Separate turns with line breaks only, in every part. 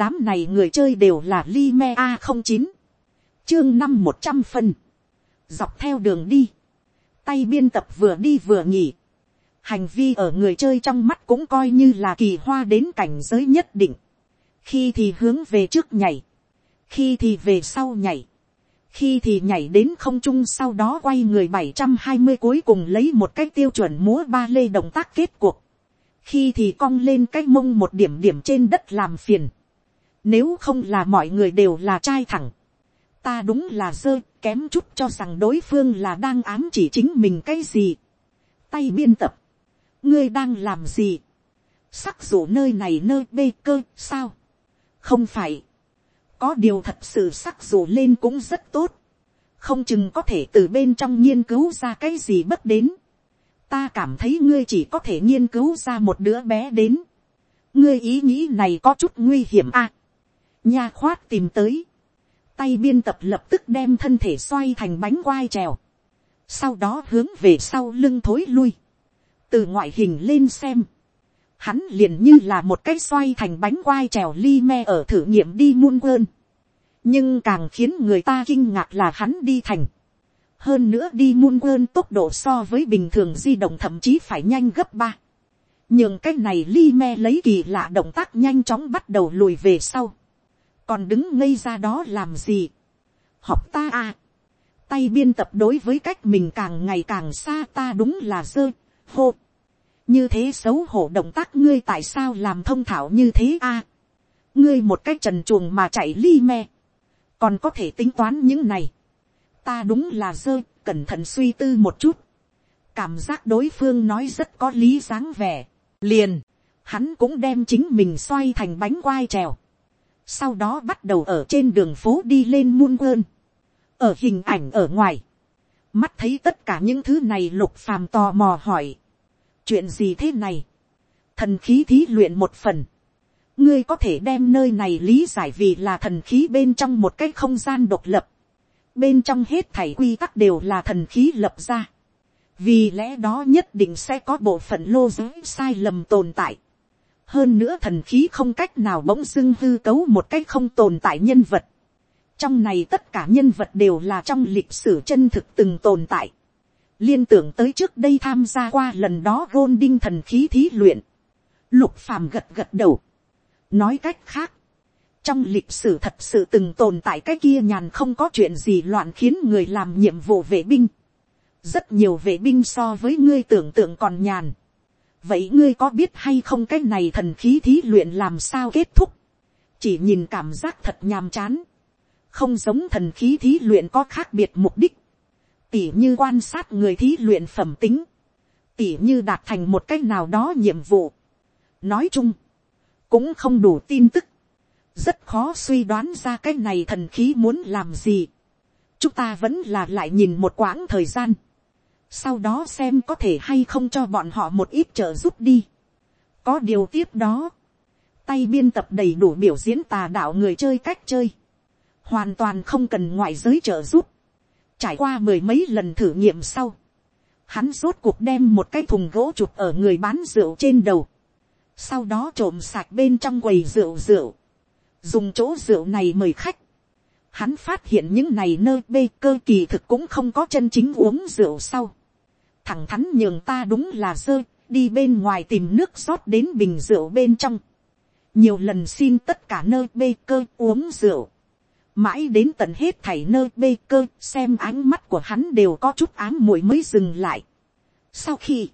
đám này người chơi đều là Lime a không chín chương năm một trăm phân. Dọc theo đường đi. Tay biên tập vừa đi vừa nghỉ. Hành vi ở người chơi trong mắt cũng coi như là kỳ hoa đến cảnh giới nhất định. Khi thì hướng về trước nhảy. Khi thì về sau nhảy. Khi thì nhảy đến không trung sau đó quay người bảy trăm hai mươi cuối cùng lấy một cái tiêu chuẩn múa ba lê động tác kết cuộc. Khi thì cong lên cái mông một điểm điểm trên đất làm phiền nếu không là mọi người đều là trai thẳng ta đúng là dơ kém chút cho rằng đối phương là đang ám chỉ chính mình cái gì tay biên tập ngươi đang làm gì sắc dụ nơi này nơi bê cơ sao không phải có điều thật sự sắc dụ lên cũng rất tốt, không chừng có thể từ bên trong nghiên cứu ra cái gì bất đến. ta cảm thấy ngươi chỉ có thể nghiên cứu ra một đứa bé đến. ngươi ý nghĩ này có chút nguy hiểm à nha khoát tìm tới. tay biên tập lập tức đem thân thể xoay thành bánh quai trèo. sau đó hướng về sau lưng thối lui. từ ngoại hình lên xem hắn liền như là một cái xoay thành bánh quai trèo li me ở thử nghiệm đi muôn quơn. nhưng càng khiến người ta kinh ngạc là hắn đi thành. hơn nữa đi muôn quơn tốc độ so với bình thường di động thậm chí phải nhanh gấp ba. nhưng cái này li me lấy kỳ lạ động tác nhanh chóng bắt đầu lùi về sau còn đứng ngây ra đó làm gì. học ta à. tay biên tập đối với cách mình càng ngày càng xa ta đúng là dơ, hô. Như thế xấu hổ động tác ngươi tại sao làm thông thảo như thế a ngươi một cách trần chuồng mà chạy li me, còn có thể tính toán những này, ta đúng là dơ, cẩn thận suy tư một chút, cảm giác đối phương nói rất có lý dáng vẻ, liền, hắn cũng đem chính mình xoay thành bánh quai trèo, sau đó bắt đầu ở trên đường phố đi lên muôn quơn, ở hình ảnh ở ngoài, mắt thấy tất cả những thứ này lục phàm tò mò hỏi, chuyện gì thế này, thần khí thí luyện một phần, ngươi có thể đem nơi này lý giải vì là thần khí bên trong một cái không gian độc lập, bên trong hết thảy quy tắc đều là thần khí lập ra, vì lẽ đó nhất định sẽ có bộ phận lô giới sai lầm tồn tại, hơn nữa thần khí không cách nào bỗng dưng hư cấu một cách không tồn tại nhân vật, trong này tất cả nhân vật đều là trong lịch sử chân thực từng tồn tại. Liên tưởng tới trước đây tham gia qua lần đó gôn đinh thần khí thí luyện, lục phàm gật gật đầu, nói cách khác, trong lịch sử thật sự từng tồn tại cái kia nhàn không có chuyện gì loạn khiến người làm nhiệm vụ vệ binh, rất nhiều vệ binh so với ngươi tưởng tượng còn nhàn, vậy ngươi có biết hay không cái này thần khí thí luyện làm sao kết thúc, chỉ nhìn cảm giác thật nhàm chán, không giống thần khí thí luyện có khác biệt mục đích, tỉ như quan sát người thí luyện phẩm tính, tỉ như đạt thành một cách nào đó nhiệm vụ. nói chung, cũng không đủ tin tức, rất khó suy đoán ra cái này thần khí muốn làm gì. chúng ta vẫn là lại nhìn một quãng thời gian, sau đó xem có thể hay không cho bọn họ một ít trợ giúp đi. có điều tiếp đó, tay biên tập đầy đủ biểu diễn tà đạo người chơi cách chơi, hoàn toàn không cần ngoại giới trợ giúp, Trải qua mười mấy lần thử nghiệm sau. Hắn rốt cuộc đem một cái thùng gỗ chụp ở người bán rượu trên đầu. Sau đó trộm sạch bên trong quầy rượu rượu. Dùng chỗ rượu này mời khách. Hắn phát hiện những này nơi bê cơ kỳ thực cũng không có chân chính uống rượu sau. Thẳng thắn nhường ta đúng là dơ, đi bên ngoài tìm nước rót đến bình rượu bên trong. Nhiều lần xin tất cả nơi bê cơ uống rượu mãi đến tận hết thảy nơi bê cơ xem ánh mắt của hắn đều có chút ám muội mới dừng lại. Sau khi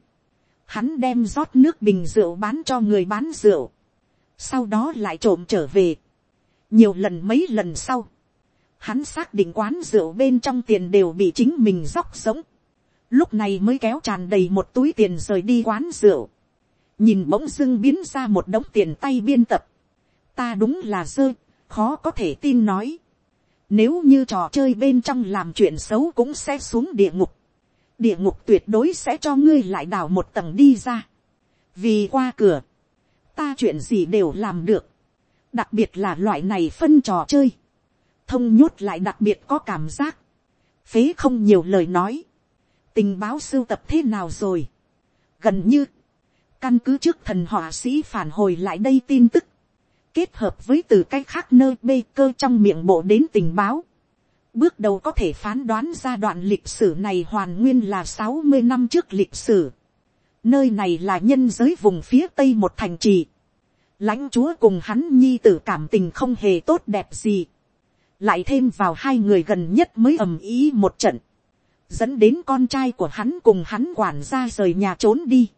hắn đem rót nước bình rượu bán cho người bán rượu, sau đó lại trộm trở về. nhiều lần mấy lần sau, hắn xác định quán rượu bên trong tiền đều bị chính mình róc sống lúc này mới kéo tràn đầy một túi tiền rời đi quán rượu. nhìn bỗng dưng biến ra một đống tiền tay biên tập. ta đúng là dơ, khó có thể tin nói nếu như trò chơi bên trong làm chuyện xấu cũng sẽ xuống địa ngục. Địa ngục tuyệt đối sẽ cho ngươi lại đào một tầng đi ra. Vì qua cửa, ta chuyện gì đều làm được. Đặc biệt là loại này phân trò chơi. Thông nhốt lại đặc biệt có cảm giác. Phế không nhiều lời nói. Tình báo sưu tập thế nào rồi? Gần như, căn cứ trước thần họa sĩ phản hồi lại đây tin tức. kết hợp với từ cái khác nơi bê cơ trong miệng bộ đến tình báo, bước đầu có thể phán đoán ra đoạn lịch sử này hoàn nguyên là sáu mươi năm trước lịch sử. Nơi này là nhân giới vùng phía tây một thành trì. lãnh chúa cùng hắn nhi tử cảm tình không hề tốt đẹp gì. lại thêm vào hai người gần nhất mới ầm ý một trận dẫn đến con trai của hắn cùng hắn quản gia rời nhà trốn đi.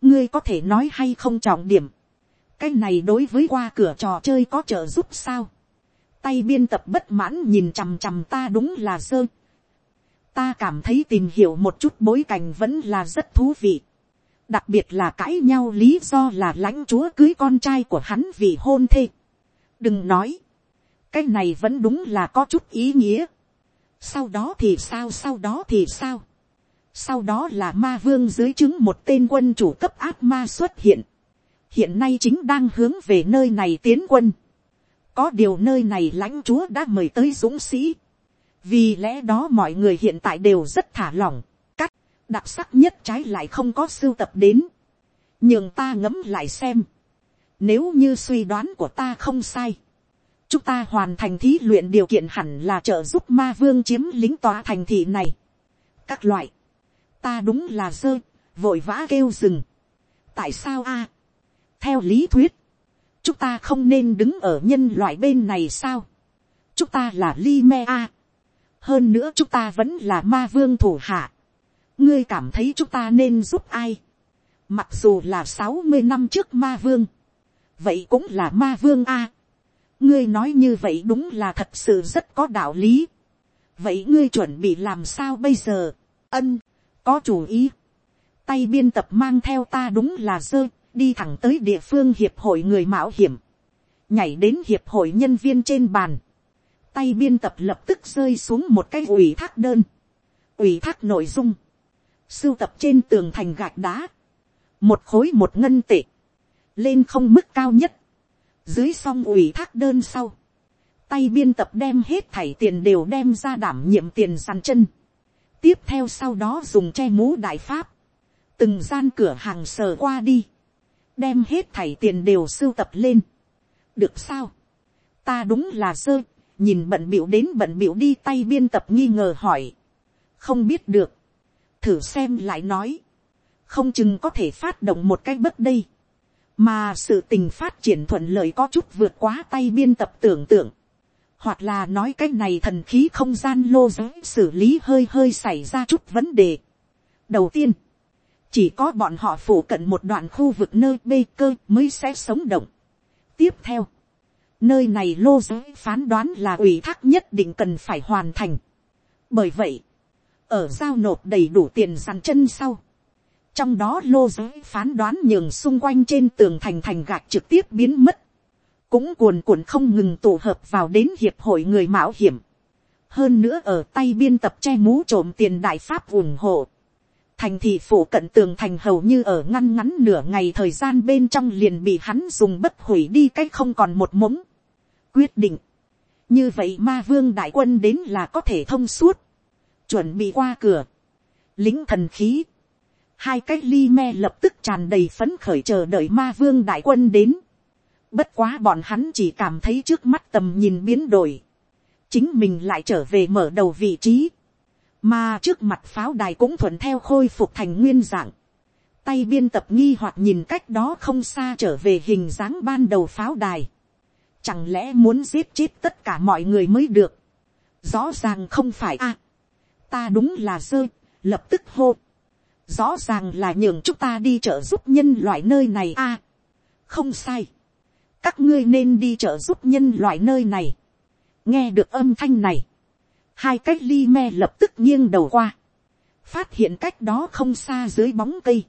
ngươi có thể nói hay không trọng điểm. cái này đối với qua cửa trò chơi có trợ giúp sao tay biên tập bất mãn nhìn chằm chằm ta đúng là sơ. Ta cảm thấy tìm hiểu một chút bối cảnh vẫn là rất thú vị. Đặc biệt là cãi nhau lý do là lãnh chúa cưới con trai của hắn vì hôn thê. Đừng nói. Cái này vẫn đúng là có chút ý nghĩa. Sau đó thì sao sau đó thì sao. Sau đó là ma vương dưới chứng một tên quân chủ cấp ác ma xuất hiện. Hiện nay chính đang hướng về nơi này tiến quân có điều nơi này lãnh chúa đã mời tới dũng sĩ. vì lẽ đó mọi người hiện tại đều rất thả lỏng, cắt, đặc sắc nhất trái lại không có sưu tập đến. nhưng ta ngẫm lại xem. nếu như suy đoán của ta không sai, chúng ta hoàn thành thí luyện điều kiện hẳn là trợ giúp ma vương chiếm lính tòa thành thị này. các loại, ta đúng là sơ vội vã kêu dừng. tại sao a, theo lý thuyết, chúng ta không nên đứng ở nhân loại bên này sao. chúng ta là li me a. hơn nữa chúng ta vẫn là ma vương thủ hạ. ngươi cảm thấy chúng ta nên giúp ai. mặc dù là sáu mươi năm trước ma vương. vậy cũng là ma vương a ngươi nói như vậy đúng là thật sự rất có đạo lý. vậy ngươi chuẩn bị làm sao bây giờ. ân, có chủ ý. tay biên tập mang theo ta đúng là dơ đi thẳng tới địa phương hiệp hội người mạo hiểm, nhảy đến hiệp hội nhân viên trên bàn, tay biên tập lập tức rơi xuống một cái ủy thác đơn, ủy thác nội dung, sưu tập trên tường thành gạch đá, một khối một ngân tệ, lên không mức cao nhất, dưới song ủy thác đơn sau, tay biên tập đem hết thảy tiền đều đem ra đảm nhiệm tiền sàn chân, tiếp theo sau đó dùng che mũ đại pháp, từng gian cửa hàng sờ qua đi, đem hết thảy tiền đều sưu tập lên. được sao, ta đúng là sơ, nhìn bận biểu đến bận biểu đi tay biên tập nghi ngờ hỏi, không biết được, thử xem lại nói, không chừng có thể phát động một cái bất đây, mà sự tình phát triển thuận lợi có chút vượt quá tay biên tập tưởng tượng, hoặc là nói cái này thần khí không gian lô giới xử lý hơi hơi xảy ra chút vấn đề. đầu tiên, chỉ có bọn họ phủ cận một đoạn khu vực nơi bê cơ mới sẽ sống động. tiếp theo, nơi này lô giới phán đoán là ủy thác nhất định cần phải hoàn thành. bởi vậy, ở giao nộp đầy đủ tiền sàn chân sau, trong đó lô giới phán đoán nhường xung quanh trên tường thành thành gạch trực tiếp biến mất, cũng cuồn cuộn không ngừng tụ hợp vào đến hiệp hội người mạo hiểm. hơn nữa ở tay biên tập che mũ trộm tiền đại pháp ủng hộ, thành thị phủ cận tường thành hầu như ở ngăn ngắn nửa ngày thời gian bên trong liền bị hắn dùng bất hủy đi cách không còn một mống. quyết định, như vậy ma vương đại quân đến là có thể thông suốt, chuẩn bị qua cửa, lính thần khí, hai cách ly me lập tức tràn đầy phấn khởi chờ đợi ma vương đại quân đến. bất quá bọn hắn chỉ cảm thấy trước mắt tầm nhìn biến đổi, chính mình lại trở về mở đầu vị trí, mà trước mặt pháo đài cũng thuận theo khôi phục thành nguyên dạng. Tay biên tập nghi hoặc nhìn cách đó không xa trở về hình dáng ban đầu pháo đài. Chẳng lẽ muốn giết chết tất cả mọi người mới được. Rõ ràng không phải a Ta đúng là dơ, lập tức hô. Rõ ràng là nhường chúng ta đi trợ giúp nhân loại nơi này a. À, không sai. Các ngươi nên đi trợ giúp nhân loại nơi này. Nghe được âm thanh này. Hai cách ly me lập tức nghiêng đầu qua, phát hiện cách đó không xa dưới bóng cây,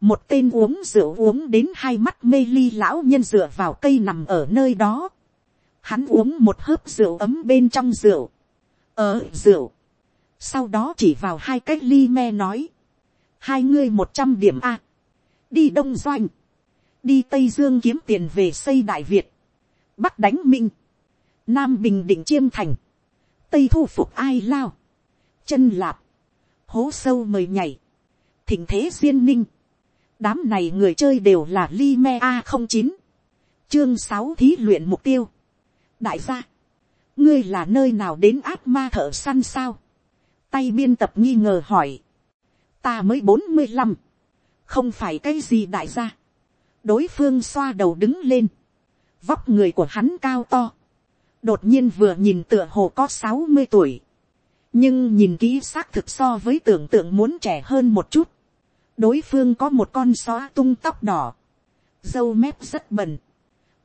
một tên uống rượu uống đến hai mắt mê ly lão nhân dựa vào cây nằm ở nơi đó, hắn uống một hớp rượu ấm bên trong rượu, ở rượu, sau đó chỉ vào hai cách ly me nói, hai ngươi một trăm điểm a, đi đông doanh, đi tây dương kiếm tiền về xây đại việt, bắc đánh minh, nam bình định chiêm thành, tây thu phục ai lao, chân lạp, hố sâu mời nhảy, thỉnh thế duyên ninh, đám này người chơi đều là li me a không chín, chương sáu thí luyện mục tiêu. đại gia, ngươi là nơi nào đến áp ma thợ săn sao. tay biên tập nghi ngờ hỏi ta mới bốn mươi lăm, không phải cái gì đại gia. đối phương xoa đầu đứng lên. vóc người của hắn cao to. đột nhiên vừa nhìn tựa hồ có sáu mươi tuổi. nhưng nhìn kỹ xác thực so với tưởng tượng muốn trẻ hơn một chút. đối phương có một con xóa tung tóc đỏ. dâu mép rất bẩn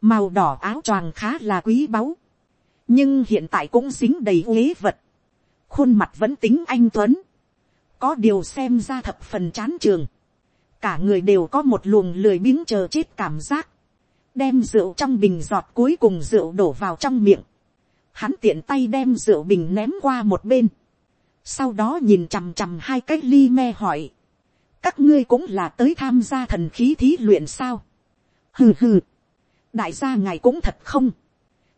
màu đỏ áo choàng khá là quý báu, nhưng hiện tại cũng dính đầy uế vật, khuôn mặt vẫn tính anh tuấn, có điều xem ra thập phần chán trường, cả người đều có một luồng lười biếng chờ chết cảm giác, đem rượu trong bình giọt cuối cùng rượu đổ vào trong miệng, hắn tiện tay đem rượu bình ném qua một bên, sau đó nhìn chằm chằm hai cái ly me hỏi, các ngươi cũng là tới tham gia thần khí thí luyện sao, hừ hừ, đại gia ngài cũng thật không,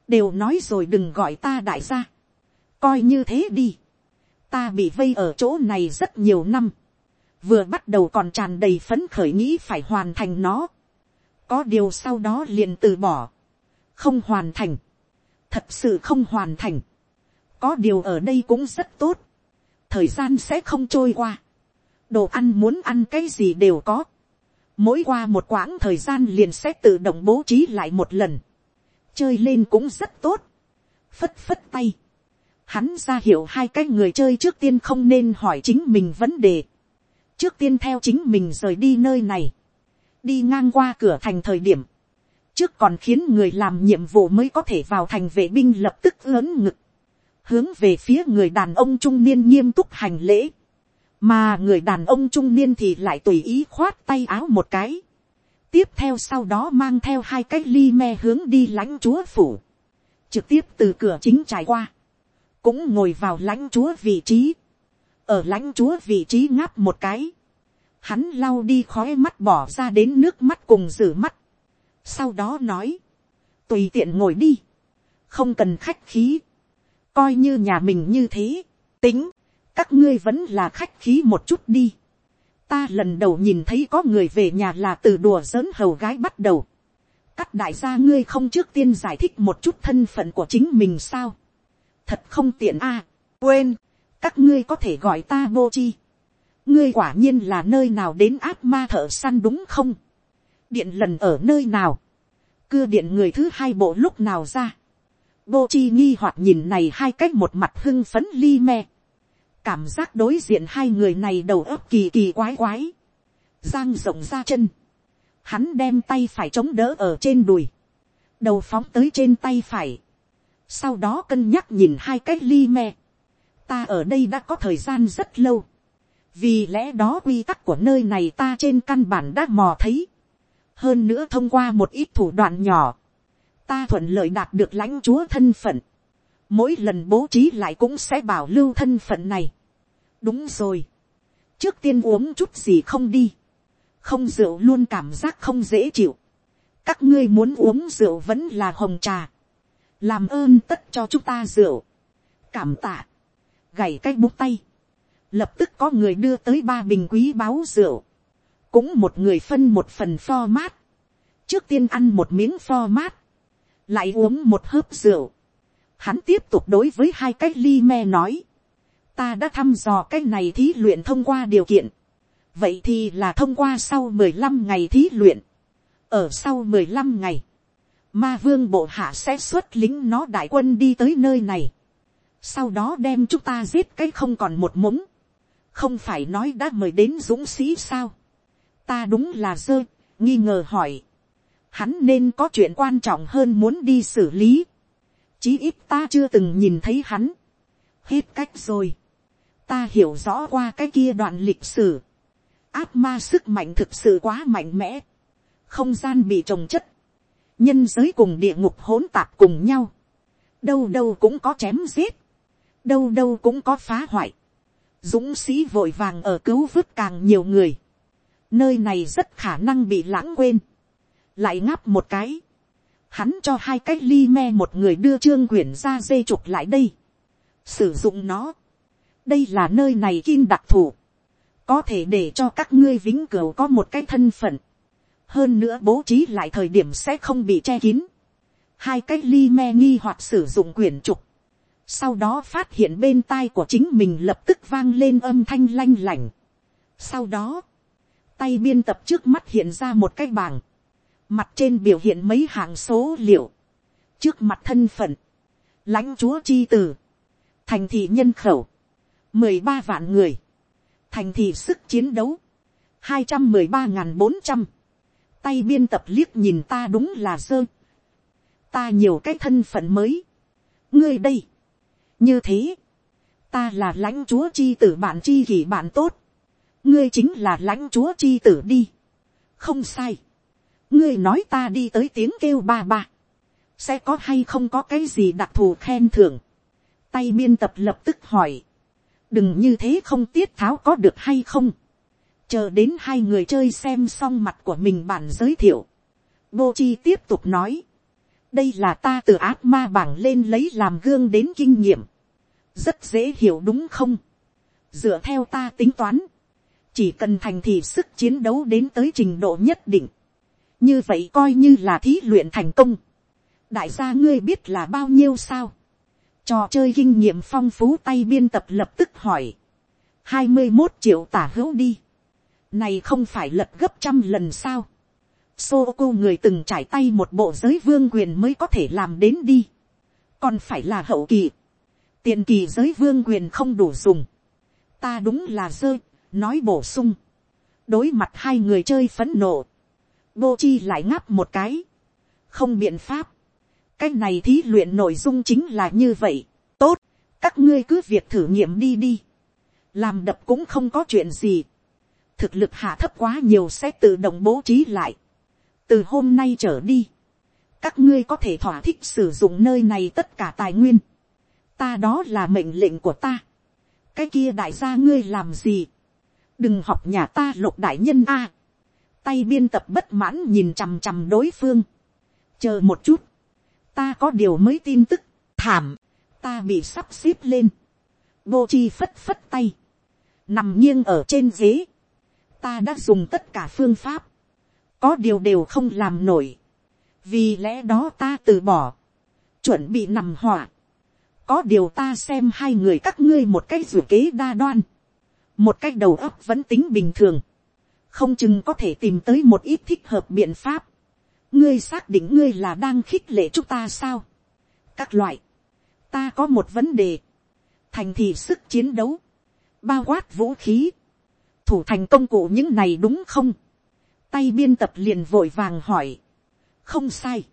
đều nói rồi đừng gọi ta đại gia, coi như thế đi, ta bị vây ở chỗ này rất nhiều năm, vừa bắt đầu còn tràn đầy phấn khởi nghĩ phải hoàn thành nó, có điều sau đó liền từ bỏ, không hoàn thành, thật sự không hoàn thành, có điều ở đây cũng rất tốt, thời gian sẽ không trôi qua, đồ ăn muốn ăn cái gì đều có, mỗi qua một quãng thời gian liền sẽ tự động bố trí lại một lần, chơi lên cũng rất tốt, phất phất tay, hắn ra hiểu hai cái người chơi trước tiên không nên hỏi chính mình vấn đề, trước tiên theo chính mình rời đi nơi này, đi ngang qua cửa thành thời điểm, trước còn khiến người làm nhiệm vụ mới có thể vào thành vệ binh lập tức lớn ngực, hướng về phía người đàn ông trung niên nghiêm túc hành lễ, mà người đàn ông trung niên thì lại tùy ý khoát tay áo một cái, tiếp theo sau đó mang theo hai cái ly me hướng đi lãnh chúa phủ, trực tiếp từ cửa chính trải qua, cũng ngồi vào lãnh chúa vị trí, ở lãnh chúa vị trí ngáp một cái, hắn lau đi khói mắt bỏ ra đến nước mắt cùng rửa mắt, sau đó nói, tùy tiện ngồi đi, không cần khách khí, coi như nhà mình như thế, tính, các ngươi vẫn là khách khí một chút đi. ta lần đầu nhìn thấy có người về nhà là từ đùa giỡn hầu gái bắt đầu. các đại gia ngươi không trước tiên giải thích một chút thân phận của chính mình sao thật không tiện a. À, quên, các ngươi có thể gọi ta vô chi. ngươi quả nhiên là nơi nào đến áp ma thợ săn đúng không. điện lần ở nơi nào. cưa điện người thứ hai bộ lúc nào ra. vô chi nghi hoặc nhìn này hai cách một mặt hưng phấn li me cảm giác đối diện hai người này đầu óc kỳ kỳ quái quái, giang rộng ra chân, hắn đem tay phải chống đỡ ở trên đùi, đầu phóng tới trên tay phải, sau đó cân nhắc nhìn hai cái ly me, ta ở đây đã có thời gian rất lâu, vì lẽ đó quy tắc của nơi này ta trên căn bản đã mò thấy, hơn nữa thông qua một ít thủ đoạn nhỏ, ta thuận lợi đạt được lãnh chúa thân phận, mỗi lần bố trí lại cũng sẽ bảo lưu thân phận này đúng rồi. trước tiên uống chút gì không đi. không rượu luôn cảm giác không dễ chịu. các ngươi muốn uống rượu vẫn là hồng trà làm ơn tất cho chúng ta rượu. cảm tạ. gảy cái bút tay. lập tức có người đưa tới ba bình quý báo rượu. cũng một người phân một phần pho mát. trước tiên ăn một miếng pho mát. lại uống một hớp rượu. hắn tiếp tục đối với hai cái ly me nói ta đã thăm dò cái này thí luyện thông qua điều kiện, vậy thì là thông qua sau mười lăm ngày thí luyện, ở sau mười lăm ngày, ma vương bộ hạ sẽ xuất lính nó đại quân đi tới nơi này, sau đó đem chúng ta giết cái không còn một mống, không phải nói đã mời đến dũng sĩ sao, ta đúng là dơ, nghi ngờ hỏi, hắn nên có chuyện quan trọng hơn muốn đi xử lý, chí ít ta chưa từng nhìn thấy hắn, hết cách rồi, ta hiểu rõ qua cái kia đoạn lịch sử, áp ma sức mạnh thực sự quá mạnh mẽ, không gian bị trồng chất, nhân giới cùng địa ngục hỗn tạp cùng nhau, đâu đâu cũng có chém giết, đâu đâu cũng có phá hoại, dũng sĩ vội vàng ở cứu vớt càng nhiều người, nơi này rất khả năng bị lãng quên, lại ngáp một cái, hắn cho hai cái ly me một người đưa trương quyển ra dây trục lại đây, sử dụng nó, đây là nơi này kim đặc thù, có thể để cho các ngươi vĩnh cửu có một cái thân phận, hơn nữa bố trí lại thời điểm sẽ không bị che kín. hai cái ly me nghi hoặc sử dụng quyển trục, sau đó phát hiện bên tai của chính mình lập tức vang lên âm thanh lanh lành. sau đó, tay biên tập trước mắt hiện ra một cái bảng, mặt trên biểu hiện mấy hạng số liệu, trước mặt thân phận, lãnh chúa chi tử, thành thị nhân khẩu, mười ba vạn người, thành thị sức chiến đấu, hai trăm mười ba n g h n bốn trăm, tay biên tập liếc nhìn ta đúng là dơ, ta nhiều cái thân phận mới, ngươi đây, như thế, ta là lãnh chúa chi tử bạn chi kỷ bạn tốt, ngươi chính là lãnh chúa chi tử đi, không sai, ngươi nói ta đi tới tiếng kêu ba ba, sẽ có hay không có cái gì đặc thù khen thưởng, tay biên tập lập tức hỏi, đừng như thế không tiết tháo có được hay không, chờ đến hai người chơi xem xong mặt của mình bản giới thiệu, Bô chi tiếp tục nói, đây là ta từ ác ma bảng lên lấy làm gương đến kinh nghiệm, rất dễ hiểu đúng không, dựa theo ta tính toán, chỉ cần thành thì sức chiến đấu đến tới trình độ nhất định, như vậy coi như là thí luyện thành công, đại gia ngươi biết là bao nhiêu sao, trò chơi kinh nghiệm phong phú tay biên tập lập tức hỏi, hai mươi một triệu tả hữu đi, này không phải lật gấp trăm lần sao. Sô cô người từng trải tay một bộ giới vương quyền mới có thể làm đến đi. Còn phải là hậu kỳ. Tiền kỳ giới vương quyền không đủ dùng. Ta đúng là dơ, nói bổ sung. Đối mặt hai người chơi phấn nộ. Bô chi lại ngáp một cái. Không biện pháp. Cái này thí luyện nội dung chính là như vậy. Tốt, các ngươi cứ việc thử nghiệm đi đi. Làm đập cũng không có chuyện gì thực lực hạ thấp quá nhiều sẽ tự động bố trí lại. từ hôm nay trở đi, các ngươi có thể thỏa thích sử dụng nơi này tất cả tài nguyên. ta đó là mệnh lệnh của ta. cái kia đại gia ngươi làm gì. đừng học nhà ta lục đại nhân a. tay biên tập bất mãn nhìn chằm chằm đối phương. chờ một chút. ta có điều mới tin tức. thảm. ta bị sắp xếp lên. vô chi phất phất tay. nằm nghiêng ở trên ghế ta đã dùng tất cả phương pháp, có điều đều không làm nổi, vì lẽ đó ta từ bỏ, chuẩn bị nằm họa, có điều ta xem hai người các ngươi một cái rủi kế đa đoan, một cái đầu óc vẫn tính bình thường, không chừng có thể tìm tới một ít thích hợp biện pháp, ngươi xác định ngươi là đang khích lệ chúng ta sao, các loại, ta có một vấn đề, thành thì sức chiến đấu, bao quát vũ khí, thủ thành công cụ những này đúng không? Tay biên tập liền vội vàng hỏi. Không sai.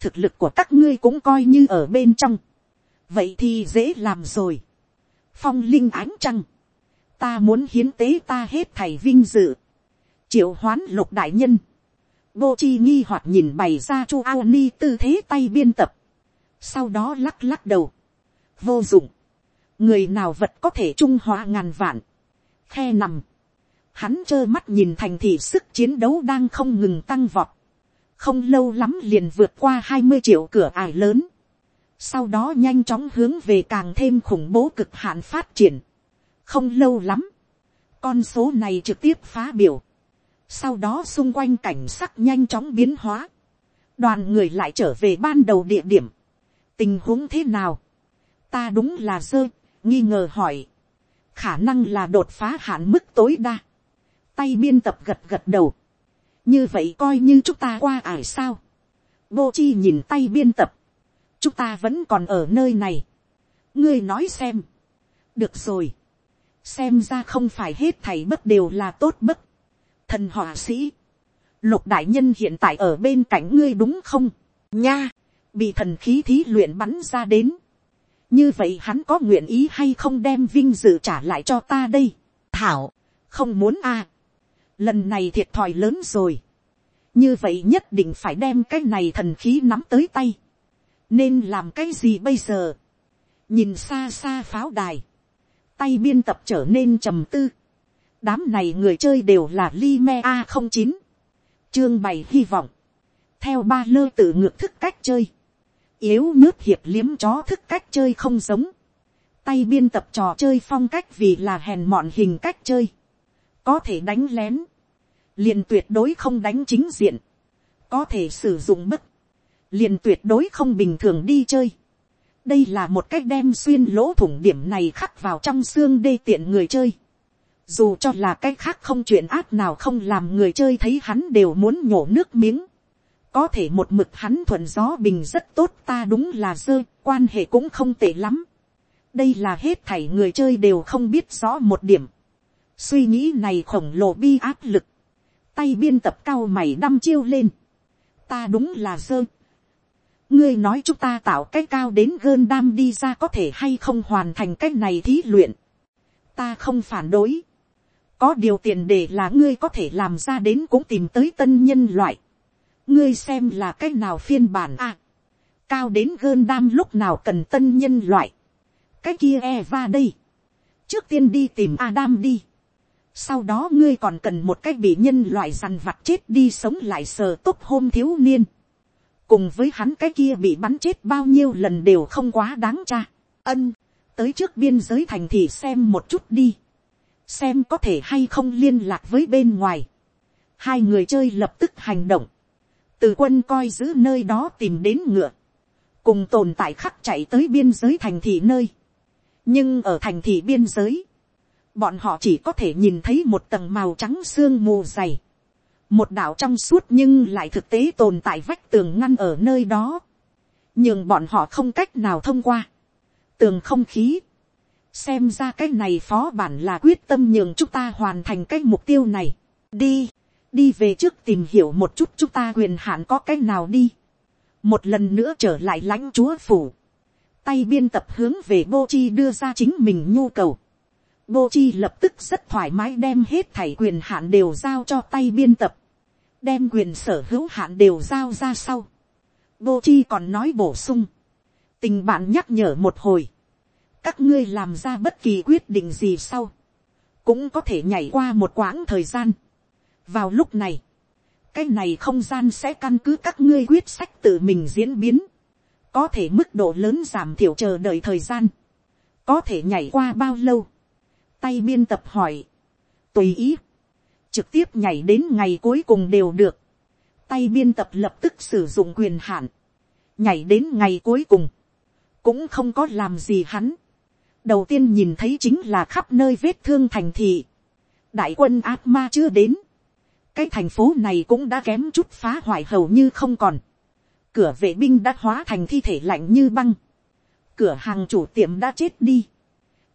Thực lực của các ngươi cũng coi như ở bên trong. Vậy thì dễ làm rồi. Phong linh ánh trăng. Ta muốn hiến tế ta hết thầy vinh dự. Triệu hoán lục đại nhân. Vô chi nghi hoặc nhìn bày ra chu ao ni tư thế tay biên tập. Sau đó lắc lắc đầu. Vô dụng. Người nào vật có thể trung hóa ngàn vạn. Khe nằm Hắn trơ mắt nhìn thành thị sức chiến đấu đang không ngừng tăng vọt. Không lâu lắm liền vượt qua hai mươi triệu cửa ải lớn. Sau đó nhanh chóng hướng về càng thêm khủng bố cực hạn phát triển. Không lâu lắm. Con số này trực tiếp phá biểu. Sau đó xung quanh cảnh sắc nhanh chóng biến hóa. Đoàn người lại trở về ban đầu địa điểm. Tình huống thế nào? Ta đúng là dơ, nghi ngờ hỏi. Khả năng là đột phá hạn mức tối đa tay biên tập gật gật đầu. như vậy coi như chúng ta qua ải sao. vô chi nhìn tay biên tập. chúng ta vẫn còn ở nơi này. ngươi nói xem. được rồi. xem ra không phải hết thầy bất đều là tốt bất. thần họa sĩ. lục đại nhân hiện tại ở bên cạnh ngươi đúng không. nha. bị thần khí thí luyện bắn ra đến. như vậy hắn có nguyện ý hay không đem vinh dự trả lại cho ta đây. thảo, không muốn a lần này thiệt thòi lớn rồi, như vậy nhất định phải đem cái này thần khí nắm tới tay, nên làm cái gì bây giờ, nhìn xa xa pháo đài, tay biên tập trở nên trầm tư, đám này người chơi đều là li me a không chín, chương bày hy vọng, theo ba lơ tự ngược thức cách chơi, yếu nước hiệp liếm chó thức cách chơi không giống, tay biên tập trò chơi phong cách vì là hèn mọn hình cách chơi, có thể đánh lén, liền tuyệt đối không đánh chính diện, có thể sử dụng bất, liền tuyệt đối không bình thường đi chơi. đây là một cách đem xuyên lỗ thủng điểm này khắc vào trong xương đê tiện người chơi. dù cho là cách khác không chuyện ác nào không làm người chơi thấy hắn đều muốn nhổ nước miếng. có thể một mực hắn thuận gió bình rất tốt ta đúng là dơ, quan hệ cũng không tệ lắm. đây là hết thảy người chơi đều không biết rõ một điểm suy nghĩ này khổng lồ bi áp lực. tay biên tập cao mày đăm chiêu lên. ta đúng là dơ ngươi nói chúng ta tạo cái cao đến gơn đam đi ra có thể hay không hoàn thành cái này thí luyện. ta không phản đối. có điều tiền đề là ngươi có thể làm ra đến cũng tìm tới tân nhân loại. ngươi xem là cái nào phiên bản a. À, cao đến gơn đam lúc nào cần tân nhân loại. cái kia Eva đây. trước tiên đi tìm Adam đi sau đó ngươi còn cần một cái bị nhân loại dằn vặt chết đi sống lại sờ tốt hôm thiếu niên cùng với hắn cái kia bị bắn chết bao nhiêu lần đều không quá đáng cha. ân, tới trước biên giới thành thì xem một chút đi, xem có thể hay không liên lạc với bên ngoài. hai người chơi lập tức hành động, từ quân coi giữ nơi đó tìm đến ngựa, cùng tồn tại khắc chạy tới biên giới thành thị nơi. nhưng ở thành thị biên giới, bọn họ chỉ có thể nhìn thấy một tầng màu trắng sương mù dày. Một đạo trong suốt nhưng lại thực tế tồn tại vách tường ngăn ở nơi đó, nhưng bọn họ không cách nào thông qua, tường không khí, xem ra cái này phó bản là quyết tâm nhường chúng ta hoàn thành cái mục tiêu này, đi, đi về trước tìm hiểu một chút chúng ta quyền hạn có cái nào đi, một lần nữa trở lại lãnh chúa phủ, tay biên tập hướng về bô chi đưa ra chính mình nhu cầu, Bô Chi lập tức rất thoải mái đem hết thảy quyền hạn đều giao cho tay biên tập. Đem quyền sở hữu hạn đều giao ra sau. Bô Chi còn nói bổ sung. Tình bạn nhắc nhở một hồi. Các ngươi làm ra bất kỳ quyết định gì sau. Cũng có thể nhảy qua một quãng thời gian. Vào lúc này. Cái này không gian sẽ căn cứ các ngươi quyết sách tự mình diễn biến. Có thể mức độ lớn giảm thiểu chờ đợi thời gian. Có thể nhảy qua bao lâu tay biên tập hỏi, tùy ý, trực tiếp nhảy đến ngày cuối cùng đều được, tay biên tập lập tức sử dụng quyền hạn, nhảy đến ngày cuối cùng, cũng không có làm gì hắn, đầu tiên nhìn thấy chính là khắp nơi vết thương thành thị, đại quân ác ma chưa đến, cái thành phố này cũng đã kém chút phá hoại hầu như không còn, cửa vệ binh đã hóa thành thi thể lạnh như băng, cửa hàng chủ tiệm đã chết đi,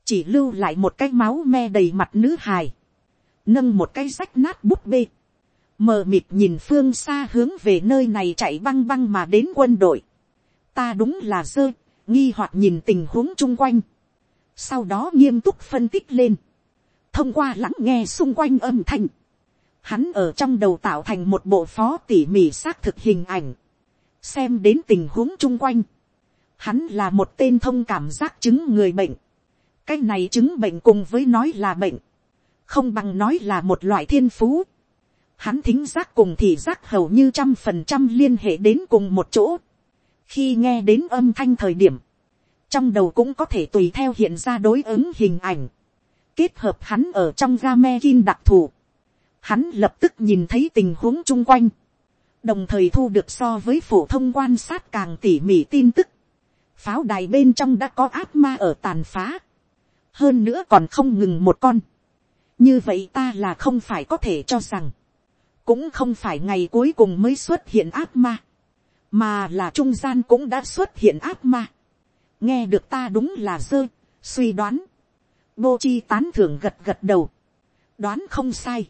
chỉ lưu lại một cái máu me đầy mặt nữ hài, nâng một cái rách nát bút bê, mờ mịt nhìn phương xa hướng về nơi này chạy băng băng mà đến quân đội, ta đúng là dơ, nghi hoặc nhìn tình huống chung quanh, sau đó nghiêm túc phân tích lên, thông qua lắng nghe xung quanh âm thanh, hắn ở trong đầu tạo thành một bộ phó tỉ mỉ xác thực hình ảnh, xem đến tình huống chung quanh, hắn là một tên thông cảm giác chứng người bệnh, cái này chứng bệnh cùng với nói là bệnh, không bằng nói là một loại thiên phú. Hắn thính giác cùng thị giác hầu như trăm phần trăm liên hệ đến cùng một chỗ. khi nghe đến âm thanh thời điểm, trong đầu cũng có thể tùy theo hiện ra đối ứng hình ảnh, kết hợp hắn ở trong game kim đặc thù. Hắn lập tức nhìn thấy tình huống chung quanh, đồng thời thu được so với phổ thông quan sát càng tỉ mỉ tin tức. Pháo đài bên trong đã có ác ma ở tàn phá hơn nữa còn không ngừng một con. như vậy ta là không phải có thể cho rằng, cũng không phải ngày cuối cùng mới xuất hiện ác ma, mà là trung gian cũng đã xuất hiện ác ma. nghe được ta đúng là dơ, suy đoán, bô chi tán thưởng gật gật đầu, đoán không sai,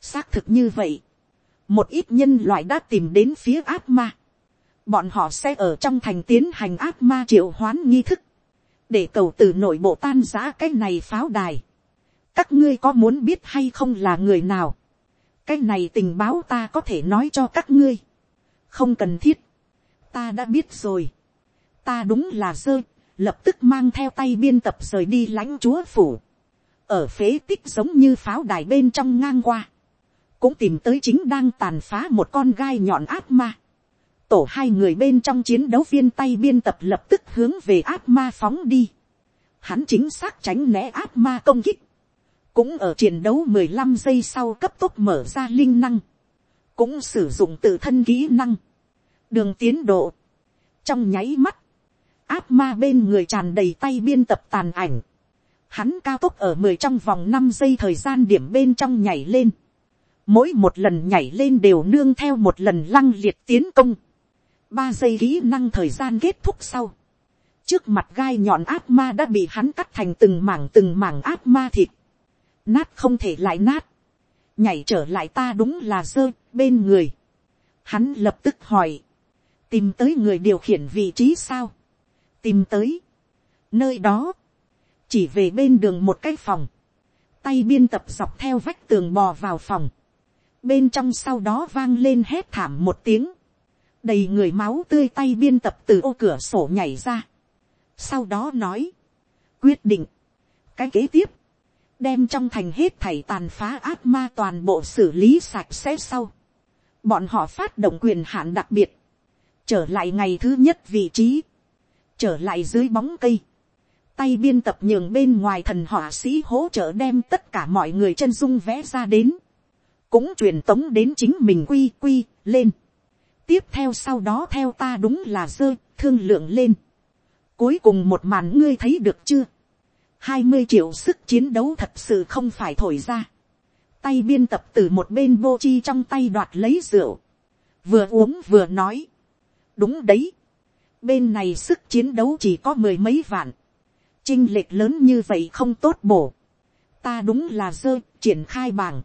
xác thực như vậy, một ít nhân loại đã tìm đến phía ác ma, bọn họ sẽ ở trong thành tiến hành ác ma triệu hoán nghi thức, để cầu từ nội bộ tan giã cái này pháo đài. các ngươi có muốn biết hay không là người nào. cái này tình báo ta có thể nói cho các ngươi. không cần thiết. ta đã biết rồi. ta đúng là dơ, lập tức mang theo tay biên tập rời đi lãnh chúa phủ. ở phế tích giống như pháo đài bên trong ngang qua. cũng tìm tới chính đang tàn phá một con gai nhọn ác ma tổ hai người bên trong chiến đấu viên tay biên tập lập tức hướng về ác ma phóng đi. Hắn chính xác tránh né ác ma công kích. cũng ở chiến đấu mười lăm giây sau cấp tốc mở ra linh năng, cũng sử dụng tự thân kỹ năng, đường tiến độ, trong nháy mắt, áp ma bên người tràn đầy tay biên tập tàn ảnh, hắn cao tốc ở mười trong vòng năm giây thời gian điểm bên trong nhảy lên, mỗi một lần nhảy lên đều nương theo một lần lăng liệt tiến công, ba giây kỹ năng thời gian kết thúc sau, trước mặt gai nhọn áp ma đã bị hắn cắt thành từng mảng từng mảng áp ma thịt, nát không thể lại nát, nhảy trở lại ta đúng là dơ bên người, hắn lập tức hỏi, tìm tới người điều khiển vị trí sao, tìm tới, nơi đó, chỉ về bên đường một cái phòng, tay biên tập dọc theo vách tường bò vào phòng, bên trong sau đó vang lên hét thảm một tiếng, đầy người máu tươi tay biên tập từ ô cửa sổ nhảy ra, sau đó nói, quyết định, cái kế tiếp, đem trong thành hết thảy tàn phá ác ma toàn bộ xử lý sạch sẽ sau, bọn họ phát động quyền hạn đặc biệt, trở lại ngày thứ nhất vị trí, trở lại dưới bóng cây, tay biên tập nhường bên ngoài thần họa sĩ hỗ trợ đem tất cả mọi người chân dung vẽ ra đến, cũng truyền tống đến chính mình quy quy lên tiếp theo sau đó theo ta đúng là dơ thương lượng lên. cuối cùng một màn ngươi thấy được chưa. hai mươi triệu sức chiến đấu thật sự không phải thổi ra. tay biên tập từ một bên vô chi trong tay đoạt lấy rượu. vừa uống vừa nói. đúng đấy. bên này sức chiến đấu chỉ có mười mấy vạn. chinh lệch lớn như vậy không tốt bổ. ta đúng là dơ triển khai bảng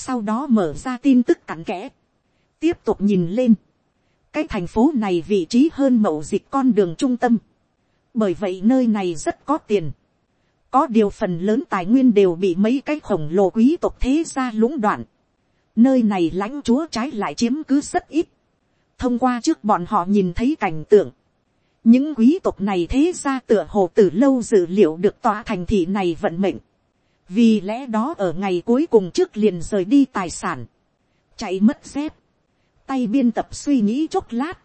sau đó mở ra tin tức cặn kẽ, tiếp tục nhìn lên, cái thành phố này vị trí hơn mậu dịch con đường trung tâm, bởi vậy nơi này rất có tiền, có điều phần lớn tài nguyên đều bị mấy cái khổng lồ quý tộc thế gia lũng đoạn, nơi này lãnh chúa trái lại chiếm cứ rất ít, thông qua trước bọn họ nhìn thấy cảnh tượng, những quý tộc này thế ra tựa hồ từ lâu dự liệu được tòa thành thị này vận mệnh, vì lẽ đó ở ngày cuối cùng trước liền rời đi tài sản, chạy mất dép, tay biên tập suy nghĩ chốc lát,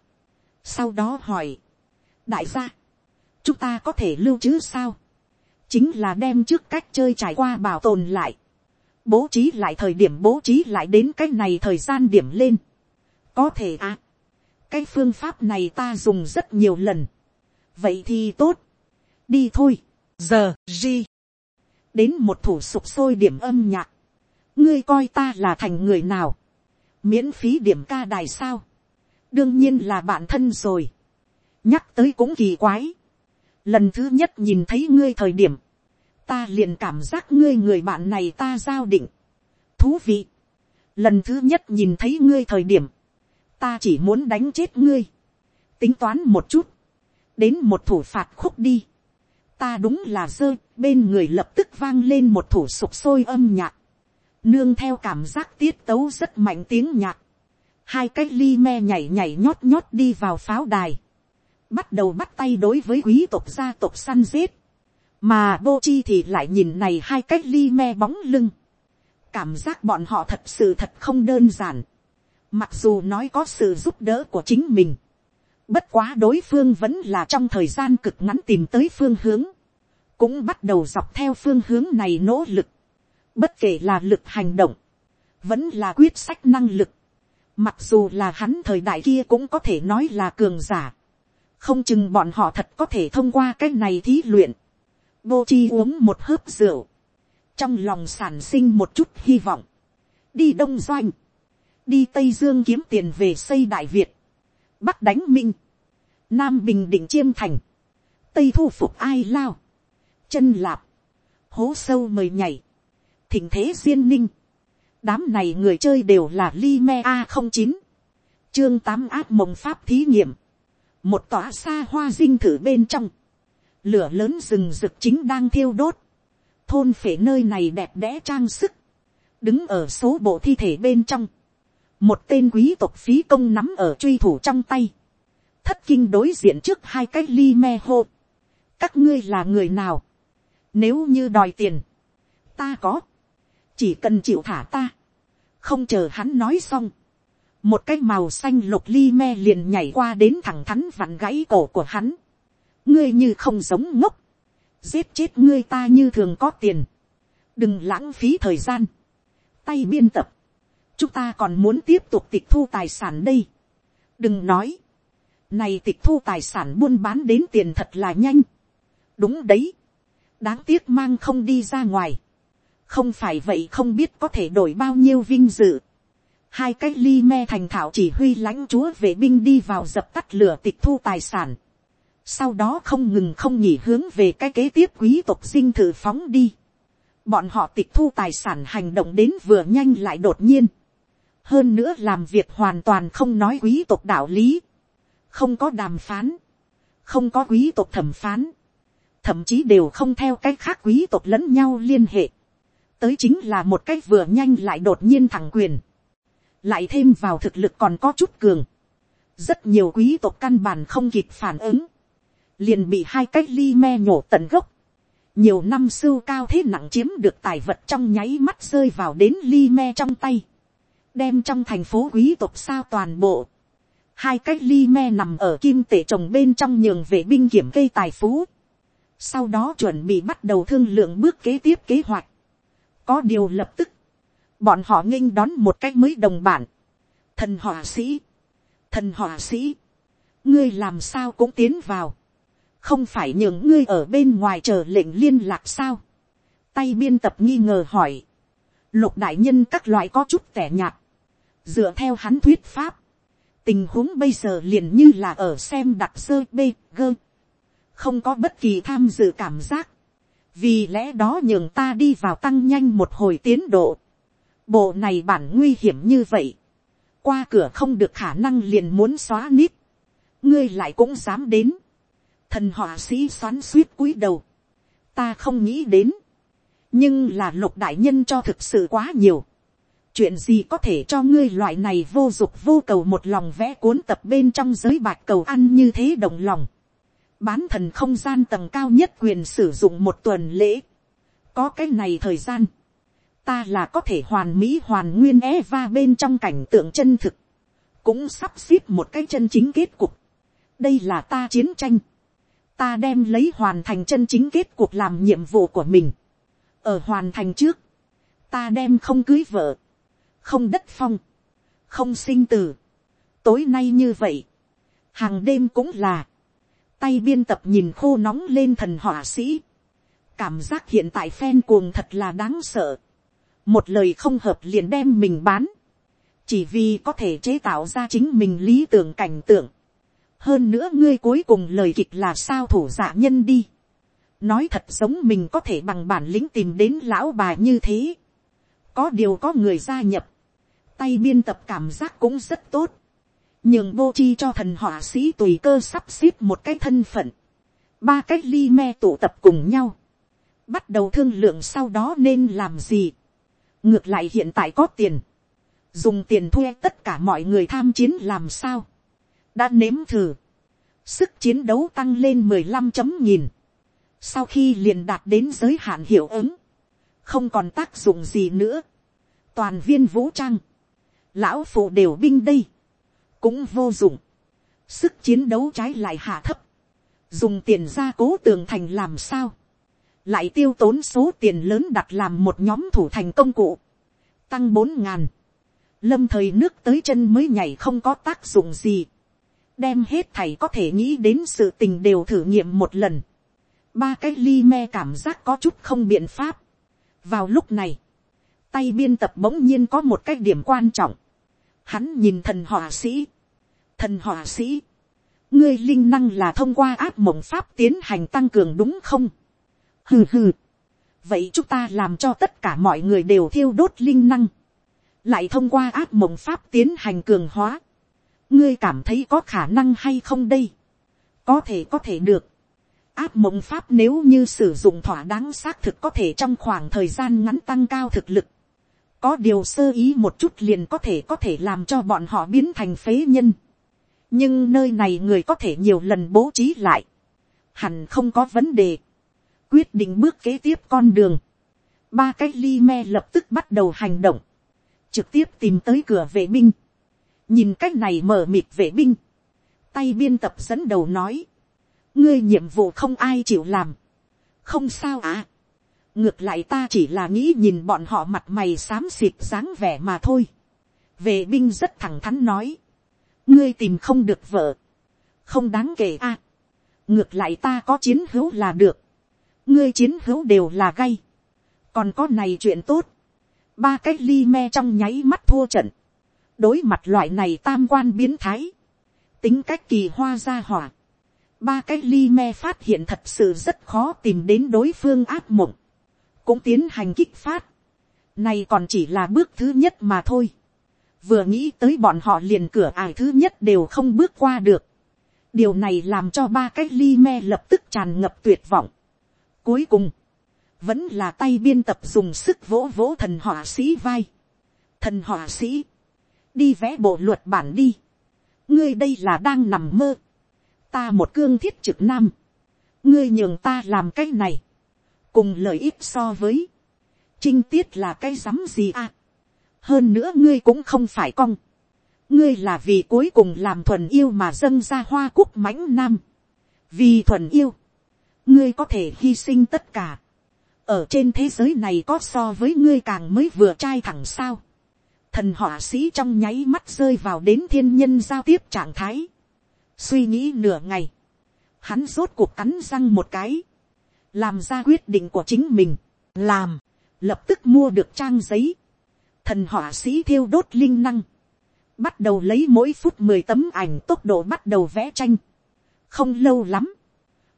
sau đó hỏi, đại gia, chúng ta có thể lưu trữ sao, chính là đem trước cách chơi trải qua bảo tồn lại, bố trí lại thời điểm bố trí lại đến cái này thời gian điểm lên, có thể à, cái phương pháp này ta dùng rất nhiều lần, vậy thì tốt, đi thôi, giờ, ri, đến một thủ sụp sôi điểm âm nhạc, ngươi coi ta là thành người nào, miễn phí điểm ca đài sao, đương nhiên là bạn thân rồi, nhắc tới cũng kỳ quái, lần thứ nhất nhìn thấy ngươi thời điểm, ta liền cảm giác ngươi người bạn này ta giao định, thú vị, lần thứ nhất nhìn thấy ngươi thời điểm, ta chỉ muốn đánh chết ngươi, tính toán một chút, đến một thủ phạt khúc đi, ta đúng là dơ, bên người lập tức vang lên một thủ sục sôi âm nhạc, nương theo cảm giác tiết tấu rất mạnh tiếng nhạc, hai cái ly me nhảy nhảy nhót nhót đi vào pháo đài, bắt đầu bắt tay đối với quý tộc gia tộc săn giết, mà vô chi thì lại nhìn này hai cái ly me bóng lưng, cảm giác bọn họ thật sự thật không đơn giản, mặc dù nói có sự giúp đỡ của chính mình, Bất quá đối phương vẫn là trong thời gian cực ngắn tìm tới phương hướng. Cũng bắt đầu dọc theo phương hướng này nỗ lực. Bất kể là lực hành động. Vẫn là quyết sách năng lực. Mặc dù là hắn thời đại kia cũng có thể nói là cường giả. Không chừng bọn họ thật có thể thông qua cái này thí luyện. Vô chi uống một hớp rượu. Trong lòng sản sinh một chút hy vọng. Đi Đông Doanh. Đi Tây Dương kiếm tiền về xây Đại Việt bắc đánh minh, nam bình định chiêm thành, tây thu phục ai lao, chân lạp, hố sâu mời nhảy, thình thế duyên ninh, đám này người chơi đều là li me a không chín, chương tám áp mộng pháp thí nghiệm, một tòa xa hoa dinh thử bên trong, lửa lớn rừng rực chính đang thiêu đốt, thôn phể nơi này đẹp đẽ trang sức, đứng ở số bộ thi thể bên trong, một tên quý tộc phí công nắm ở truy thủ trong tay, thất kinh đối diện trước hai cái ly me hô, các ngươi là người nào, nếu như đòi tiền, ta có, chỉ cần chịu thả ta, không chờ hắn nói xong, một cái màu xanh lục ly me liền nhảy qua đến thẳng thắn vặn gãy cổ của hắn, ngươi như không giống ngốc, giết chết ngươi ta như thường có tiền, đừng lãng phí thời gian, tay biên tập, chúng ta còn muốn tiếp tục tịch thu tài sản đây, đừng nói, này tịch thu tài sản buôn bán đến tiền thật là nhanh, đúng đấy, đáng tiếc mang không đi ra ngoài, không phải vậy không biết có thể đổi bao nhiêu vinh dự, hai cái ly me thành thảo chỉ huy lãnh chúa vệ binh đi vào dập tắt lửa tịch thu tài sản. Sau đó không ngừng không nhỉ hướng về cái kế tiếp quý tộc dinh thự phóng đi. Bọn họ tịch thu tài sản hành động đến vừa nhanh lại đột nhiên. Hơn nữa làm việc hoàn toàn không nói quý tộc đạo lý. Không có đàm phán. Không có quý tộc thẩm phán. Thậm chí đều không theo cách khác quý tộc lẫn nhau liên hệ. Tới chính là một cách vừa nhanh lại đột nhiên thẳng quyền. Lại thêm vào thực lực còn có chút cường, rất nhiều quý tộc căn bản không kịp phản ứng, liền bị hai cách ly me nhổ tận gốc, nhiều năm sưu cao thế nặng chiếm được tài vật trong nháy mắt rơi vào đến ly me trong tay, đem trong thành phố quý tộc sao toàn bộ, hai cách ly me nằm ở kim tể trồng bên trong nhường vệ binh kiểm cây tài phú, sau đó chuẩn bị bắt đầu thương lượng bước kế tiếp kế hoạch, có điều lập tức, bọn họ nghênh đón một cách mới đồng bản. thần họa sĩ, thần họa sĩ, ngươi làm sao cũng tiến vào, không phải những ngươi ở bên ngoài chờ lệnh liên lạc sao. tay biên tập nghi ngờ hỏi, lục đại nhân các loại có chút tẻ nhạt, dựa theo hắn thuyết pháp, tình huống bây giờ liền như là ở xem đặc sơ bê gơ, không có bất kỳ tham dự cảm giác, vì lẽ đó nhường ta đi vào tăng nhanh một hồi tiến độ, Bộ này bản nguy hiểm như vậy. Qua cửa không được khả năng liền muốn xóa nít. Ngươi lại cũng dám đến. Thần họa sĩ xoắn suýt cúi đầu. Ta không nghĩ đến. Nhưng là lục đại nhân cho thực sự quá nhiều. Chuyện gì có thể cho ngươi loại này vô dục vô cầu một lòng vẽ cuốn tập bên trong giới bạc cầu ăn như thế đồng lòng. Bán thần không gian tầng cao nhất quyền sử dụng một tuần lễ. Có cái này thời gian ta là có thể hoàn mỹ hoàn nguyên Eva bên trong cảnh tượng chân thực, cũng sắp xếp một cái chân chính kết cục. đây là ta chiến tranh, ta đem lấy hoàn thành chân chính kết cục làm nhiệm vụ của mình. ở hoàn thành trước, ta đem không cưới vợ, không đất phong, không sinh tử. tối nay như vậy, hàng đêm cũng là, tay biên tập nhìn khô nóng lên thần họa sĩ, cảm giác hiện tại phen cuồng thật là đáng sợ một lời không hợp liền đem mình bán, chỉ vì có thể chế tạo ra chính mình lý tưởng cảnh tượng. hơn nữa ngươi cuối cùng lời kịch là sao thủ giả nhân đi. nói thật giống mình có thể bằng bản lĩnh tìm đến lão bà như thế. có điều có người gia nhập, tay biên tập cảm giác cũng rất tốt nhường vô chi cho thần họa sĩ tùy cơ sắp xếp một cái thân phận. ba cái ly me tụ tập cùng nhau. bắt đầu thương lượng sau đó nên làm gì. Ngược lại hiện tại có tiền, dùng tiền thuê tất cả mọi người tham chiến làm sao, đã nếm thử, sức chiến đấu tăng lên mười lăm chấm nghìn, sau khi liền đạt đến giới hạn hiệu ứng, không còn tác dụng gì nữa, toàn viên vũ trang, lão phụ đều binh đây, cũng vô dụng, sức chiến đấu trái lại hạ thấp, dùng tiền ra cố tường thành làm sao, lại tiêu tốn số tiền lớn đặt làm một nhóm thủ thành công cụ, tăng bốn ngàn, lâm thời nước tới chân mới nhảy không có tác dụng gì, đem hết thầy có thể nghĩ đến sự tình đều thử nghiệm một lần, ba cái ly me cảm giác có chút không biện pháp. vào lúc này, tay biên tập bỗng nhiên có một cái điểm quan trọng, hắn nhìn thần họa sĩ, thần họa sĩ, ngươi linh năng là thông qua áp mộng pháp tiến hành tăng cường đúng không, hừ hừ. vậy chúng ta làm cho tất cả mọi người đều thiêu đốt linh năng. lại thông qua áp mộng pháp tiến hành cường hóa. ngươi cảm thấy có khả năng hay không đây. có thể có thể được. áp mộng pháp nếu như sử dụng thỏa đáng xác thực có thể trong khoảng thời gian ngắn tăng cao thực lực. có điều sơ ý một chút liền có thể có thể làm cho bọn họ biến thành phế nhân nhưng nơi này người có thể nhiều lần bố trí lại. hẳn không có vấn đề quyết định bước kế tiếp con đường. Ba cái ly me lập tức bắt đầu hành động. Trực tiếp tìm tới cửa vệ binh. Nhìn cách này mở mịt vệ binh. Tay biên tập dẫn đầu nói. Ngươi nhiệm vụ không ai chịu làm. Không sao à. ngược lại ta chỉ là nghĩ nhìn bọn họ mặt mày xám xịt dáng vẻ mà thôi. vệ binh rất thẳng thắn nói, ngươi tìm không được vợ, không đáng kể a. ngược lại ta có chiến hữu là được, ngươi chiến hữu đều là gay, còn có này chuyện tốt, ba cái ly me trong nháy mắt thua trận, đối mặt loại này tam quan biến thái, tính cách kỳ hoa ra hỏa, ba cái ly me phát hiện thật sự rất khó tìm đến đối phương áp mộng, cũng tiến hành kích phát, này còn chỉ là bước thứ nhất mà thôi, vừa nghĩ tới bọn họ liền cửa ải thứ nhất đều không bước qua được, điều này làm cho ba cái ly me lập tức tràn ngập tuyệt vọng. Cuối cùng, vẫn là tay biên tập dùng sức vỗ vỗ thần họa sĩ vai. thần họa sĩ, đi vẽ bộ luật bản đi. ngươi đây là đang nằm mơ. ta một cương thiết trực nam. ngươi nhường ta làm cái này. cùng lợi ích so với. trinh tiết là cái rắm gì à hơn nữa ngươi cũng không phải cong. ngươi là vì cuối cùng làm thuần yêu mà dâng ra hoa cúc mãnh nam. vì thuần yêu. ngươi có thể hy sinh tất cả ở trên thế giới này có so với ngươi càng mới vừa trai thẳng sao. thần họa sĩ trong nháy mắt rơi vào đến thiên nhân giao tiếp trạng thái. suy nghĩ nửa ngày, hắn rốt cuộc cắn răng một cái, làm ra quyết định của chính mình, làm, lập tức mua được trang giấy, thần họa sĩ thiêu đốt linh năng, bắt đầu lấy mỗi phút mười tấm ảnh tốc độ bắt đầu vẽ tranh, không lâu lắm,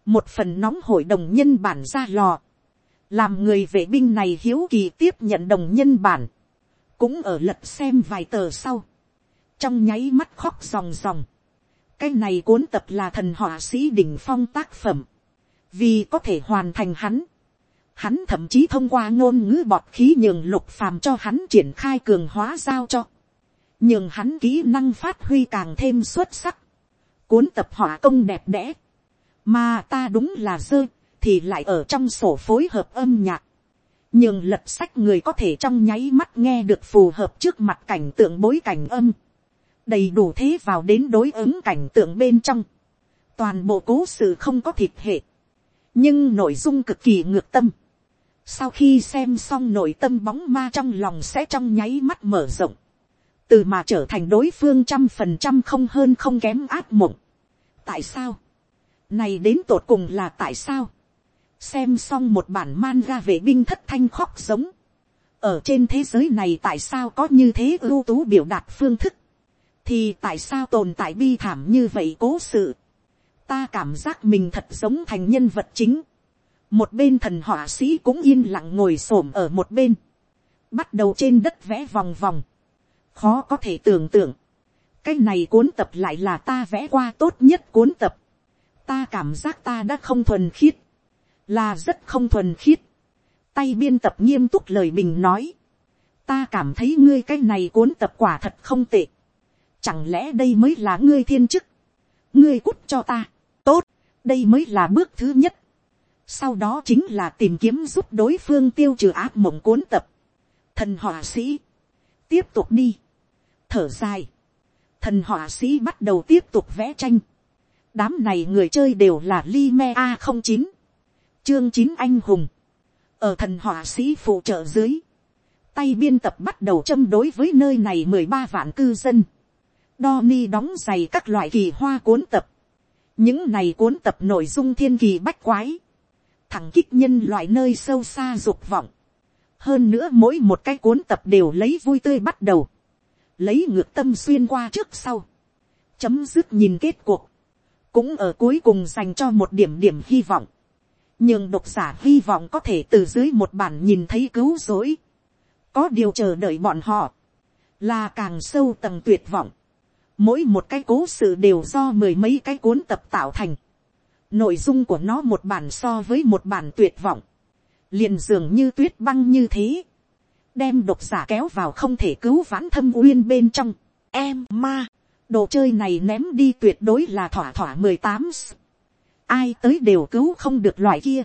một phần nóng hội đồng nhân bản ra lò, làm người vệ binh này hiếu kỳ tiếp nhận đồng nhân bản, cũng ở lật xem vài tờ sau, trong nháy mắt khóc ròng ròng, cái này cuốn tập là thần họa sĩ đỉnh phong tác phẩm, vì có thể hoàn thành hắn, hắn thậm chí thông qua ngôn ngữ bọt khí nhường lục phàm cho hắn triển khai cường hóa giao cho, nhường hắn kỹ năng phát huy càng thêm xuất sắc, cuốn tập họa công đẹp đẽ, mà ta đúng là dơ thì lại ở trong sổ phối hợp âm nhạc, nhường lật sách người có thể trong nháy mắt nghe được phù hợp trước mặt cảnh tượng bối cảnh âm, đầy đủ thế vào đến đối ứng cảnh tượng bên trong, toàn bộ cố sự không có thịt hệ, nhưng nội dung cực kỳ ngược tâm, sau khi xem xong nội tâm bóng ma trong lòng sẽ trong nháy mắt mở rộng, từ mà trở thành đối phương trăm phần trăm không hơn không kém áp mộng. tại sao, này đến tột cùng là tại sao, xem xong một bản man ra vệ binh thất thanh khóc giống. ở trên thế giới này tại sao có như thế ưu tú biểu đạt phương thức, thì tại sao tồn tại bi thảm như vậy cố sự. ta cảm giác mình thật giống thành nhân vật chính một bên thần họa sĩ cũng yên lặng ngồi s ổ m ở một bên, bắt đầu trên đất vẽ vòng vòng. khó có thể tưởng tượng, cái này cuốn tập lại là ta vẽ qua tốt nhất cuốn tập. ta cảm giác ta đã không thuần khiết là rất không thuần khiết. tay biên tập nghiêm túc lời bình nói, ta cảm thấy ngươi cái này cuốn tập quả thật không tệ. chẳng lẽ đây mới là ngươi thiên chức, ngươi cút cho ta, tốt, đây mới là bước thứ nhất sau đó chính là tìm kiếm giúp đối phương tiêu trừ ác mộng cuốn tập. thần họa sĩ, tiếp tục đi, thở dài, thần họa sĩ bắt đầu tiếp tục vẽ tranh. đám này người chơi đều là li me a không chín. Chương chín anh hùng, ở thần họa sĩ phụ trợ dưới, tay biên tập bắt đầu châm đối với nơi này mười ba vạn cư dân, đo ni đóng giày các loại kỳ hoa cuốn tập, những này cuốn tập nội dung thiên kỳ bách quái, thẳng kích nhân loại nơi sâu xa dục vọng, hơn nữa mỗi một cái cuốn tập đều lấy vui tươi bắt đầu, lấy ngược tâm xuyên qua trước sau, chấm dứt nhìn kết cuộc, cũng ở cuối cùng dành cho một điểm điểm hy vọng, nhưng độc giả hy vọng có thể từ dưới một bản nhìn thấy cứu rỗi, có điều chờ đợi bọn họ, là càng sâu tầng tuyệt vọng, mỗi một cái cố sự đều do mười mấy cái cuốn tập tạo thành, nội dung của nó một bản so với một bản tuyệt vọng, liền dường như tuyết băng như thế, đem độc giả kéo vào không thể cứu vãn thâm uyên bên trong, em ma, đồ chơi này ném đi tuyệt đối là thỏa thỏa mười tám ai tới đều cứu không được loại kia.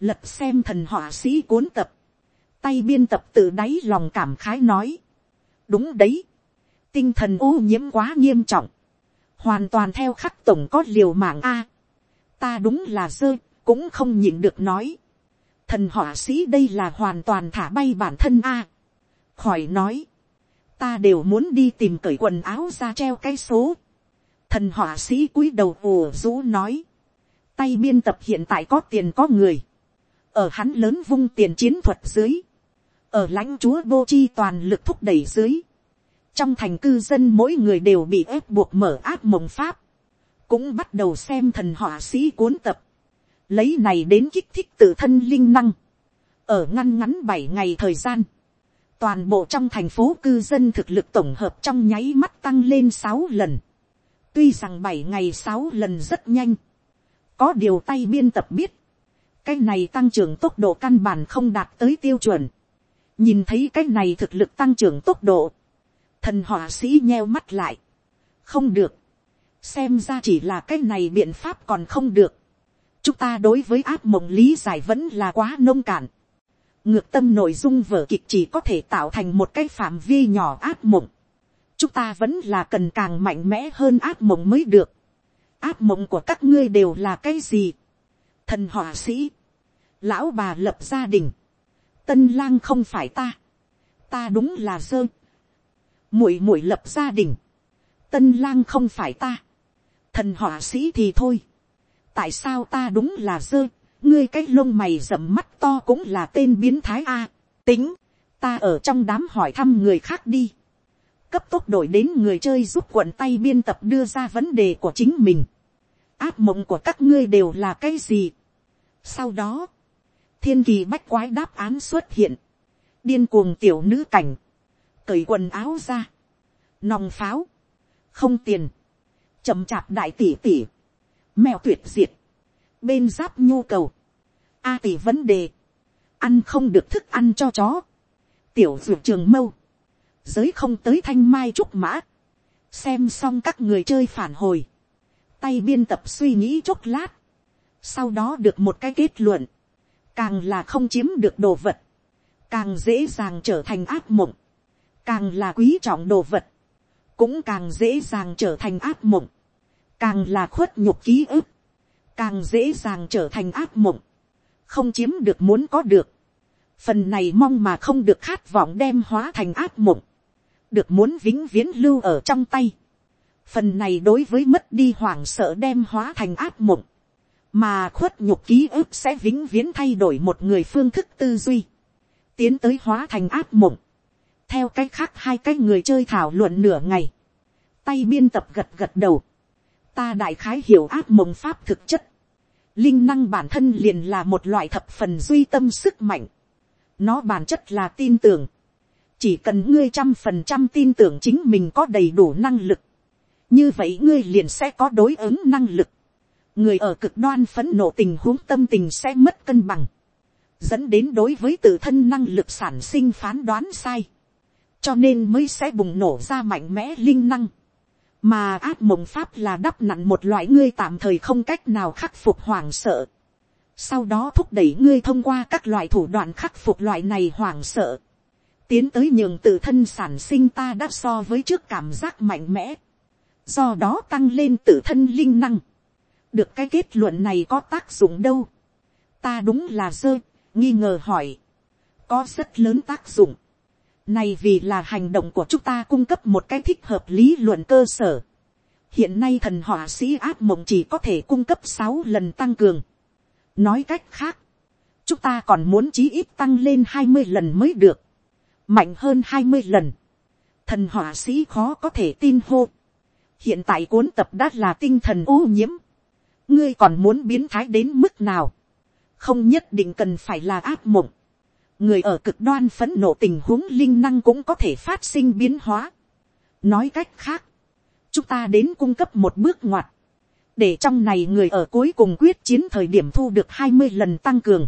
Lật xem thần họa sĩ cuốn tập, tay biên tập từ đáy lòng cảm khái nói. đúng đấy, tinh thần ô nhiễm quá nghiêm trọng, hoàn toàn theo khắc tổng có liều mạng a ta đúng là dơ, cũng không nhịn được nói. thần họa sĩ đây là hoàn toàn thả bay bản thân a. khỏi nói, ta đều muốn đi tìm cởi quần áo ra treo cái số. thần họa sĩ cúi đầu ồ rũ nói, tay biên tập hiện tại có tiền có người, ở hắn lớn vung tiền chiến thuật dưới, ở lãnh chúa vô chi toàn lực thúc đẩy dưới, trong thành cư dân mỗi người đều bị ép buộc mở áp mộng pháp, cũng bắt đầu xem thần họa sĩ cuốn tập, lấy này đến kích thích tự thân linh năng, ở ngăn ngắn bảy ngày thời gian, toàn bộ trong thành phố cư dân thực lực tổng hợp trong nháy mắt tăng lên sáu lần, tuy rằng bảy ngày sáu lần rất nhanh, có điều tay biên tập biết, cái này tăng trưởng tốc độ căn bản không đạt tới tiêu chuẩn, nhìn thấy cái này thực lực tăng trưởng tốc độ, thần họa sĩ nheo mắt lại, không được, xem ra chỉ là cái này biện pháp còn không được, chúng ta đối với áp mộng lý giải vẫn là quá nông cạn, ngược tâm nội dung vở kịch chỉ có thể tạo thành một cái phạm vi nhỏ áp mộng, chúng ta vẫn là cần càng mạnh mẽ hơn áp mộng mới được, áp mộng của các ngươi đều là cái gì, thần họa sĩ, lão bà lập gia đình, tân lang không phải ta, ta đúng là dơ, muội muội lập gia đình, tân lang không phải ta, thần họa sĩ thì thôi, tại sao ta đúng là dơ, ngươi cái lông mày rậm mắt to cũng là tên biến thái a, tính, ta ở trong đám hỏi thăm người khác đi, cấp tốc đổi đến người chơi giúp quận tay biên tập đưa ra vấn đề của chính mình, áp mộng của các ngươi đều là cái gì. sau đó, thiên kỳ bách quái đáp án xuất hiện, điên cuồng tiểu nữ cảnh, cởi quần áo ra, nòng pháo, không tiền, chậm chạp đại tỷ tỷ, mèo tuyệt diệt, bên giáp nhu cầu, a tỷ vấn đề, ăn không được thức ăn cho chó, tiểu ruột trường mâu, giới không tới thanh mai trúc mã, xem xong các người chơi phản hồi, tay biên tập suy nghĩ chốc lát, sau đó được một cái kết luận, càng là không chiếm được đồ vật, càng dễ dàng trở thành ác mộng, càng là quý trọng đồ vật, cũng càng dễ dàng trở thành ác mộng, càng là khuất nhục ký ức, càng dễ dàng trở thành ác mộng, không chiếm được muốn có được, phần này mong mà không được khát vọng đem hóa thành ác mộng, được muốn vĩnh viễn lưu ở trong tay, phần này đối với mất đi hoảng sợ đem hóa thành ác mộng, mà khuất nhục ký ức sẽ vĩnh viễn thay đổi một người phương thức tư duy, tiến tới hóa thành ác mộng, theo cách khác hai cái người chơi thảo luận nửa ngày, tay biên tập gật gật đầu, ta đại khái hiểu ác mộng pháp thực chất, linh năng bản thân liền là một loại thập phần duy tâm sức mạnh, nó bản chất là tin tưởng, chỉ cần ngươi trăm phần trăm tin tưởng chính mình có đầy đủ năng lực, như vậy ngươi liền sẽ có đối ứng năng lực, người ở cực đoan phấn nộ tình huống tâm tình sẽ mất cân bằng, dẫn đến đối với tự thân năng lực sản sinh phán đoán sai, cho nên mới sẽ bùng nổ ra mạnh mẽ linh năng, mà áp mộng pháp là đắp nặn một loại ngươi tạm thời không cách nào khắc phục hoảng sợ, sau đó thúc đẩy ngươi thông qua các loại thủ đoạn khắc phục loại này hoảng sợ, tiến tới nhường tự thân sản sinh ta đã so với trước cảm giác mạnh mẽ, do đó tăng lên tự thân linh năng, được cái kết luận này có tác dụng đâu, ta đúng là dơ, nghi ngờ hỏi, có rất lớn tác dụng, này vì là hành động của chúng ta cung cấp một cái thích hợp lý luận cơ sở. Hiện nay thần họa sĩ áp mộng chỉ có thể cung cấp sáu lần tăng cường. Nói cách khác, chúng ta còn muốn chí ít tăng lên hai mươi lần mới được. Mạnh hơn hai mươi lần. Thần họa sĩ khó có thể tin hô. Hiện tại cuốn tập đã là tinh thần ô nhiễm. Ngươi còn muốn biến thái đến mức nào? Không nhất định cần phải là áp mộng người ở cực đoan phấn nộ tình huống linh năng cũng có thể phát sinh biến hóa. nói cách khác, chúng ta đến cung cấp một bước ngoặt, để trong này người ở cuối cùng quyết chiến thời điểm thu được hai mươi lần tăng cường.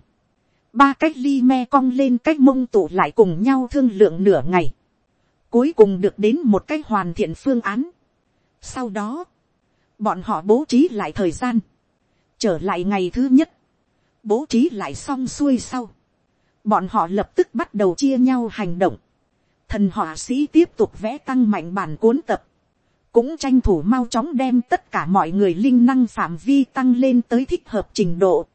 ba cách ly me cong lên cách mông tụ lại cùng nhau thương lượng nửa ngày. cuối cùng được đến một cách hoàn thiện phương án. sau đó, bọn họ bố trí lại thời gian, trở lại ngày thứ nhất, bố trí lại xong xuôi sau bọn họ lập tức bắt đầu chia nhau hành động. Thần họa sĩ tiếp tục vẽ tăng mạnh bản cuốn tập. Cũng tranh thủ mau chóng đem tất cả mọi người linh năng phạm vi tăng lên tới thích hợp trình độ.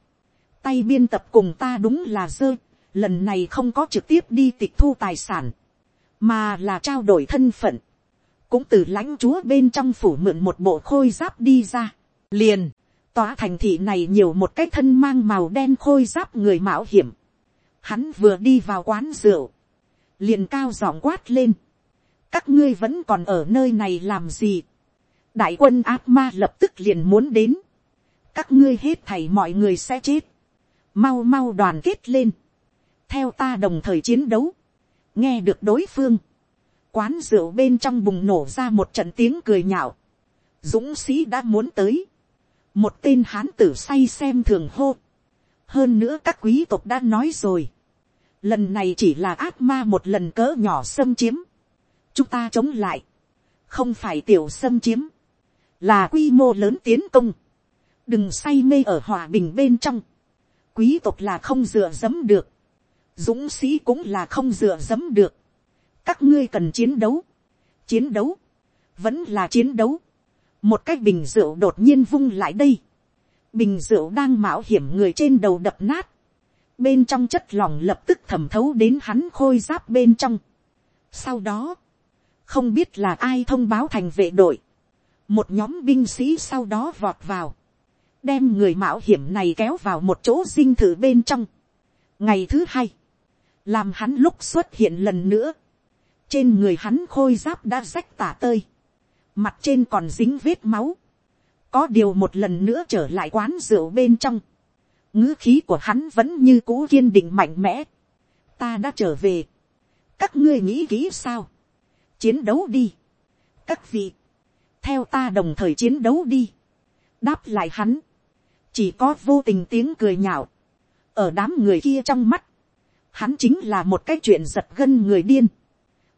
tay biên tập cùng ta đúng là dơ, lần này không có trực tiếp đi tịch thu tài sản, mà là trao đổi thân phận, cũng từ lãnh chúa bên trong phủ mượn một bộ khôi giáp đi ra, liền, tòa thành thị này nhiều một cái thân mang màu đen khôi giáp người mạo hiểm, hắn vừa đi vào quán rượu, liền cao giọng quát lên, các ngươi vẫn còn ở nơi này làm gì, đại quân ác ma lập tức liền muốn đến, các ngươi hết thảy mọi người sẽ chết, mau mau đoàn kết lên, theo ta đồng thời chiến đấu, nghe được đối phương, quán rượu bên trong bùng nổ ra một trận tiếng cười nhạo, dũng sĩ đã muốn tới, một tên hán tử say xem thường hô, hơn nữa các quý tộc đã nói rồi, lần này chỉ là ác ma một lần cỡ nhỏ xâm chiếm, chúng ta chống lại, không phải tiểu xâm chiếm, là quy mô lớn tiến công, đừng say mê ở hòa bình bên trong, quý tộc là không dựa dẫm được, dũng sĩ cũng là không dựa dẫm được, các ngươi cần chiến đấu, chiến đấu, vẫn là chiến đấu, một cái bình rượu đột nhiên vung lại đây, bình rượu đang mạo hiểm người trên đầu đập nát, bên trong chất lỏng lập tức thẩm thấu đến hắn khôi giáp bên trong. Sau đó, không biết là ai thông báo thành vệ đội, một nhóm binh sĩ sau đó vọt vào, đem người mạo hiểm này kéo vào một chỗ dinh thự bên trong. ngày thứ hai, làm hắn lúc xuất hiện lần nữa, trên người hắn khôi giáp đã rách tả tơi, mặt trên còn dính vết máu, có điều một lần nữa trở lại quán rượu bên trong, ngữ khí của hắn vẫn như cũ kiên định mạnh mẽ, ta đã trở về, các ngươi nghĩ kỹ sao, chiến đấu đi, các vị, theo ta đồng thời chiến đấu đi, đáp lại hắn, chỉ có vô tình tiếng cười nhạo, ở đám người kia trong mắt, hắn chính là một cái chuyện giật gân người điên,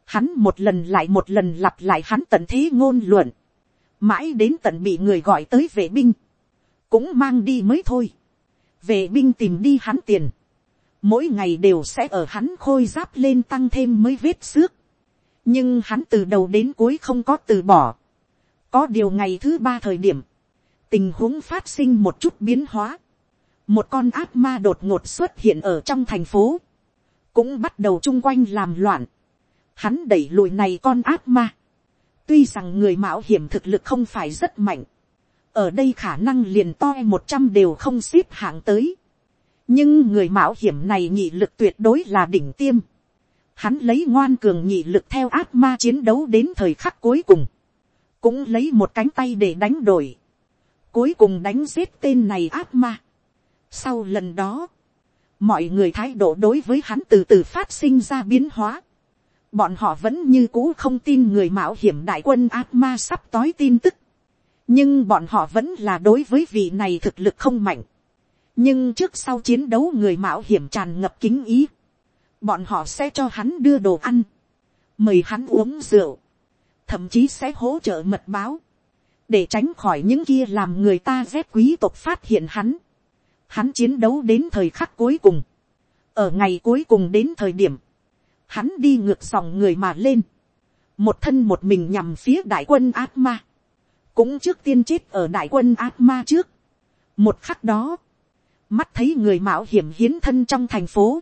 hắn một lần lại một lần lặp lại hắn tận thế ngôn luận, mãi đến tận bị người gọi tới vệ binh, cũng mang đi mới thôi, vệ binh tìm đi hắn tiền, mỗi ngày đều sẽ ở hắn khôi giáp lên tăng thêm mới vết xước, nhưng hắn từ đầu đến cuối không có từ bỏ, có điều ngày thứ ba thời điểm, tình huống phát sinh một chút biến hóa, một con ác ma đột ngột xuất hiện ở trong thành phố, cũng bắt đầu chung quanh làm loạn, hắn đẩy lùi này con ác ma, tuy rằng người mạo hiểm thực lực không phải rất mạnh, ở đây khả năng liền to một trăm đều không xếp hạng tới, nhưng người mạo hiểm này nhị lực tuyệt đối là đỉnh tiêm, hắn lấy ngoan cường nhị lực theo ác ma chiến đấu đến thời khắc cuối cùng, cũng lấy một cánh tay để đánh đổi, cuối cùng đánh giết tên này ác ma. Sau lần đó, mọi người thái độ đối với hắn từ từ phát sinh ra biến hóa. Bọn họ vẫn như cũ không tin người mạo hiểm đại quân ác ma sắp tối tin tức. Nhưng bọn họ vẫn là đối với vị này thực lực không mạnh. Nhưng trước sau chiến đấu người mạo hiểm tràn ngập kính ý. Bọn họ sẽ cho hắn đưa đồ ăn. Mời hắn uống rượu. Thậm chí sẽ hỗ trợ mật báo để tránh khỏi những kia làm người ta rét quý tộc phát hiện hắn. Hắn chiến đấu đến thời khắc cuối cùng. Ở ngày cuối cùng đến thời điểm, hắn đi ngược dòng người mà lên. Một thân một mình nhằm phía đại quân ác ma. Cũng trước tiên chết ở đại quân ác ma trước. Một khắc đó, mắt thấy người mạo hiểm hiến thân trong thành phố.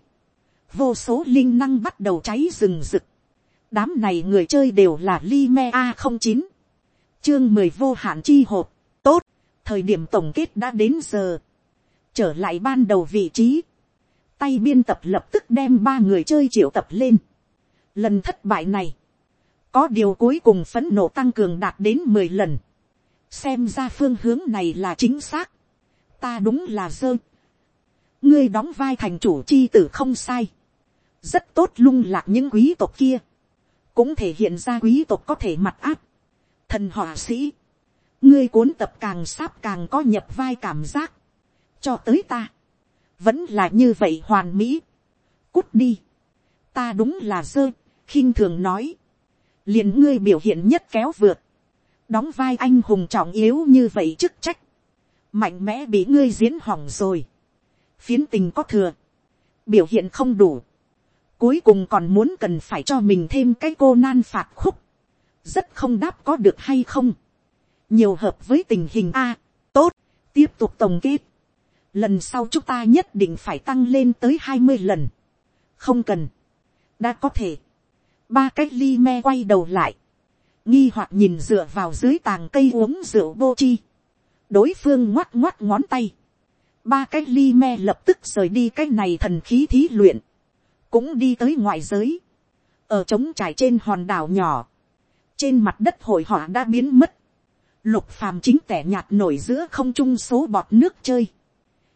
Vô số linh năng bắt đầu cháy rừng rực. Đám này người chơi đều là Lime A09 chương mười vô hạn chi hộp, tốt, thời điểm tổng kết đã đến giờ, trở lại ban đầu vị trí, tay biên tập lập tức đem ba người chơi triệu tập lên. Lần thất bại này, có điều cuối cùng phấn nộ tăng cường đạt đến mười lần, xem ra phương hướng này là chính xác, ta đúng là dơ, ngươi đóng vai thành chủ chi tử không sai, rất tốt lung lạc những quý tộc kia, cũng thể hiện ra quý tộc có thể mặt áp, thần họa sĩ, ngươi cuốn tập càng sáp càng có nhập vai cảm giác, cho tới ta, vẫn là như vậy hoàn mỹ, cút đi, ta đúng là dơ, khinh thường nói, liền ngươi biểu hiện nhất kéo vượt, đóng vai anh hùng trọng yếu như vậy chức trách, mạnh mẽ bị ngươi diễn hỏng rồi, phiến tình có thừa, biểu hiện không đủ, cuối cùng còn muốn cần phải cho mình thêm cái cô nan phạt khúc, rất không đáp có được hay không, nhiều hợp với tình hình a, tốt, tiếp tục tổng kết, lần sau chúng ta nhất định phải tăng lên tới hai mươi lần, không cần, đã có thể, ba cái ly me quay đầu lại, nghi hoặc nhìn dựa vào dưới tàng cây uống rượu vô chi, đối phương ngoắt ngoắt ngón tay, ba cái ly me lập tức rời đi cái này thần khí thí luyện, cũng đi tới ngoại giới, ở trống trải trên hòn đảo nhỏ, trên mặt đất hội họa đã biến mất, lục phàm chính tẻ nhạt nổi giữa không trung số bọt nước chơi,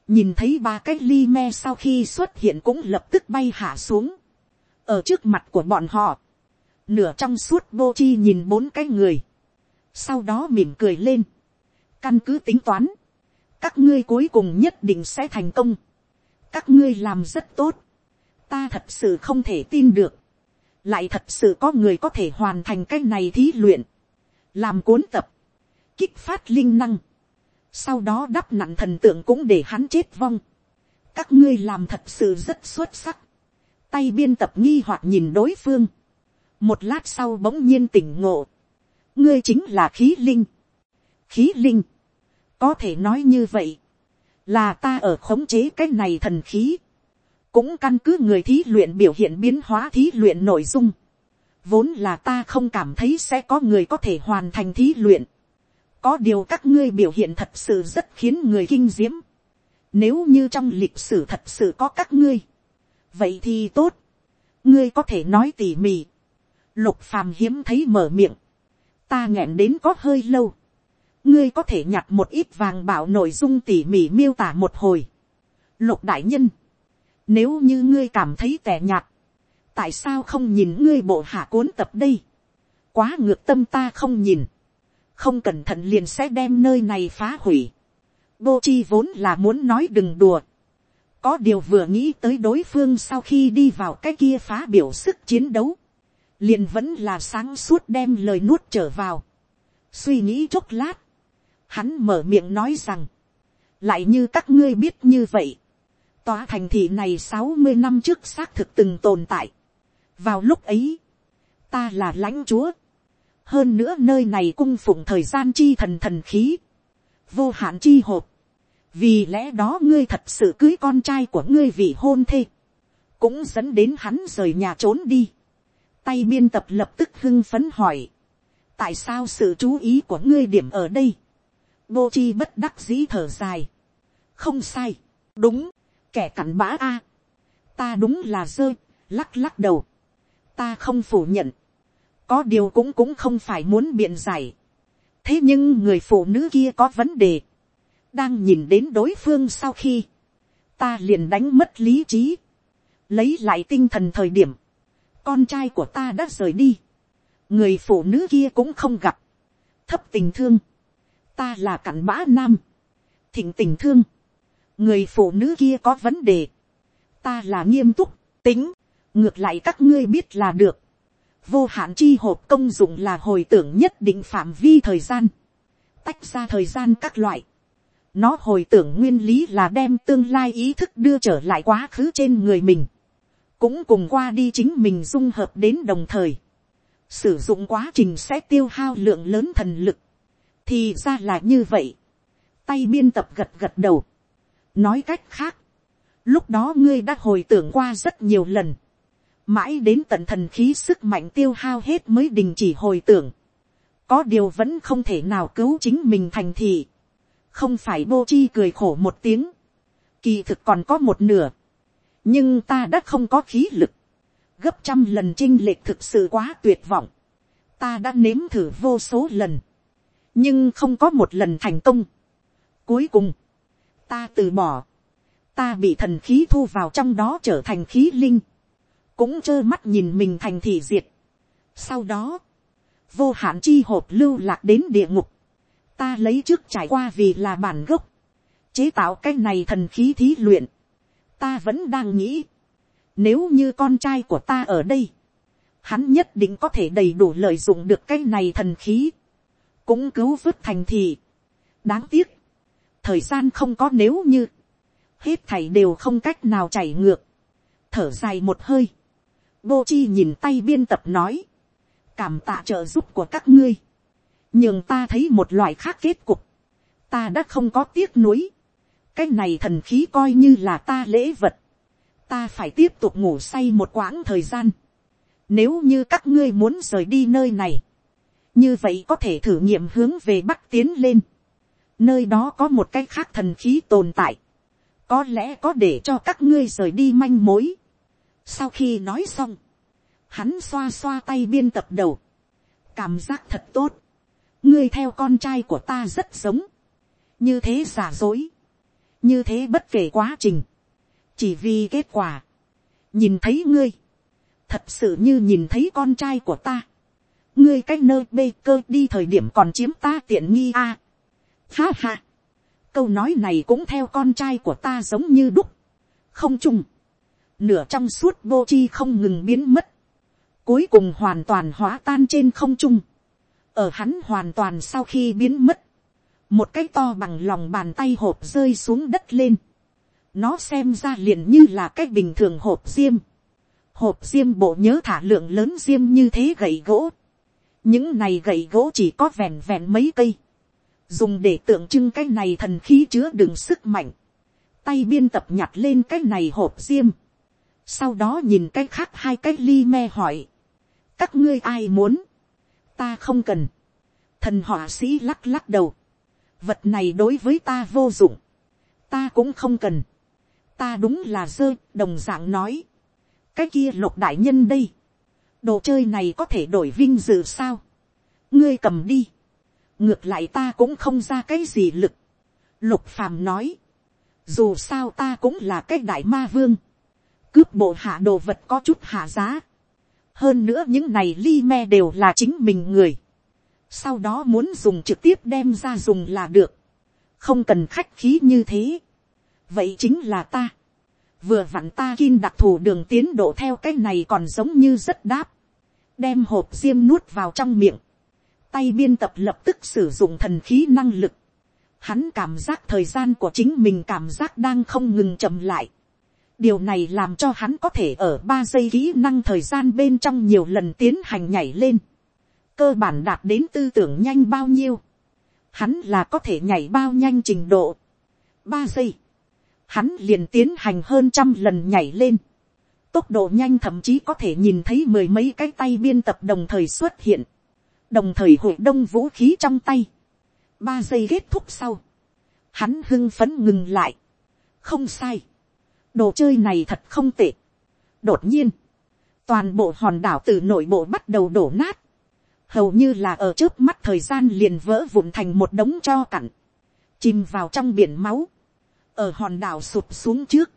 nhìn thấy ba cái ly me sau khi xuất hiện cũng lập tức bay hạ xuống, ở trước mặt của bọn họ, nửa trong suốt vô chi nhìn bốn cái người, sau đó mỉm cười lên, căn cứ tính toán, các ngươi cuối cùng nhất định sẽ thành công, các ngươi làm rất tốt, ta thật sự không thể tin được, lại thật sự có người có thể hoàn thành cái này thí luyện, làm cuốn tập, kích phát linh năng, sau đó đắp nặn thần tượng cũng để hắn chết vong, các ngươi làm thật sự rất xuất sắc, tay biên tập nghi hoặc nhìn đối phương, một lát sau bỗng nhiên tỉnh ngộ, ngươi chính là khí linh, khí linh, có thể nói như vậy, là ta ở khống chế cái này thần khí, cũng căn cứ người thí luyện biểu hiện biến hóa thí luyện nội dung, vốn là ta không cảm thấy sẽ có người có thể hoàn thành thí luyện, có điều các ngươi biểu hiện thật sự rất khiến người kinh diễm, nếu như trong lịch sử thật sự có các ngươi, vậy thì tốt, ngươi có thể nói tỉ mỉ, lục phàm hiếm thấy mở miệng, ta nghẹn đến có hơi lâu, ngươi có thể nhặt một ít vàng bảo nội dung tỉ mỉ miêu tả một hồi. Lục đại nhân, nếu như ngươi cảm thấy tẻ nhạt, tại sao không nhìn ngươi bộ hạ cuốn tập đây? Quá ngược tâm ta không nhìn, không cẩn thận liền sẽ đem nơi này phá hủy. Bô chi vốn là muốn nói đừng đùa. Có điều vừa nghĩ tới đối phương sau khi đi vào cái kia phá biểu sức chiến đấu. Liền vẫn là sáng suốt đem lời nuốt trở vào. Suy nghĩ chốc lát hắn mở miệng nói rằng, lại như các ngươi biết như vậy, tòa thành thị này sáu mươi năm trước xác thực từng tồn tại. vào lúc ấy, ta là lãnh chúa, hơn nữa nơi này cung phụng thời gian chi thần thần khí, vô hạn chi hộp, vì lẽ đó ngươi thật sự cưới con trai của ngươi vì hôn thê, cũng dẫn đến hắn rời nhà trốn đi. tay biên tập lập tức hưng phấn hỏi, tại sao sự chú ý của ngươi điểm ở đây, Bô chi bất đắc dĩ thở dài. Không sai. Đúng. Kẻ cặn bã a. Ta đúng là dơ. Lắc lắc đầu. Ta không phủ nhận. Có điều cũng cũng không phải muốn biện giải. Thế nhưng người phụ nữ kia có vấn đề. Đang nhìn đến đối phương sau khi. Ta liền đánh mất lý trí. Lấy lại tinh thần thời điểm. Con trai của ta đã rời đi. Người phụ nữ kia cũng không gặp. Thấp tình thương ta là cặn bã nam, thịnh tình thương, người phụ nữ kia có vấn đề, ta là nghiêm túc, tính, ngược lại các ngươi biết là được, vô hạn chi hộp công dụng là hồi tưởng nhất định phạm vi thời gian, tách ra thời gian các loại, nó hồi tưởng nguyên lý là đem tương lai ý thức đưa trở lại quá khứ trên người mình, cũng cùng qua đi chính mình dung hợp đến đồng thời, sử dụng quá trình sẽ tiêu hao lượng lớn thần lực, thì ra là như vậy. tay biên tập gật gật đầu. nói cách khác, lúc đó ngươi đã hồi tưởng qua rất nhiều lần mãi đến tận thần khí sức mạnh tiêu hao hết mới đình chỉ hồi tưởng. có điều vẫn không thể nào cứu chính mình thành thị. không phải bô chi cười khổ một tiếng. kỳ thực còn có một nửa. nhưng ta đã không có khí lực. gấp trăm lần chinh lệch thực sự quá tuyệt vọng. ta đã nếm thử vô số lần nhưng không có một lần thành công. Cuối cùng, ta từ bỏ, ta bị thần khí thu vào trong đó trở thành khí linh, cũng trơ mắt nhìn mình thành thị diệt. Sau đó, vô hạn chi hộp lưu lạc đến địa ngục, ta lấy trước trải qua vì là bản gốc, chế tạo cái này thần khí thí luyện, ta vẫn đang nghĩ, nếu như con trai của ta ở đây, hắn nhất định có thể đầy đủ lợi dụng được cái này thần khí, cũng cứu vớt thành thị. đáng tiếc, thời gian không có nếu như, hết thảy đều không cách nào chảy ngược, thở dài một hơi, Đô chi nhìn tay biên tập nói, cảm tạ trợ giúp của các ngươi, nhưng ta thấy một loại khác kết cục, ta đã không có tiếc nuối, cái này thần khí coi như là ta lễ vật, ta phải tiếp tục ngủ say một quãng thời gian, nếu như các ngươi muốn rời đi nơi này, như vậy có thể thử nghiệm hướng về bắc tiến lên, nơi đó có một cái khác thần khí tồn tại, có lẽ có để cho các ngươi rời đi manh mối sau khi nói xong, hắn xoa xoa tay biên tập đầu, cảm giác thật tốt, ngươi theo con trai của ta rất giống, như thế giả dối, như thế bất kể quá trình, chỉ vì kết quả, nhìn thấy ngươi, thật sự như nhìn thấy con trai của ta, ngươi cách nơi bê cơ đi thời điểm còn chiếm ta tiện nghi a. À. Ha ha, câu nói này cũng theo con trai của ta giống như đúc, không chung, nửa trong suốt vô chi không ngừng biến mất, cuối cùng hoàn toàn hóa tan trên không trung, ở hắn hoàn toàn sau khi biến mất, một cái to bằng lòng bàn tay hộp rơi xuống đất lên, nó xem ra liền như là cái bình thường hộp diêm, hộp diêm bộ nhớ thả lượng lớn diêm như thế gậy gỗ, những này gậy gỗ chỉ có vẹn vẹn mấy cây, dùng để tượng trưng cái này thần khí chứa đựng sức mạnh, tay biên tập nhặt lên cái này hộp diêm, sau đó nhìn cái khác hai cái ly me hỏi, các ngươi ai muốn, ta không cần, thần họa sĩ lắc lắc đầu, vật này đối với ta vô dụng, ta cũng không cần, ta đúng là dơ, đồng d ạ n g nói, cái kia lục đại nhân đây, đồ chơi này có thể đổi vinh dự sao, ngươi cầm đi, ngược lại ta cũng không ra cái gì lực, lục phàm nói, dù sao ta cũng là cái đại ma vương, cướp bộ hạ đồ vật có chút hạ giá, hơn nữa những này li me đều là chính mình người. sau đó muốn dùng trực tiếp đem ra dùng là được. không cần khách khí như thế. vậy chính là ta. vừa vặn ta kim đặc thù đường tiến độ theo cái này còn giống như rất đáp. đem hộp diêm nuốt vào trong miệng. tay biên tập lập tức sử dụng thần khí năng lực. hắn cảm giác thời gian của chính mình cảm giác đang không ngừng chậm lại điều này làm cho hắn có thể ở ba giây kỹ năng thời gian bên trong nhiều lần tiến hành nhảy lên, cơ bản đạt đến tư tưởng nhanh bao nhiêu, hắn là có thể nhảy bao nhanh trình độ, ba giây, hắn liền tiến hành hơn trăm lần nhảy lên, tốc độ nhanh thậm chí có thể nhìn thấy mười mấy cái tay biên tập đồng thời xuất hiện, đồng thời hội đông vũ khí trong tay, ba giây kết thúc sau, hắn hưng phấn ngừng lại, không sai, đồ chơi này thật không tệ. đột nhiên, toàn bộ hòn đảo từ nội bộ bắt đầu đổ nát, hầu như là ở trước mắt thời gian liền vỡ vụn thành một đống cho cặn, chìm vào trong biển máu, ở hòn đảo sụp xuống trước,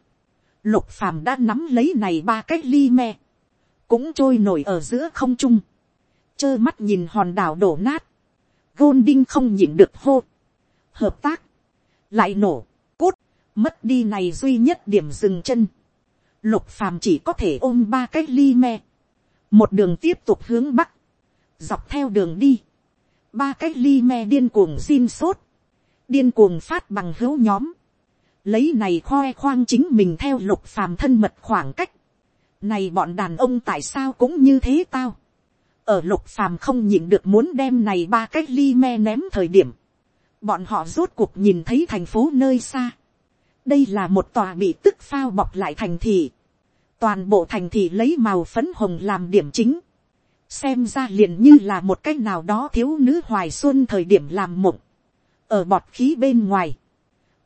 lục phàm đã nắm lấy này ba cái ly me, cũng trôi nổi ở giữa không trung, trơ mắt nhìn hòn đảo đổ nát, gôn đinh không nhịn được hô, hợp tác, lại nổ, cút mất đi này duy nhất điểm dừng chân, lục phàm chỉ có thể ôm ba cái ly me, một đường tiếp tục hướng bắc, dọc theo đường đi, ba cái ly me điên cuồng xin sốt, điên cuồng phát bằng hữu nhóm, lấy này khoe khoang chính mình theo lục phàm thân mật khoảng cách, này bọn đàn ông tại sao cũng như thế tao, ở lục phàm không nhịn được muốn đem này ba cái ly me ném thời điểm, bọn họ rốt cuộc nhìn thấy thành phố nơi xa, đây là một tòa bị tức phao bọc lại thành thị. toàn bộ thành thị lấy màu phấn hồng làm điểm chính. xem ra liền như là một cách nào đó thiếu nữ hoài xuân thời điểm làm mộng. ở bọt khí bên ngoài,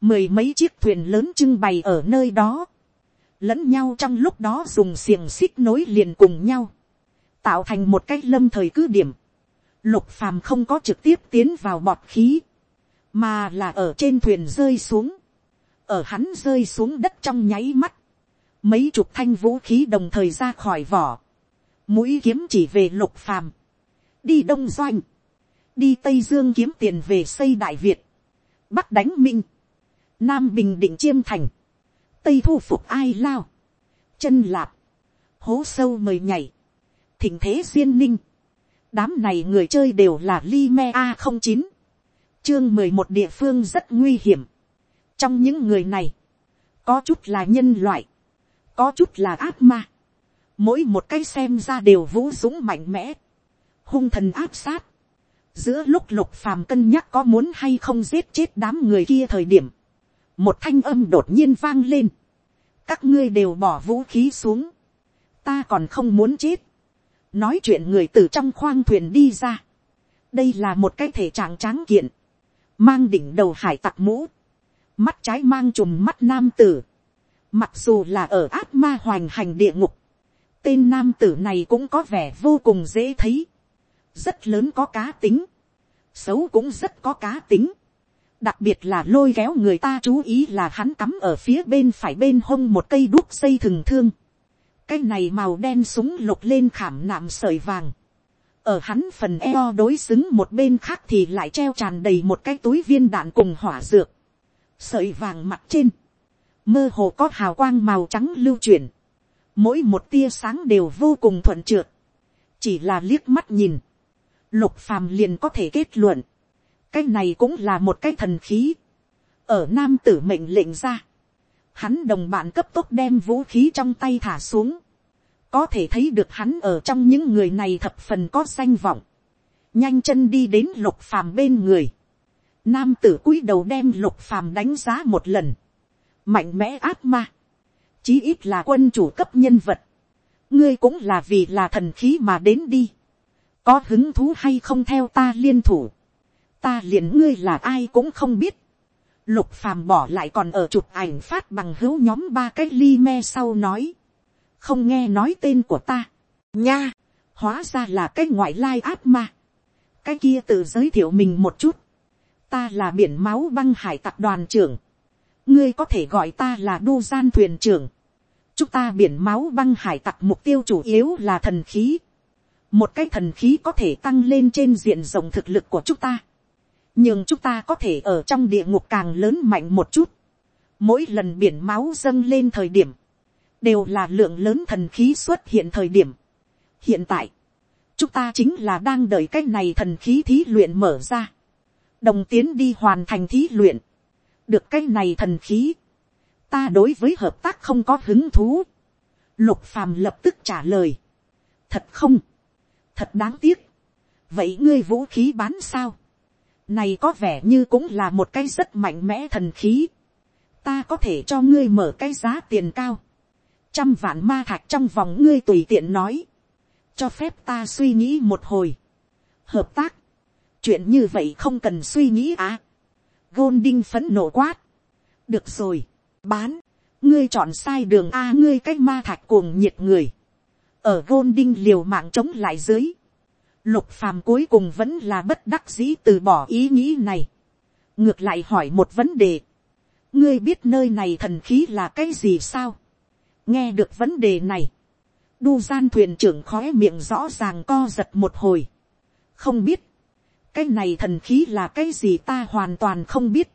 mười mấy chiếc thuyền lớn trưng bày ở nơi đó. lẫn nhau trong lúc đó dùng xiềng xích nối liền cùng nhau. tạo thành một cách lâm thời cứ điểm. lục phàm không có trực tiếp tiến vào bọt khí mà là ở trên thuyền rơi xuống ở hắn rơi xuống đất trong nháy mắt, mấy chục thanh vũ khí đồng thời ra khỏi vỏ, mũi kiếm chỉ về lục phàm, đi đông doanh, đi tây dương kiếm tiền về xây đại việt, bắc đánh minh, nam bình định chiêm thành, tây thu phục ai lao, chân lạp, hố sâu mời nhảy, thỉnh thế duyên ninh, đám này người chơi đều là li me a không chín, chương mười một địa phương rất nguy hiểm, trong những người này, có chút là nhân loại, có chút là ác ma, mỗi một cái xem ra đều vũ dũng mạnh mẽ, hung thần áp sát, giữa lúc lục phàm cân nhắc có muốn hay không giết chết đám người kia thời điểm, một thanh âm đột nhiên vang lên, các ngươi đều bỏ vũ khí xuống, ta còn không muốn chết, nói chuyện người từ trong khoang thuyền đi ra, đây là một cái thể trạng tráng kiện, mang đỉnh đầu hải tặc mũ, mắt trái mang chùm mắt nam tử, mặc dù là ở ác ma hoành hành địa ngục, tên nam tử này cũng có vẻ vô cùng dễ thấy, rất lớn có cá tính, xấu cũng rất có cá tính, đặc biệt là lôi kéo người ta chú ý là hắn cắm ở phía bên phải bên hông một cây đuốc xây thừng thương, cái này màu đen súng lục lên khảm nạm sợi vàng, ở hắn phần eo đối xứng một bên khác thì lại treo tràn đầy một cái túi viên đạn cùng hỏa dược, sợi vàng mặt trên, mơ hồ có hào quang màu trắng lưu chuyển, mỗi một tia sáng đều vô cùng thuận trượt, chỉ là liếc mắt nhìn, lục phàm liền có thể kết luận, cái này cũng là một cái thần khí, ở nam tử mệnh lệnh ra, hắn đồng bạn cấp tốc đem vũ khí trong tay thả xuống, có thể thấy được hắn ở trong những người này thập phần có danh vọng, nhanh chân đi đến lục phàm bên người, nam tử cúi đầu đem lục phàm đánh giá một lần, mạnh mẽ áp ma, chí ít là quân chủ cấp nhân vật, ngươi cũng là vì là thần khí mà đến đi, có hứng thú hay không theo ta liên thủ, ta liền ngươi là ai cũng không biết, lục phàm bỏ lại còn ở chụp ảnh phát bằng hữu nhóm ba cái ly me sau nói, không nghe nói tên của ta, nha, hóa ra là cái ngoại lai áp ma, cái kia tự giới thiệu mình một chút, ta là biển máu băng hải tặc đoàn trưởng, ngươi có thể gọi ta là đu gian thuyền trưởng, chúng ta biển máu băng hải tặc mục tiêu chủ yếu là thần khí, một cái thần khí có thể tăng lên trên diện rộng thực lực của chúng ta, nhưng chúng ta có thể ở trong địa ngục càng lớn mạnh một chút, mỗi lần biển máu dâng lên thời điểm, đều là lượng lớn thần khí xuất hiện thời điểm. hiện tại, chúng ta chính là đang đợi cái này thần khí thí luyện mở ra, đồng tiến đi hoàn thành thí luyện, được cái này thần khí, ta đối với hợp tác không có hứng thú. Lục phàm lập tức trả lời. Thật không? Thật đáng tiếc. Vậy ngươi vũ khí bán sao? Này có vẻ như cũng là một cái rất mạnh mẽ thần khí. Ta có thể cho ngươi mở cái giá tiền cao. Trăm vạn ma thạch trong vòng ngươi tùy tiện nói. Cho phép ta suy nghĩ một hồi. Hợp tác. Chuyện như vậy không cần suy nghĩ à. Golding phấn nộ quát. Được rồi. Bán, ngươi chọn sai đường a ngươi cách ma thạch cuồng nhiệt người, ở gôn đinh liều mạng chống lại dưới, lục phàm cuối cùng vẫn là bất đắc dĩ từ bỏ ý nghĩ này, ngược lại hỏi một vấn đề, ngươi biết nơi này thần khí là cái gì sao, nghe được vấn đề này, đu gian thuyền trưởng khói miệng rõ ràng co giật một hồi, không biết, cái này thần khí là cái gì ta hoàn toàn không biết,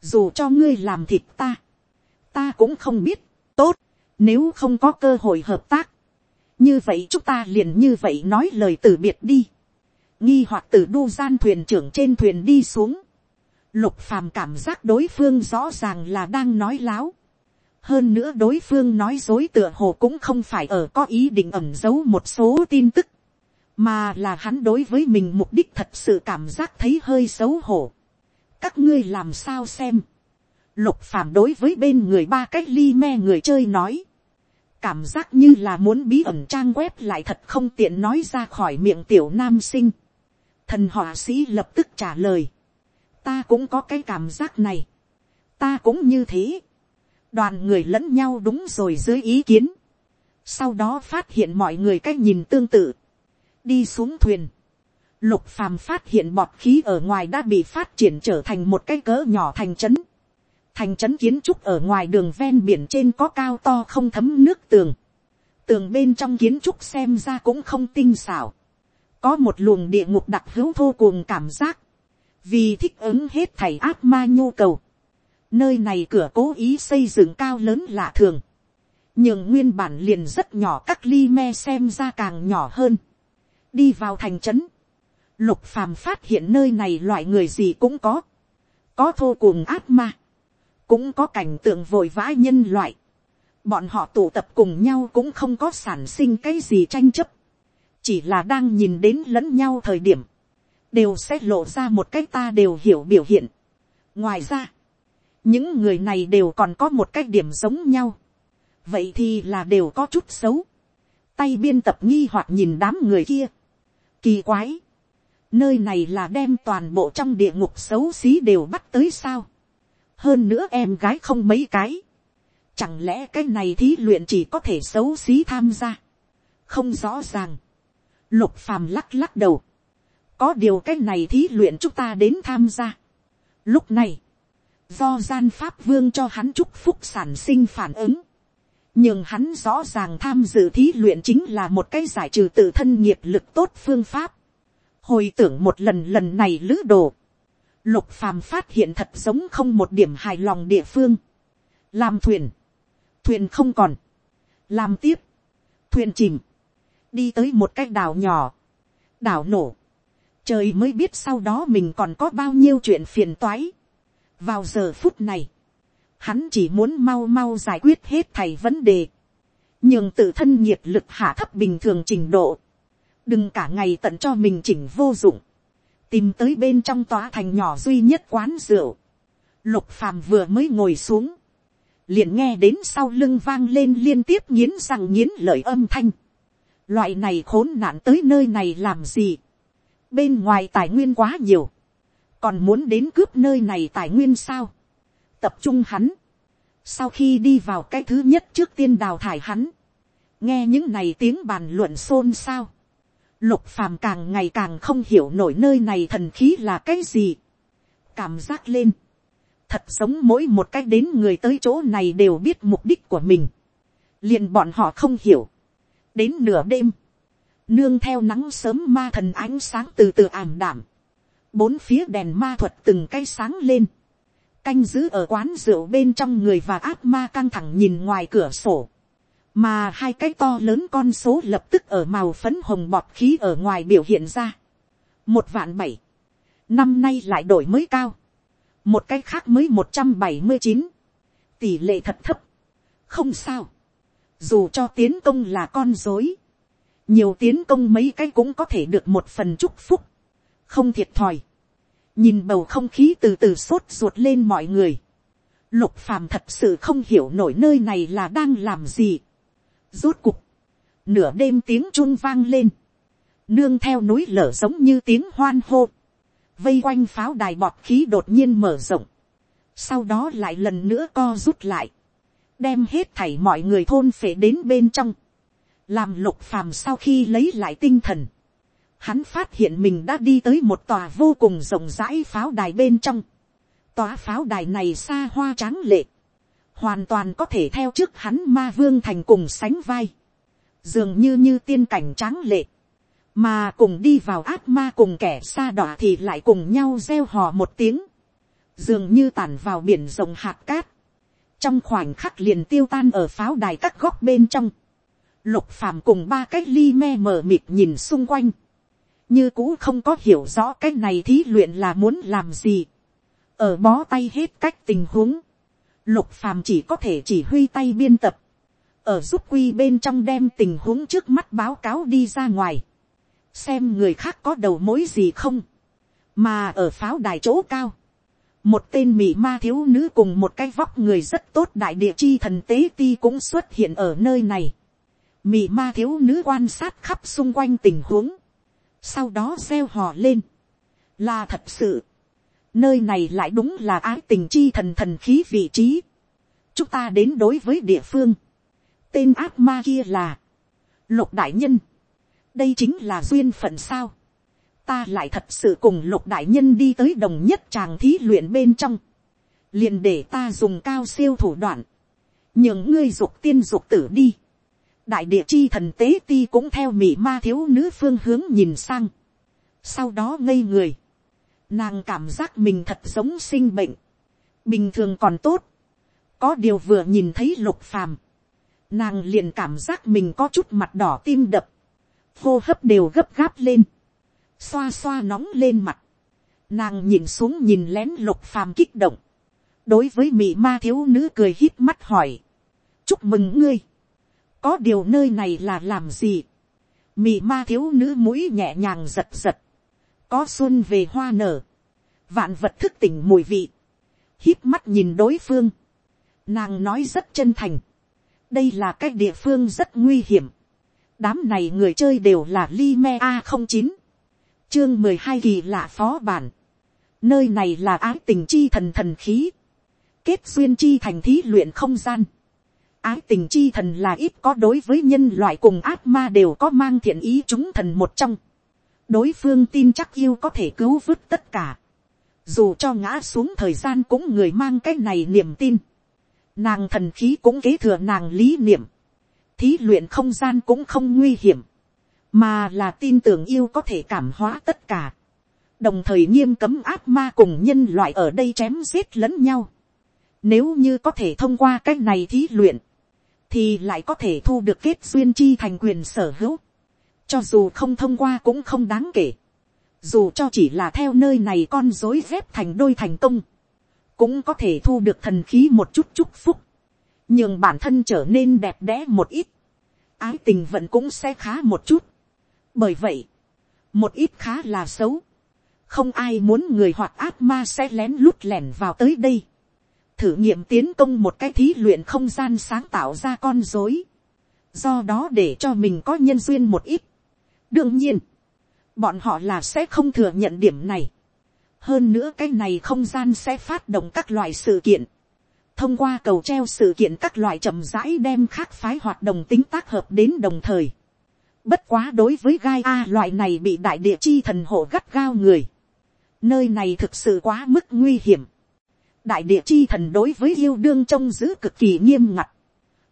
dù cho ngươi làm thịt ta, ta cũng không biết, tốt, nếu không có cơ hội hợp tác, như vậy chúng ta liền như vậy nói lời từ biệt đi, nghi hoặc từ đu gian thuyền trưởng trên thuyền đi xuống, lục phàm cảm giác đối phương rõ ràng là đang nói láo, hơn nữa đối phương nói dối tựa hồ cũng không phải ở có ý định ẩm giấu một số tin tức, mà là hắn đối với mình mục đích thật sự cảm giác thấy hơi xấu hổ. các ngươi làm sao xem, Lục phàm đối với bên người ba cái ly me người chơi nói. Cảm giác như là muốn bí ẩn trang web lại thật không tiện nói ra khỏi miệng tiểu nam sinh. Thần họa sĩ lập tức trả lời. Ta cũng có cái cảm giác này. Ta cũng như thế. Đoàn người lẫn nhau đúng rồi dưới ý kiến. Sau đó phát hiện mọi người cách nhìn tương tự. Đi xuống thuyền. Lục phàm phát hiện bọt khí ở ngoài đã bị phát triển trở thành một cái cỡ nhỏ thành trấn thành trấn kiến trúc ở ngoài đường ven biển trên có cao to không thấm nước tường. Tường bên trong kiến trúc xem ra cũng không tinh xảo. Có một luồng địa ngục đặc hữu vô cùng cảm giác. Vì thích ứng hết thảy ác ma nhu cầu. Nơi này cửa cố ý xây dựng cao lớn lạ thường. Nhưng nguyên bản liền rất nhỏ, các ly me xem ra càng nhỏ hơn. Đi vào thành trấn. Lục phàm phát hiện nơi này loại người gì cũng có. Có thô cùng ác ma cũng có cảnh tượng vội vã nhân loại. Bọn họ tụ tập cùng nhau cũng không có sản sinh cái gì tranh chấp. Chỉ là đang nhìn đến lẫn nhau thời điểm. Đều sẽ lộ ra một cách ta đều hiểu biểu hiện. Ngoài ra. những người này đều còn có một cách điểm giống nhau, vậy thì là đều có chút xấu, tay biên tập nghi hoặc nhìn đám người kia, kỳ quái, nơi này là đem toàn bộ trong địa ngục xấu xí đều bắt tới sao, hơn nữa em gái không mấy cái, chẳng lẽ cái này thí luyện chỉ có thể xấu xí tham gia, không rõ ràng, lục phàm lắc lắc đầu, có điều cái này thí luyện chúng ta đến tham gia. Lúc này, do gian pháp vương cho hắn chúc phúc sản sinh phản ứng, nhưng hắn rõ ràng tham dự thí luyện chính là một cái giải trừ tự thân nghiệp lực tốt phương pháp. hồi tưởng một lần lần này lữ đồ, lục phàm phát hiện thật giống không một điểm hài lòng địa phương. làm thuyền, thuyền không còn, làm tiếp, thuyền chìm, đi tới một cái đảo nhỏ, đảo nổ, trời mới biết sau đó mình còn có bao nhiêu chuyện phiền toái. vào giờ phút này, hắn chỉ muốn mau mau giải quyết hết thầy vấn đề, nhưng tự thân nhiệt lực hạ thấp bình thường trình độ, đừng cả ngày tận cho mình chỉnh vô dụng, tìm tới bên trong tòa thành nhỏ duy nhất quán rượu, lục phàm vừa mới ngồi xuống, liền nghe đến sau lưng vang lên liên tiếp nghiến răng nghiến lợi âm thanh, loại này khốn nạn tới nơi này làm gì, bên ngoài tài nguyên quá nhiều, còn muốn đến cướp nơi này tài nguyên sao, tập trung hắn, sau khi đi vào cái thứ nhất trước tiên đào thải hắn, nghe những này tiếng bàn luận xôn xao, lục phàm càng ngày càng không hiểu nổi nơi này thần khí là cái gì, cảm giác lên, thật giống mỗi một cách đến người tới chỗ này đều biết mục đích của mình, liền bọn họ không hiểu, đến nửa đêm, nương theo nắng sớm ma thần ánh sáng từ từ ảm đảm, bốn phía đèn ma thuật từng cây sáng lên, canh giữ ở quán rượu bên trong người và ác ma căng thẳng nhìn ngoài cửa sổ, mà hai cái to lớn con số lập tức ở màu phấn hồng bọt khí ở ngoài biểu hiện ra, một vạn bảy, năm nay lại đổi mới cao, một cái khác mới một trăm bảy mươi chín, tỷ lệ thật thấp, không sao, dù cho tiến công là con dối, nhiều tiến công mấy cái cũng có thể được một phần chúc phúc, không thiệt thòi, nhìn bầu không khí từ từ sốt ruột lên mọi người, lục phàm thật sự không hiểu nổi nơi này là đang làm gì, rốt cục, nửa đêm tiếng chun vang lên, nương theo núi lở giống như tiếng hoan hô, vây quanh pháo đài bọt khí đột nhiên mở rộng, sau đó lại lần nữa co rút lại, đem hết thảy mọi người thôn phệ đến bên trong, làm lục phàm sau khi lấy lại tinh thần, hắn phát hiện mình đã đi tới một tòa vô cùng rộng rãi pháo đài bên trong, tòa pháo đài này xa hoa tráng lệ, hoàn toàn có thể theo trước hắn ma vương thành cùng sánh vai, dường như như tiên cảnh tráng lệ, mà cùng đi vào ác ma cùng kẻ xa đỏ thì lại cùng nhau gieo hò một tiếng, dường như tản vào biển rộng hạt cát, trong khoảnh khắc liền tiêu tan ở pháo đài các góc bên trong, lục phàm cùng ba cái ly me mờ mịt nhìn xung quanh, như cũ không có hiểu rõ cái này thí luyện là muốn làm gì, ở bó tay hết cách tình huống, lục phàm chỉ có thể chỉ huy tay biên tập, ở giúp quy bên trong đem tình huống trước mắt báo cáo đi ra ngoài, xem người khác có đầu mối gì không, mà ở pháo đài chỗ cao, một tên mỹ ma thiếu nữ cùng một cái vóc người rất tốt đại địa chi thần tế ti cũng xuất hiện ở nơi này. mị ma thiếu nữ quan sát khắp xung quanh tình huống, sau đó gieo hò lên, là thật sự, nơi này lại đúng là ái tình chi thần thần khí vị trí, chúng ta đến đối với địa phương, tên ác ma kia là, lục đại nhân, đây chính là duyên phận sao, ta lại thật sự cùng lục đại nhân đi tới đồng nhất chàng thí luyện bên trong, liền để ta dùng cao siêu thủ đoạn, những ngươi dục tiên dục tử đi, đại địa chi thần tế ti cũng theo mỹ ma thiếu nữ phương hướng nhìn sang, sau đó ngây người, nàng cảm giác mình thật giống sinh bệnh, bình thường còn tốt, có điều vừa nhìn thấy lục phàm, nàng liền cảm giác mình có chút mặt đỏ tim đập, hô hấp đều gấp gáp lên, xoa xoa nóng lên mặt, nàng nhìn xuống nhìn lén lục phàm kích động, đối với mị ma thiếu nữ cười hít mắt hỏi, chúc mừng ngươi, có điều nơi này là làm gì, mị ma thiếu nữ mũi nhẹ nhàng giật giật, có xuân về hoa nở, vạn vật thức tỉnh mùi vị, hít mắt nhìn đối phương, nàng nói rất chân thành, đây là cái địa phương rất nguy hiểm, đám này người chơi đều là Lime a không chín. Chương mười hai kỳ lạ phó bản, nơi này là ái tình chi thần thần khí, kết duyên chi thành thí luyện không gian, ái tình chi thần là ít có đối với nhân loại cùng ác ma đều có mang thiện ý chúng thần một trong, đối phương tin chắc yêu có thể cứu vớt tất cả, dù cho ngã xuống thời gian cũng người mang cái này niềm tin, nàng thần khí cũng kế thừa nàng lý niệm, thí luyện không gian cũng không nguy hiểm, mà là tin tưởng yêu có thể cảm hóa tất cả, đồng thời nghiêm cấm ác ma cùng nhân loại ở đây chém giết lẫn nhau. Nếu như có thể thông qua cách này thí luyện, thì lại có thể thu được kết duyên chi thành quyền sở hữu. Cho dù không thông qua cũng không đáng kể. Dù cho chỉ là theo nơi này con dối dép thành đôi thành công, cũng có thể thu được thần khí một chút chúc phúc, nhường bản thân trở nên đẹp đẽ một ít. Ái tình vẫn cũng sẽ khá một chút. Bởi vậy, một ít khá là xấu. Không ai muốn người hoặc ác ma sẽ lén lút lẻn vào tới đây thử nghiệm tiến công một cái thí luyện không gian sáng tạo ra con dối, do đó để cho mình có nhân duyên một ít. đương nhiên, bọn họ là sẽ không thừa nhận điểm này. hơn nữa cái này không gian sẽ phát động các loại sự kiện, thông qua cầu treo sự kiện các loại chậm rãi đem khác phái hoạt động tính tác hợp đến đồng thời. Bất quá đối với gai A loại này bị đại địa chi thần hộ gắt gao người. Nơi này thực sự quá mức nguy hiểm đại địa chi thần đối với yêu đương trông giữ cực kỳ nghiêm ngặt.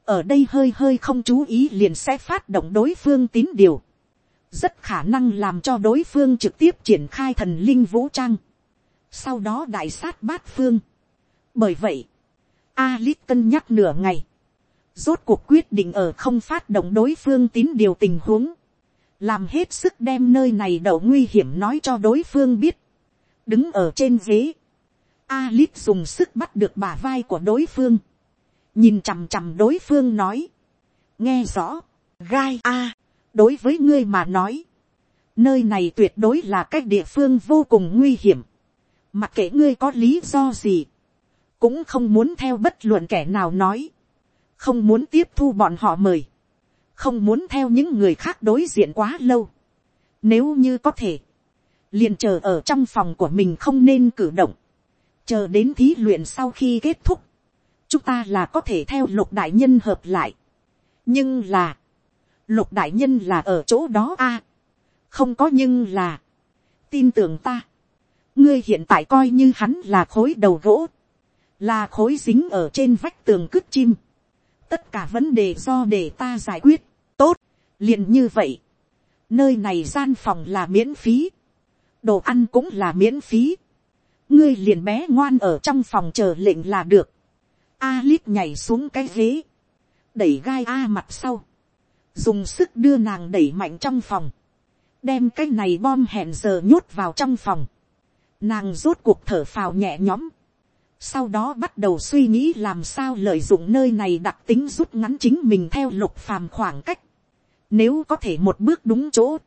ở đây hơi hơi không chú ý liền sẽ phát động đối phương tín điều. rất khả năng làm cho đối phương trực tiếp triển khai thần linh vũ trang. sau đó đại sát bát phương. bởi vậy, Alip cân nhắc nửa ngày. rốt cuộc quyết định ở không phát động đối phương tín điều tình huống. làm hết sức đem nơi này đậu nguy hiểm nói cho đối phương biết. đứng ở trên ghế Alip dùng sức bắt được bà vai của đối phương. Nhìn chằm chằm đối phương nói. Nghe rõ. Gai A. đối với ngươi mà nói. Nơi này tuyệt đối là cách địa phương vô cùng nguy hiểm. Mặc kệ ngươi có lý do gì. Cũng không muốn theo bất luận kẻ nào nói. Không muốn tiếp thu bọn họ mời. Không muốn theo những người khác đối diện quá lâu. Nếu như có thể. Liền chờ ở trong phòng của mình không nên cử động chờ đến thí luyện sau khi kết thúc, chúng ta là có thể theo lục đại nhân hợp lại. nhưng là, lục đại nhân là ở chỗ đó a. không có nhưng là, tin tưởng ta, ngươi hiện tại coi như hắn là khối đầu gỗ, là khối dính ở trên vách tường cứt chim. tất cả vấn đề do để ta giải quyết, tốt, liền như vậy. nơi này gian phòng là miễn phí, đồ ăn cũng là miễn phí ngươi liền bé ngoan ở trong phòng chờ lệnh là được. Alip nhảy xuống cái ghế, đẩy gai a mặt sau, dùng sức đưa nàng đẩy mạnh trong phòng, đem cái này bom hẹn giờ nhốt vào trong phòng. Nàng rốt cuộc thở phào nhẹ nhõm, sau đó bắt đầu suy nghĩ làm sao lợi dụng nơi này đặc tính rút ngắn chính mình theo lục phàm khoảng cách. Nếu có thể một bước đúng chỗ,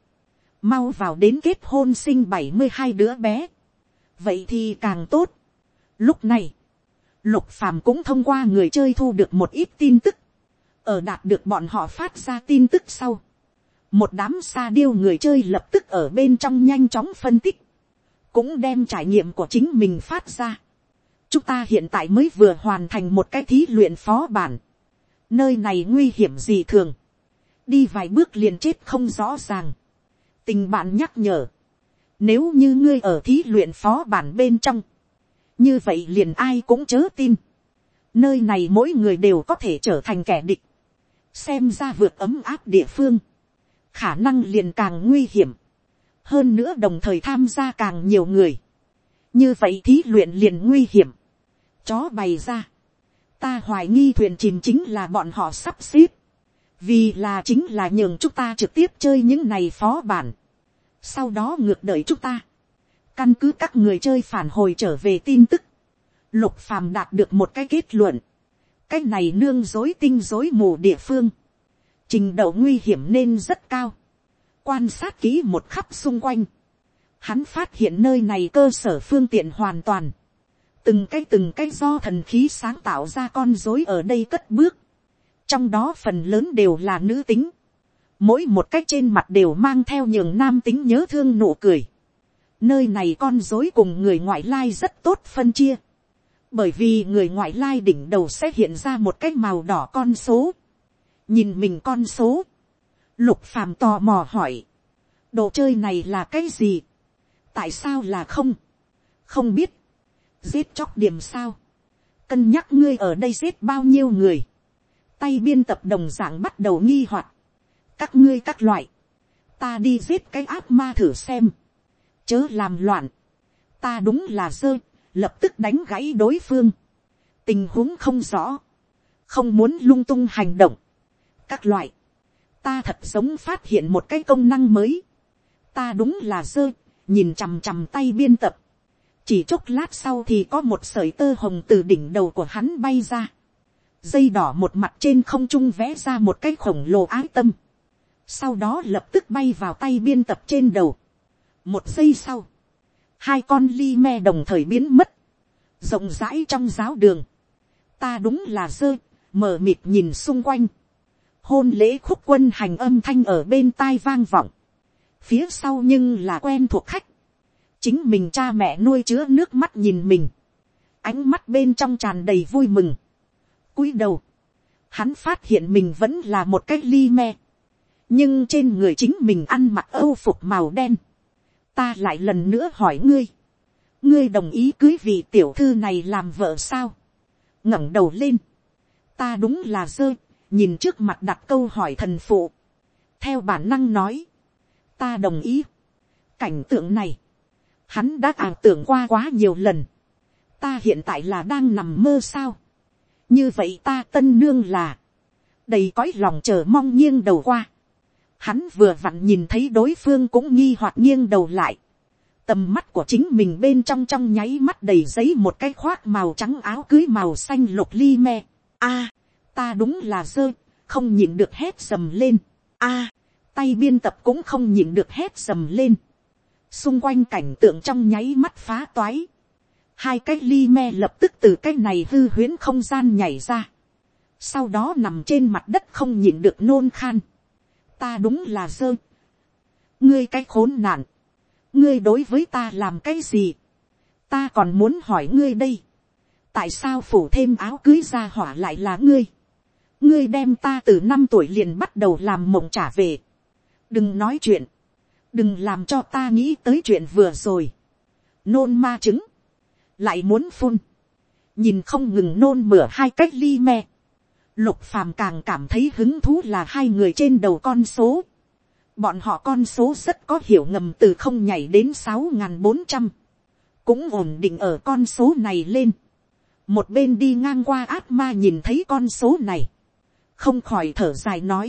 mau vào đến kết hôn sinh bảy mươi hai đứa bé vậy thì càng tốt. Lúc này, lục phàm cũng thông qua người chơi thu được một ít tin tức, ở đạt được bọn họ phát ra tin tức sau. một đám xa điêu người chơi lập tức ở bên trong nhanh chóng phân tích, cũng đem trải nghiệm của chính mình phát ra. chúng ta hiện tại mới vừa hoàn thành một cái thí luyện phó bản. nơi này nguy hiểm gì thường. đi vài bước liền chết không rõ ràng. tình bạn nhắc nhở nếu như ngươi ở thí luyện phó bản bên trong. Như vậy liền ai cũng chớ tin. Nơi này mỗi người đều có thể trở thành kẻ địch. Xem ra vượt ấm áp địa phương. Khả năng liền càng nguy hiểm. Hơn nữa đồng thời tham gia càng nhiều người. Như vậy thí luyện liền nguy hiểm. Chó bày ra. Ta hoài nghi thuyền chìm chính là bọn họ sắp xếp. Vì là chính là nhường chúng ta trực tiếp chơi những này phó bản sau đó ngược đợi chúng ta, căn cứ các người chơi phản hồi trở về tin tức, lục phàm đạt được một cái kết luận, cái này nương dối tinh dối mù địa phương, trình độ nguy hiểm nên rất cao, quan sát kỹ một khắp xung quanh, hắn phát hiện nơi này cơ sở phương tiện hoàn toàn, từng cái từng cái do thần khí sáng tạo ra con dối ở đây cất bước, trong đó phần lớn đều là nữ tính, mỗi một cách trên mặt đều mang theo nhường nam tính nhớ thương nụ cười, nơi này con dối cùng người ngoại lai rất tốt phân chia, bởi vì người ngoại lai đỉnh đầu sẽ hiện ra một cái màu đỏ con số, nhìn mình con số, lục phàm tò mò hỏi, đồ chơi này là cái gì, tại sao là không, không biết, giết chóc điểm sao, cân nhắc ngươi ở đây giết bao nhiêu người, tay biên tập đồng dạng bắt đầu nghi hoặc, các ngươi các loại, ta đi giết cái ác ma thử xem, chớ làm loạn, ta đúng là dơ, lập tức đánh gãy đối phương, tình huống không rõ, không muốn lung tung hành động, các loại, ta thật giống phát hiện một cái công năng mới, ta đúng là dơ, nhìn chằm chằm tay biên tập, chỉ chốc lát sau thì có một sợi tơ hồng từ đỉnh đầu của hắn bay ra, dây đỏ một mặt trên không trung vẽ ra một cái khổng lồ ái tâm, sau đó lập tức bay vào tay biên tập trên đầu. một giây sau, hai con ly me đồng thời biến mất, rộng rãi trong giáo đường, ta đúng là dơ, mờ mịt nhìn xung quanh, hôn lễ khúc quân hành âm thanh ở bên tai vang vọng, phía sau nhưng là quen thuộc khách, chính mình cha mẹ nuôi chứa nước mắt nhìn mình, ánh mắt bên trong tràn đầy vui mừng, cúi đầu, hắn phát hiện mình vẫn là một cái ly me, nhưng trên người chính mình ăn mặc âu phục màu đen, ta lại lần nữa hỏi ngươi, ngươi đồng ý cưới vị tiểu thư này làm vợ sao, ngẩng đầu lên, ta đúng là dơ, nhìn trước mặt đặt câu hỏi thần phụ, theo bản năng nói, ta đồng ý, cảnh tượng này, hắn đã ảo tưởng qua quá nhiều lần, ta hiện tại là đang nằm mơ sao, như vậy ta tân nương là, đầy cõi lòng chờ mong nghiêng đầu qua, hắn vừa vặn nhìn thấy đối phương cũng nghi hoặc nghiêng đầu lại, tầm mắt của chính mình bên trong trong nháy mắt đầy giấy một cái khoác màu trắng áo cưới màu xanh lục ly me. a, ta đúng là dơ, không nhìn được hét sầm lên. a, tay biên tập cũng không nhìn được hét sầm lên. xung quanh cảnh tượng trong nháy mắt phá toái. hai cái ly me lập tức từ cái này hư huyễn không gian nhảy ra. sau đó nằm trên mặt đất không nhìn được nôn khan ta đúng là dơ. ngươi cái khốn nạn. Ngươi đối với ta làm cái gì, ta còn muốn hỏi ngươi đây, tại sao phủ thêm áo cưới ra hỏa lại là ngươi, ngươi đem ta từ năm tuổi liền bắt đầu làm mộng trả về, đừng nói chuyện, đừng làm cho ta nghĩ tới chuyện vừa rồi, nôn ma chứng, lại muốn phun, nhìn không ngừng nôn mửa hai cách ly me, lục phàm càng cảm thấy hứng thú là hai người trên đầu con số, bọn họ con số rất có hiểu ngầm từ không nhảy đến sáu n g h n bốn trăm, cũng ổn định ở con số này lên. một bên đi ngang qua ác ma nhìn thấy con số này, không khỏi thở dài nói,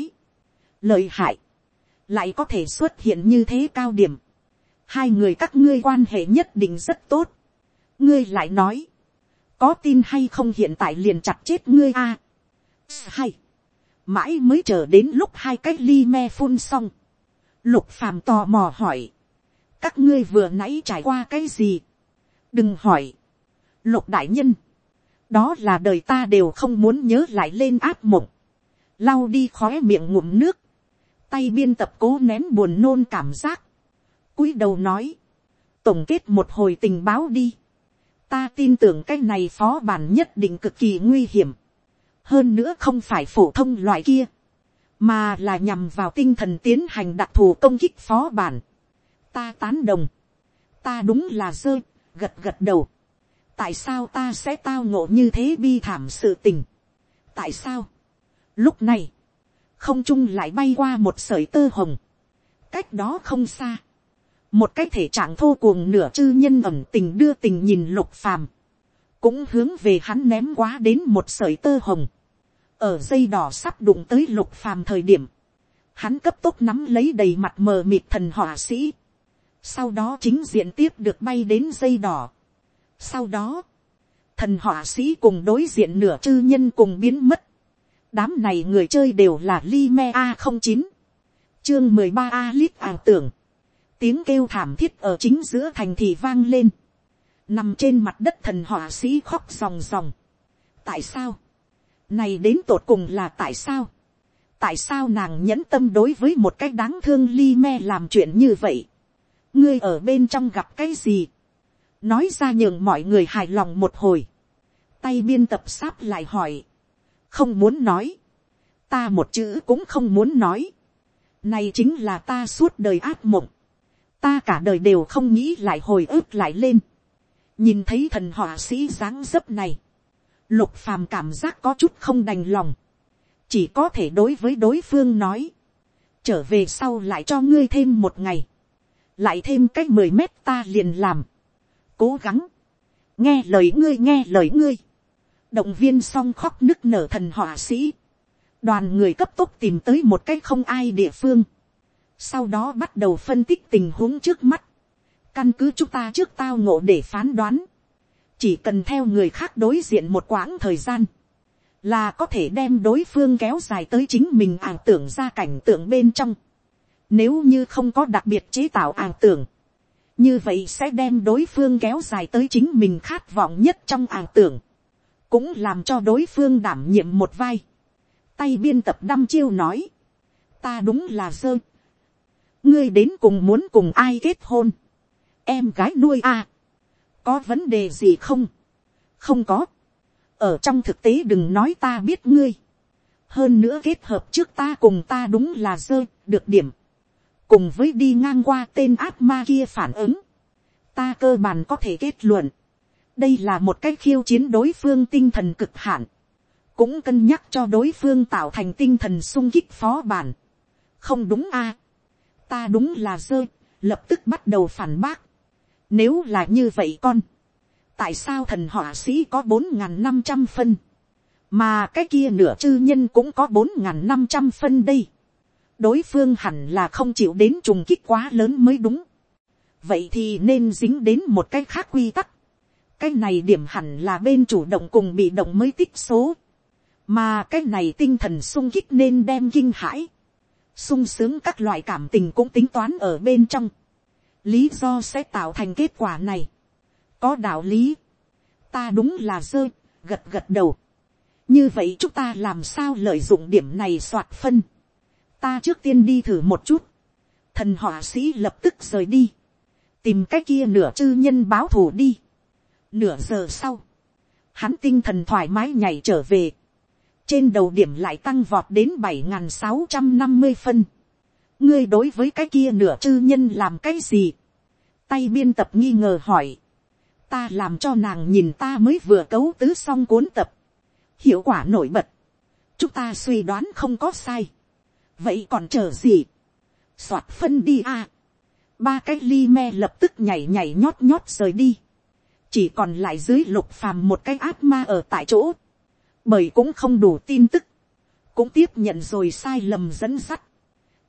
lợi hại, lại có thể xuất hiện như thế cao điểm, hai người các ngươi quan hệ nhất định rất tốt, ngươi lại nói, có tin hay không hiện tại liền chặt chết ngươi a, hay, mãi mới chờ đến lúc hai cái ly me phun xong, Lục phàm tò mò hỏi. Các ngươi vừa nãy trải qua cái gì? Đừng hỏi. Lục đại nhân. Đó là đời ta đều không muốn nhớ lại lên áp mộng. Lau đi khóe miệng ngụm nước. Tay biên tập cố nén buồn nôn cảm giác. cúi đầu nói. Tổng kết một hồi tình báo đi. Ta tin tưởng cái này phó bản nhất định cực kỳ nguy hiểm. Hơn nữa không phải phổ thông loại kia mà là nhằm vào tinh thần tiến hành đặc thù công kích phó bản. ta tán đồng, ta đúng là dơ, gật gật đầu. tại sao ta sẽ tao ngộ như thế bi thảm sự tình. tại sao, lúc này, không trung lại bay qua một sợi tơ hồng, cách đó không xa, một cái thể trạng thô cuồng nửa chư nhân ẩm tình đưa tình nhìn lục phàm, cũng hướng về hắn ném quá đến một sợi tơ hồng, ở dây đỏ sắp đụng tới lục phàm thời điểm, hắn cấp tốc nắm lấy đầy mặt mờ mịt thần họa sĩ, sau đó chính diện tiếp được bay đến dây đỏ. sau đó, thần họa sĩ cùng đối diện nửa chư nhân cùng biến mất, đám này người chơi đều là Lime a không chín, chương mười ba a lít ảo tưởng, tiếng kêu thảm thiết ở chính giữa thành thị vang lên, nằm trên mặt đất thần họa sĩ khóc ròng ròng. tại sao, này đến tột cùng là tại sao, tại sao nàng nhẫn tâm đối với một cái đáng thương li me làm chuyện như vậy, ngươi ở bên trong gặp cái gì, nói ra nhường mọi người hài lòng một hồi, tay biên tập sáp lại hỏi, không muốn nói, ta một chữ cũng không muốn nói, này chính là ta suốt đời ác mộng, ta cả đời đều không nghĩ lại hồi ức lại lên, nhìn thấy thần họa sĩ dáng dấp này, lục phàm cảm giác có chút không đành lòng, chỉ có thể đối với đối phương nói, trở về sau lại cho ngươi thêm một ngày, lại thêm cách mười mét ta liền làm, cố gắng, nghe lời ngươi nghe lời ngươi, động viên xong khóc nức nở thần họa sĩ, đoàn người cấp tốc tìm tới một cái không ai địa phương, sau đó bắt đầu phân tích tình huống trước mắt, căn cứ chúng ta trước tao ngộ để phán đoán, chỉ cần theo người khác đối diện một quãng thời gian, là có thể đem đối phương kéo dài tới chính mình ảo tưởng ra cảnh tượng bên trong. Nếu như không có đặc biệt chế tạo ảo tưởng, như vậy sẽ đem đối phương kéo dài tới chính mình khát vọng nhất trong ảo tưởng, cũng làm cho đối phương đảm nhiệm một vai. Tay biên tập đăm chiêu nói, ta đúng là dơ. ngươi đến cùng muốn cùng ai kết hôn, em gái nuôi à, có vấn đề gì không, không có, ở trong thực tế đừng nói ta biết ngươi, hơn nữa kết hợp trước ta cùng ta đúng là dơ, được điểm, cùng với đi ngang qua tên ác ma kia phản ứng, ta cơ bản có thể kết luận, đây là một cách khiêu chiến đối phương tinh thần cực hạn, cũng cân nhắc cho đối phương tạo thành tinh thần sung kích phó bản. không đúng a, ta đúng là dơ, lập tức bắt đầu phản bác nếu là như vậy con, tại sao thần họa sĩ có bốn n g h n năm trăm phân, mà cái kia nửa chư nhân cũng có bốn n g h n năm trăm phân đây. đối phương hẳn là không chịu đến trùng kích quá lớn mới đúng. vậy thì nên dính đến một cái khác quy tắc. cái này điểm hẳn là bên chủ động cùng bị động mới tích số. mà cái này tinh thần sung kích nên đem kinh hãi. sung sướng các loại cảm tình cũng tính toán ở bên trong lý do sẽ tạo thành kết quả này có đạo lý, ta đúng là dơ, gật gật đầu. như vậy chúng ta làm sao lợi dụng điểm này soạt phân. ta trước tiên đi thử một chút. thần họa sĩ lập tức rời đi. tìm cách kia nửa chư nhân báo thù đi. nửa giờ sau, hắn tinh thần thoải mái nhảy trở về. trên đầu điểm lại tăng vọt đến bảy n g h n sáu trăm năm mươi phân. ngươi đối với cái kia nửa chư nhân làm cái gì tay biên tập nghi ngờ hỏi. Ta làm cho nàng nhìn ta mới vừa cấu tứ xong cuốn tập, hiệu quả nổi bật, chúng ta suy đoán không có sai, vậy còn chờ gì, soạt phân đi a, ba cái ly me lập tức nhảy nhảy nhót nhót rời đi, chỉ còn lại dưới lục phàm một cái ác ma ở tại chỗ, bởi cũng không đủ tin tức, cũng tiếp nhận rồi sai lầm dẫn sắt,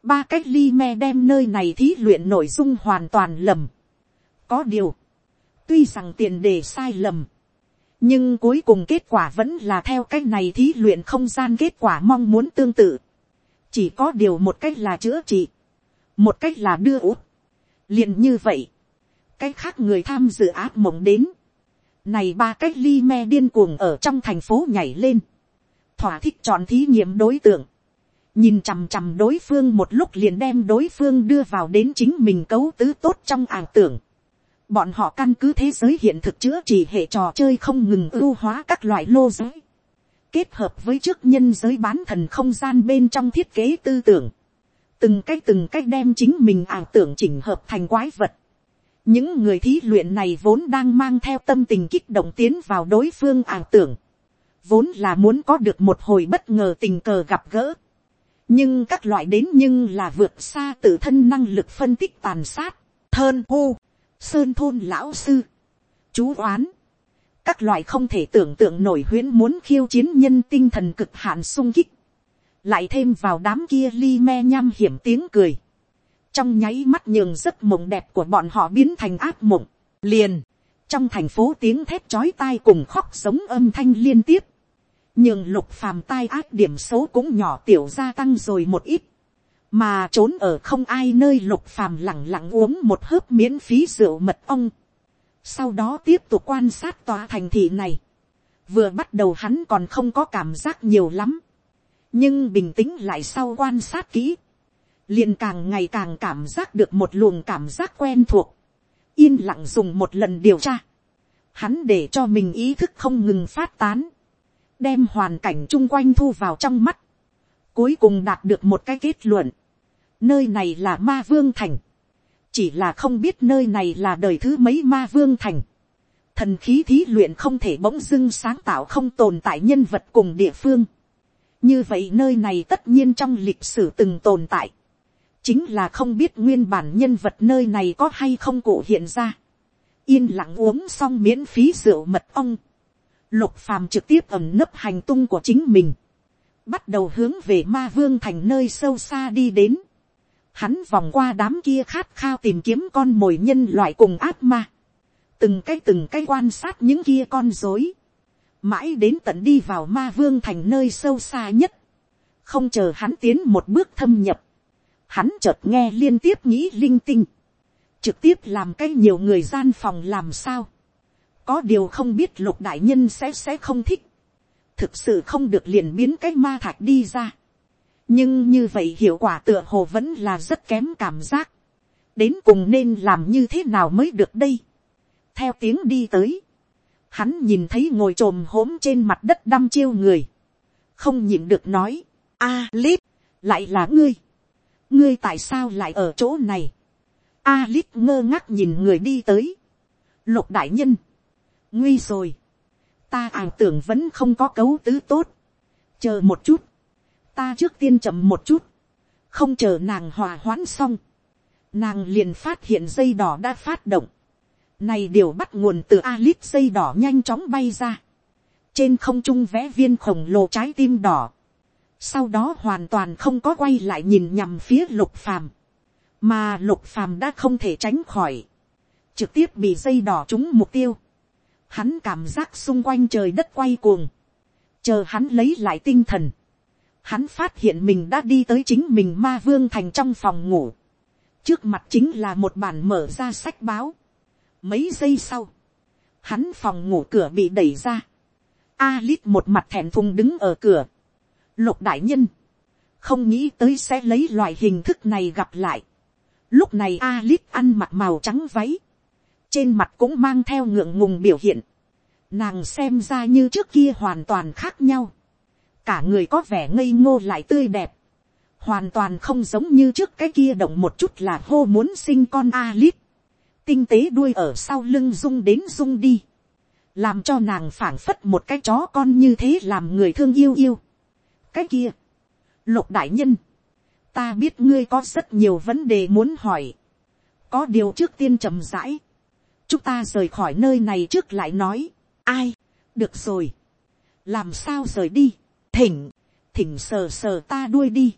ba cách ly me đem nơi này thí luyện nội dung hoàn toàn lầm có điều, Tuy rằng tiền đề sai lầm. Nhưng cuối cùng kết quả vẫn là theo cách này thí luyện không gian kết quả mong muốn tương tự. Chỉ có điều một cách là chữa trị. Một cách là đưa út. liền như vậy. Cách khác người tham dự áp mộng đến. Này ba cách ly me điên cuồng ở trong thành phố nhảy lên. Thỏa thích chọn thí nghiệm đối tượng nhìn chằm chằm đối phương một lúc liền đem đối phương đưa vào đến chính mình cấu tứ tốt trong ảo tưởng. Bọn họ căn cứ thế giới hiện thực chữa chỉ hệ trò chơi không ngừng ưu hóa các loại lô giới. Kết hợp với trước nhân giới bán thần không gian bên trong thiết kế tư tưởng. Từng cách từng cách đem chính mình ảo tưởng chỉnh hợp thành quái vật. Những người thí luyện này vốn đang mang theo tâm tình kích động tiến vào đối phương ảo tưởng. Vốn là muốn có được một hồi bất ngờ tình cờ gặp gỡ. Nhưng các loại đến nhưng là vượt xa tự thân năng lực phân tích tàn sát. Thơn hu sơn thôn lão sư, chú oán, các loại không thể tưởng tượng nổi huyễn muốn khiêu chiến nhân tinh thần cực hạn sung kích, lại thêm vào đám kia li me nham hiểm tiếng cười, trong nháy mắt nhường giấc mộng đẹp của bọn họ biến thành ác mộng, liền, trong thành phố tiếng thép chói tai cùng khóc sống âm thanh liên tiếp, nhường lục phàm tai ác điểm số cũng nhỏ tiểu gia tăng rồi một ít, mà trốn ở không ai nơi lục phàm lẳng lặng uống một hớp miễn phí rượu mật ong, sau đó tiếp tục quan sát tòa thành thị này, vừa bắt đầu hắn còn không có cảm giác nhiều lắm, nhưng bình tĩnh lại sau quan sát kỹ, liền càng ngày càng cảm giác được một luồng cảm giác quen thuộc, yên lặng dùng một lần điều tra, hắn để cho mình ý thức không ngừng phát tán, đem hoàn cảnh chung quanh thu vào trong mắt, cuối cùng đạt được một cái kết luận, nơi này là ma vương thành, chỉ là không biết nơi này là đời thứ mấy ma vương thành, thần khí thí luyện không thể bỗng dưng sáng tạo không tồn tại nhân vật cùng địa phương, như vậy nơi này tất nhiên trong lịch sử từng tồn tại, chính là không biết nguyên bản nhân vật nơi này có hay không cụ hiện ra, yên lặng uống xong miễn phí rượu mật ong, lục phàm trực tiếp ẩm nấp hành tung của chính mình, bắt đầu hướng về ma vương thành nơi sâu xa đi đến, hắn vòng qua đám kia khát khao tìm kiếm con mồi nhân loại cùng ác ma, từng cái từng cái quan sát những kia con dối, mãi đến tận đi vào ma vương thành nơi sâu xa nhất, không chờ hắn tiến một bước thâm nhập, hắn chợt nghe liên tiếp nghĩ linh tinh, trực tiếp làm cái nhiều người gian phòng làm sao, có điều không biết lục đại nhân sẽ sẽ không thích, thực sự không được liền biến cái ma thạch đi ra, nhưng như vậy hiệu quả tựa hồ vẫn là rất kém cảm giác, đến cùng nên làm như thế nào mới được đây, theo tiếng đi tới, hắn nhìn thấy ngồi t r ồ m hốm trên mặt đất đăm chiêu người, không nhìn được nói, a lít, lại là ngươi, ngươi tại sao lại ở chỗ này, a lít ngơ ngác nhìn người đi tới, lục đại nhân, nguy rồi, ta ảo tưởng vẫn không có cấu tứ tốt, chờ một chút, ta trước tiên chậm một chút, không chờ nàng hòa hoãn xong, nàng liền phát hiện dây đỏ đã phát động, này đều bắt nguồn từ Alip dây đỏ nhanh chóng bay ra. Trên không trung vẽ viên khổng lồ trái tim đỏ. Sau đó hoàn toàn không có quay lại nhìn nhằm phía lục phàm. Mà lục phàm đã không thể tránh khỏi. Trực tiếp bị dây đỏ trúng mục tiêu. Hắn cảm giác xung quanh trời đất quay cuồng. Chờ hắn lấy lại tinh thần. Hắn phát hiện mình đã đi tới chính mình ma vương thành trong phòng ngủ. Trước mặt chính là một bản mở ra sách báo Mấy giây sau, hắn phòng ngủ cửa bị đẩy ra. Alip một mặt thẹn thùng đứng ở cửa. Lục đại nhân, không nghĩ tới sẽ lấy loại hình thức này gặp lại. Lúc này Alip ăn mặc màu trắng váy. Trên mặt cũng mang theo ngượng ngùng biểu hiện. Nàng xem ra như trước kia hoàn toàn khác nhau. Cả người có vẻ ngây ngô lại tươi đẹp. Hoàn toàn không giống như trước cái kia động một chút là hô muốn sinh con Alip tinh tế đuôi ở sau lưng rung đến rung đi, làm cho nàng phảng phất một cái chó con như thế làm người thương yêu yêu. cái kia, lục đại nhân, ta biết ngươi có rất nhiều vấn đề muốn hỏi, có điều trước tiên trầm rãi, chúng ta rời khỏi nơi này trước lại nói, ai, được rồi, làm sao rời đi, thỉnh, thỉnh sờ sờ ta đuôi đi,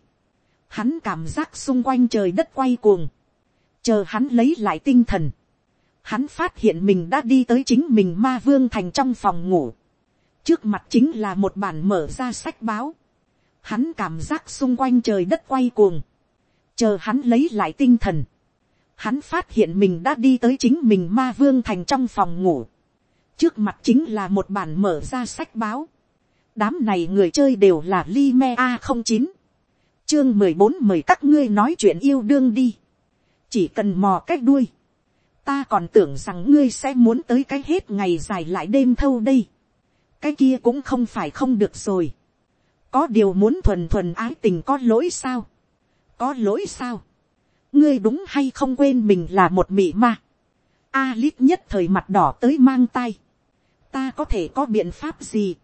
hắn cảm giác xung quanh trời đất quay cuồng, chờ hắn lấy lại tinh thần, hắn phát hiện mình đã đi tới chính mình ma vương thành trong phòng ngủ. trước mặt chính là một bản mở ra sách báo. hắn cảm giác xung quanh trời đất quay cuồng. chờ hắn lấy lại tinh thần. hắn phát hiện mình đã đi tới chính mình ma vương thành trong phòng ngủ. trước mặt chính là một bản mở ra sách báo đám này người chơi đều là Lime a không chín chương mười bốn mời các ngươi nói chuyện yêu đương đi. chỉ cần mò cách đuôi ta còn tưởng rằng ngươi sẽ muốn tới cái hết ngày dài lại đêm thâu đây. cái kia cũng không phải không được rồi. có điều muốn thuần thuần ái tình có lỗi sao. có lỗi sao. ngươi đúng hay không quên mình là một mị ma. a lít nhất thời mặt đỏ tới mang tay. ta có thể có biện pháp gì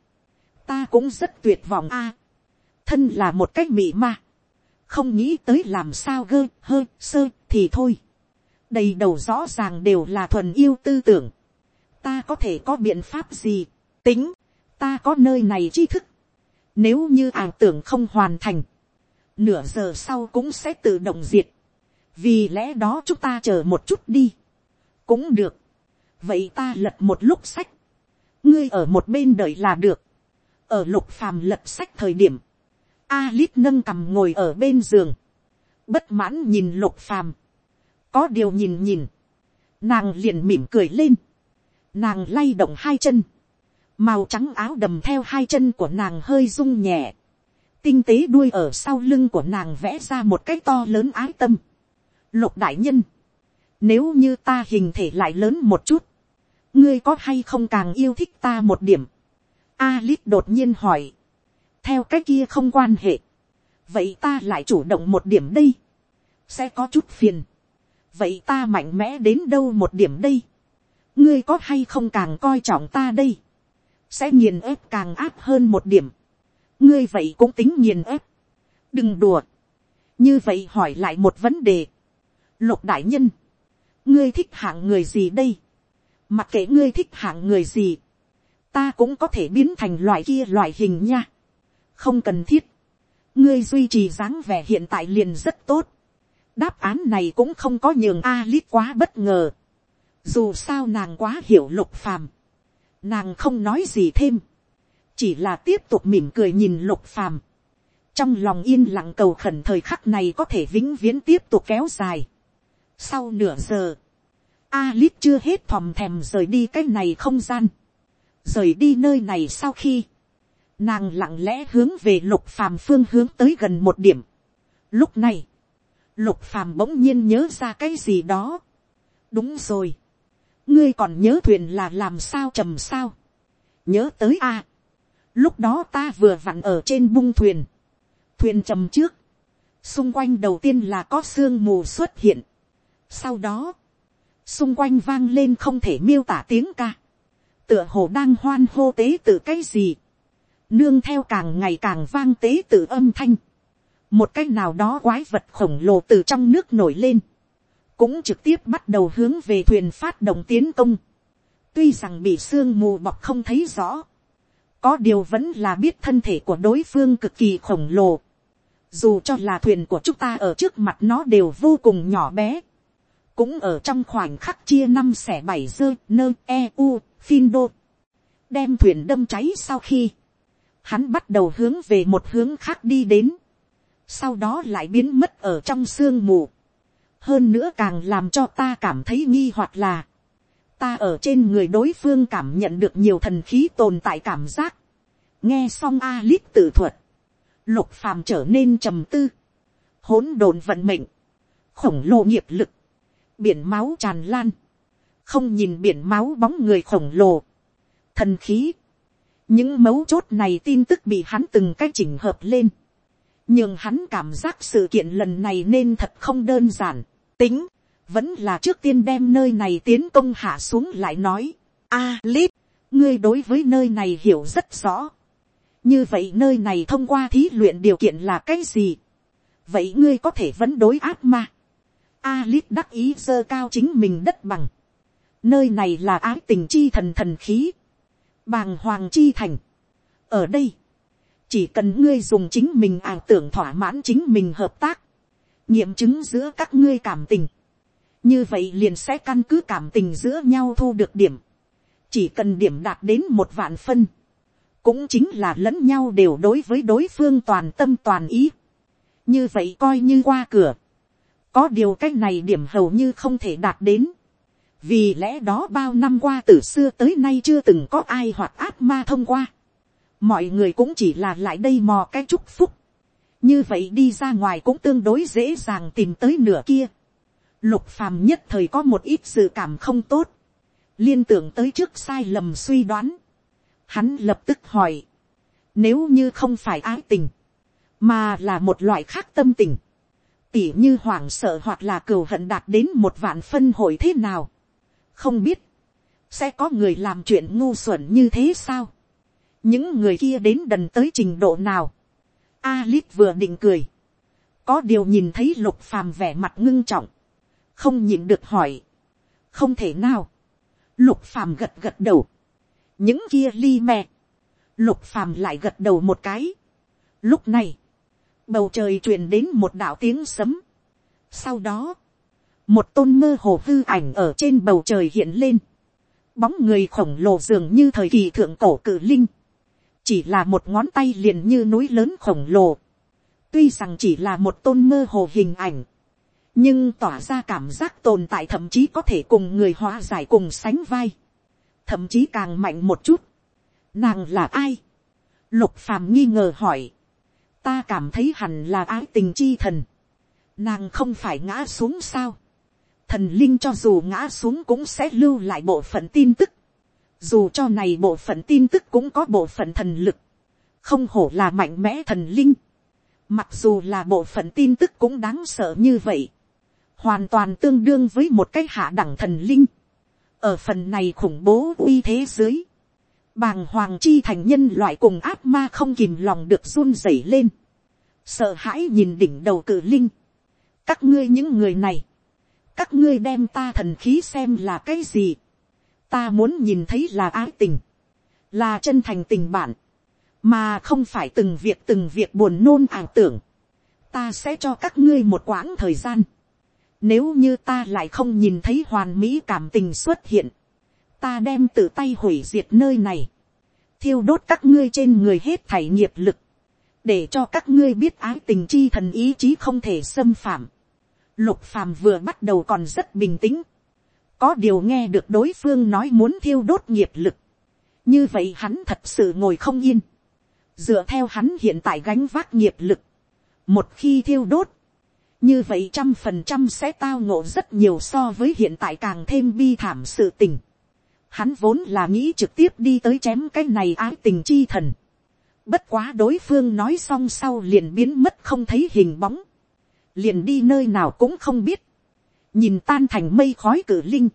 ta cũng rất tuyệt vọng a. thân là một cách mị ma. không nghĩ tới làm sao gơ hơ sơ thì thôi đầy đầu rõ ràng đều là thuần yêu tư tưởng. ta có thể có biện pháp gì, tính, ta có nơi này tri thức. nếu như ảo tưởng không hoàn thành, nửa giờ sau cũng sẽ tự động diệt. vì lẽ đó chúng ta chờ một chút đi. cũng được. vậy ta lật một lúc sách. ngươi ở một bên đợi là được ở lục phàm lật sách thời điểm, Alip nâng cằm ngồi ở bên giường, bất mãn nhìn lục phàm. Có điều nhìn nhìn, nàng liền mỉm cười lên, nàng lay động hai chân, màu trắng áo đầm theo hai chân của nàng hơi rung nhẹ, tinh tế đuôi ở sau lưng của nàng vẽ ra một cái to lớn ái tâm. Lục đại nhân, nếu như ta hình thể lại lớn một chút, ngươi có hay không càng yêu thích ta một điểm. Alice đột nhiên hỏi, theo cái kia không quan hệ, vậy ta lại chủ động một điểm đây, sẽ có chút phiền, vậy ta mạnh mẽ đến đâu một điểm đây, ngươi có hay không càng coi trọng ta đây, sẽ nghiền ép càng áp hơn một điểm, ngươi vậy cũng tính nghiền ép, đừng đùa, như vậy hỏi lại một vấn đề, lục đại nhân, ngươi thích hạng người gì đây, mặc kệ ngươi thích hạng người gì, ta cũng có thể biến thành loại kia loại hình nha, không cần thiết, ngươi duy trì dáng vẻ hiện tại liền rất tốt, đáp án này cũng không có nhường a lít quá bất ngờ, dù sao nàng quá hiểu lục phàm, nàng không nói gì thêm, chỉ là tiếp tục mỉm cười nhìn lục phàm, trong lòng yên lặng cầu khẩn thời khắc này có thể vĩnh viễn tiếp tục kéo dài. Sau nửa giờ, Alip chưa hết thòm thèm rời đi cái này không gian. Rời đi nơi này sau khi, nàng lặng lẽ hướng về lục phàm phương hướng tới gần một điểm. Lúc này, lục phàm bỗng nhiên nhớ ra cái gì đó. đúng rồi, ngươi còn nhớ thuyền là làm sao trầm sao. nhớ tới a. lúc đó ta vừa vặn ở trên bung thuyền. thuyền trầm trước. xung quanh đầu tiên là có sương mù xuất hiện. sau đó, xung quanh vang lên không thể miêu tả tiếng ca tựa hồ đang hoan hô tế tự cái gì. nương theo càng ngày càng vang tế tự âm thanh. một cái nào đó quái vật khổng lồ từ trong nước nổi lên cũng trực tiếp bắt đầu hướng về thuyền phát động tiến công. tuy rằng bị sương mù bọc không thấy rõ, có điều vẫn là biết thân thể của đối phương cực kỳ khổng lồ. dù cho là thuyền của chúng ta ở trước mặt nó đều vô cùng nhỏ bé. cũng ở trong khoảnh khắc chia năm xẻ bảy dơ nơ e u phin đô. đem thuyền đâm cháy sau khi, hắn bắt đầu hướng về một hướng khác đi đến. sau đó lại biến mất ở trong sương mù hơn nữa càng làm cho ta cảm thấy nghi hoặc là, ta ở trên người đối phương cảm nhận được nhiều thần khí tồn tại cảm giác. nghe xong a lít tự thuật, lục phàm trở nên trầm tư, hỗn độn vận mệnh, khổng lồ nghiệp lực, biển máu tràn lan, không nhìn biển máu bóng người khổng lồ, thần khí, những mấu chốt này tin tức bị hắn từng cách chỉnh hợp lên, nhưng hắn cảm giác sự kiện lần này nên thật không đơn giản, tính, vẫn là trước tiên đem nơi này tiến công hạ xuống lại nói, a lít, ngươi đối với nơi này hiểu rất rõ, như vậy nơi này thông qua thí luyện điều kiện là cái gì, vậy ngươi có thể vẫn đối ác ma, a lít đắc ý dơ cao chính mình đất bằng, nơi này là ái tình chi thần thần khí, bàng hoàng chi thành, ở đây, chỉ cần ngươi dùng chính mình ảo tưởng thỏa mãn chính mình hợp tác, nghiệm chứng giữa các ngươi cảm tình, như vậy liền sẽ căn cứ cảm tình giữa nhau thu được điểm, chỉ cần điểm đạt đến một vạn phân, cũng chính là lẫn nhau đều đối với đối phương toàn tâm toàn ý, như vậy coi như qua cửa, có điều cách này điểm hầu như không thể đạt đến, vì lẽ đó bao năm qua từ xưa tới nay chưa từng có ai hoặc ác ma thông qua, mọi người cũng chỉ là lại đây mò cái chúc phúc, như vậy đi ra ngoài cũng tương đối dễ dàng tìm tới nửa kia. lục phàm nhất thời có một ít sự cảm không tốt, liên tưởng tới trước sai lầm suy đoán. hắn lập tức hỏi, nếu như không phải ái tình, mà là một loại khác tâm tình, tỉ như hoảng sợ hoặc là cừu hận đạt đến một vạn phân hội thế nào, không biết, sẽ có người làm chuyện ngu xuẩn như thế sao, những người kia đến đần tới trình độ nào, Alip vừa định cười. Có điều nhìn thấy lục phàm vẻ mặt ngưng trọng. Không nhìn được hỏi. Không thể nào. Lục phàm gật gật đầu. Những kia ly mè. Lục phàm lại gật đầu một cái. Lúc này. Bầu trời truyền đến một đạo tiếng sấm. Sau đó. Một tôn mơ hồ hư ảnh ở trên bầu trời hiện lên. Bóng người khổng lồ dường như thời kỳ thượng cổ cử linh chỉ là một ngón tay liền như núi lớn khổng lồ. tuy rằng chỉ là một tôn mơ hồ hình ảnh, nhưng tỏa ra cảm giác tồn tại thậm chí có thể cùng người hóa giải cùng sánh vai. thậm chí càng mạnh một chút. Nàng là ai? Lục phàm nghi ngờ hỏi. Ta cảm thấy hẳn là ái tình chi thần. Nàng không phải ngã xuống sao? Thần linh cho dù ngã xuống cũng sẽ lưu lại bộ phận tin tức. Dù cho này bộ phận tin tức cũng có bộ phận thần lực. Không hổ là mạnh mẽ thần linh. Mặc dù là bộ phận tin tức cũng đáng sợ như vậy. Hoàn toàn tương đương với một cái hạ đẳng thần linh. Ở phần này khủng bố uy thế dưới bàng hoàng chi thành nhân loại cùng áp ma không kìm lòng được run rẩy lên, sợ hãi nhìn đỉnh đầu cử linh, các ngươi những người này, các ngươi đem ta thần khí xem là cái gì, ta muốn nhìn thấy là ái tình, là chân thành tình bạn, mà không phải từng việc từng việc buồn nôn ảo tưởng, ta sẽ cho các ngươi một quãng thời gian, nếu như ta lại không nhìn thấy hoàn mỹ cảm tình xuất hiện, ta đem tự tay hủy diệt nơi này, thiêu đốt các ngươi trên người hết thảy nghiệp lực, để cho các ngươi biết ái tình chi thần ý chí không thể xâm phạm. Lục phàm vừa bắt đầu còn rất bình tĩnh, có điều nghe được đối phương nói muốn thiêu đốt nghiệp lực, như vậy hắn thật sự ngồi không yên, dựa theo hắn hiện tại gánh vác nghiệp lực, một khi thiêu đốt, như vậy trăm phần trăm sẽ tao ngộ rất nhiều so với hiện tại càng thêm bi thảm sự tình. Hắn vốn là nghĩ trực tiếp đi tới chém cái này ái tình chi thần. Bất quá đối phương nói xong sau liền biến mất không thấy hình bóng. Liền đi nơi nào cũng không biết. Nhìn tan thành mây khói cử linh.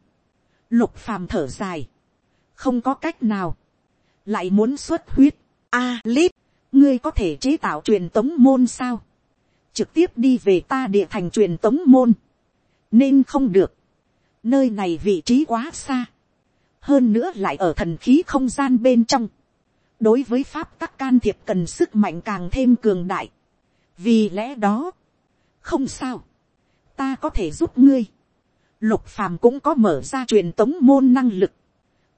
Lục phàm thở dài. Không có cách nào. Lại muốn xuất huyết. a lít. Ngươi có thể chế tạo truyền tống môn sao? Trực tiếp đi về ta địa thành truyền tống môn. Nên không được. Nơi này vị trí quá xa hơn nữa lại ở thần khí không gian bên trong. đối với pháp tắc can thiệp cần sức mạnh càng thêm cường đại. vì lẽ đó, không sao, ta có thể giúp ngươi. lục phàm cũng có mở ra truyền tống môn năng lực.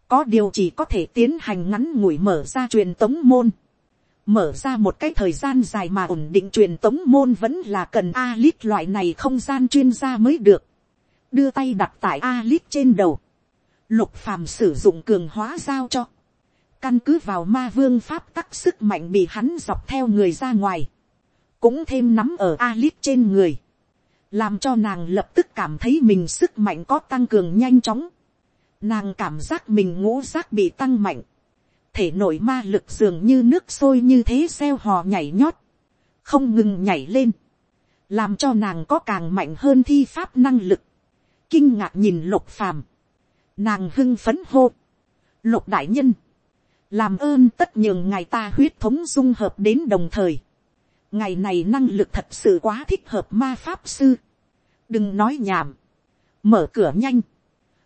có điều chỉ có thể tiến hành ngắn ngủi mở ra truyền tống môn. mở ra một cái thời gian dài mà ổn định truyền tống môn vẫn là cần a lít loại này không gian chuyên gia mới được. đưa tay đặt tại a lít trên đầu lục phàm sử dụng cường hóa giao cho, căn cứ vào ma vương pháp tắc sức mạnh bị hắn dọc theo người ra ngoài, cũng thêm nắm ở Alice trên người, làm cho nàng lập tức cảm thấy mình sức mạnh có tăng cường nhanh chóng, nàng cảm giác mình ngũ giác bị tăng mạnh, thể nội ma lực dường như nước sôi như thế xeo hò nhảy nhót, không ngừng nhảy lên, làm cho nàng có càng mạnh hơn thi pháp năng lực, kinh ngạc nhìn lục phàm, Nàng hưng phấn hô. Lục đại nhân. Làm ơn tất nhường ngài ta huyết thống dung hợp đến đồng thời. Ngày này năng lực thật sự quá thích hợp ma pháp sư. Đừng nói nhảm. Mở cửa nhanh.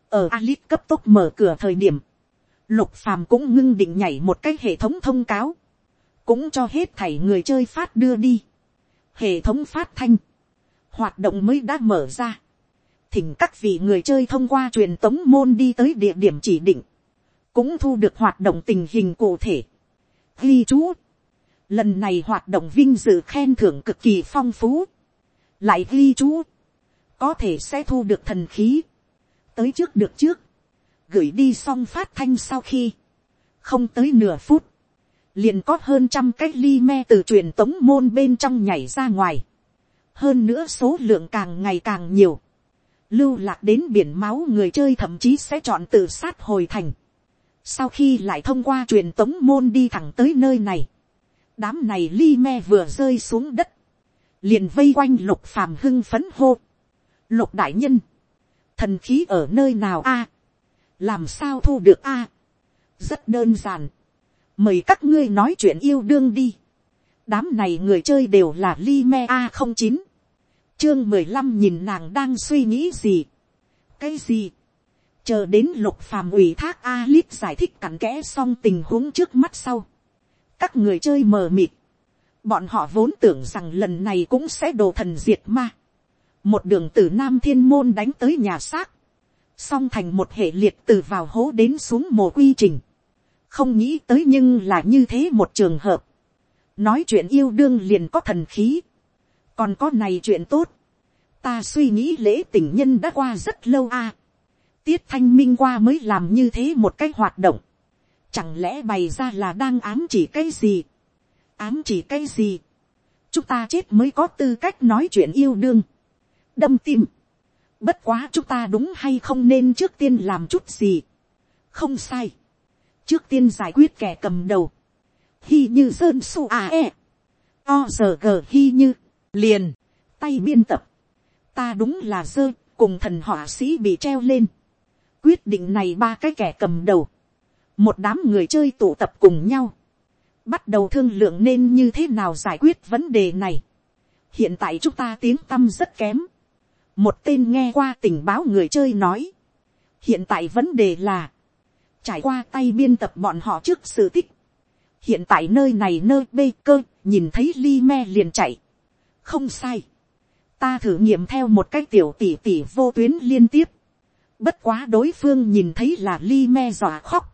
Ở Alice cấp tốc mở cửa thời điểm. Lục phàm cũng ngưng định nhảy một cái hệ thống thông cáo. Cũng cho hết thảy người chơi phát đưa đi. Hệ thống phát thanh. Hoạt động mới đã mở ra thỉnh các vị người chơi thông qua truyền tống môn đi tới địa điểm chỉ định, cũng thu được hoạt động tình hình cụ thể. Ghi chú, lần này hoạt động vinh dự khen thưởng cực kỳ phong phú, lại ghi chú, có thể sẽ thu được thần khí, tới trước được trước, gửi đi xong phát thanh sau khi, không tới nửa phút, liền có hơn trăm cái ly me từ truyền tống môn bên trong nhảy ra ngoài, hơn nữa số lượng càng ngày càng nhiều, lưu lạc đến biển máu người chơi thậm chí sẽ chọn tự sát hồi thành. Sau khi lại thông qua truyền tống môn đi thẳng tới nơi này, đám này li me vừa rơi xuống đất, liền vây quanh lục phàm hưng phấn hô. Lục đại nhân, thần khí ở nơi nào a? làm sao thu được a? rất đơn giản. mời các ngươi nói chuyện yêu đương đi. đám này người chơi đều là li me a không chín chương mười lăm nhìn nàng đang suy nghĩ gì. cái gì. chờ đến lục phàm ủy thác a lý giải thích cặn kẽ xong tình huống trước mắt sau các người chơi mờ mịt. bọn họ vốn tưởng rằng lần này cũng sẽ đồ thần diệt ma. một đường từ nam thiên môn đánh tới nhà xác. xong thành một hệ liệt từ vào hố đến xuống mồ quy trình. không nghĩ tới nhưng là như thế một trường hợp. nói chuyện yêu đương liền có thần khí còn có này chuyện tốt, ta suy nghĩ lễ tình nhân đã qua rất lâu a. tiết thanh minh qua mới làm như thế một cái hoạt động, chẳng lẽ bày ra là đang ám chỉ cái gì, ám chỉ cái gì, chúng ta chết mới có tư cách nói chuyện yêu đương, đâm tim, bất quá chúng ta đúng hay không nên trước tiên làm chút gì, không sai, trước tiên giải quyết kẻ cầm đầu, hi như sơn su a e, o giờ g hi như, liền, tay biên tập, ta đúng là dơ, cùng thần họa sĩ bị treo lên, quyết định này ba cái kẻ cầm đầu, một đám người chơi tụ tập cùng nhau, bắt đầu thương lượng nên như thế nào giải quyết vấn đề này. hiện tại chúng ta tiếng tâm rất kém. một tên nghe qua tình báo người chơi nói. hiện tại vấn đề là, trải qua tay biên tập bọn họ trước sự tích. hiện tại nơi này nơi bê cơ, nhìn thấy ly me liền chạy. không sai. ta thử nghiệm theo một cái tiểu tỉ tỉ vô tuyến liên tiếp. bất quá đối phương nhìn thấy là ly me dọa khóc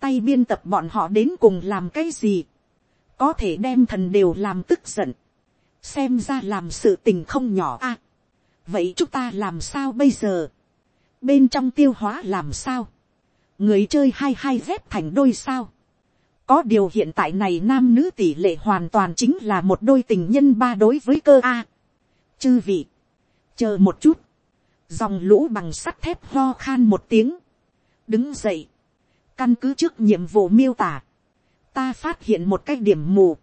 tay biên tập bọn họ đến cùng làm cái gì, có thể đem thần đều làm tức giận, xem ra làm sự tình không nhỏ a. À, vậy chúng ta làm sao bây giờ, bên trong tiêu hóa làm sao, người chơi hai hai dép thành đôi sao, có điều hiện tại này nam nữ tỷ lệ hoàn toàn chính là một đôi tình nhân ba đối với cơ a. chư vị, chờ một chút, dòng lũ bằng sắt thép ho khan một tiếng, đứng dậy, căn cứ trước nhiệm vụ miêu tả, ta phát hiện một cái điểm mù.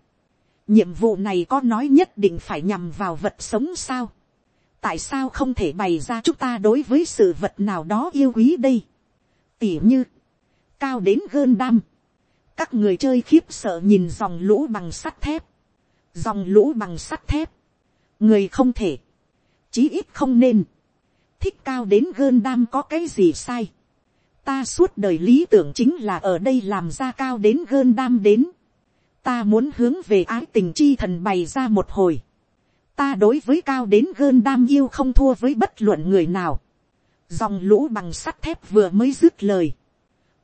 nhiệm vụ này có nói nhất định phải nhằm vào vật sống sao. tại sao không thể bày ra chúng ta đối với sự vật nào đó yêu quý đây. tỉ như, cao đến gơn đam. các người chơi khiếp sợ nhìn dòng lũ bằng sắt thép. dòng lũ bằng sắt thép. người không thể, chí ít không nên, thích cao đến gơn đam có cái gì sai ta suốt đời lý tưởng chính là ở đây làm ra cao đến gơn đam đến. ta muốn hướng về ái tình chi thần bày ra một hồi. ta đối với cao đến gơn đam yêu không thua với bất luận người nào. dòng lũ bằng sắt thép vừa mới dứt lời.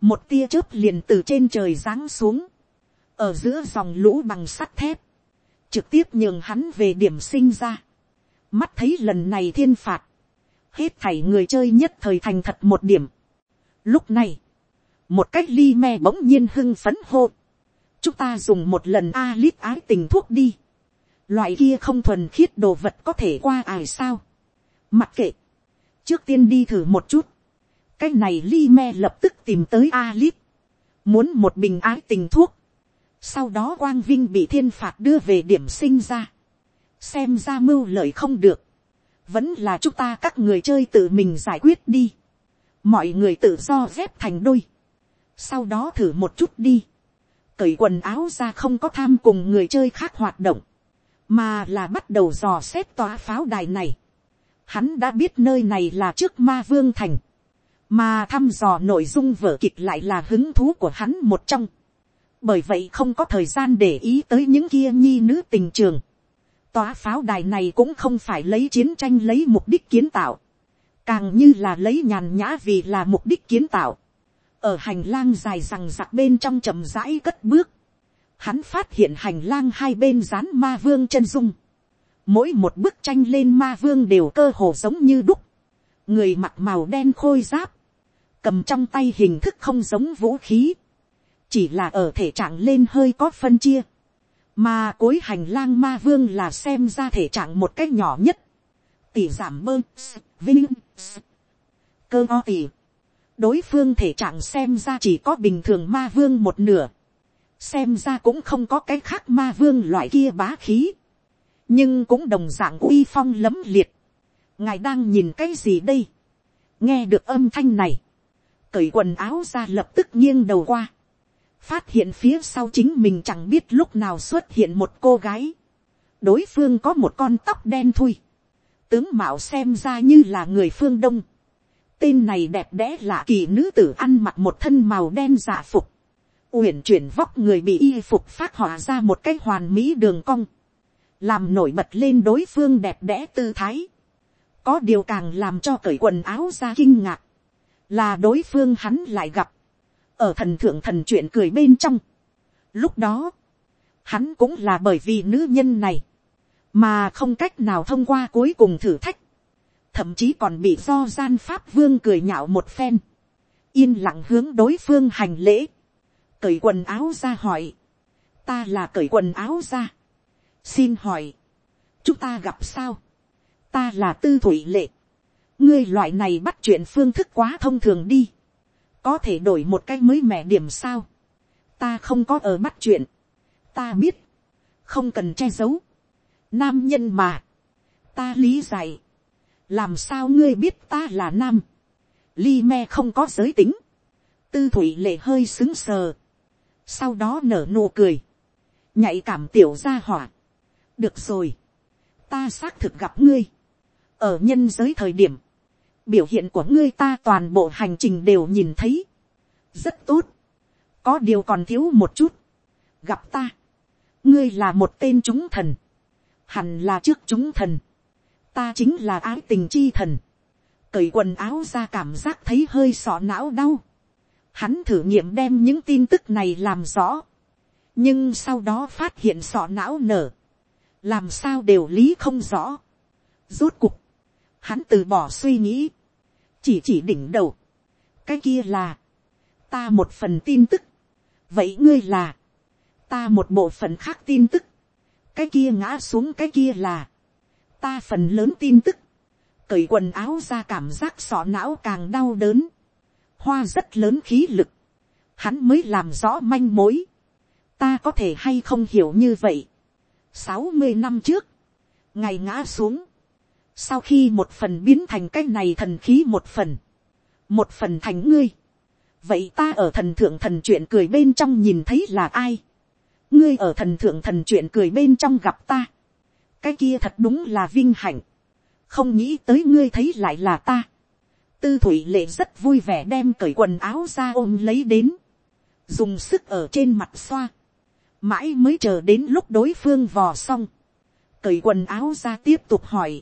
một tia chớp liền từ trên trời giáng xuống. ở giữa dòng lũ bằng sắt thép. trực tiếp nhường hắn về điểm sinh ra. mắt thấy lần này thiên phạt. hết thảy người chơi nhất thời thành thật một điểm Lúc này, một cách ly me bỗng nhiên hưng phấn hô. Chúng ta dùng một lần a lít ái tình thuốc đi. Loại kia không thuần khiết đồ vật có thể qua ải sao. Mặc kệ. Trước tiên đi thử một chút. Cái này ly me lập tức tìm tới a lít. Muốn một bình ái tình thuốc. Sau đó quang vinh bị thiên phạt đưa về điểm sinh ra. Xem ra mưu lợi không được. Vẫn là chúng ta các người chơi tự mình giải quyết đi mọi người tự do dép thành đôi, sau đó thử một chút đi, cởi quần áo ra không có tham cùng người chơi khác hoạt động, mà là bắt đầu dò xét tòa pháo đài này. Hắn đã biết nơi này là trước ma vương thành, mà thăm dò nội dung vở kịch lại là hứng thú của hắn một trong. bởi vậy không có thời gian để ý tới những kia nhi nữ tình trường. tòa pháo đài này cũng không phải lấy chiến tranh lấy mục đích kiến tạo, càng như là lấy nhàn nhã vì là mục đích kiến tạo, ở hành lang dài rằng giặc bên trong chậm rãi cất bước, hắn phát hiện hành lang hai bên dán ma vương chân dung, mỗi một bức tranh lên ma vương đều cơ hồ giống như đúc, người mặc màu đen khôi giáp, cầm trong tay hình thức không giống vũ khí, chỉ là ở thể trạng lên hơi có phân chia, mà cuối hành lang ma vương là xem ra thể trạng một cách nhỏ nhất, tỷ giảm bơ, vinh, cơ o tỷ. đối phương thể trạng xem ra chỉ có bình thường ma vương một nửa. xem ra cũng không có cái khác ma vương loại kia bá khí. nhưng cũng đồng d ạ n g uy phong lấm liệt. ngài đang nhìn cái gì đây. nghe được âm thanh này. cởi quần áo ra lập tức nghiêng đầu qua. phát hiện phía sau chính mình chẳng biết lúc nào xuất hiện một cô gái. đối phương có một con tóc đen thui tướng mạo xem ra như là người phương đông. Tên này đẹp đẽ lạ kỳ nữ tử ăn mặc một thân màu đen dạ phục. Uyển chuyển vóc người bị y phục phát họa ra một cái hoàn mỹ đường cong. Làm nổi bật lên đối phương đẹp đẽ tư thái. Có điều càng làm cho cởi quần áo ra kinh ngạc. Là đối phương hắn lại gặp. Ở thần thượng thần chuyện cười bên trong. Lúc đó. Hắn cũng là bởi vì nữ nhân này mà không cách nào thông qua cuối cùng thử thách. thậm chí còn bị do gian pháp vương cười nhạo một phen, yên lặng hướng đối phương hành lễ, cởi quần áo ra hỏi, ta là cởi quần áo ra, xin hỏi, chúng ta gặp sao, ta là tư thủy lệ, ngươi loại này bắt chuyện phương thức quá thông thường đi, có thể đổi một cái mới mẻ điểm sao, ta không có ở bắt chuyện, ta biết, không cần che giấu, nam nhân mà, ta lý giải, làm sao ngươi biết ta là nam, li me không có giới tính, tư thủy lệ hơi xứng sờ, sau đó nở nụ cười, nhạy cảm tiểu ra hỏa, được rồi, ta xác thực gặp ngươi, ở nhân giới thời điểm, biểu hiện của ngươi ta toàn bộ hành trình đều nhìn thấy, rất tốt, có điều còn thiếu một chút, gặp ta, ngươi là một tên chúng thần, hẳn là trước chúng thần, ta chính là ái tình chi thần, cởi quần áo ra cảm giác thấy hơi sọ não đau, hắn thử nghiệm đem những tin tức này làm rõ, nhưng sau đó phát hiện sọ não nở, làm sao đều lý không rõ. Rốt cục, hắn từ bỏ suy nghĩ, chỉ chỉ đỉnh đầu, cái kia là, ta một phần tin tức, vậy ngươi là, ta một bộ phận khác tin tức, cái kia ngã xuống cái kia là, ta phần lớn tin tức, cởi quần áo ra cảm giác sọ não càng đau đớn, hoa rất lớn khí lực, hắn mới làm rõ manh mối, ta có thể hay không hiểu như vậy. sáu mươi năm trước, ngày ngã xuống, sau khi một phần biến thành cái này thần khí một phần, một phần thành ngươi, vậy ta ở thần thượng thần chuyện cười bên trong nhìn thấy là ai, ngươi ở thần thượng thần chuyện cười bên trong gặp ta, cái kia thật đúng là vinh hạnh, không nghĩ tới ngươi thấy lại là ta, tư thủy lệ rất vui vẻ đem cởi quần áo ra ôm lấy đến, dùng sức ở trên mặt xoa, mãi mới chờ đến lúc đối phương vò xong, cởi quần áo ra tiếp tục hỏi,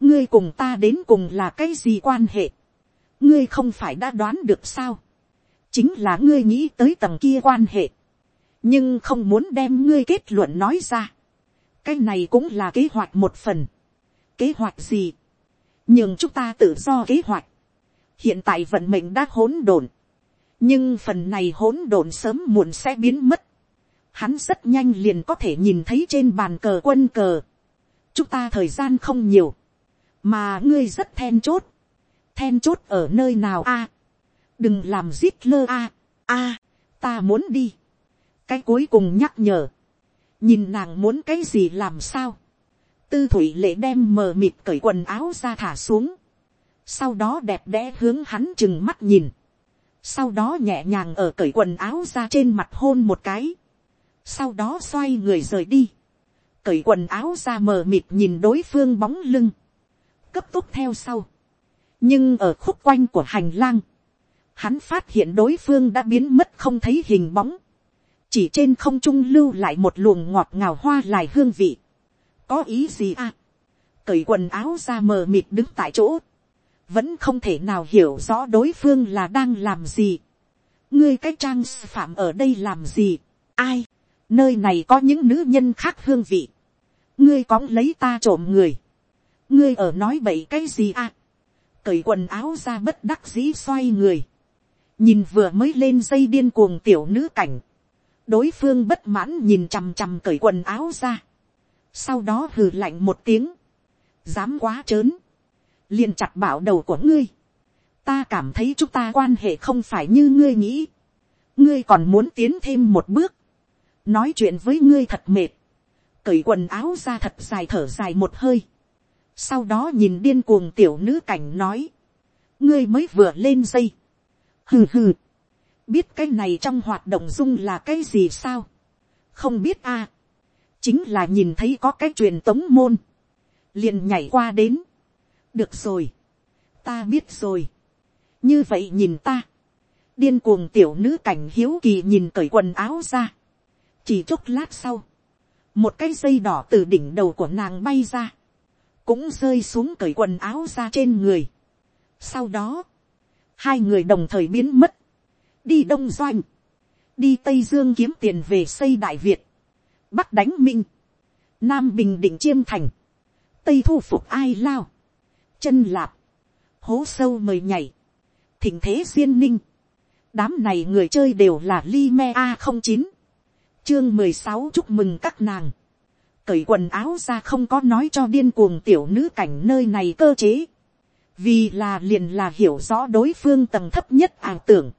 ngươi cùng ta đến cùng là cái gì quan hệ, ngươi không phải đã đoán được sao, chính là ngươi nghĩ tới tầng kia quan hệ, nhưng không muốn đem ngươi kết luận nói ra, cái này cũng là kế hoạch một phần, kế hoạch gì, nhưng chúng ta tự do kế hoạch, hiện tại vận mệnh đã hỗn độn, nhưng phần này hỗn độn sớm muộn sẽ biến mất, hắn rất nhanh liền có thể nhìn thấy trên bàn cờ quân cờ, chúng ta thời gian không nhiều, mà ngươi rất then chốt, then chốt ở nơi nào a, đừng làm zit lơ a, a, ta muốn đi, cái cuối cùng nhắc nhở, nhìn nàng muốn cái gì làm sao, tư thủy lệ đem mờ mịt cởi quần áo ra thả xuống, sau đó đẹp đẽ hướng hắn chừng mắt nhìn, sau đó nhẹ nhàng ở cởi quần áo ra trên mặt hôn một cái, sau đó xoay người rời đi, cởi quần áo ra mờ mịt nhìn đối phương bóng lưng, cấp tốc theo sau, nhưng ở khúc quanh của hành lang, hắn phát hiện đối phương đã biến mất không thấy hình bóng, chỉ trên không trung lưu lại một luồng ngọt ngào hoa lại hương vị, có ý gì à, cởi quần áo ra mờ mịt đứng tại chỗ, vẫn không thể nào hiểu rõ đối phương là đang làm gì. ngươi cái trang phạm ở đây làm gì, ai, nơi này có những nữ nhân khác hương vị, ngươi cóng lấy ta trộm người, ngươi ở nói bậy cái gì à, cởi quần áo ra bất đắc dĩ xoay người, nhìn vừa mới lên dây điên cuồng tiểu nữ cảnh, đối phương bất mãn nhìn chằm chằm cởi quần áo ra, sau đó hừ lạnh một tiếng, dám quá trớn, liền chặt bảo đầu của ngươi. ta cảm thấy chúng ta quan hệ không phải như ngươi nghĩ. ngươi còn muốn tiến thêm một bước. nói chuyện với ngươi thật mệt. cởi quần áo ra thật dài thở dài một hơi. sau đó nhìn điên cuồng tiểu nữ cảnh nói. ngươi mới vừa lên dây. hừ hừ biết cái này trong hoạt động dung là cái gì sao. không biết a. chính là nhìn thấy có cái truyền tống môn. liền nhảy qua đến được rồi, ta biết rồi, như vậy nhìn ta, điên cuồng tiểu nữ cảnh hiếu kỳ nhìn cởi quần áo ra, chỉ chốc lát sau, một cái dây đỏ từ đỉnh đầu của nàng bay ra, cũng rơi xuống cởi quần áo ra trên người. Sau đó, hai người đồng thời biến mất, đi đông doanh, đi tây dương kiếm tiền về xây đại việt, bắc đánh minh, nam bình định chiêm thành, tây thu phục ai lao, chân lạp, hố sâu mời nhảy, thỉnh thế duyên ninh, đám này người chơi đều là li me a không chín, chương mười sáu chúc mừng các nàng, cởi quần áo ra không có nói cho điên cuồng tiểu nữ cảnh nơi này cơ chế, vì là liền là hiểu rõ đối phương tầng thấp nhất ảo tưởng,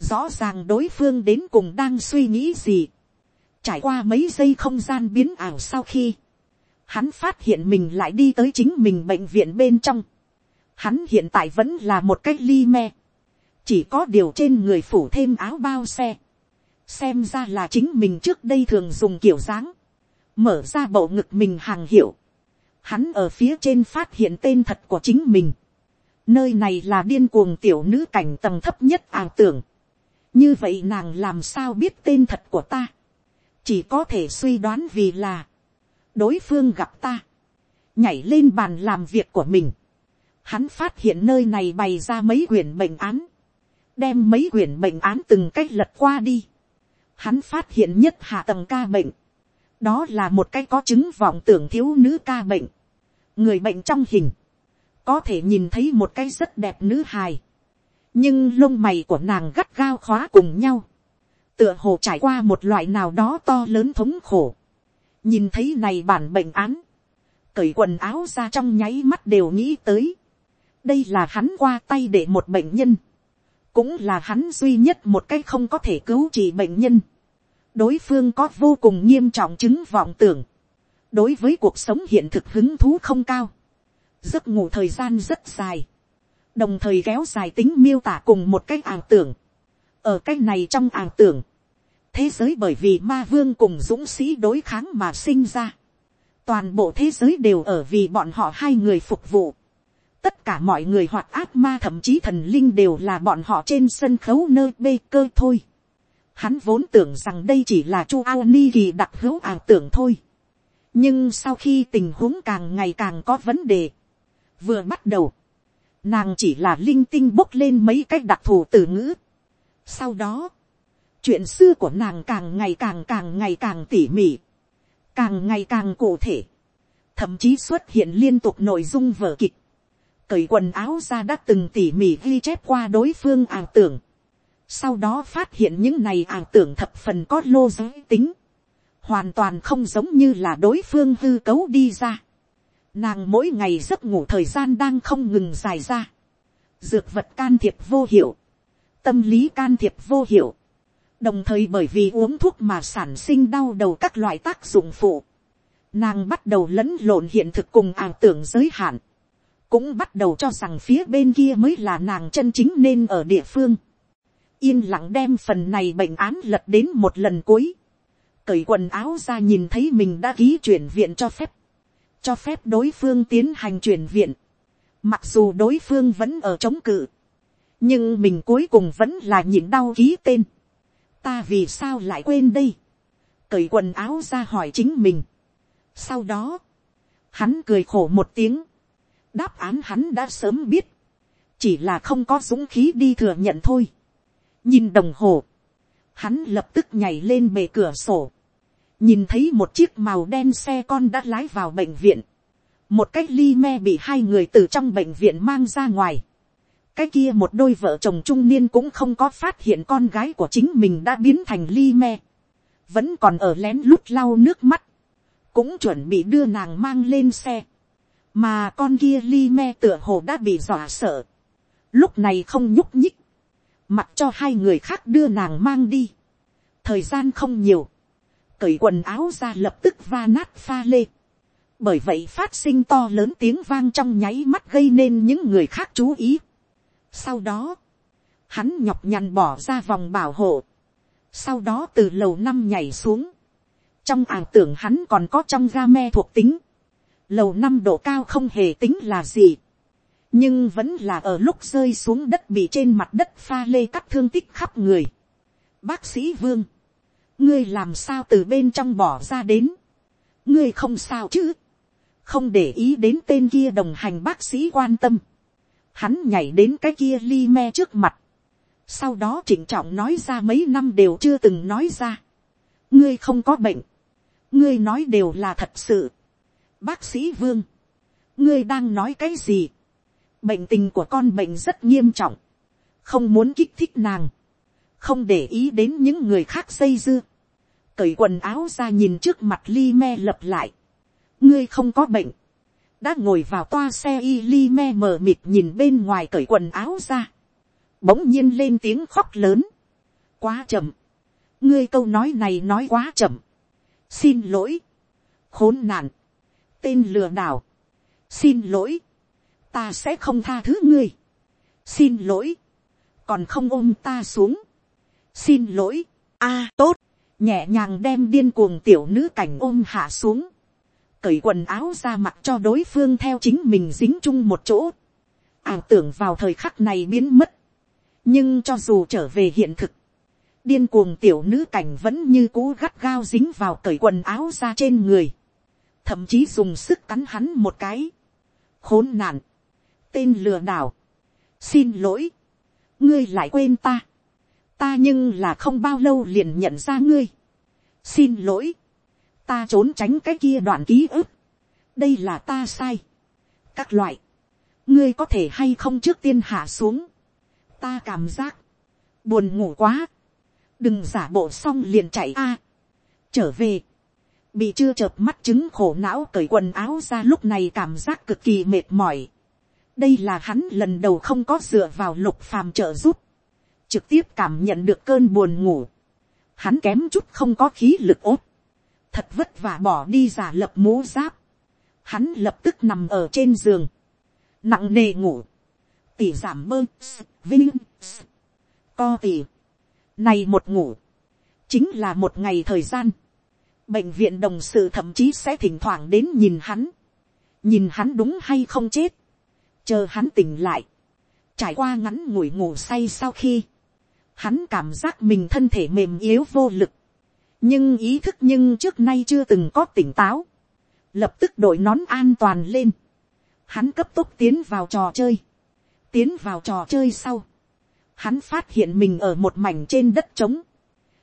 rõ ràng đối phương đến cùng đang suy nghĩ gì, trải qua mấy giây không gian biến ảo sau khi, hắn phát hiện mình lại đi tới chính mình bệnh viện bên trong, hắn hiện tại vẫn là một cách ly me, chỉ có điều trên người phủ thêm áo bao xe, xem ra là chính mình trước đây thường dùng kiểu dáng, mở ra bộ ngực mình hàng hiệu, hắn ở phía trên phát hiện tên thật của chính mình, nơi này là điên cuồng tiểu nữ cảnh tầng thấp nhất ảo tưởng, như vậy nàng làm sao biết tên thật của ta, chỉ có thể suy đoán vì là, đối phương gặp ta, nhảy lên bàn làm việc của mình, hắn phát hiện nơi này bày ra mấy quyển bệnh án, đem mấy quyển bệnh án từng cách lật qua đi, hắn phát hiện nhất hạ tầng ca bệnh, đó là một cái có chứng vọng tưởng thiếu nữ ca bệnh, người bệnh trong hình, có thể nhìn thấy một cái rất đẹp nữ hài, nhưng lông mày của nàng gắt gao khóa cùng nhau, tựa hồ trải qua một loại nào đó to lớn thống khổ, nhìn thấy này bản bệnh án, cởi quần áo ra trong nháy mắt đều nghĩ tới, đây là hắn qua tay để một bệnh nhân, cũng là hắn duy nhất một cái không có thể cứu trị bệnh nhân, đối phương có vô cùng nghiêm trọng chứng vọng tưởng, đối với cuộc sống hiện thực hứng thú không cao, giấc ngủ thời gian rất dài, đồng thời kéo dài tính miêu tả cùng một cái ảo tưởng, ở cái này trong ảo tưởng, thế giới bởi vì ma vương cùng dũng sĩ đối kháng mà sinh ra, toàn bộ thế giới đều ở vì bọn họ hai người phục vụ, tất cả mọi người hoặc ác ma thậm chí thần linh đều là bọn họ trên sân khấu nơi bê cơ thôi. Hắn vốn tưởng rằng đây chỉ là chu ao ni kỳ đặc hữu ảo tưởng thôi. nhưng sau khi tình huống càng ngày càng có vấn đề, vừa bắt đầu, nàng chỉ là linh tinh bốc lên mấy cách đặc thù từ ngữ. sau đó, chuyện xưa của nàng càng ngày càng càng ngày càng tỉ mỉ, càng ngày càng cụ thể, thậm chí xuất hiện liên tục nội dung vở kịch, cởi quần áo ra đã từng tỉ mỉ ghi chép qua đối phương ảo tưởng, sau đó phát hiện những này ảo tưởng thập phần có lô giới tính, hoàn toàn không giống như là đối phương hư cấu đi ra. Nàng mỗi ngày giấc ngủ thời gian đang không ngừng dài ra. Dược vật can thiệp vô hiệu. Tâm lý can thiệp vô hiệu. Đồng thời bởi vì uống thuốc mà sản sinh đau đầu các loại tác dụng phụ. Nàng bắt đầu lẫn lộn hiện thực cùng ảo tưởng giới hạn. Cũng bắt đầu cho rằng phía bên kia mới là nàng chân chính nên ở địa phương. Yên lặng đem phần này bệnh án lật đến một lần cuối. Cởi quần áo ra nhìn thấy mình đã ký chuyển viện cho phép cho phép đối phương tiến hành chuyển viện. Mặc dù đối phương vẫn ở chống cự, nhưng mình cuối cùng vẫn là nhịn đau ký tên. Ta vì sao lại quên đây? Cởi quần áo ra hỏi chính mình. Sau đó, hắn cười khổ một tiếng. Đáp án hắn đã sớm biết. Chỉ là không có dũng khí đi thừa nhận thôi. Nhìn đồng hồ. Hắn lập tức nhảy lên bề cửa sổ nhìn thấy một chiếc màu đen xe con đã lái vào bệnh viện, một cái ly me bị hai người từ trong bệnh viện mang ra ngoài, cái kia một đôi vợ chồng trung niên cũng không có phát hiện con gái của chính mình đã biến thành ly me, vẫn còn ở lén lút lau nước mắt, cũng chuẩn bị đưa nàng mang lên xe, mà con kia ly me tựa hồ đã bị dọa sợ, lúc này không nhúc nhích, mặc cho hai người khác đưa nàng mang đi, thời gian không nhiều, cởi quần áo ra lập tức va nát pha lê. Bởi vậy phát sinh to lớn tiếng vang trong nháy mắt gây nên những người khác chú ý. Sau đó, hắn nhọc nhằn bỏ ra vòng bảo hộ. Sau đó từ lầu năm nhảy xuống. Trong ảo tưởng hắn còn có trong ga me thuộc tính. Lầu năm độ cao không hề tính là gì. Nhưng vẫn là ở lúc rơi xuống đất bị trên mặt đất pha lê cắt thương tích khắp người. Bác sĩ Vương ngươi làm sao từ bên trong bỏ ra đến, ngươi không sao chứ, không để ý đến tên kia đồng hành bác sĩ quan tâm, hắn nhảy đến cái kia li me trước mặt, sau đó trịnh trọng nói ra mấy năm đều chưa từng nói ra, ngươi không có bệnh, ngươi nói đều là thật sự, bác sĩ vương, ngươi đang nói cái gì, bệnh tình của con bệnh rất nghiêm trọng, không muốn kích thích nàng, không để ý đến những người khác xây dưa, cởi quần áo ra nhìn trước mặt li me lập lại, ngươi không có bệnh, đã ngồi vào toa xe y li me mờ mịt nhìn bên ngoài cởi quần áo ra, bỗng nhiên lên tiếng khóc lớn, quá chậm, ngươi câu nói này nói quá chậm, xin lỗi, khốn nạn, tên lừa đảo, xin lỗi, ta sẽ không tha thứ ngươi, xin lỗi, còn không ôm ta xuống, xin lỗi, a tốt, nhẹ nhàng đem điên cuồng tiểu nữ cảnh ôm hạ xuống, cởi quần áo ra mặt cho đối phương theo chính mình dính chung một chỗ, ảo tưởng vào thời khắc này biến mất, nhưng cho dù trở về hiện thực, điên cuồng tiểu nữ cảnh vẫn như cũ gắt gao dính vào cởi quần áo ra trên người, thậm chí dùng sức cắn hắn một cái, khốn nạn, tên lừa đảo, xin lỗi, ngươi lại quên ta, ta nhưng là không bao lâu liền nhận ra ngươi, xin lỗi, ta trốn tránh cái kia đoạn ký ức, đây là ta sai, các loại, ngươi có thể hay không trước tiên hạ xuống, ta cảm giác, buồn ngủ quá, đừng giả bộ xong liền chạy a, trở về, bị chưa chợp mắt chứng khổ não cởi quần áo ra lúc này cảm giác cực kỳ mệt mỏi. đây là hắn lần đầu không có dựa vào lục phàm trợ giúp, trực tiếp cảm nhận được cơn buồn ngủ. hắn kém chút không có khí lực ốt, thật vất vả bỏ đi giả lập mũ giáp. hắn lập tức nằm ở trên giường, nặng nề ngủ, tỉ giảm bơ, vinh, co tỉ. này một ngủ, chính là một ngày thời gian. Bệnh viện đồng sự thậm chí sẽ thỉnh thoảng đến nhìn hắn, nhìn hắn đúng hay không chết, chờ hắn tỉnh lại, trải qua ngắn ngủi ngủ say sau khi, hắn cảm giác mình thân thể mềm yếu vô lực, nhưng ý thức nhưng trước nay chưa từng có tỉnh táo, lập tức đội nón an toàn lên, hắn cấp tốc tiến vào trò chơi, tiến vào trò chơi sau, hắn phát hiện mình ở một mảnh trên đất trống,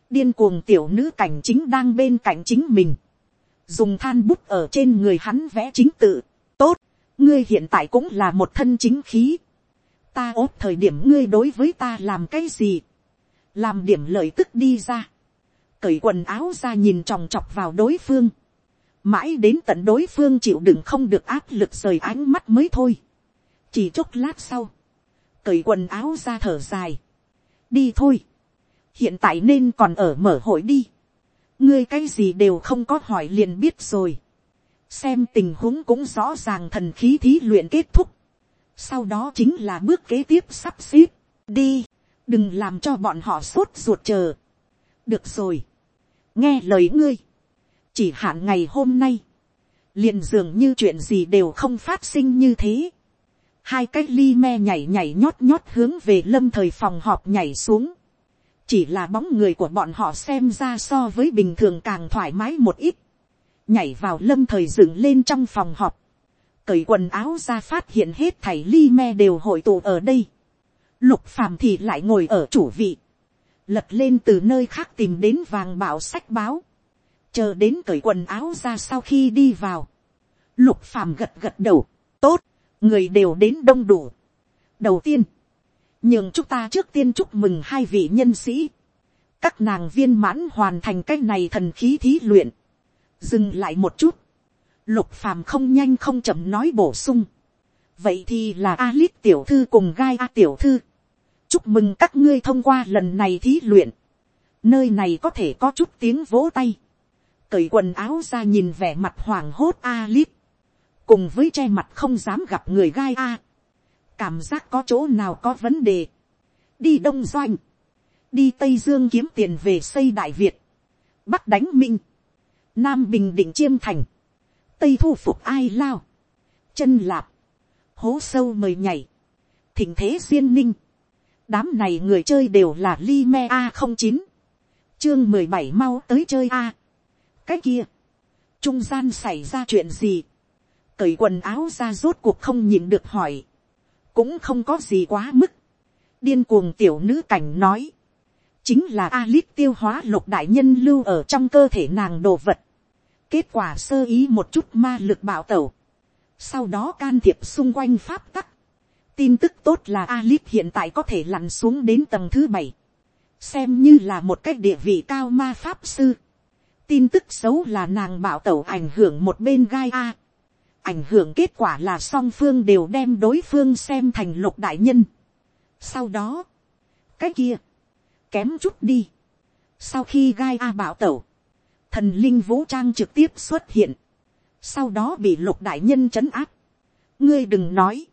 điên cuồng tiểu nữ cảnh chính đang bên cạnh chính mình, dùng than bút ở trên người hắn vẽ chính tự, tốt, ngươi hiện tại cũng là một thân chính khí, ta ốt thời điểm ngươi đối với ta làm cái gì, làm điểm lợi tức đi ra, cởi quần áo ra nhìn tròng trọc vào đối phương, mãi đến tận đối phương chịu đựng không được áp lực rời ánh mắt mới thôi, chỉ chốc lát sau, cởi quần áo ra thở dài, đi thôi, hiện tại nên còn ở mở hội đi. ngươi cái gì đều không có hỏi liền biết rồi. xem tình huống cũng rõ ràng thần khí thí luyện kết thúc. sau đó chính là bước kế tiếp sắp xếp. đi, đừng làm cho bọn họ sốt ruột chờ. được rồi. nghe lời ngươi. chỉ hạn ngày hôm nay. liền dường như chuyện gì đều không phát sinh như thế. hai cái ly me nhảy nhảy nhót nhót hướng về lâm thời phòng họp nhảy xuống chỉ là bóng người của bọn họ xem ra so với bình thường càng thoải mái một ít, nhảy vào lâm thời dựng lên trong phòng họp, cởi quần áo ra phát hiện hết thảy ly me đều hội tụ ở đây, lục phàm thì lại ngồi ở chủ vị, lật lên từ nơi khác tìm đến vàng bảo sách báo, chờ đến cởi quần áo ra sau khi đi vào, lục phàm gật gật đầu, tốt, người đều đến đông đủ. đầu tiên, nhưng chúng ta trước tiên chúc mừng hai vị nhân sĩ, các nàng viên mãn hoàn thành cái này thần khí thí luyện, dừng lại một chút, lục phàm không nhanh không chậm nói bổ sung, vậy thì là Alit tiểu thư cùng gai a tiểu thư, chúc mừng các ngươi thông qua lần này thí luyện, nơi này có thể có chút tiếng vỗ tay, cởi quần áo ra nhìn vẻ mặt hoàng hốt a lít cùng với che mặt không dám gặp người gai a, cảm giác có chỗ nào có vấn đề, đi đông doanh, đi tây dương kiếm tiền về xây đại việt, bắc đánh minh, nam bình định chiêm thành, tây thu phục ai lao, chân lạp, hố sâu mời nhảy, thỉnh thế duyên ninh, đám này người chơi đều là Lime a không chín, chương mười bảy mau tới chơi a, cái kia, trung gian xảy ra chuyện gì, cởi quần áo ra rốt cuộc không nhìn được hỏi, cũng không có gì quá mức. điên cuồng tiểu nữ cảnh nói, chính là Alice tiêu hóa lục đại nhân lưu ở trong cơ thể nàng đồ vật. kết quả sơ ý một chút ma lực bảo tẩu, sau đó can thiệp xung quanh pháp tắc, tin tức tốt là Alip hiện tại có thể lặn xuống đến tầng thứ bảy, xem như là một cách địa vị cao ma pháp sư. tin tức xấu là nàng bảo tẩu ảnh hưởng một bên gai a. ảnh hưởng kết quả là song phương đều đem đối phương xem thành lục đại nhân. sau đó, cái kia, kém chút đi. sau khi gai a bảo tẩu, thần linh vũ trang trực tiếp xuất hiện, sau đó bị lục đại nhân trấn áp. ngươi đừng nói,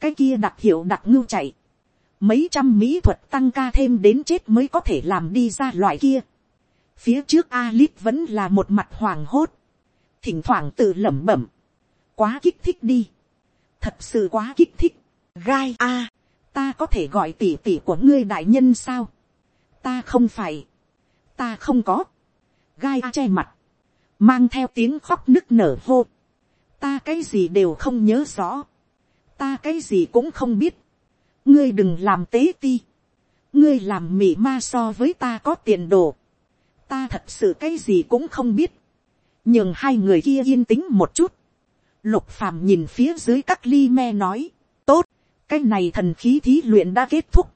cái kia đặc hiệu đặc ngưu chạy, mấy trăm mỹ thuật tăng ca thêm đến chết mới có thể làm đi ra loại kia. phía trước Alip vẫn là một mặt hoàng hốt, thỉnh thoảng tự lẩm bẩm, quá kích thích đi, thật sự quá kích thích, gai a, ta có thể gọi tỉ tỉ của ngươi đại nhân sao, ta không phải, ta không có, gai a che mặt, mang theo tiếng khóc nức nở hô, ta cái gì đều không nhớ rõ, ta cái gì cũng không biết, ngươi đừng làm tế ti, ngươi làm mỉ ma so với ta có tiền đồ, ta thật sự cái gì cũng không biết, nhường hai người kia yên tĩnh một chút, lục phàm nhìn phía dưới các ly me nói, tốt, cái này thần khí thí luyện đã kết thúc,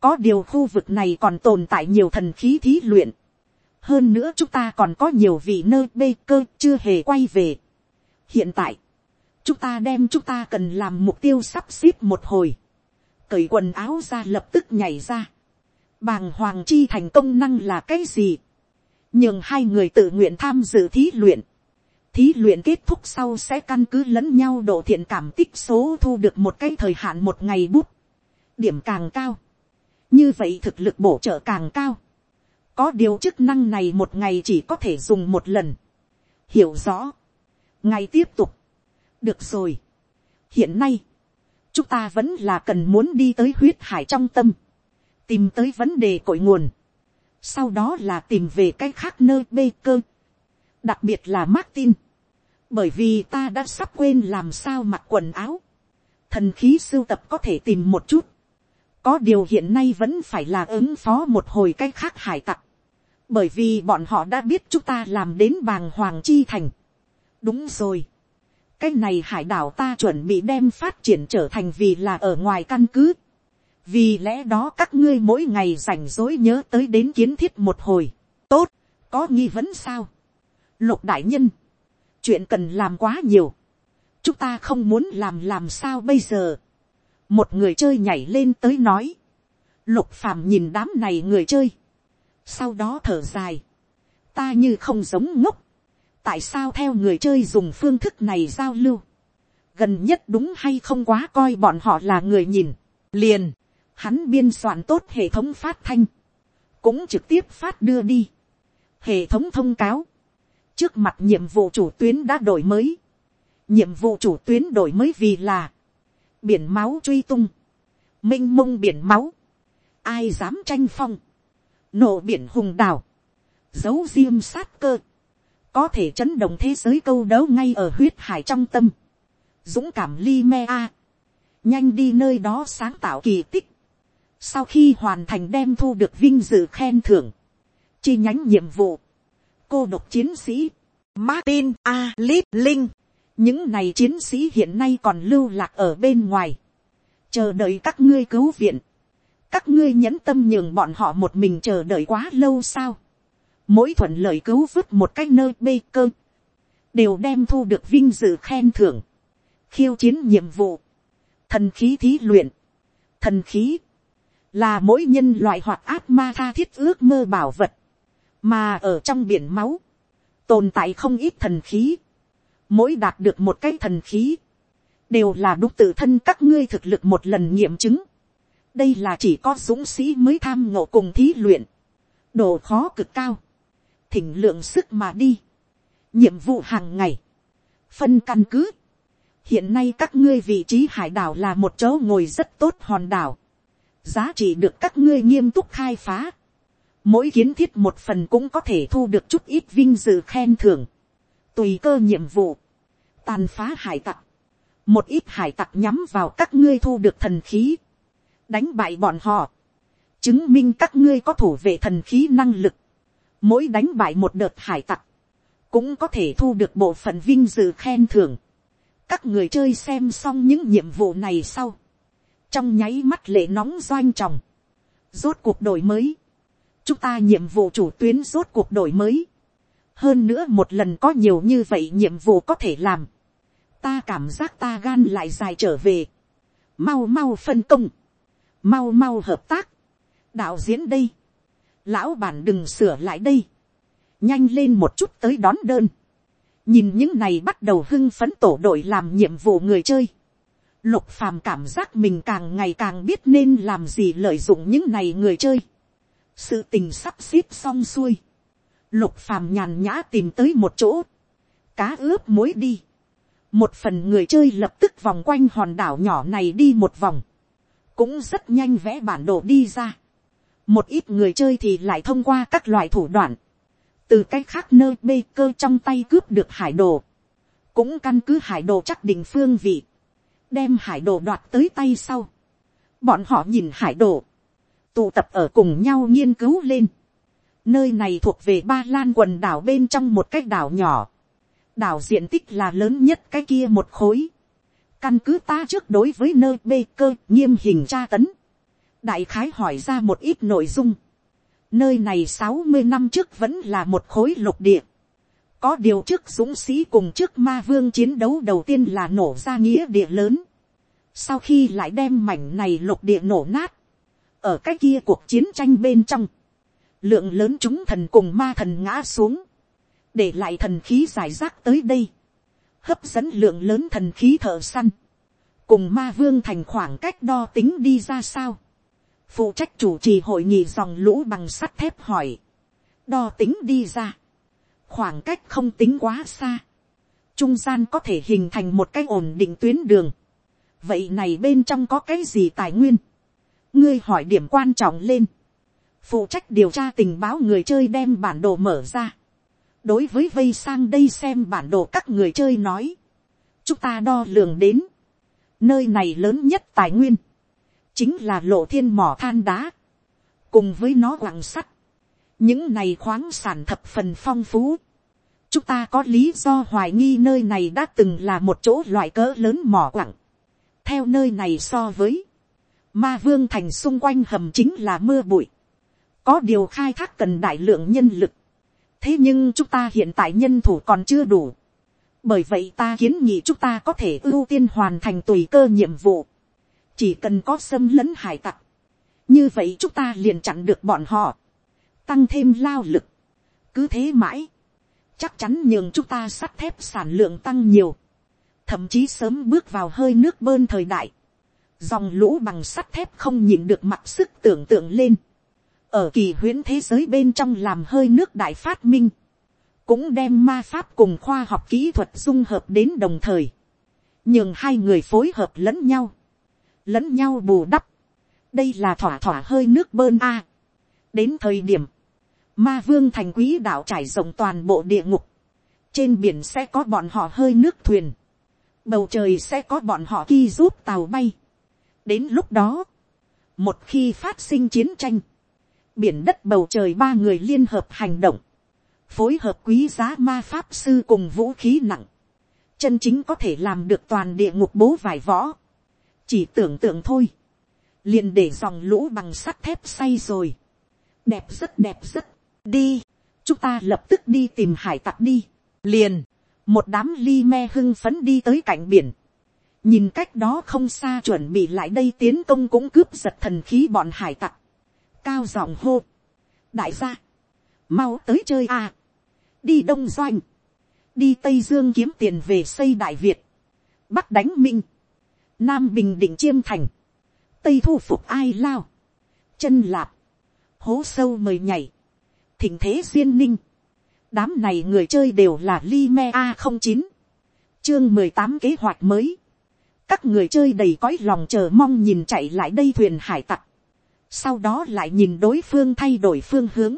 có điều khu vực này còn tồn tại nhiều thần khí thí luyện, hơn nữa chúng ta còn có nhiều vị nơi bê cơ chưa hề quay về. hiện tại, chúng ta đem chúng ta cần làm mục tiêu sắp xếp một hồi, cởi quần áo ra lập tức nhảy ra. bàng hoàng chi thành công năng là cái gì, nhưng hai người tự nguyện tham dự thí luyện, thí luyện kết thúc sau sẽ căn cứ lẫn nhau độ thiện cảm tích số thu được một cái thời hạn một ngày bút, điểm càng cao, như vậy thực lực bổ trợ càng cao, có điều chức năng này một ngày chỉ có thể dùng một lần, hiểu rõ, ngày tiếp tục, được rồi, hiện nay, chúng ta vẫn là cần muốn đi tới huyết hải trong tâm, tìm tới vấn đề cội nguồn, sau đó là tìm về cái khác nơi bê cơ, đặc biệt là Martin, bởi vì ta đã sắp quên làm sao mặc quần áo, thần khí sưu tập có thể tìm một chút, có điều hiện nay vẫn phải là ứng phó một hồi cái khác hải tặc, bởi vì bọn họ đã biết chúng ta làm đến bàng hoàng chi thành. đúng rồi, cái này hải đảo ta chuẩn bị đem phát triển trở thành vì là ở ngoài căn cứ. vì lẽ đó các ngươi mỗi ngày rảnh rỗi nhớ tới đến kiến thiết một hồi. tốt, có nghi vấn sao. lục đại nhân, chuyện cần làm quá nhiều. chúng ta không muốn làm làm sao bây giờ. một người chơi nhảy lên tới nói. lục phàm nhìn đám này người chơi. sau đó thở dài. ta như không giống ngốc tại sao theo người chơi dùng phương thức này giao lưu, gần nhất đúng hay không quá coi bọn họ là người nhìn, liền, hắn biên soạn tốt hệ thống phát thanh, cũng trực tiếp phát đưa đi, hệ thống thông cáo, trước mặt nhiệm vụ chủ tuyến đã đổi mới, nhiệm vụ chủ tuyến đổi mới vì là, biển máu truy tung, m i n h mông biển máu, ai dám tranh phong, nổ biển hùng đảo. Dấu diêm sát cơ, có thể chấn động thế giới câu đấu ngay ở huyết hải trong tâm, dũng cảm li me a, nhanh đi nơi đó sáng tạo kỳ tích, sau khi hoàn thành đem thu được vinh dự khen thưởng, chi nhánh nhiệm vụ, cô độc chiến sĩ, Martin A. Lip Linh, những này chiến sĩ hiện nay còn lưu lạc ở bên ngoài, chờ đợi các ngươi cứu viện, các ngươi nhẫn tâm nhường bọn họ một mình chờ đợi quá lâu sao, mỗi thuận lợi cứu vớt một cái nơi bê cơ, đều đem thu được vinh dự khen thưởng, khiêu chiến nhiệm vụ, thần khí thí luyện, thần khí, là mỗi nhân loại hoặc áp ma tha thiết ước mơ bảo vật, mà ở trong biển máu, tồn tại không ít thần khí, mỗi đạt được một cái thần khí, đều là đúc tự thân các ngươi thực lực một lần nghiệm chứng. đây là chỉ có dũng sĩ mới tham ngộ cùng thí luyện, độ khó cực cao, thỉnh lượng sức mà đi. nhiệm vụ hàng ngày, phân căn cứ. hiện nay các ngươi vị trí hải đảo là một chỗ ngồi rất tốt hòn đảo. giá trị được các ngươi nghiêm túc khai phá. mỗi kiến thiết một phần cũng có thể thu được chút ít vinh dự khen thưởng. tùy cơ nhiệm vụ, tàn phá hải tặc. một ít hải tặc nhắm vào các ngươi thu được thần khí. đánh bại bọn họ. chứng minh các ngươi có thủ vệ thần khí năng lực mỗi đánh bại một đợt hải tặc, cũng có thể thu được bộ phận vinh dự khen thưởng. các người chơi xem xong những nhiệm vụ này sau, trong nháy mắt lệ nóng doanh tròng, rốt cuộc đổi mới, chúng ta nhiệm vụ chủ tuyến rốt cuộc đổi mới, hơn nữa một lần có nhiều như vậy nhiệm vụ có thể làm, ta cảm giác ta gan lại dài trở về, mau mau phân công, mau mau hợp tác, đạo diễn đây, lão bản đừng sửa lại đây, nhanh lên một chút tới đón đơn, nhìn những này bắt đầu hưng phấn tổ đội làm nhiệm vụ người chơi, lục phàm cảm giác mình càng ngày càng biết nên làm gì lợi dụng những này người chơi, sự tình sắp xếp xong xuôi, lục phàm nhàn nhã tìm tới một chỗ, cá ướp muối đi, một phần người chơi lập tức vòng quanh hòn đảo nhỏ này đi một vòng, cũng rất nhanh vẽ bản đồ đi ra một ít người chơi thì lại thông qua các loại thủ đoạn, từ cái khác nơi bê cơ trong tay cướp được hải đồ, cũng căn cứ hải đồ chắc định phương vị, đem hải đồ đoạt tới tay sau. bọn họ nhìn hải đồ, tụ tập ở cùng nhau nghiên cứu lên. nơi này thuộc về ba lan quần đảo bên trong một cái đảo nhỏ đảo diện tích là lớn nhất cái kia một khối. Căn cứ ta trước đối với nơi bê cơ nghiêm hình tra tấn. Đại khái hỏi ra một ít nội dung. Nơi này sáu mươi năm trước vẫn là một khối lục địa. Có điều trước dũng sĩ cùng trước ma vương chiến đấu đầu tiên là nổ ra nghĩa địa lớn. Sau khi lại đem mảnh này lục địa nổ nát. Ở cái kia cuộc chiến tranh bên trong. Lượng lớn chúng thần cùng ma thần ngã xuống để lại thần khí giải rác tới đây, hấp dẫn lượng lớn thần khí thợ săn, cùng ma vương thành khoảng cách đo tính đi ra sao, phụ trách chủ trì hội nghị dòng lũ bằng sắt thép hỏi, đo tính đi ra, khoảng cách không tính quá xa, trung gian có thể hình thành một cái ổn định tuyến đường, vậy này bên trong có cái gì tài nguyên, ngươi hỏi điểm quan trọng lên, phụ trách điều tra tình báo người chơi đem bản đồ mở ra, đối với vây sang đây xem bản đồ các người chơi nói, chúng ta đo lường đến, nơi này lớn nhất tài nguyên, chính là lộ thiên mỏ than đá, cùng với nó quặng sắt, những này khoáng sản thập phần phong phú, chúng ta có lý do hoài nghi nơi này đã từng là một chỗ loại cỡ lớn mỏ quặng, theo nơi này so với, ma vương thành xung quanh hầm chính là mưa bụi, có điều khai thác cần đại lượng nhân lực, thế nhưng chúng ta hiện tại nhân thủ còn chưa đủ. bởi vậy ta kiến nghị chúng ta có thể ưu tiên hoàn thành tùy cơ nhiệm vụ chỉ cần có xâm lấn hải tặc. như vậy chúng ta liền chặn được bọn họ. tăng thêm lao lực. cứ thế mãi. chắc chắn nhường chúng ta sắt thép sản lượng tăng nhiều. thậm chí sớm bước vào hơi nước bơn thời đại. dòng lũ bằng sắt thép không nhìn được mặc sức tưởng tượng lên ở kỳ huyễn thế giới bên trong làm hơi nước đại phát minh, cũng đem ma pháp cùng khoa học kỹ thuật dung hợp đến đồng thời, nhường hai người phối hợp lẫn nhau, lẫn nhau bù đắp, đây là thỏa thỏa hơi nước bơn a. đến thời điểm, ma vương thành quý đạo trải rộng toàn bộ địa ngục, trên biển sẽ có bọn họ hơi nước thuyền, bầu trời sẽ có bọn họ ki giúp tàu bay. đến lúc đó, một khi phát sinh chiến tranh, biển đất bầu trời ba người liên hợp hành động, phối hợp quý giá ma pháp sư cùng vũ khí nặng, chân chính có thể làm được toàn địa ngục bố vải võ, chỉ tưởng tượng thôi, liền để dòng lũ bằng sắt thép say rồi, đẹp rất đẹp rất, đi, chúng ta lập tức đi tìm hải tặc đi, liền, một đám ly me hưng phấn đi tới cạnh biển, nhìn cách đó không xa chuẩn bị lại đây tiến công cũng cướp giật thần khí bọn hải tặc, cao giọng hô. đại gia, mau tới chơi à. đi đông doanh, đi tây dương kiếm tiền về xây đại việt, bắc đánh minh, nam bình định chiêm thành, tây thu phục ai lao, chân lạp, hố sâu mời nhảy, thỉnh thế duyên ninh, đám này người chơi đều là li me a không chín, chương mười tám kế hoạch mới, các người chơi đầy cõi lòng chờ mong nhìn chạy lại đây thuyền hải tặc, sau đó lại nhìn đối phương thay đổi phương hướng,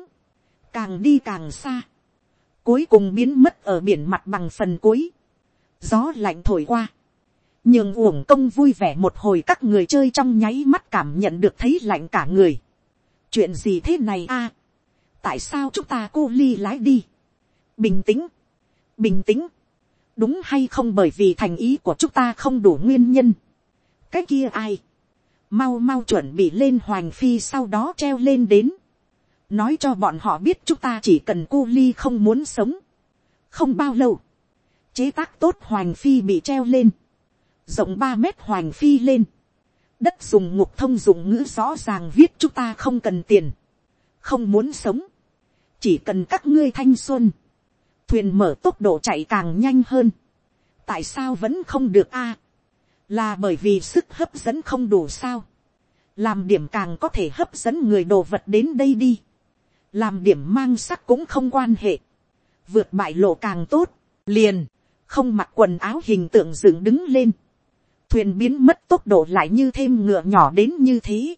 càng đi càng xa, cuối cùng biến mất ở biển mặt bằng phần cuối, gió lạnh thổi qua, nhường uổng công vui vẻ một hồi các người chơi trong nháy mắt cảm nhận được thấy lạnh cả người. chuyện gì thế này a, tại sao chúng ta cô ly lái đi, bình tĩnh, bình tĩnh, đúng hay không bởi vì thành ý của chúng ta không đủ nguyên nhân, cái kia ai, mau mau chuẩn bị lên hoàng phi sau đó treo lên đến, nói cho bọn họ biết chúng ta chỉ cần cô ly không muốn sống, không bao lâu, chế tác tốt hoàng phi bị treo lên, rộng ba mét hoành phi lên, đất dùng ngục thông dụng ngữ rõ ràng viết chúng ta không cần tiền, không muốn sống, chỉ cần các ngươi thanh xuân, thuyền mở tốc độ chạy càng nhanh hơn, tại sao vẫn không được a, à, là bởi vì sức hấp dẫn không đủ sao, làm điểm càng có thể hấp dẫn người đồ vật đến đây đi, làm điểm mang sắc cũng không quan hệ, vượt bại lộ càng tốt, liền, không mặc quần áo hình tượng dựng đứng lên, thuyền biến mất tốc độ lại như thêm ngựa nhỏ đến như thế,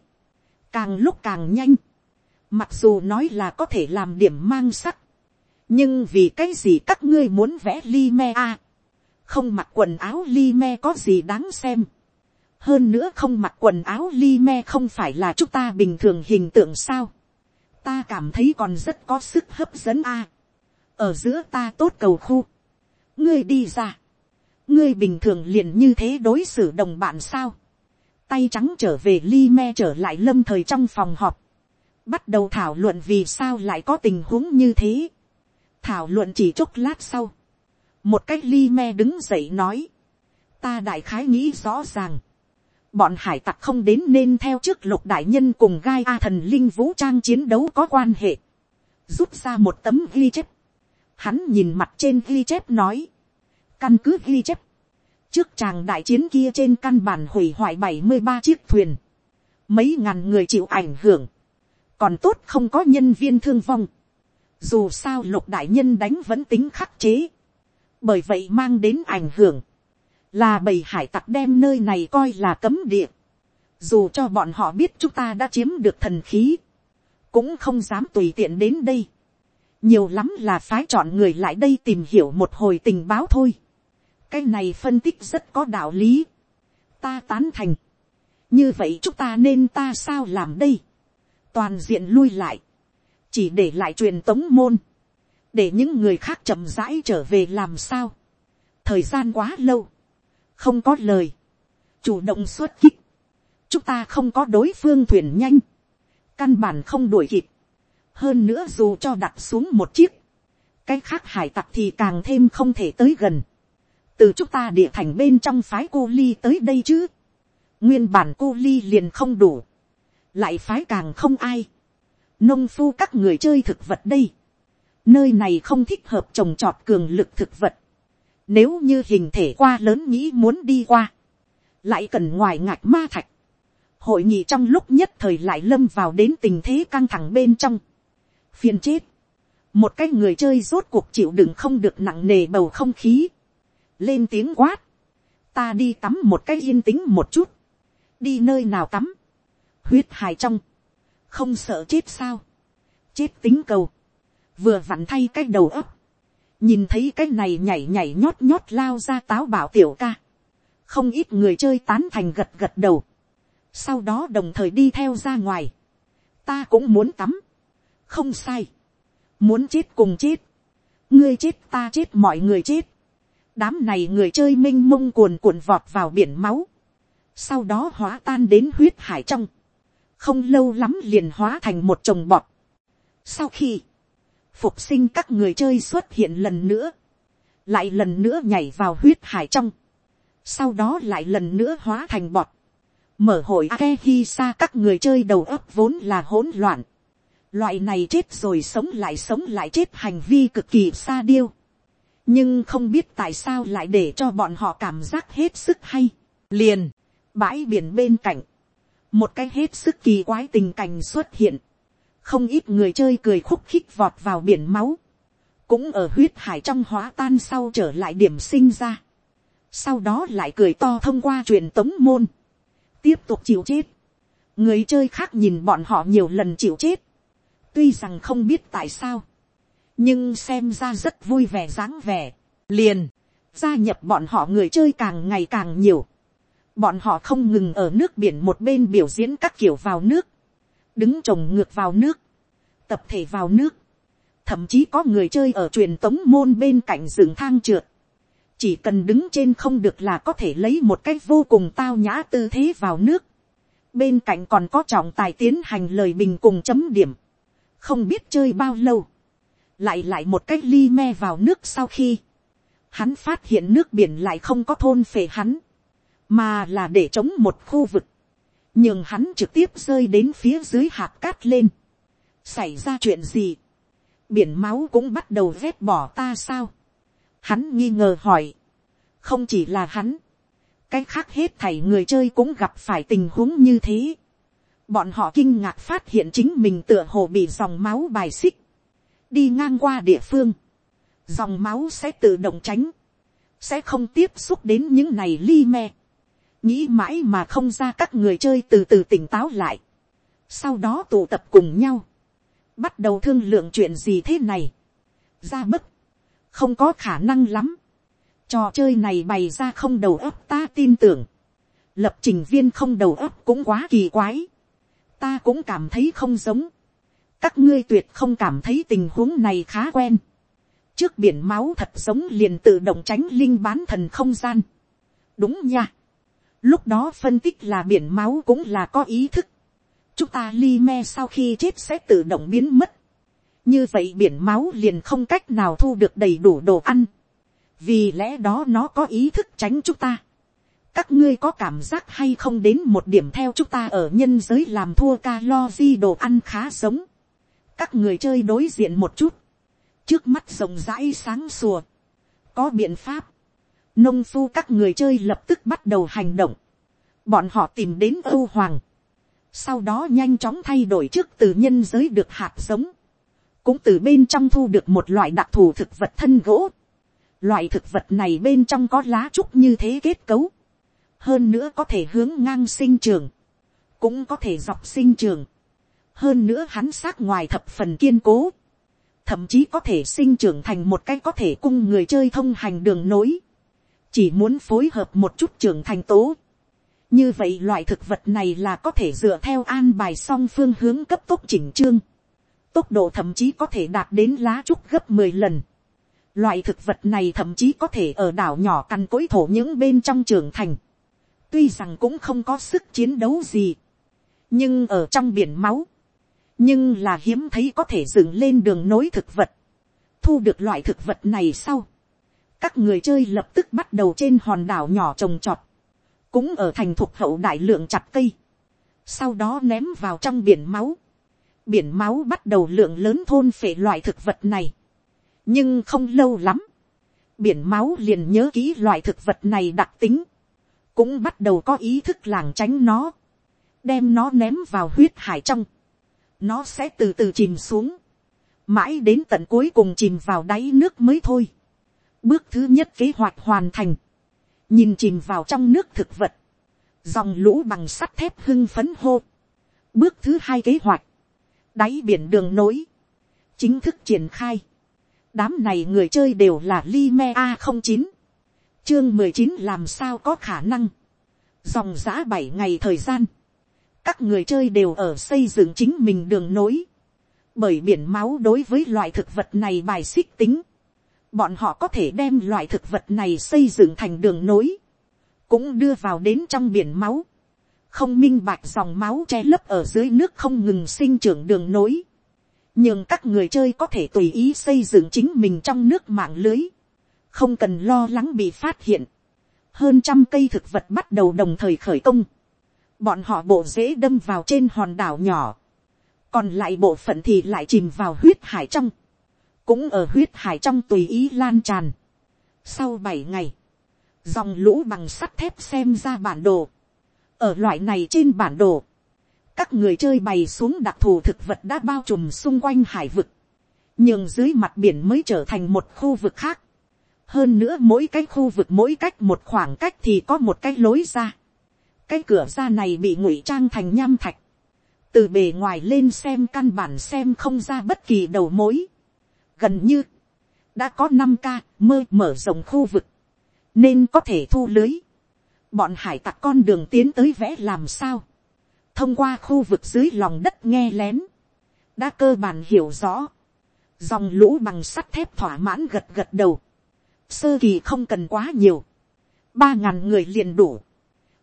càng lúc càng nhanh, mặc dù nói là có thể làm điểm mang sắc, nhưng vì cái gì các ngươi muốn vẽ li me a, không mặc quần áo li me có gì đáng xem, hơn nữa không mặc quần áo li me không phải là chúng ta bình thường hình tượng sao, ta cảm thấy còn rất có sức hấp dẫn a, ở giữa ta tốt cầu khu, ngươi đi ra, ngươi bình thường liền như thế đối xử đồng bạn sao, tay trắng trở về li me trở lại lâm thời trong phòng họp, bắt đầu thảo luận vì sao lại có tình huống như thế, thảo luận chỉ chốc lát sau, một cách li me đứng dậy nói, ta đại khái nghĩ rõ ràng, bọn hải tặc không đến nên theo trước lục đại nhân cùng gai a thần linh vũ trang chiến đấu có quan hệ, rút ra một tấm ghi chép, hắn nhìn mặt trên ghi chép nói, căn cứ ghi chép, trước tràng đại chiến kia trên căn bản hủy hoại bảy mươi ba chiếc thuyền, mấy ngàn người chịu ảnh hưởng, còn tốt không có nhân viên thương vong, dù sao lục đại nhân đánh vẫn tính khắc chế, bởi vậy mang đến ảnh hưởng, là bầy hải tặc đem nơi này coi là cấm địa, dù cho bọn họ biết chúng ta đã chiếm được thần khí, cũng không dám tùy tiện đến đây, nhiều lắm là phái chọn người lại đây tìm hiểu một hồi tình báo thôi, cái này phân tích rất có đạo lý, ta tán thành, như vậy chúng ta nên ta sao làm đây, toàn diện lui lại, chỉ để lại truyền tống môn, để những người khác chậm rãi trở về làm sao. thời gian quá lâu, không có lời, chủ động xuất kích, chúng ta không có đối phương thuyền nhanh, căn bản không đuổi kịp, hơn nữa dù cho đặt xuống một chiếc, cái khác hải tặc thì càng thêm không thể tới gần, từ chúng ta địa thành bên trong phái cô ly tới đây chứ, nguyên bản cô ly liền không đủ, lại phái càng không ai, nông phu các người chơi thực vật đây, nơi này không thích hợp trồng trọt cường lực thực vật, nếu như hình thể qua lớn nghĩ muốn đi qua, lại cần ngoài ngạch ma thạch, hội nghị trong lúc nhất thời lại lâm vào đến tình thế căng thẳng bên trong, phiền chết, một cái người chơi rốt cuộc chịu đựng không được nặng nề bầu không khí, lên tiếng quát, ta đi tắm một cái yên tĩnh một chút, đi nơi nào tắm, huyết hài trong, không sợ chết sao, chết tính cầu, vừa vặn thay cái đầu ấp, nhìn thấy cái này nhảy nhảy nhót nhót lao ra táo bảo tiểu ca, không ít người chơi tán thành gật gật đầu, sau đó đồng thời đi theo ra ngoài, ta cũng muốn tắm, không sai, muốn chết cùng chết, ngươi chết ta chết mọi người chết, đám này người chơi m i n h mông cuồn cuộn vọt vào biển máu, sau đó hóa tan đến huyết hải trong, không lâu lắm liền hóa thành một chồng bọt. Sau khi phục sinh các người chơi xuất hiện lần nữa, lại lần nữa nhảy vào huyết hải trong, sau đó lại lần nữa hóa thành bọt. Mở hội Ake hi sa các người chơi đầu óc vốn là hỗn loạn. Loại này chết rồi sống lại sống lại chết hành vi cực kỳ xa điêu. Nhưng không biết tại sao lại để cho bọn họ cảm giác hết sức hay. Liền, bãi biển bên cạnh một cái hết sức kỳ quái tình cảnh xuất hiện, không ít người chơi cười khúc khích vọt vào biển máu, cũng ở huyết hải trong hóa tan sau trở lại điểm sinh ra, sau đó lại cười to thông qua truyền tống môn, tiếp tục chịu chết, người chơi khác nhìn bọn họ nhiều lần chịu chết, tuy rằng không biết tại sao, nhưng xem ra rất vui vẻ dáng vẻ, liền, gia nhập bọn họ người chơi càng ngày càng nhiều, bọn họ không ngừng ở nước biển một bên biểu diễn các kiểu vào nước, đứng trồng ngược vào nước, tập thể vào nước, thậm chí có người chơi ở truyền tống môn bên cạnh rừng thang trượt, chỉ cần đứng trên không được là có thể lấy một cách vô cùng tao nhã tư thế vào nước, bên cạnh còn có trọng tài tiến hành lời bình cùng chấm điểm, không biết chơi bao lâu, lại lại một cái ly me vào nước sau khi, hắn phát hiện nước biển lại không có thôn phề hắn, mà là để chống một khu vực, nhưng hắn trực tiếp rơi đến phía dưới hạt cát lên. xảy ra chuyện gì, biển máu cũng bắt đầu vét bỏ ta sao, hắn nghi ngờ hỏi, không chỉ là hắn, cái khác hết thảy người chơi cũng gặp phải tình huống như thế. Bọn họ kinh ngạc phát hiện chính mình tựa hồ bị dòng máu bài xích. Đi ngang qua địa phương. Dòng máu sẽ tự động tránh. Sẽ không tiếp xúc đến những này li me. Nghĩ mãi mà không ra các người chơi từ từ tỉnh táo lại. Sau đó tụ tập cùng nhau. Bắt đầu thương lượng chuyện gì thế này. Ra bất. Không có khả năng lắm Trò chơi này bày ra không đầu óc ta tin tưởng. Lập trình viên không đầu óc cũng quá kỳ quái. Ta cũng cảm thấy không giống. Các ngươi tuyệt không cảm thấy tình huống này khá quen. Trước biển máu thật giống liền tự động tránh linh bán thần không gian. Đúng nha. Lúc đó phân tích là biển máu cũng là có ý thức. Chúng ta ly me sau khi chết sẽ tự động biến mất. Như vậy biển máu liền không cách nào thu được đầy đủ đồ ăn vì lẽ đó nó có ý thức tránh chúng ta. các ngươi có cảm giác hay không đến một điểm theo chúng ta ở nhân giới làm thua ca lo di đồ ăn khá sống các người chơi đối diện một chút, trước mắt rộng rãi sáng sùa, có biện pháp, nông phu các người chơi lập tức bắt đầu hành động, bọn họ tìm đến âu hoàng, sau đó nhanh chóng thay đổi trước từ nhân giới được hạt giống, cũng từ bên trong thu được một loại đặc thù thực vật thân gỗ, Loại thực vật này bên trong có lá trúc như thế kết cấu. Hơn nữa có thể hướng ngang sinh trường. Cũng có thể dọc sinh trường. Hơn nữa hắn xác ngoài thập phần kiên cố. Thậm chí có thể sinh trưởng thành một cái có thể cung người chơi thông hành đường nối. Chỉ muốn phối hợp một chút trưởng thành tố. Như vậy loại thực vật này là có thể dựa theo an bài song phương hướng cấp tốc chỉnh trương. Tốc độ thậm chí có thể đạt đến lá trúc gấp 10 lần Loại thực vật này thậm chí có thể ở đảo nhỏ cằn cối thổ những bên trong trường thành. Tuy rằng cũng không có sức chiến đấu gì. Nhưng ở trong biển máu. Nhưng là hiếm thấy có thể dựng lên đường nối thực vật. Thu được loại thực vật này sau. Các người chơi lập tức bắt đầu trên hòn đảo nhỏ trồng trọt. Cũng ở thành thuộc hậu đại lượng chặt cây. Sau đó ném vào trong biển máu. Biển máu bắt đầu lượng lớn thôn phệ loại thực vật này nhưng không lâu lắm, biển máu liền nhớ ký loại thực vật này đặc tính, cũng bắt đầu có ý thức làng tránh nó, đem nó ném vào huyết hải trong, nó sẽ từ từ chìm xuống, mãi đến tận cuối cùng chìm vào đáy nước mới thôi. Bước thứ nhất kế hoạch hoàn thành, nhìn chìm vào trong nước thực vật, dòng lũ bằng sắt thép hưng phấn hô. Bước thứ hai kế hoạch, đáy biển đường nối, chính thức triển khai. Đám này người chơi đều là Lime A09. Chương 19 làm sao có khả năng. Dòng giã bảy ngày thời gian. Các người chơi đều ở xây dựng chính mình đường nối. Bởi biển máu đối với loại thực vật này bài xích tính. Bọn họ có thể đem loại thực vật này xây dựng thành đường nối. Cũng đưa vào đến trong biển máu. Không minh bạch dòng máu che lấp ở dưới nước không ngừng sinh trưởng đường nối nhưng các người chơi có thể tùy ý xây dựng chính mình trong nước mạng lưới, không cần lo lắng bị phát hiện. hơn trăm cây thực vật bắt đầu đồng thời khởi công, bọn họ bộ dễ đâm vào trên hòn đảo nhỏ, còn lại bộ phận thì lại chìm vào huyết hải trong, cũng ở huyết hải trong tùy ý lan tràn. sau bảy ngày, dòng lũ bằng sắt thép xem ra bản đồ, ở loại này trên bản đồ, các người chơi bày xuống đặc thù thực vật đã bao trùm xung quanh hải vực, nhưng dưới mặt biển mới trở thành một khu vực khác. hơn nữa mỗi cái khu vực mỗi cách một khoảng cách thì có một cái lối ra cái cửa ra này bị ngụy trang thành nham thạch. từ bề ngoài lên xem căn bản xem không ra bất kỳ đầu mối. gần như, đã có năm ca mơ mở rộng khu vực, nên có thể thu lưới. bọn hải tặc con đường tiến tới vẽ làm sao? Thông qua khu vực dưới lòng đất nghe lén, đã cơ bản hiểu rõ, dòng lũ bằng sắt thép thỏa mãn gật gật đầu, sơ kỳ không cần quá nhiều, ba ngàn người liền đủ,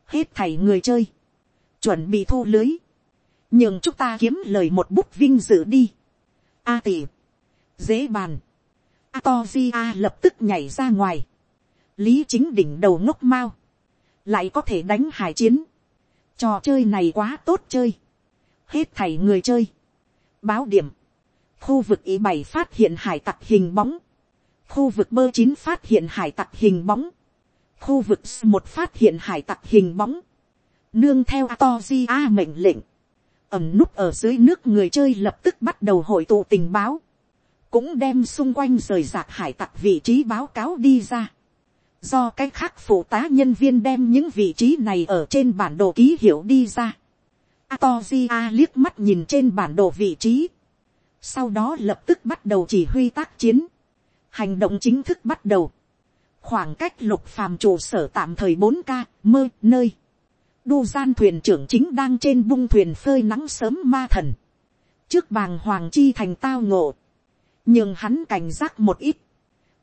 hết thảy người chơi, chuẩn bị thu lưới, nhưng chúng ta kiếm lời một bút vinh dự đi. A tỷ, dễ bàn, a to di a lập tức nhảy ra ngoài, lý chính đỉnh đầu ngốc mau, lại có thể đánh hải chiến, trò chơi này quá tốt chơi, hết thảy người chơi, báo điểm, khu vực ý bảy phát hiện hải tặc hình bóng, khu vực bơ chín phát hiện hải tặc hình bóng, khu vực một phát hiện hải tặc hình bóng, nương theo to di a mệnh lệnh, ẩm núp ở dưới nước người chơi lập tức bắt đầu hội tụ tình báo, cũng đem xung quanh rời rạc hải tặc vị trí báo cáo đi ra. Do cách khác phụ tá nhân viên đem những vị trí này ở trên bản đồ ký hiệu đi ra. Atozia liếc mắt nhìn trên bản đồ vị trí. Sau đó lập tức bắt đầu chỉ huy tác chiến. Hành động chính thức bắt đầu. Khoảng cách lục phàm trụ sở tạm thời bốn ca, mơ nơi đu gian thuyền trưởng chính đang trên bung thuyền phơi nắng sớm ma thần. Trước bàng hoàng chi thành tao ngộ. Nhưng hắn cảnh giác một ít.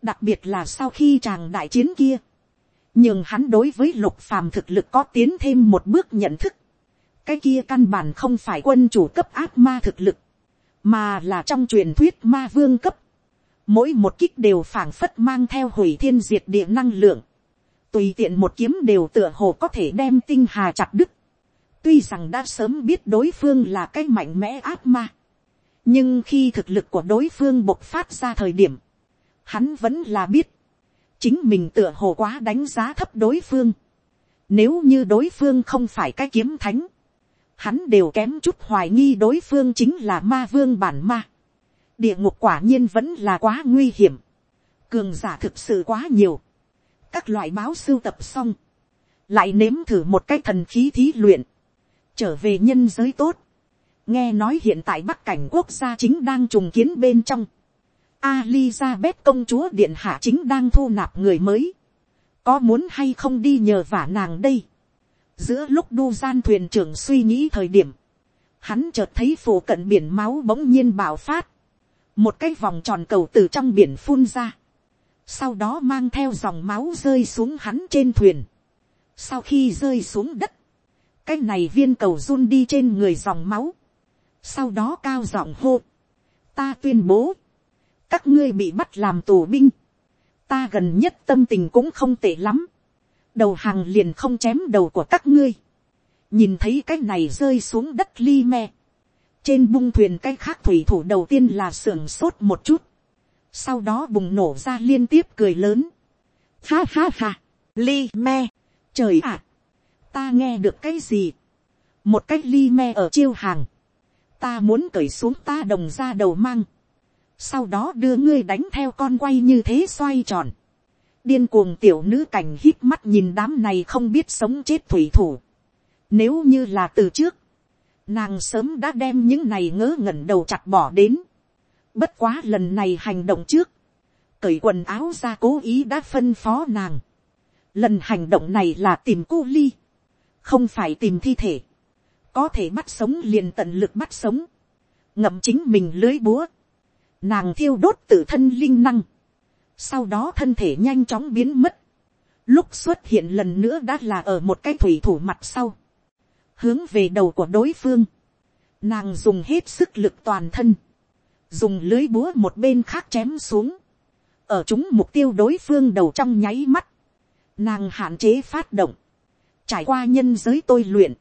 Đặc biệt là sau khi chàng đại chiến kia. Nhưng hắn đối với lục phàm thực lực có tiến thêm một bước nhận thức. Cái kia căn bản không phải quân chủ cấp ác ma thực lực. Mà là trong truyền thuyết ma vương cấp. Mỗi một kích đều phảng phất mang theo hủy thiên diệt địa năng lượng tùy tiện một kiếm đều tựa hồ có thể đem tinh hà chặt đứt. tuy rằng đã sớm biết đối phương là cái mạnh mẽ ác ma. nhưng khi thực lực của đối phương bộc phát ra thời điểm, hắn vẫn là biết, chính mình tựa hồ quá đánh giá thấp đối phương. nếu như đối phương không phải cái kiếm thánh, hắn đều kém chút hoài nghi đối phương chính là ma vương bản ma địa ngục quả nhiên vẫn là quá nguy hiểm. cường giả thực sự quá nhiều. Các loại báo sưu tập xong, lại nếm thử một cái thần khí thí luyện, trở về nhân giới tốt, nghe nói hiện tại bắc cảnh quốc gia chính đang trùng kiến bên trong, Alizabeth công chúa điện hạ chính đang thu nạp người mới, có muốn hay không đi nhờ vả nàng đây, giữa lúc đu gian thuyền trưởng suy nghĩ thời điểm, hắn chợt thấy phủ cận biển máu bỗng nhiên bạo phát, một cái vòng tròn cầu từ trong biển phun ra, sau đó mang theo dòng máu rơi xuống hắn trên thuyền. sau khi rơi xuống đất, cái này viên cầu run đi trên người dòng máu, sau đó cao giọng hô, ta tuyên bố, các ngươi bị bắt làm tù binh, ta gần nhất tâm tình cũng không tệ lắm, đầu hàng liền không chém đầu của các ngươi, nhìn thấy cái này rơi xuống đất li me, trên bung thuyền cái khác thủy thủ đầu tiên là sưởng sốt một chút, sau đó bùng nổ ra liên tiếp cười lớn. Ha ha ha, li me, trời ạ, ta nghe được cái gì, một cái li me ở chiêu hàng, ta muốn cởi xuống ta đồng ra đầu mang, sau đó đưa ngươi đánh theo con quay như thế xoay tròn, điên cuồng tiểu nữ cảnh hít mắt nhìn đám này không biết sống chết thủy thủ, nếu như là từ trước, nàng sớm đã đem những này ngớ ngẩn đầu chặt bỏ đến, Bất quá lần này hành động trước. Cởi quần áo ra cố ý đã phân phó nàng. Lần hành động này là tìm cu ly. Không phải tìm thi thể. Có thể bắt sống liền tận lực bắt sống. Ngậm chính mình lưới búa. Nàng thiêu đốt tự thân linh năng. Sau đó thân thể nhanh chóng biến mất. Lúc xuất hiện lần nữa đã là ở một cái thủy thủ mặt sau. Hướng về đầu của đối phương. Nàng dùng hết sức lực toàn thân. Dùng lưới búa một bên khác chém xuống, ở chúng mục tiêu đối phương đầu trong nháy mắt, nàng hạn chế phát động, trải qua nhân giới tôi luyện,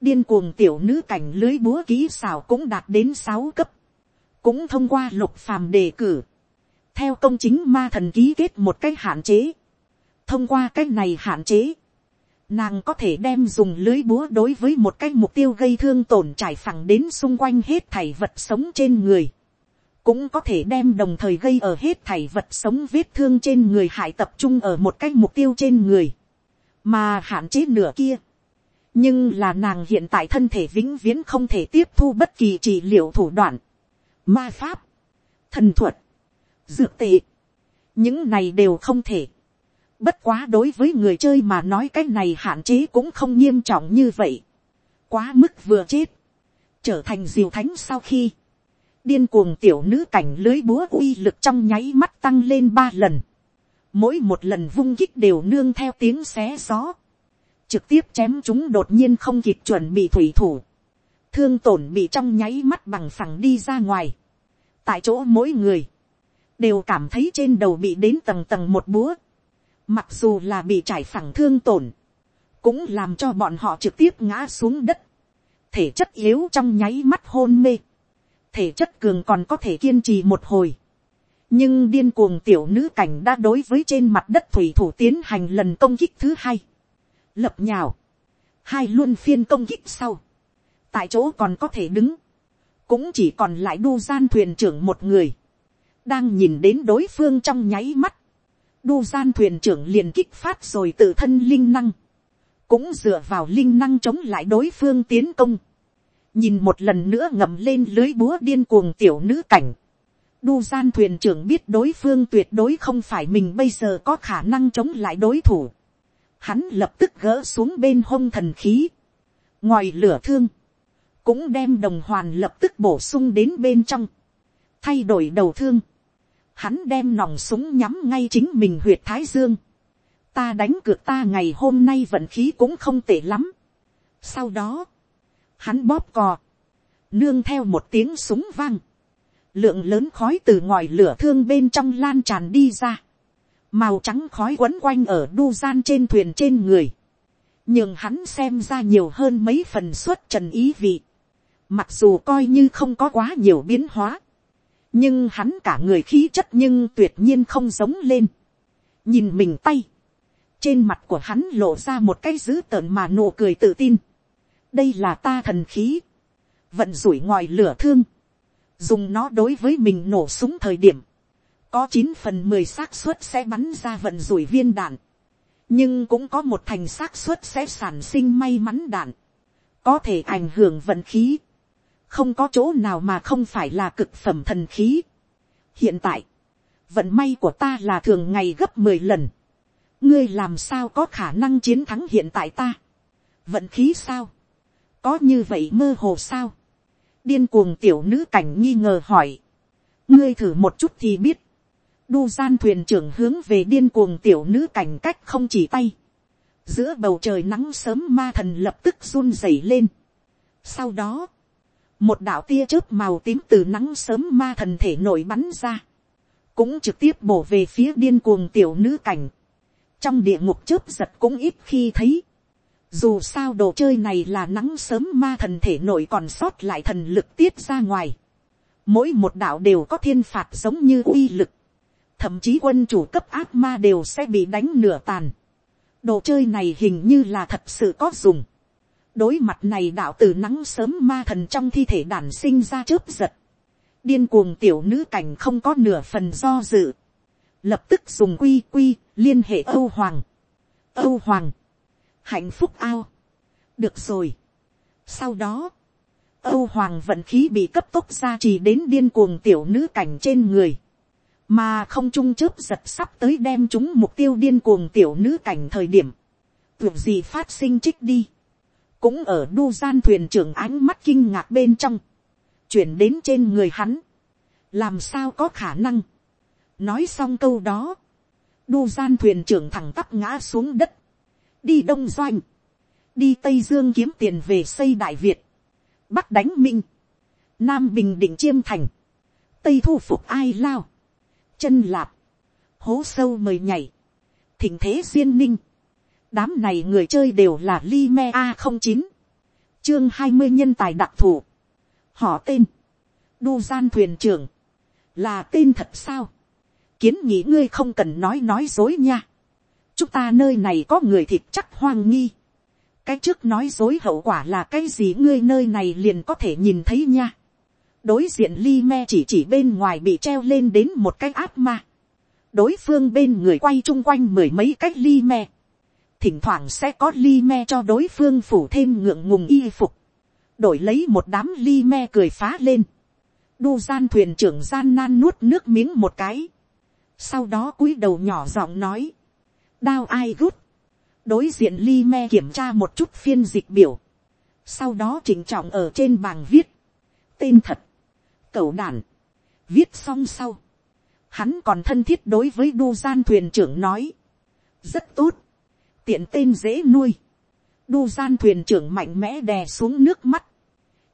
điên cuồng tiểu nữ cảnh lưới búa kỹ xảo cũng đạt đến sáu cấp, cũng thông qua lục phàm đề cử, theo công chính ma thần ký kết một cách hạn chế, thông qua cách này hạn chế, nàng có thể đem dùng lưới búa đối với một cái mục tiêu gây thương tổn trải phẳng đến xung quanh hết thảy vật sống trên người. Cũng có thể đem đồng thời gây ở hết thảy vật sống vết thương trên người hại tập trung ở một cái mục tiêu trên người, mà hạn chế nửa kia. nhưng là nàng hiện tại thân thể vĩnh viễn không thể tiếp thu bất kỳ trị liệu thủ đoạn, ma pháp, thần thuật, dược tệ, những này đều không thể bất quá đối với người chơi mà nói cái này hạn chế cũng không nghiêm trọng như vậy, quá mức vừa chết, trở thành diều thánh sau khi, điên cuồng tiểu nữ cảnh lưới búa uy lực trong nháy mắt tăng lên ba lần. Mỗi một lần vung kích đều nương theo tiếng xé gió. trực tiếp chém chúng đột nhiên không kịp chuẩn bị thủy thủ, thương tổn bị trong nháy mắt bằng phẳng đi ra ngoài, tại chỗ mỗi người, đều cảm thấy trên đầu bị đến tầng tầng một búa, mặc dù là bị trải phẳng thương tổn, cũng làm cho bọn họ trực tiếp ngã xuống đất, thể chất yếu trong nháy mắt hôn mê, thể chất cường còn có thể kiên trì một hồi, nhưng điên cuồng tiểu nữ cảnh đã đối với trên mặt đất thủy thủ tiến hành lần công kích thứ hai, lập nhào, hai luôn phiên công kích sau, tại chỗ còn có thể đứng, cũng chỉ còn lại đu gian thuyền trưởng một người, đang nhìn đến đối phương trong nháy mắt, đu gian thuyền trưởng liền kích phát rồi tự thân linh năng, cũng dựa vào linh năng chống lại đối phương tiến công, nhìn một lần nữa ngầm lên lưới búa điên cuồng tiểu nữ cảnh, đu gian thuyền trưởng biết đối phương tuyệt đối không phải mình bây giờ có khả năng chống lại đối thủ, hắn lập tức gỡ xuống bên hông thần khí, ngoài lửa thương, cũng đem đồng hoàn lập tức bổ sung đến bên trong, thay đổi đầu thương, hắn đem nòng súng nhắm ngay chính mình huyệt thái dương, ta đánh cược ta ngày hôm nay vận khí cũng không tệ lắm. sau đó, hắn bóp cò, nương theo một tiếng súng vang, lượng lớn khói từ ngoài lửa thương bên trong lan tràn đi ra, màu trắng khói quấn quanh ở đu gian trên thuyền trên người, nhưng hắn xem ra nhiều hơn mấy phần suất trần ý vị, mặc dù coi như không có quá nhiều biến hóa, nhưng hắn cả người khí chất nhưng tuyệt nhiên không giống lên, nhìn mình tay, trên mặt của hắn lộ ra một cái dữ tợn mà nụ cười tự tin, đây là ta thần khí, vận rủi ngoài lửa thương, dùng nó đối với mình nổ súng thời điểm, có chín phần mười xác suất sẽ bắn ra vận rủi viên đạn, nhưng cũng có một thành xác suất sẽ sản sinh may mắn đạn, có thể ảnh hưởng vận khí, không có chỗ nào mà không phải là cực phẩm thần khí. hiện tại, vận may của ta là thường ngày gấp mười lần, ngươi làm sao có khả năng chiến thắng hiện tại ta, vận khí sao, có như vậy mơ hồ sao, điên cuồng tiểu nữ cảnh nghi ngờ hỏi, ngươi thử một chút thì biết, đu gian thuyền trưởng hướng về điên cuồng tiểu nữ cảnh cách không chỉ tay, giữa bầu trời nắng sớm ma thần lập tức run rẩy lên. Sau đó, một đạo tia chớp màu tím từ nắng sớm ma thần thể nổi bắn ra, cũng trực tiếp bổ về phía điên cuồng tiểu nữ cảnh. trong địa ngục chớp giật cũng ít khi thấy. dù sao đồ chơi này là nắng sớm ma thần thể nổi còn sót lại thần lực tiết ra ngoài. mỗi một đạo đều có thiên phạt giống như uy lực. thậm chí quân chủ cấp ác ma đều sẽ bị đánh nửa tàn. đồ chơi này hình như là thật sự có dùng đối mặt này đạo từ nắng sớm ma thần trong thi thể đản sinh ra chớp giật. điên cuồng tiểu nữ cảnh không có nửa phần do dự. lập tức dùng quy quy liên hệ âu hoàng. âu hoàng. hạnh phúc ao. được rồi. sau đó, âu hoàng vận khí bị cấp tốc ra chỉ đến điên cuồng tiểu nữ cảnh trên người. mà không trung chớp giật sắp tới đem chúng mục tiêu điên cuồng tiểu nữ cảnh thời điểm. tưởng gì phát sinh trích đi cũng ở đu gian thuyền trưởng ánh mắt kinh ngạc bên trong, chuyển đến trên người hắn, làm sao có khả năng, nói xong câu đó, đu gian thuyền trưởng thẳng tắp ngã xuống đất, đi đông doanh, đi tây dương kiếm tiền về xây đại việt, bắc đánh minh, nam bình định chiêm thành, tây thu phục ai lao, chân lạp, hố sâu mời nhảy, thỉnh thế duyên ninh, đám này người chơi đều là Lime a không chín. Chương hai mươi nhân tài đặc thù. Họ tên. Đu gian thuyền trưởng. Là tên thật sao? Kiến nghĩ ngươi không cần nói nói dối nha. Chúng ta nơi này có người thịt chắc hoang nghi. Cái trước nói dối hậu quả là cái gì ngươi nơi này liền có thể nhìn thấy nha. Đối diện li me chỉ chỉ bên ngoài bị treo lên đến một cái áp ma. Đối phương bên người quay chung quanh mười mấy cách li me thỉnh thoảng sẽ có ly me cho đối phương phủ thêm ngượng ngùng y phục, đổi lấy một đám ly me cười phá lên, đu gian thuyền trưởng gian nan nuốt nước miếng một cái, sau đó cúi đầu nhỏ giọng nói, đao ai rút, đối diện ly me kiểm tra một chút phiên dịch biểu, sau đó chỉnh trọng ở trên bảng viết, tên thật, cậu đản, viết xong sau, hắn còn thân thiết đối với đu gian thuyền trưởng nói, rất tốt, tiện tên dễ nuôi, đu gian thuyền trưởng mạnh mẽ đè xuống nước mắt,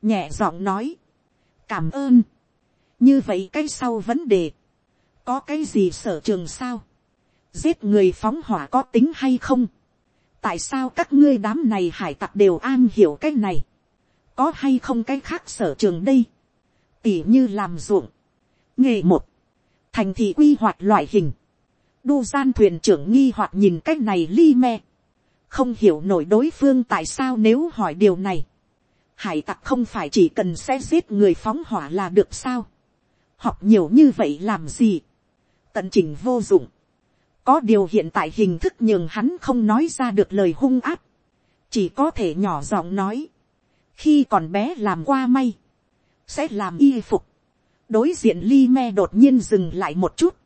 nhẹ giọng nói, cảm ơn, như vậy cái sau vấn đề, có cái gì sở trường sao, giết người phóng hỏa có tính hay không, tại sao các ngươi đám này hải tặc đều an hiểu cái này, có hay không cái khác sở trường đây, tỉ như làm ruộng, nghề một, thành thị quy hoạch loại hình, đu gian thuyền trưởng nghi hoặc nhìn cái này li me, không hiểu nổi đối phương tại sao nếu hỏi điều này, hải tặc không phải chỉ cần sẽ giết người phóng hỏa là được sao, học nhiều như vậy làm gì, tận trình vô dụng, có điều hiện tại hình thức nhường hắn không nói ra được lời hung áp, chỉ có thể nhỏ giọng nói, khi còn bé làm qua may, sẽ làm y phục, đối diện li me đột nhiên dừng lại một chút,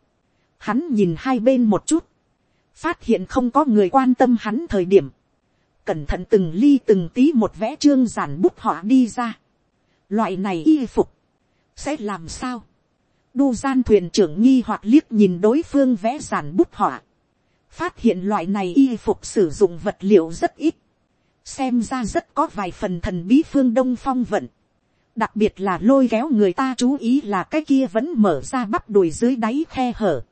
hắn nhìn hai bên một chút, phát hiện không có người quan tâm hắn thời điểm, cẩn thận từng ly từng tí một vẽ trương giản bút họa đi ra. Loại này y phục, sẽ làm sao? Đu gian thuyền trưởng nghi hoặc liếc nhìn đối phương vẽ giản bút họa. Phát hiện loại này y phục sử dụng vật liệu rất ít. Xem ra rất có vài phần thần bí phương đông phong vận. Đặc biệt là lôi kéo người ta chú ý là cái kia vẫn mở ra bắp đùi dưới đáy khe hở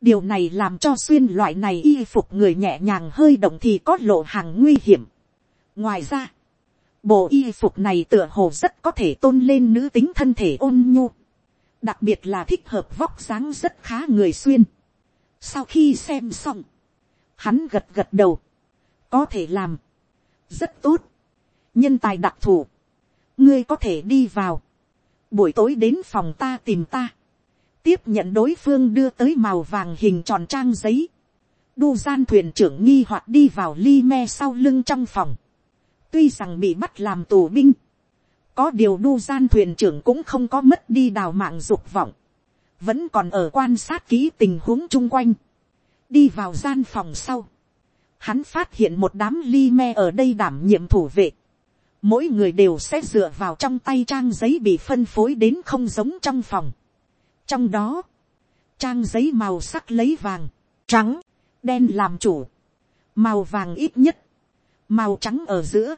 điều này làm cho xuyên loại này y phục người nhẹ nhàng hơi động thì có lộ hàng nguy hiểm. ngoài ra, bộ y phục này tựa hồ rất có thể tôn lên nữ tính thân thể ôn nhu, đặc biệt là thích hợp vóc dáng rất khá người xuyên. sau khi xem xong, hắn gật gật đầu, có thể làm, rất tốt, nhân tài đặc thù, ngươi có thể đi vào, buổi tối đến phòng ta tìm ta, tiếp nhận đối phương đưa tới màu vàng hình tròn trang giấy. đu gian thuyền trưởng nghi hoặc đi vào ly me sau lưng trong phòng. tuy rằng bị bắt làm tù binh, có điều đu gian thuyền trưởng cũng không có mất đi đào mạng dục vọng, vẫn còn ở quan sát kỹ tình huống chung quanh. đi vào gian phòng sau, hắn phát hiện một đám ly me ở đây đảm nhiệm thủ vệ. mỗi người đều sẽ dựa vào trong tay trang giấy bị phân phối đến không giống trong phòng trong đó, trang giấy màu sắc lấy vàng, trắng, đen làm chủ, màu vàng ít nhất, màu trắng ở giữa,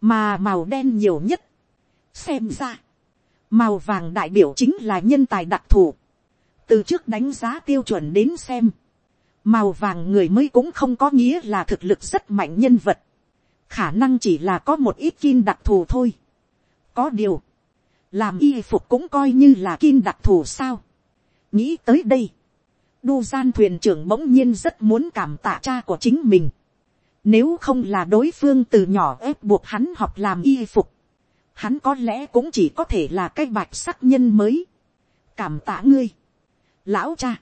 mà màu đen nhiều nhất. xem ra, màu vàng đại biểu chính là nhân tài đặc thù, từ trước đánh giá tiêu chuẩn đến xem, màu vàng người mới cũng không có nghĩa là thực lực rất mạnh nhân vật, khả năng chỉ là có một ít kim đặc thù thôi. có điều, làm y phục cũng coi như là kim đặc thù sao. nghĩ tới đây, đu gian thuyền trưởng bỗng nhiên rất muốn cảm tạ cha của chính mình. nếu không là đối phương từ nhỏ ép buộc hắn học làm y phục, hắn có lẽ cũng chỉ có thể là cái bạch sắc nhân mới. cảm tạ ngươi, lão cha,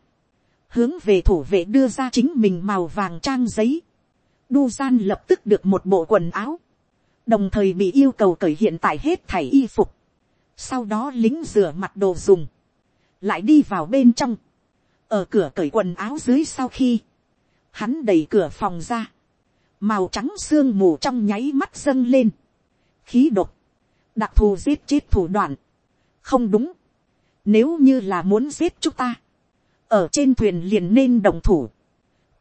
hướng về thủ vệ đưa ra chính mình màu vàng trang giấy. đu gian lập tức được một bộ quần áo, đồng thời bị yêu cầu cởi hiện tại hết thảy y phục sau đó lính rửa mặt đồ dùng, lại đi vào bên trong, ở cửa cởi quần áo dưới sau khi, hắn đẩy cửa phòng ra, màu trắng sương mù trong nháy mắt dâng lên, khí độc, đặc thù giết chết thủ đoạn, không đúng, nếu như là muốn giết chúng ta, ở trên thuyền liền nên đồng thủ,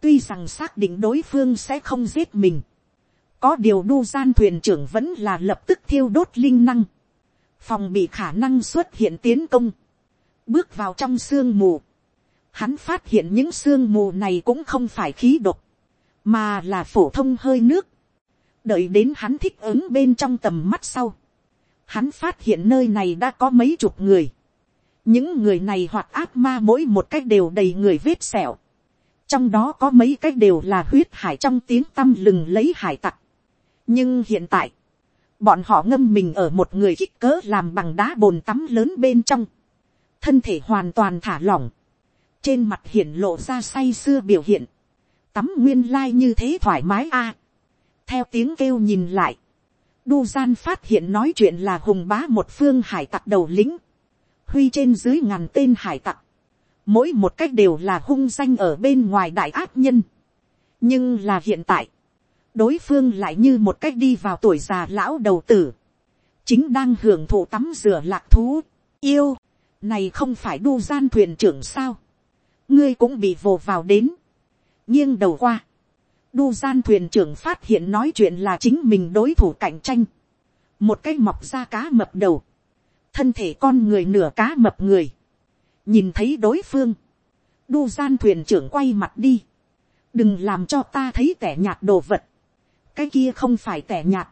tuy rằng xác định đối phương sẽ không giết mình, có điều đu gian thuyền trưởng vẫn là lập tức thiêu đốt linh năng, phòng bị khả năng xuất hiện tiến công, bước vào trong sương mù, hắn phát hiện những sương mù này cũng không phải khí độc, mà là phổ thông hơi nước, đợi đến hắn thích ứng bên trong tầm mắt sau, hắn phát hiện nơi này đã có mấy chục người, những người này hoặc ác ma mỗi một cách đều đầy người vết sẹo, trong đó có mấy cách đều là huyết hải trong tiếng tăm lừng lấy hải tặc. nhưng hiện tại, bọn họ ngâm mình ở một người kích cỡ làm bằng đá bồn tắm lớn bên trong, thân thể hoàn toàn thả lỏng, trên mặt hiển lộ ra say sưa biểu hiện, tắm nguyên lai như thế thoải mái a. theo tiếng kêu nhìn lại, đu gian phát hiện nói chuyện là hùng bá một phương hải tặc đầu lính, huy trên dưới ngàn tên hải tặc, mỗi một cách đều là hung danh ở bên ngoài đại ác nhân. nhưng là hiện tại, đối phương lại như một cách đi vào tuổi già lão đầu tử, chính đang hưởng thụ tắm rửa lạc thú, yêu, này không phải đu gian thuyền trưởng sao, ngươi cũng bị vồ vào đến, nghiêng đầu qua, đu gian thuyền trưởng phát hiện nói chuyện là chính mình đối thủ cạnh tranh. một cái mọc ra cá mập đầu, thân thể con người nửa cá mập người, nhìn thấy đối phương, đu gian thuyền trưởng quay mặt đi, đừng làm cho ta thấy tẻ nhạt đồ vật, cái kia không phải tẻ nhạt,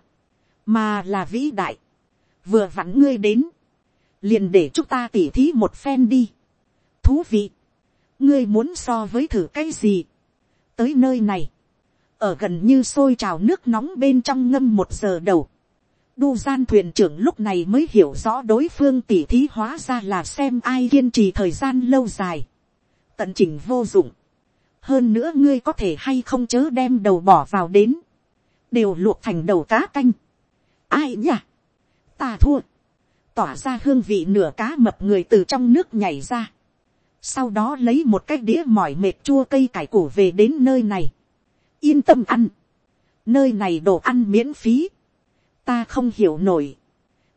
mà là vĩ đại, vừa vặn ngươi đến, liền để chúng ta tỉ thí một phen đi, thú vị, ngươi muốn so với thử cái gì, tới nơi này, ở gần như sôi trào nước nóng bên trong ngâm một giờ đầu, đu gian thuyền trưởng lúc này mới hiểu rõ đối phương tỉ thí hóa ra là xem ai kiên trì thời gian lâu dài, tận chỉnh vô dụng, hơn nữa ngươi có thể hay không chớ đem đầu bỏ vào đến, đều luộc thành đầu cá canh. ai nhỉ? ta thua, tỏa ra hương vị nửa cá mập người từ trong nước nhảy ra, sau đó lấy một cái đĩa mỏi mệt chua cây cải củ về đến nơi này, yên tâm ăn, nơi này đồ ăn miễn phí, ta không hiểu nổi,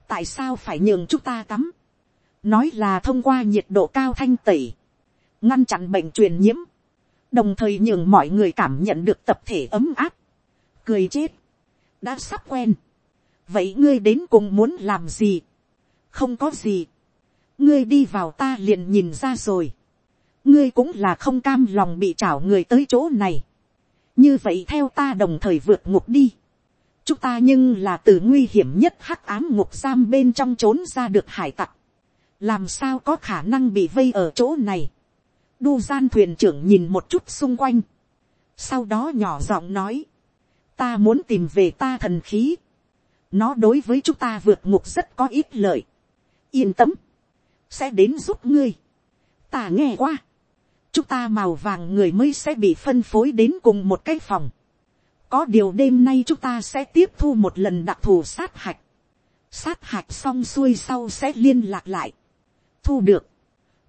tại sao phải nhường chúng ta tắm, nói là thông qua nhiệt độ cao thanh tẩy, ngăn chặn bệnh truyền nhiễm, đồng thời nhường mọi người cảm nhận được tập thể ấm áp, cười chết, đã sắp quen, vậy ngươi đến cùng muốn làm gì, không có gì, ngươi đi vào ta liền nhìn ra rồi, ngươi cũng là không cam lòng bị trảo người tới chỗ này, như vậy theo ta đồng thời vượt ngục đi, chúng ta nhưng là từ nguy hiểm nhất hắc ám ngục giam bên trong trốn ra được hải tặc, làm sao có khả năng bị vây ở chỗ này, đu gian thuyền trưởng nhìn một chút xung quanh, sau đó nhỏ giọng nói, ta muốn tìm về ta thần khí, nó đối với chúng ta vượt ngục rất có ít lợi, yên tâm, sẽ đến giúp ngươi, ta nghe qua, chúng ta màu vàng người mới sẽ bị phân phối đến cùng một cái phòng, có điều đêm nay chúng ta sẽ tiếp thu một lần đặc thù sát hạch, sát hạch xong xuôi sau sẽ liên lạc lại, thu được,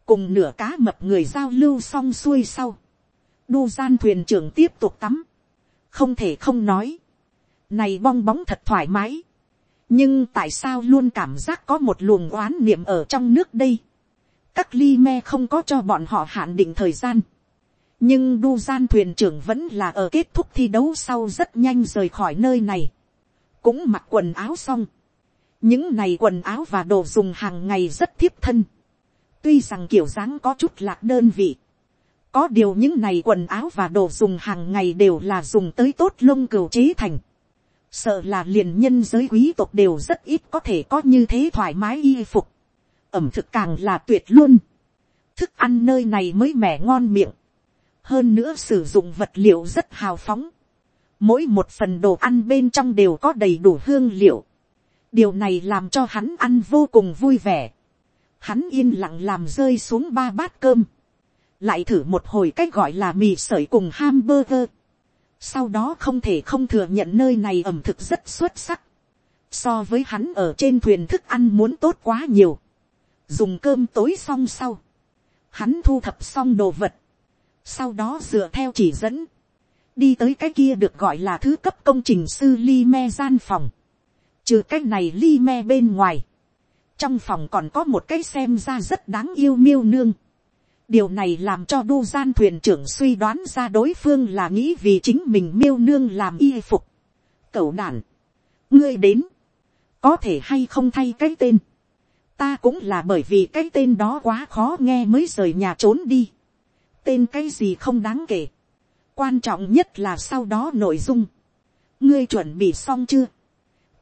cùng nửa cá mập người giao lưu xong xuôi sau, đu gian thuyền trưởng tiếp tục tắm, không thể không nói, này bong bóng thật thoải mái, nhưng tại sao luôn cảm giác có một luồng oán niệm ở trong nước đây, các ly me không có cho bọn họ hạn định thời gian, nhưng đu gian thuyền trưởng vẫn là ở kết thúc thi đấu sau rất nhanh rời khỏi nơi này, cũng mặc quần áo xong, những này quần áo và đồ dùng hàng ngày rất thiếp thân, tuy rằng kiểu dáng có chút lạc đơn vị, có điều những này quần áo và đồ dùng hàng ngày đều là dùng tới tốt lông cừu chế thành, sợ là liền nhân giới quý tộc đều rất ít có thể có như thế thoải mái y phục, ẩm thực càng là tuyệt luôn, thức ăn nơi này mới mẻ ngon miệng, hơn nữa sử dụng vật liệu rất hào phóng, mỗi một phần đồ ăn bên trong đều có đầy đủ hương liệu, điều này làm cho hắn ăn vô cùng vui vẻ, hắn yên lặng làm rơi xuống ba bát cơm, lại thử một hồi cách gọi là mì sợi cùng hamburger, sau đó không thể không thừa nhận nơi này ẩm thực rất xuất sắc, so với hắn ở trên thuyền thức ăn muốn tốt quá nhiều, dùng cơm tối xong sau, hắn thu thập xong đồ vật, sau đó dựa theo chỉ dẫn, đi tới cái kia được gọi là thứ cấp công trình sư li me gian phòng, trừ cái này li me bên ngoài, trong phòng còn có một cái xem ra rất đáng yêu miêu nương, điều này làm cho đu gian thuyền trưởng suy đoán ra đối phương là nghĩ vì chính mình miêu nương làm y phục. cậu đản, ngươi đến, có thể hay không thay cái tên, ta cũng là bởi vì cái tên đó quá khó nghe mới rời nhà trốn đi, tên cái gì không đáng kể, quan trọng nhất là sau đó nội dung, ngươi chuẩn bị xong chưa,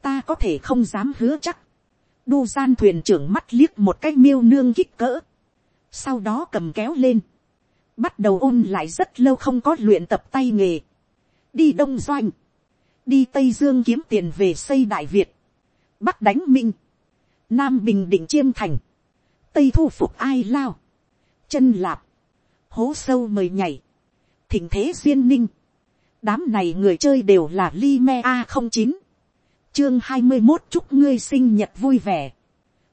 ta có thể không dám hứa chắc, đu gian thuyền trưởng mắt liếc một cái miêu nương kích cỡ, sau đó cầm kéo lên, bắt đầu ôn lại rất lâu không có luyện tập tay nghề, đi đông doanh, đi tây dương kiếm tiền về xây đại việt, bắc đánh minh, nam bình định chiêm thành, tây thu phục ai lao, chân lạp, hố sâu mời nhảy, thỉnh thế duyên ninh, đám này người chơi đều là li me a không chín, chương hai mươi một chúc ngươi sinh nhật vui vẻ,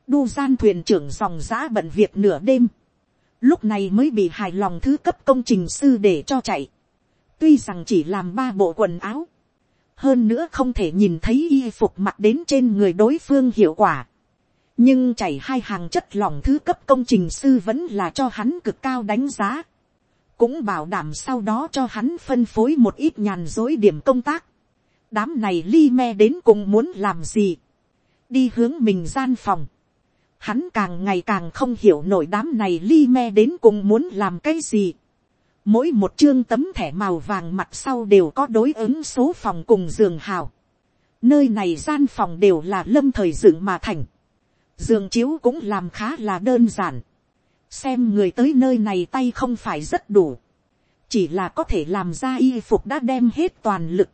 đu gian thuyền trưởng dòng giã bận việc nửa đêm, lúc này mới bị hài lòng thứ cấp công trình sư để cho chạy, tuy rằng chỉ làm ba bộ quần áo, hơn nữa không thể nhìn thấy y phục mặc đến trên người đối phương hiệu quả, nhưng chảy hai hàng chất lòng thứ cấp công trình sư vẫn là cho hắn cực cao đánh giá, cũng bảo đảm sau đó cho hắn phân phối một ít nhàn dối điểm công tác. đám này li me đến cùng muốn làm gì, đi hướng mình gian phòng hắn càng ngày càng không hiểu nổi đám này li me đến cùng muốn làm cái gì. mỗi một chương tấm thẻ màu vàng mặt sau đều có đối ứng số phòng cùng giường hào. nơi này gian phòng đều là lâm thời dựng mà thành. giường chiếu cũng làm khá là đơn giản xem người tới nơi này tay không phải rất đủ, chỉ là có thể làm ra y phục đã đem hết toàn lực,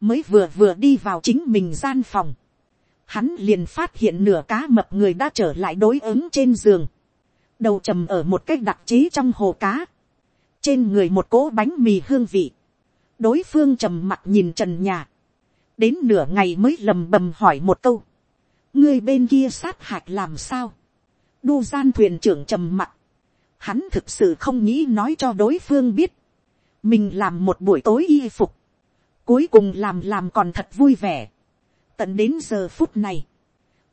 mới vừa vừa đi vào chính mình gian phòng, hắn liền phát hiện nửa cá mập người đã trở lại đối ứng trên giường, đầu trầm ở một cách đặc chế trong hồ cá, trên người một cỗ bánh mì hương vị, đối phương trầm mặt nhìn trần nhà, đến nửa ngày mới lầm bầm hỏi một câu, người bên kia sát hạch làm sao, đu gian thuyền trưởng trầm mặt. Hắn thực sự không nghĩ nói cho đối phương biết. Mình làm một buổi tối y phục. Cuối cùng làm làm còn thật vui vẻ. Tận đến giờ phút này.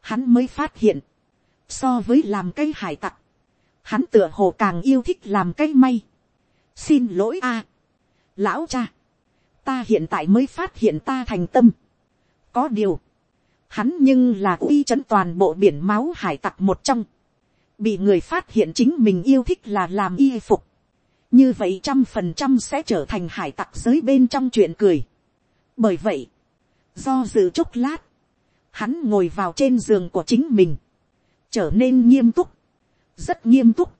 Hắn mới phát hiện. So với làm cây hải tặc. Hắn tựa hồ càng yêu thích làm cây may. Xin lỗi a Lão cha. Ta hiện tại mới phát hiện ta thành tâm. Có điều. Hắn nhưng là uy chấn toàn bộ biển máu hải tặc một trong bị người phát hiện chính mình yêu thích là làm y phục, như vậy trăm phần trăm sẽ trở thành hải tặc giới bên trong chuyện cười. bởi vậy, do dự chốc lát, hắn ngồi vào trên giường của chính mình, trở nên nghiêm túc, rất nghiêm túc,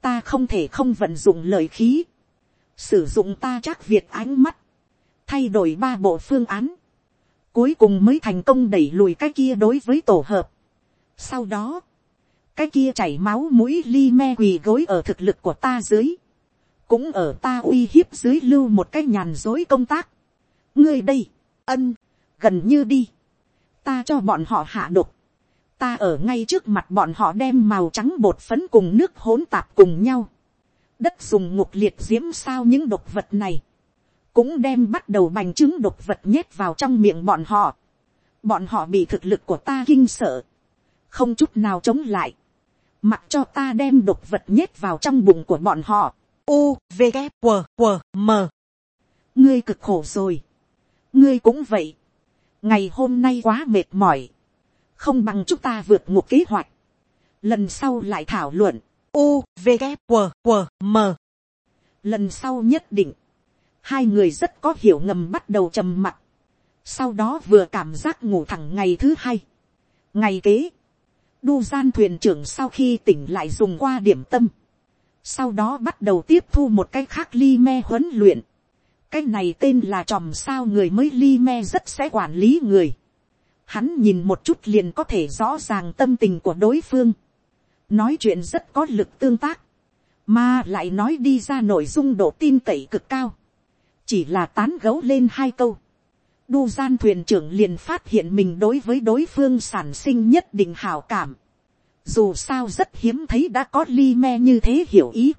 ta không thể không vận dụng lời khí, sử dụng ta chắc việt ánh mắt, thay đổi ba bộ phương án, cuối cùng mới thành công đẩy lùi cái kia đối với tổ hợp. sau đó, cái kia chảy máu mũi li me quỳ gối ở thực lực của ta dưới, cũng ở ta uy hiếp dưới lưu một cái nhàn dối công tác. ngươi đây, ân, gần như đi, ta cho bọn họ hạ độc, ta ở ngay trước mặt bọn họ đem màu trắng bột phấn cùng nước hỗn tạp cùng nhau, đất dùng ngục liệt diễm sao những độc vật này, cũng đem bắt đầu bành trướng độc vật nhét vào trong miệng bọn họ, bọn họ bị thực lực của ta kinh sợ, không chút nào chống lại, mặc cho ta đem độc vật nhét vào trong bụng của bọn họ. U, V, g W, W, M. ngươi cực khổ rồi. ngươi cũng vậy ngày hôm nay quá mệt mỏi. không bằng chúng ta vượt một kế hoạch. lần sau lại thảo luận. U, V, W, W, M. lần sau nhất định, hai người rất có hiểu ngầm bắt đầu trầm mặt. sau đó vừa cảm giác ngủ thẳng ngày thứ hai. ngày kế, đu gian thuyền trưởng sau khi tỉnh lại dùng qua điểm tâm, sau đó bắt đầu tiếp thu một cái khác li me huấn luyện, cái này tên là tròm sao người mới li me rất sẽ quản lý người, hắn nhìn một chút liền có thể rõ ràng tâm tình của đối phương, nói chuyện rất có lực tương tác, mà lại nói đi ra nội dung độ tin cậy cực cao, chỉ là tán gấu lên hai câu, đu gian thuyền trưởng liền phát hiện mình đối với đối phương sản sinh nhất định hào cảm. Dù sao rất hiếm thấy đã có ly me như thế hiểu ý.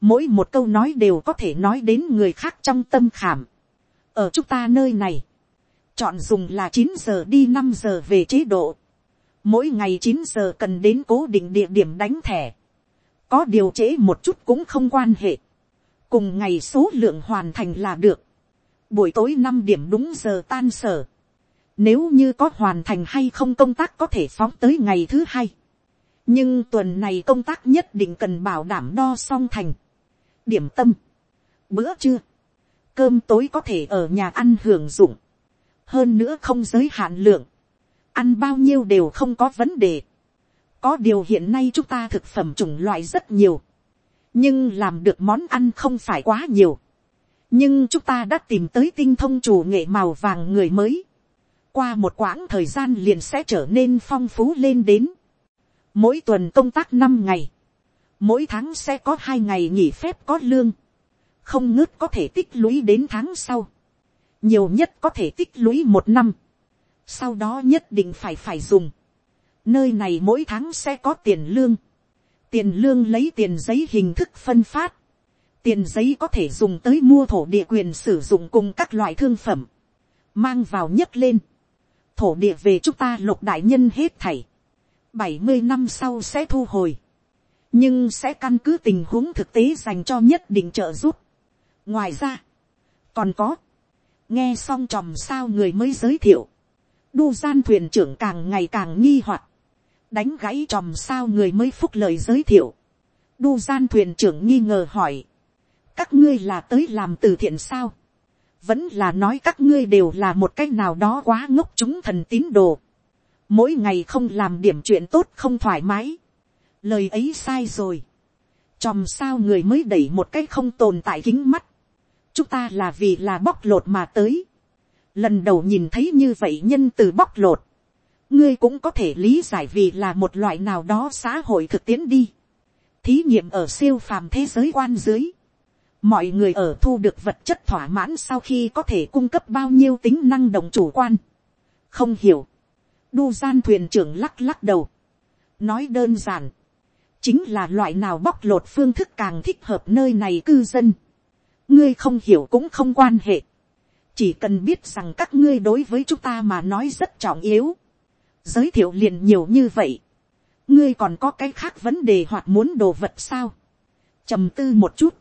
Mỗi một câu nói đều có thể nói đến người khác trong tâm khảm. Ở chúng ta nơi này, chọn dùng là chín giờ đi năm giờ về chế độ. Mỗi ngày chín giờ cần đến cố định địa điểm đánh thẻ. Có điều chế một chút cũng không quan hệ. Cùng ngày số lượng hoàn thành là được buổi tối năm điểm đúng giờ tan sở. Nếu như có hoàn thành hay không công tác có thể phóng tới ngày thứ hai. Nhưng tuần này công tác nhất định cần bảo đảm đo song thành. Điểm tâm. Bữa trưa. Cơm tối có thể ở nhà ăn hưởng dụng. Hơn nữa không giới hạn lượng. Ăn bao nhiêu đều không có vấn đề. Có điều hiện nay chúng ta thực phẩm chủng loại rất nhiều. Nhưng làm được món ăn không phải quá nhiều nhưng chúng ta đã tìm tới tinh thông chủ nghệ màu vàng người mới. qua một quãng thời gian liền sẽ trở nên phong phú lên đến. mỗi tuần công tác năm ngày, mỗi tháng sẽ có hai ngày nghỉ phép có lương, không ngớt có thể tích lũy đến tháng sau, nhiều nhất có thể tích lũy một năm, sau đó nhất định phải phải dùng. nơi này mỗi tháng sẽ có tiền lương, tiền lương lấy tiền giấy hình thức phân phát, tiền giấy có thể dùng tới mua thổ địa quyền sử dụng cùng các loại thương phẩm, mang vào nhấc lên, thổ địa về chúng ta lục đại nhân hết thảy, bảy mươi năm sau sẽ thu hồi, nhưng sẽ căn cứ tình huống thực tế dành cho nhất định trợ giúp. ngoài ra, còn có, nghe xong tròm sao người mới giới thiệu, đu gian thuyền trưởng càng ngày càng nghi hoặc, đánh gãy tròm sao người mới phúc lời giới thiệu, đu gian thuyền trưởng nghi ngờ hỏi, các ngươi là tới làm từ thiện sao, vẫn là nói các ngươi đều là một cách nào đó quá ngốc chúng thần tín đồ, mỗi ngày không làm điểm chuyện tốt không thoải mái, lời ấy sai rồi, chòm sao người mới đẩy một cái không tồn tại kính mắt, chúng ta là vì là bóc lột mà tới, lần đầu nhìn thấy như vậy nhân từ bóc lột, ngươi cũng có thể lý giải vì là một loại nào đó xã hội thực tiễn đi, thí nghiệm ở siêu phàm thế giới quan dưới, mọi người ở thu được vật chất thỏa mãn sau khi có thể cung cấp bao nhiêu tính năng động chủ quan, không hiểu, đu gian thuyền trưởng lắc lắc đầu, nói đơn giản, chính là loại nào bóc lột phương thức càng thích hợp nơi này cư dân. ngươi không hiểu cũng không quan hệ. chỉ cần biết rằng các ngươi đối với chúng ta mà nói rất trọng yếu. giới thiệu liền nhiều như vậy. ngươi còn có cái khác vấn đề hoặc muốn đồ vật sao. trầm tư một chút.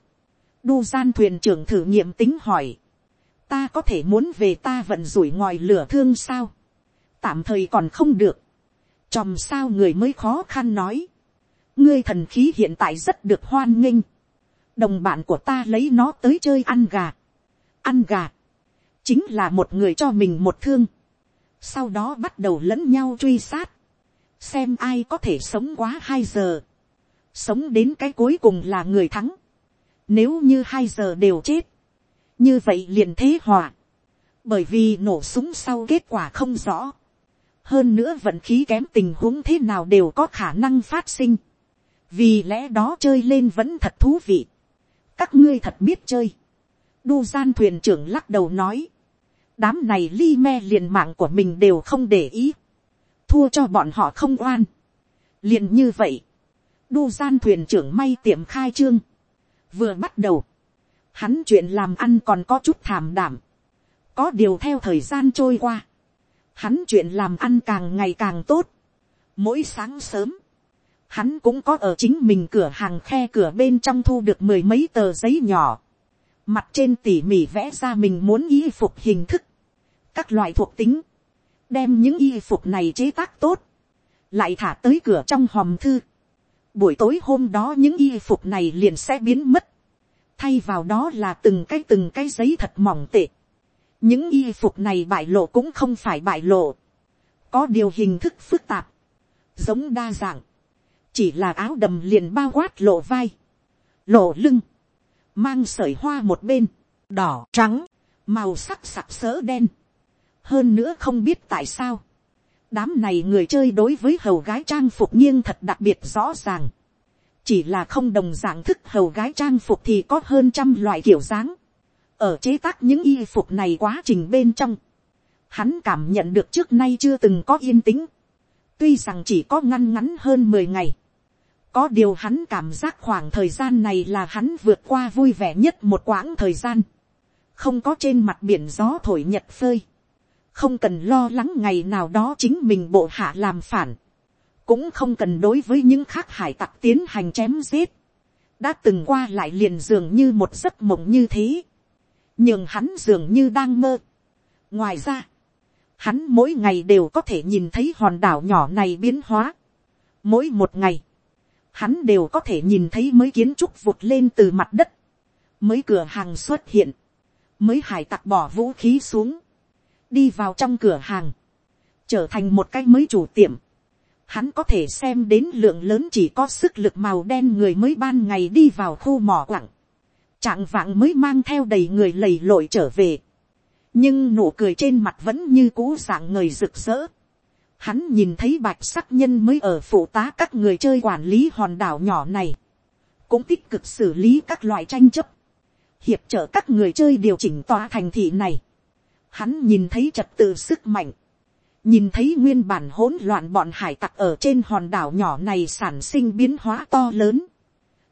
đu gian thuyền trưởng thử nghiệm tính hỏi. ta có thể muốn về ta vận rủi ngoài lửa thương sao. tạm thời còn không được. chòm sao người mới khó khăn nói ngươi thần khí hiện tại rất được hoan nghênh. đồng bạn của ta lấy nó tới chơi ăn gà. ăn gà. chính là một người cho mình một thương. sau đó bắt đầu lẫn nhau truy sát. xem ai có thể sống quá hai giờ. sống đến cái cuối cùng là người thắng. nếu như hai giờ đều chết. như vậy liền thế hòa. bởi vì nổ súng sau kết quả không rõ hơn nữa vận khí kém tình huống thế nào đều có khả năng phát sinh vì lẽ đó chơi lên vẫn thật thú vị. các ngươi thật biết chơi. đu gian thuyền trưởng lắc đầu nói. đám này li me liền mạng của mình đều không để ý. thua cho bọn họ không oan. liền như vậy. đu gian thuyền trưởng may tiệm khai trương. vừa bắt đầu. hắn chuyện làm ăn còn có chút thảm đảm. có điều theo thời gian trôi qua. hắn chuyện làm ăn càng ngày càng tốt. mỗi sáng sớm hắn cũng có ở chính mình cửa hàng khe cửa bên trong thu được mười mấy tờ giấy nhỏ, mặt trên tỉ mỉ vẽ ra mình muốn y phục hình thức, các loại thuộc tính, đem những y phục này chế tác tốt, lại thả tới cửa trong hòm thư. Buổi tối hôm đó những y phục này liền sẽ biến mất, thay vào đó là từng cái từng cái giấy thật mỏng tệ. những y phục này bại lộ cũng không phải bại lộ, có điều hình thức phức tạp, giống đa dạng, chỉ là áo đầm liền bao quát lộ vai, lộ lưng, mang sợi hoa một bên, đỏ trắng, màu sắc sặc sỡ đen. hơn nữa không biết tại sao, đám này người chơi đối với hầu gái trang phục nghiêng thật đặc biệt rõ ràng. chỉ là không đồng dạng thức hầu gái trang phục thì có hơn trăm loại kiểu dáng. ở chế tác những y phục này quá trình bên trong, hắn cảm nhận được trước nay chưa từng có yên tĩnh. tuy rằng chỉ có ngăn ngắn hơn mười ngày, có điều hắn cảm giác khoảng thời gian này là hắn vượt qua vui vẻ nhất một quãng thời gian. Không có trên mặt biển gió thổi nhật phơi. Không cần lo lắng ngày nào đó chính mình bộ hạ làm phản. Cũng không cần đối với những khác hải tặc tiến hành chém giết. Đã từng qua lại liền dường như một giấc mộng như thế. Nhưng hắn dường như đang mơ. Ngoài ra, hắn mỗi ngày đều có thể nhìn thấy hòn đảo nhỏ này biến hóa. Mỗi một ngày, hắn đều có thể nhìn thấy mới kiến trúc vụt lên từ mặt đất, mới cửa hàng xuất hiện, mới hải tặc bỏ vũ khí xuống, đi vào trong cửa hàng, trở thành một cái mới chủ tiệm. Hắn có thể xem đến lượng lớn chỉ có sức lực màu đen người mới ban ngày đi vào khu mỏ quặng, trạng vạng mới mang theo đầy người lầy lội trở về. nhưng nụ cười trên mặt vẫn như cũ dạng người rực rỡ hắn nhìn thấy bạch sắc nhân mới ở phụ tá các người chơi quản lý hòn đảo nhỏ này, cũng tích cực xử lý các loại tranh chấp, hiệp trợ các người chơi điều chỉnh tòa thành thị này. Hắn nhìn thấy trật tự sức mạnh, nhìn thấy nguyên bản hỗn loạn bọn hải tặc ở trên hòn đảo nhỏ này sản sinh biến hóa to lớn.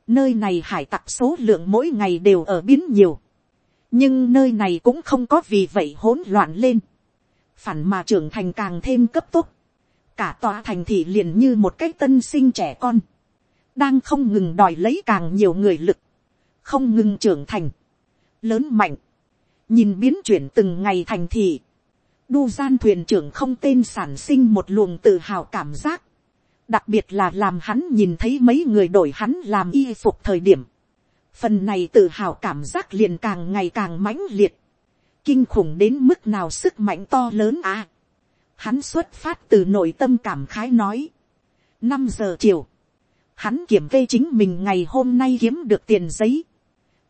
Nơi này hải tặc số lượng mỗi ngày đều ở biến nhiều. Nhưng nơi này cũng không có vì vậy hỗn loạn lên. Phản mà trưởng thành càng thêm cấp tốc cả tòa thành thị liền như một cái tân sinh trẻ con, đang không ngừng đòi lấy càng nhiều người lực, không ngừng trưởng thành, lớn mạnh, nhìn biến chuyển từng ngày thành thị, đu gian thuyền trưởng không tên sản sinh một luồng tự hào cảm giác, đặc biệt là làm hắn nhìn thấy mấy người đổi hắn làm y phục thời điểm, phần này tự hào cảm giác liền càng ngày càng mãnh liệt, kinh khủng đến mức nào sức mạnh to lớn à. Hắn xuất phát từ nội tâm cảm khái nói. năm giờ chiều, hắn kiểm kê chính mình ngày hôm nay kiếm được tiền giấy.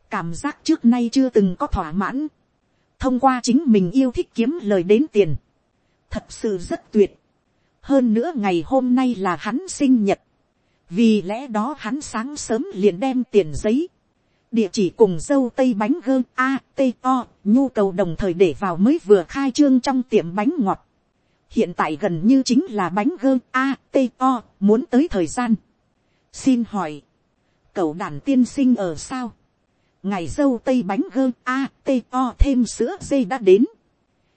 cảm giác trước nay chưa từng có thỏa mãn. thông qua chính mình yêu thích kiếm lời đến tiền. thật sự rất tuyệt. hơn nữa ngày hôm nay là hắn sinh nhật. vì lẽ đó hắn sáng sớm liền đem tiền giấy địa chỉ cùng dâu tây bánh gơ a t o nhu cầu đồng thời để vào mới vừa khai trương trong tiệm bánh ngọt hiện tại gần như chính là bánh gơ a t o muốn tới thời gian. Xin hỏi cậu đàn tiên sinh ở sao? Ngày dâu tây bánh gơ a t o thêm sữa dây đã đến.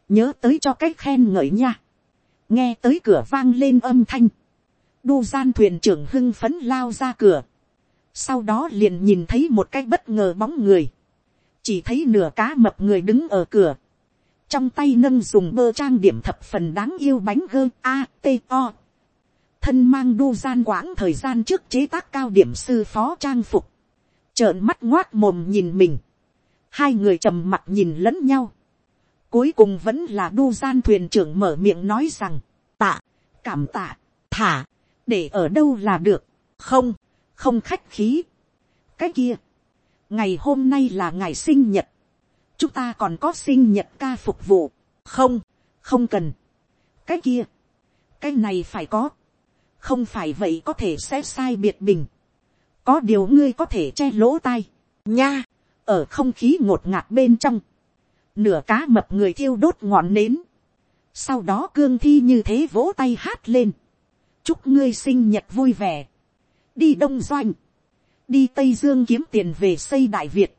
Nhớ tới cho cách khen ngợi nha. Nghe tới cửa vang lên âm thanh. Đu gian thuyền trưởng hưng phấn lao ra cửa. Sau đó liền nhìn thấy một cái bất ngờ bóng người, chỉ thấy nửa cá mập người đứng ở cửa, trong tay nâng dùng bơ trang điểm thập phần đáng yêu bánh gơ a t o, thân mang đu gian quãng thời gian trước chế tác cao điểm sư phó trang phục, trợn mắt ngoát mồm nhìn mình, hai người trầm mặt nhìn lẫn nhau, cuối cùng vẫn là đu gian thuyền trưởng mở miệng nói rằng, tạ, cảm tạ, thả, để ở đâu là được, không, không khách khí. cái kia, ngày hôm nay là ngày sinh nhật, chúng ta còn có sinh nhật ca phục vụ, không, không cần. cái kia, cái này phải có, không phải vậy có thể sẽ sai biệt bình, có điều ngươi có thể che lỗ tai, nha, ở không khí ngột ngạt bên trong, nửa cá mập người thiêu đốt ngọn nến, sau đó cương thi như thế vỗ tay hát lên, chúc ngươi sinh nhật vui vẻ, đi đông doanh, đi tây dương kiếm tiền về xây đại việt,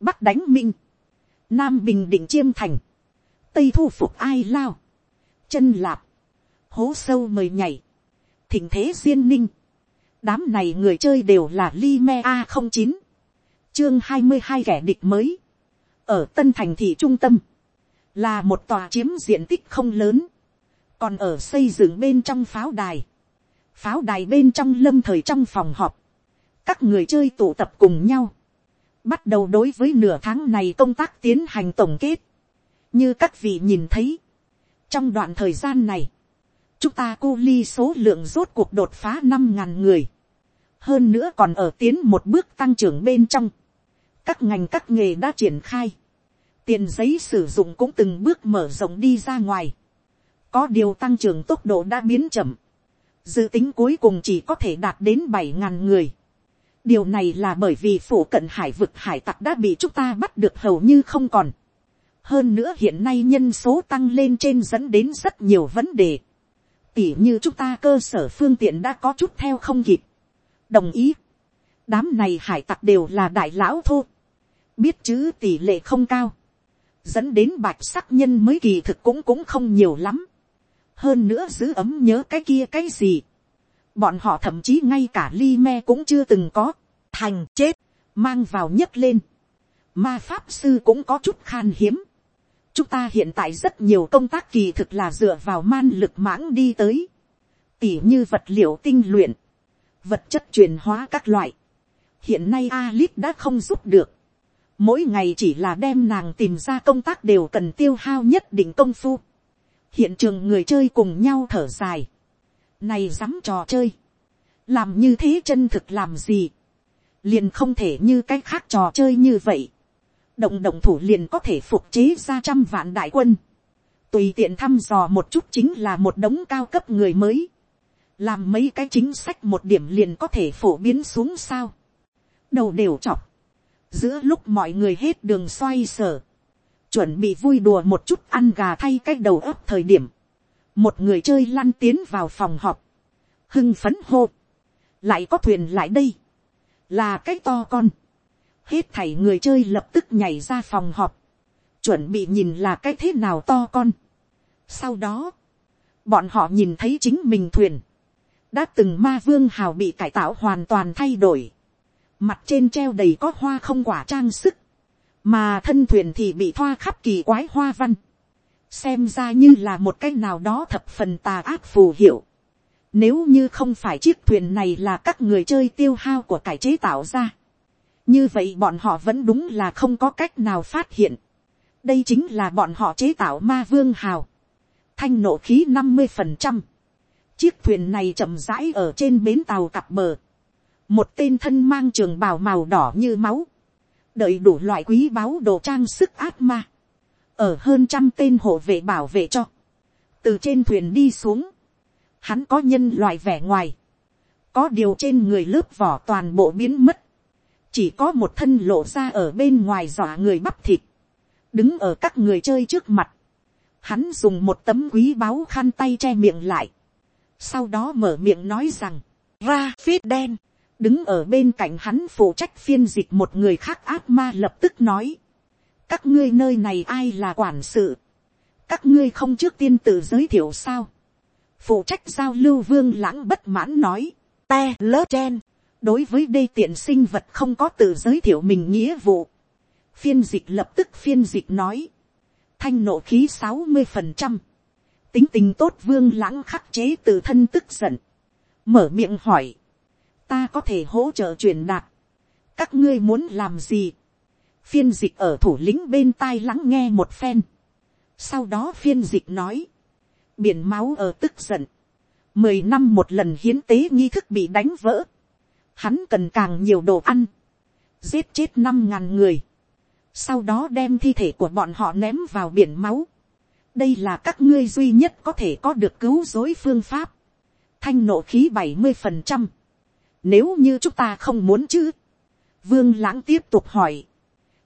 bắc đánh minh, nam bình định chiêm thành, tây thu phục ai lao, chân lạp, hố sâu mời nhảy, thỉnh thế duyên ninh, đám này người chơi đều là li me a không chín, chương hai mươi hai kẻ địch mới, ở tân thành thị trung tâm, là một tòa chiếm diện tích không lớn, còn ở xây dựng bên trong pháo đài, pháo đài bên trong lâm thời trong phòng họp, các người chơi tụ tập cùng nhau, bắt đầu đối với nửa tháng này công tác tiến hành tổng kết, như các vị nhìn thấy, trong đoạn thời gian này, chúng ta cu ly số lượng rốt cuộc đột phá năm ngàn người, hơn nữa còn ở tiến một bước tăng trưởng bên trong, các ngành các nghề đã triển khai, tiền giấy sử dụng cũng từng bước mở rộng đi ra ngoài, có điều tăng trưởng tốc độ đã biến chậm, dự tính cuối cùng chỉ có thể đạt đến bảy ngàn người điều này là bởi vì phủ cận hải vực hải tặc đã bị chúng ta bắt được hầu như không còn. hơn nữa hiện nay nhân số tăng lên trên dẫn đến rất nhiều vấn đề. tỉ như chúng ta cơ sở phương tiện đã có chút theo không kịp. đồng ý. đám này hải tặc đều là đại lão thô. biết chứ tỷ lệ không cao. dẫn đến bạch sắc nhân mới kỳ thực cũng cũng không nhiều lắm hơn nữa giữ ấm nhớ cái kia cái gì bọn họ thậm chí ngay cả ly me cũng chưa từng có, thành chết, mang vào nhấc lên. ma pháp sư cũng có chút khan hiếm. chúng ta hiện tại rất nhiều công tác kỳ thực là dựa vào man lực mãng đi tới. tỉ như vật liệu tinh luyện, vật chất chuyển hóa các loại. hiện nay Alip đã không giúp được. mỗi ngày chỉ là đem nàng tìm ra công tác đều cần tiêu hao nhất định công phu hiện trường người chơi cùng nhau thở dài, này dám trò chơi, làm như thế chân thực làm gì, liền không thể như cái khác trò chơi như vậy, động động thủ liền có thể phục chế ra trăm vạn đại quân, tùy tiện thăm dò một chút chính là một đống cao cấp người mới, làm mấy cái chính sách một điểm liền có thể phổ biến xuống sao, đầu đều chọc, giữa lúc mọi người hết đường xoay sở, chuẩn bị vui đùa một chút ăn gà thay cái đầu ấp thời điểm, một người chơi lăn tiến vào phòng họp, hưng phấn hô, lại có thuyền lại đây, là cái to con, hết thảy người chơi lập tức nhảy ra phòng họp, chuẩn bị nhìn là cái thế nào to con. Sau đó, bọn họ nhìn thấy chính mình thuyền, đã từng ma vương hào bị cải tạo hoàn toàn thay đổi, mặt trên treo đầy có hoa không quả trang sức, mà thân thuyền thì bị thoa khắp kỳ quái hoa văn, xem ra như là một cái nào đó thập phần tà ác phù hiệu. Nếu như không phải chiếc thuyền này là các người chơi tiêu hao của cải chế tạo ra, như vậy bọn họ vẫn đúng là không có cách nào phát hiện. đây chính là bọn họ chế tạo ma vương hào. thanh nộ khí năm mươi phần trăm. chiếc thuyền này chậm rãi ở trên bến tàu cặp bờ. một tên thân mang trường bào màu đỏ như máu. đợi đủ loại quý báu đồ trang sức ác ma ở hơn trăm tên hộ vệ bảo vệ cho. từ trên thuyền đi xuống. hắn có nhân loại vẻ ngoài. có điều trên người lớp vỏ toàn bộ biến mất chỉ có một thân lộ ra ở bên ngoài dọa người bắp thịt, đứng ở các người chơi trước mặt, hắn dùng một tấm quý báu khăn tay che miệng lại, sau đó mở miệng nói rằng, ra phết đen, đứng ở bên cạnh hắn phụ trách phiên dịch một người khác ác ma lập tức nói, các ngươi nơi này ai là quản sự, các ngươi không trước tiên tự giới thiệu sao, phụ trách giao lưu vương lãng bất mãn nói, te lơ chen, đối với đây tiện sinh vật không có tự giới thiệu mình nghĩa vụ. phiên dịch lập tức phiên dịch nói. thanh nộ khí sáu mươi phần trăm. tính tình tốt vương lãng khắc chế từ thân tức giận. mở miệng hỏi. ta có thể hỗ trợ truyền đạt. các ngươi muốn làm gì phiên dịch ở thủ lĩnh bên tai lắng nghe một phen. sau đó phiên dịch nói. biển máu ở tức giận. mười năm một lần hiến tế nghi thức bị đánh vỡ hắn cần càng nhiều đồ ăn, giết chết năm ngàn người, sau đó đem thi thể của bọn họ ném vào biển máu. đây là các ngươi duy nhất có thể có được cứu dối phương pháp, thanh nộ khí bảy mươi phần trăm, nếu như chúng ta không muốn chứ, vương lãng tiếp tục hỏi,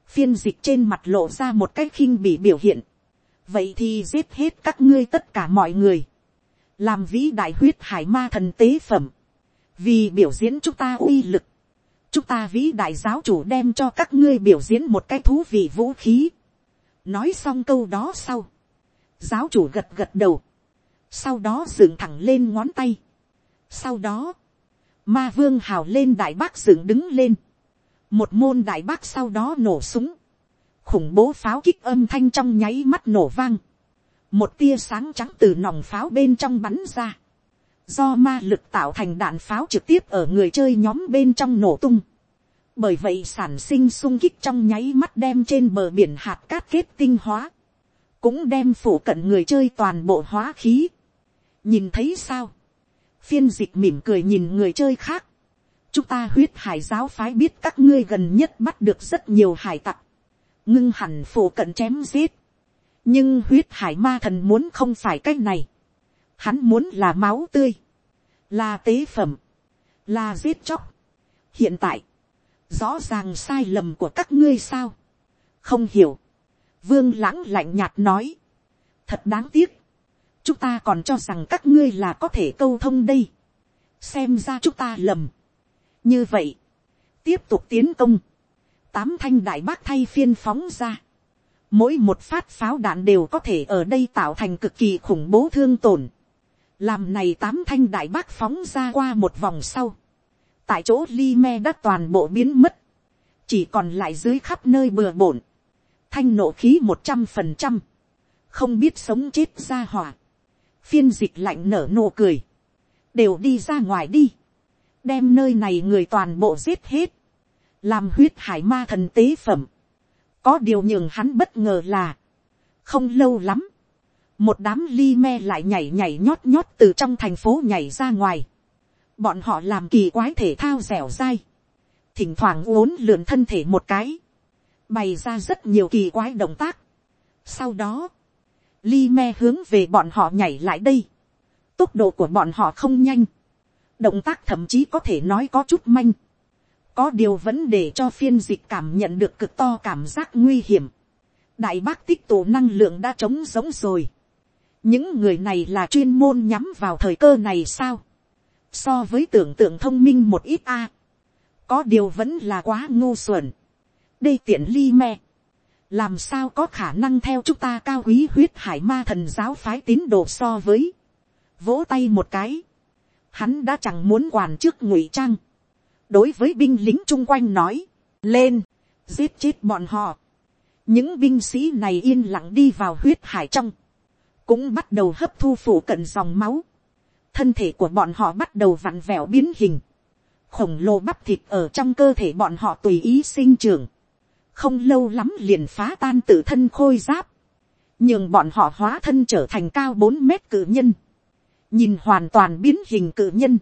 phiên dịch trên mặt lộ ra một cái khinh bị biểu hiện, vậy thì giết hết các ngươi tất cả mọi người, làm vĩ đại huyết hải ma thần tế phẩm, vì biểu diễn chúng ta uy lực, chúng ta vĩ đại giáo chủ đem cho các ngươi biểu diễn một cái thú vị vũ khí. nói xong câu đó sau, giáo chủ gật gật đầu, sau đó dựng thẳng lên ngón tay. sau đó, ma vương hào lên đại bác dựng đứng lên, một môn đại bác sau đó nổ súng, khủng bố pháo kích âm thanh trong nháy mắt nổ vang, một tia sáng trắng từ nòng pháo bên trong bắn ra, do ma lực tạo thành đạn pháo trực tiếp ở người chơi nhóm bên trong nổ tung. Bởi vậy sản sinh sung kích trong nháy mắt đem trên bờ biển hạt cát kết tinh hóa. Cũng đem phủ cận người chơi toàn bộ hóa khí. Nhìn thấy sao? Phiên dịch mỉm cười nhìn người chơi khác. Chúng ta huyết hải giáo phái biết các ngươi gần nhất bắt được rất nhiều hải tặc. Ngưng hẳn phổ cận chém giết. Nhưng huyết hải ma thần muốn không phải cái này Hắn muốn là máu tươi, là tế phẩm, là giết chóc. Hiện tại, rõ ràng sai lầm của các ngươi sao. Không hiểu. Vương lãng lạnh nhạt nói. Thật đáng tiếc. Chúng ta còn cho rằng các ngươi là có thể câu thông đây. Xem ra chúng ta lầm. Như vậy, tiếp tục tiến công. Tám thanh đại bác thay phiên phóng ra. Mỗi một phát pháo đạn đều có thể ở đây tạo thành cực kỳ khủng bố thương tổn. Làm này tám thanh đại bác phóng ra qua một vòng sau, tại chỗ li me đã toàn bộ biến mất, chỉ còn lại dưới khắp nơi bừa bộn. Thanh nộ khí một trăm phần trăm, không biết sống chết ra hỏa, phiên dịch lạnh nở nụ cười, đều đi ra ngoài đi, đem nơi này người toàn bộ giết hết, làm huyết hải ma thần tế phẩm, có điều nhường hắn bất ngờ là, không lâu lắm, một đám ly me lại nhảy nhảy nhót nhót từ trong thành phố nhảy ra ngoài. bọn họ làm kỳ quái thể thao dẻo dai. thỉnh thoảng uốn lượn thân thể một cái. bày ra rất nhiều kỳ quái động tác. sau đó, ly me hướng về bọn họ nhảy lại đây. tốc độ của bọn họ không nhanh động tác thậm chí có thể nói có chút manh. có điều vẫn để cho phiên dịch cảm nhận được cực to cảm giác nguy hiểm. đại bác tích tụ năng lượng đã trống giống rồi. Những người này là chuyên môn nhắm vào thời cơ này sao, so với tưởng tượng thông minh một ít a, có điều vẫn là quá ngu xuẩn, đây tiện ly me, làm sao có khả năng theo chúng ta cao quý huyết hải ma thần giáo phái tín đồ so với, vỗ tay một cái, hắn đã chẳng muốn quản trước ngụy trang, đối với binh lính chung quanh nói, lên, giết chết bọn họ. những binh sĩ này yên lặng đi vào huyết hải trong, cũng bắt đầu hấp thu phủ cận dòng máu, thân thể của bọn họ bắt đầu vặn vẹo biến hình, khổng lồ bắp thịt ở trong cơ thể bọn họ tùy ý sinh trưởng, không lâu lắm liền phá tan tự thân khôi giáp, nhưng bọn họ hóa thân trở thành cao bốn mét cử nhân, nhìn hoàn toàn biến hình cự nhân,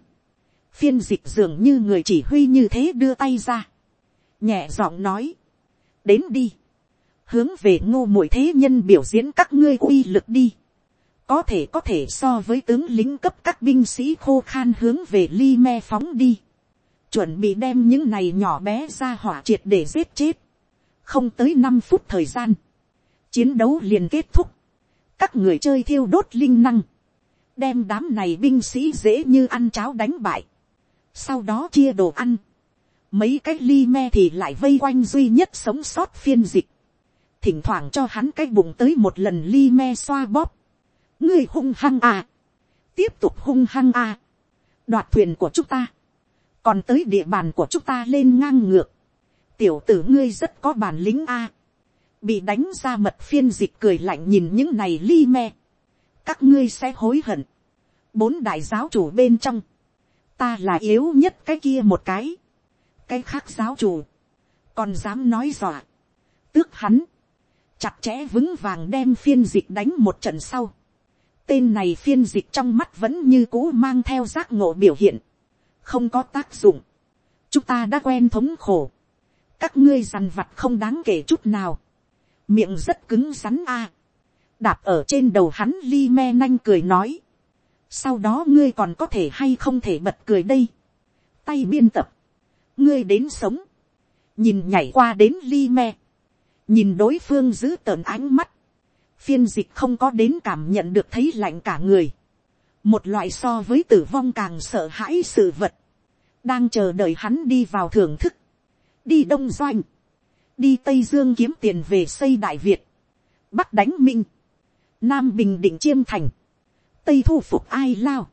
phiên dịch dường như người chỉ huy như thế đưa tay ra, nhẹ giọng nói, đến đi, hướng về ngô mũi thế nhân biểu diễn các ngươi uy lực đi, có thể có thể so với tướng lính cấp các binh sĩ khô khan hướng về ly me phóng đi, chuẩn bị đem những này nhỏ bé ra hỏa triệt để giết chết, không tới năm phút thời gian, chiến đấu liền kết thúc, các người chơi thiêu đốt linh năng, đem đám này binh sĩ dễ như ăn cháo đánh bại, sau đó chia đồ ăn, mấy cái ly me thì lại vây quanh duy nhất sống sót phiên dịch, thỉnh thoảng cho hắn cái bụng tới một lần ly me xoa bóp, ngươi hung hăng à, tiếp tục hung hăng à, đoạt thuyền của chúng ta, còn tới địa bàn của chúng ta lên ngang ngược, tiểu tử ngươi rất có bản lĩnh a, bị đánh ra mật phiên dịch cười lạnh nhìn những này ly me, các ngươi sẽ hối hận, bốn đại giáo chủ bên trong, ta là yếu nhất cái kia một cái, cái khác giáo chủ, còn dám nói dọa, tước hắn, chặt chẽ vững vàng đem phiên dịch đánh một trận sau, tên này phiên dịch trong mắt vẫn như cũ mang theo giác ngộ biểu hiện, không có tác dụng, chúng ta đã quen thống khổ, các ngươi dằn vặt không đáng kể chút nào, miệng rất cứng rắn a, đạp ở trên đầu hắn li me nanh cười nói, sau đó ngươi còn có thể hay không thể bật cười đây, tay biên tập, ngươi đến sống, nhìn nhảy qua đến li me, nhìn đối phương giữ tợn ánh mắt, phiên dịch không có đến cảm nhận được thấy lạnh cả người, một loại so với tử vong càng sợ hãi sự vật, đang chờ đợi hắn đi vào thưởng thức, đi đông doanh, đi tây dương kiếm tiền về xây đại việt, bắc đánh minh, nam bình định chiêm thành, tây thu phục ai lao,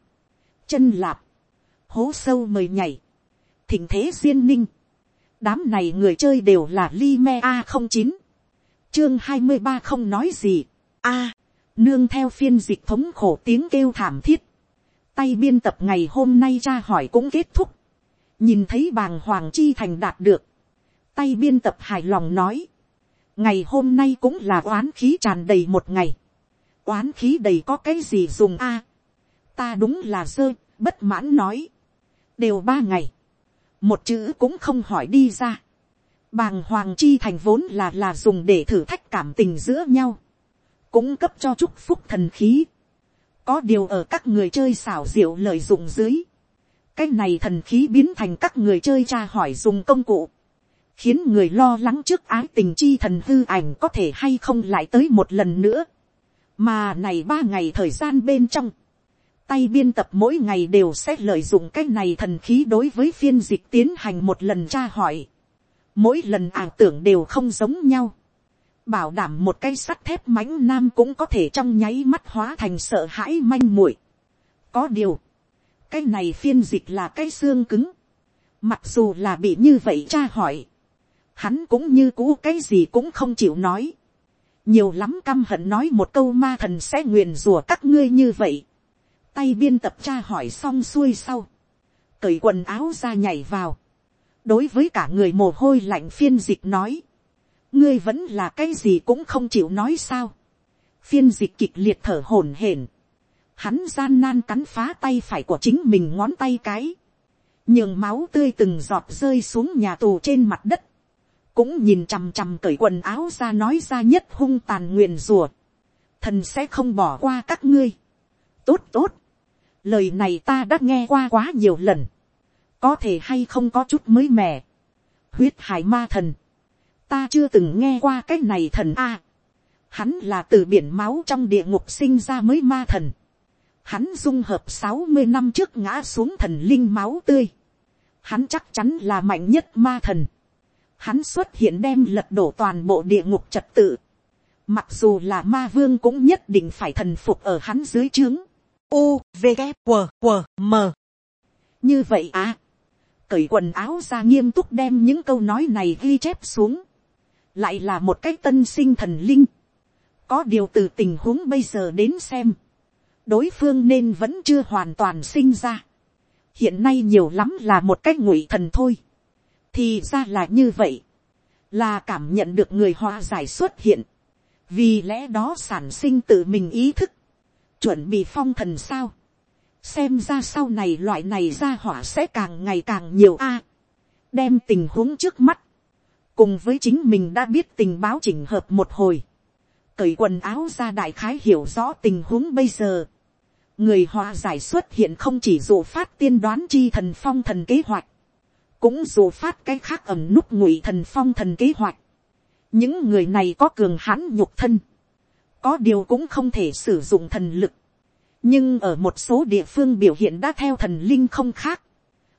chân lạp, hố sâu mời nhảy, thỉnh thế duyên ninh, đám này người chơi đều là li me a không chín, chương hai mươi ba không nói gì, a, nương theo phiên dịch thống khổ tiếng kêu thảm thiết, tay biên tập ngày hôm nay ra hỏi cũng kết thúc, nhìn thấy bàng hoàng chi thành đạt được, tay biên tập hài lòng nói, ngày hôm nay cũng là oán khí tràn đầy một ngày, oán khí đầy có cái gì dùng a, ta đúng là dơ, bất mãn nói, đều ba ngày, một chữ cũng không hỏi đi ra, bàng hoàng chi thành vốn là là dùng để thử thách cảm tình giữa nhau, cũng cấp cho chúc phúc thần khí, có điều ở các người chơi xảo diệu lợi dụng dưới, cái này thần khí biến thành các người chơi tra hỏi dùng công cụ, khiến người lo lắng trước ái tình chi thần hư ảnh có thể hay không lại tới một lần nữa mà này ba ngày thời gian bên trong, tay biên tập mỗi ngày đều sẽ lợi dụng cái này thần khí đối với phiên dịch tiến hành một lần tra hỏi. mỗi lần ảo tưởng đều không giống nhau. bảo đảm một cái sắt thép mãnh nam cũng có thể trong nháy mắt hóa thành sợ hãi manh muội. có điều, cái này phiên dịch là cái xương cứng. mặc dù là bị như vậy tra hỏi hắn cũng như cũ cái gì cũng không chịu nói nhiều lắm căm hận nói một câu ma thần sẽ nguyền rủa các ngươi như vậy. tay biên tập tra hỏi xong xuôi sau. cởi quần áo ra nhảy vào. đối với cả người mồ hôi lạnh phiên dịch nói. ngươi vẫn là cái gì cũng không chịu nói sao. phiên dịch kịch liệt thở hổn hển. hắn gian nan cắn phá tay phải của chính mình ngón tay cái. nhường máu tươi từng giọt rơi xuống nhà tù trên mặt đất cũng nhìn chằm chằm cởi quần áo ra nói ra nhất hung tàn nguyền rùa, thần sẽ không bỏ qua các ngươi. tốt tốt, lời này ta đã nghe qua quá nhiều lần, có thể hay không có chút mới mẻ. huyết hải ma thần, ta chưa từng nghe qua cái này thần a. hắn là từ biển máu trong địa ngục sinh ra mới ma thần. hắn dung hợp sáu mươi năm trước ngã xuống thần linh máu tươi. hắn chắc chắn là mạnh nhất ma thần hắn xuất hiện đem lật đổ toàn bộ địa ngục trật tự. Mặc dù là ma vương cũng nhất định phải thần phục ở hắn dưới trướng. U, V, K, W, W, M. như vậy à, cởi quần áo ra nghiêm túc đem những câu nói này ghi chép xuống, lại là một cái tân sinh thần linh, có điều từ tình huống bây giờ đến xem, đối phương nên vẫn chưa hoàn toàn sinh ra, hiện nay nhiều lắm là một cái ngụy thần thôi, thì ra là như vậy, là cảm nhận được người hòa giải xuất hiện, vì lẽ đó sản sinh tự mình ý thức, chuẩn bị phong thần sao, xem ra sau này loại này ra hỏa sẽ càng ngày càng nhiều a, đem tình huống trước mắt, cùng với chính mình đã biết tình báo chỉnh hợp một hồi, cởi quần áo ra đại khái hiểu rõ tình huống bây giờ, người hòa giải xuất hiện không chỉ dụ phát tiên đoán chi thần phong thần kế hoạch, cũng dù phát cái khác ẩm nút ngụy thần phong thần kế hoạch. những người này có cường hãn nhục thân, có điều cũng không thể sử dụng thần lực, nhưng ở một số địa phương biểu hiện đã theo thần linh không khác.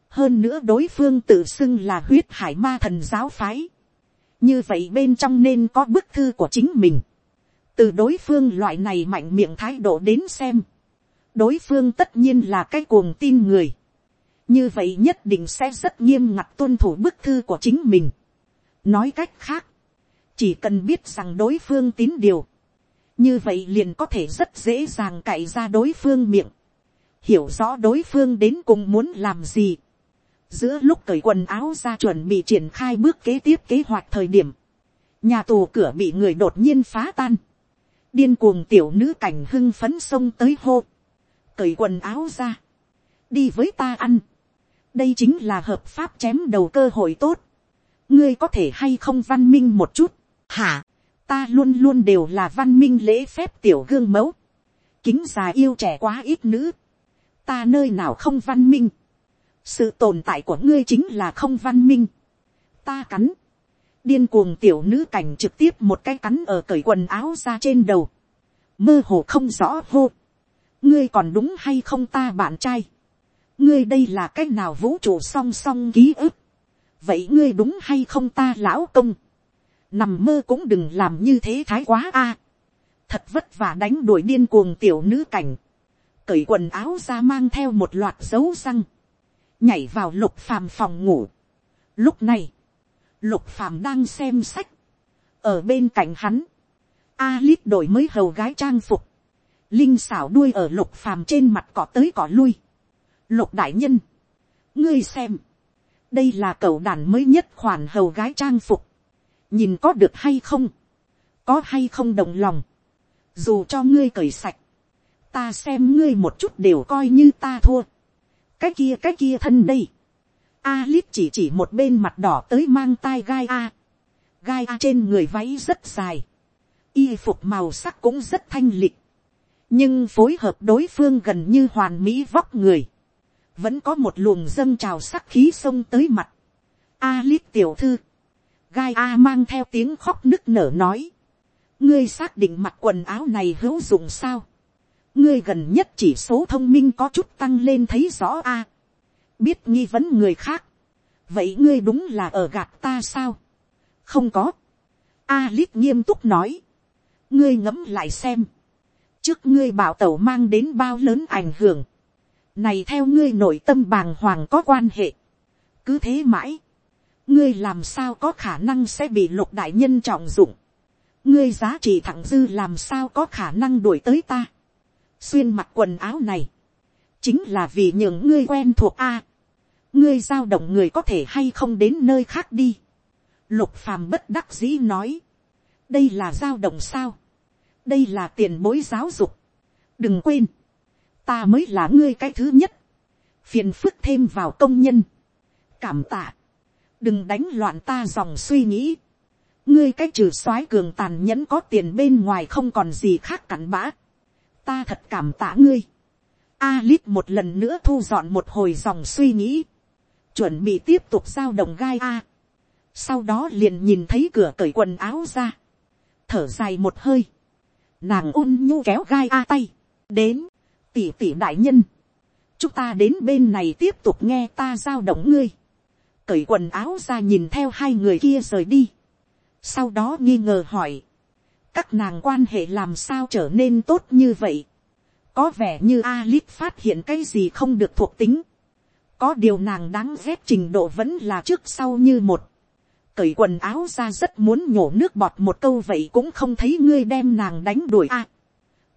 hơn nữa đối phương tự xưng là huyết hải ma thần giáo phái. như vậy bên trong nên có bức thư của chính mình. từ đối phương loại này mạnh miệng thái độ đến xem. đối phương tất nhiên là cái cuồng tin người như vậy nhất định sẽ rất nghiêm ngặt tuân thủ bức thư của chính mình. nói cách khác, chỉ cần biết rằng đối phương tín điều, như vậy liền có thể rất dễ dàng cậy ra đối phương miệng, hiểu rõ đối phương đến cùng muốn làm gì. giữa lúc cởi quần áo ra chuẩn bị triển khai bước kế tiếp kế hoạch thời điểm, nhà tù cửa bị người đột nhiên phá tan, điên cuồng tiểu nữ cảnh hưng phấn xông tới hô, cởi quần áo ra, đi với ta ăn, đây chính là hợp pháp chém đầu cơ hội tốt, ngươi có thể hay không văn minh một chút, hả, ta luôn luôn đều là văn minh lễ phép tiểu gương mẫu, kính già yêu trẻ quá ít nữ, ta nơi nào không văn minh, sự tồn tại của ngươi chính là không văn minh, ta cắn, điên cuồng tiểu nữ cảnh trực tiếp một cái cắn ở cởi quần áo ra trên đầu, mơ hồ không rõ hô, ngươi còn đúng hay không ta bạn trai, ngươi đây là cái nào vũ trụ song song ký ức, vậy ngươi đúng hay không ta lão công, nằm mơ cũng đừng làm như thế thái quá a. À, thật vất vả đánh đuổi điên cuồng tiểu nữ cảnh, cởi quần áo ra mang theo một loạt dấu răng, nhảy vào lục phàm phòng ngủ. lúc này, lục phàm đang xem sách, ở bên cạnh hắn, Alip đổi mới hầu gái trang phục, linh xảo đuôi ở lục phàm trên mặt cỏ tới cỏ lui lục đại nhân, ngươi xem, đây là cậu đàn mới nhất khoản hầu gái trang phục, nhìn có được hay không, có hay không đồng lòng, dù cho ngươi cởi sạch, ta xem ngươi một chút đều coi như ta thua, cái kia cái kia thân đây, a lít chỉ chỉ một bên mặt đỏ tới mang tai gai a, gai a trên người váy rất dài, y phục màu sắc cũng rất thanh lịch, nhưng phối hợp đối phương gần như hoàn mỹ vóc người, vẫn có một luồng dâng trào sắc khí xông tới mặt. A lít tiểu thư, gai a mang theo tiếng khóc nức nở nói, ngươi xác định mặc quần áo này hữu dụng sao, ngươi gần nhất chỉ số thông minh có chút tăng lên thấy rõ a, biết nghi vấn người khác, vậy ngươi đúng là ở gạt ta sao, không có, a lít nghiêm túc nói, ngươi ngẫm lại xem, trước ngươi bảo tẩu mang đến bao lớn ảnh hưởng, này theo ngươi nội tâm bàng hoàng có quan hệ, cứ thế mãi, ngươi làm sao có khả năng sẽ bị lục đại nhân trọng dụng, ngươi giá trị thẳng dư làm sao có khả năng đuổi tới ta, xuyên mặc quần áo này, chính là vì những ngươi quen thuộc a, ngươi giao động người có thể hay không đến nơi khác đi, lục phàm bất đắc dĩ nói, đây là giao động sao, đây là tiền bối giáo dục, đừng quên, ta mới là ngươi cái thứ nhất, phiền phức thêm vào công nhân, cảm tạ, đừng đánh loạn ta dòng suy nghĩ. ngươi cái trừ soái cường tàn nhẫn có tiền bên ngoài không còn gì khác cặn bã. ta thật cảm tạ ngươi. Alip một lần nữa thu dọn một hồi dòng suy nghĩ. chuẩn bị tiếp tục giao động gai a. sau đó liền nhìn thấy cửa cởi quần áo ra. thở dài một hơi. nàng ôn nhu kéo gai a tay. đến, tỷ tỷ đại nhân. chúng ta đến bên này tiếp tục nghe ta giao động ngươi cởi quần áo ra nhìn theo hai người kia rời đi. Sau đó nghi ngờ hỏi. Các nàng quan hệ làm sao trở nên tốt như vậy. Có vẻ như Alip phát hiện cái gì không được thuộc tính. có điều nàng đáng ghét trình độ vẫn là trước sau như một, cởi quần áo ra rất muốn nhổ nước bọt một câu vậy cũng không thấy ngươi đem nàng đánh đuổi a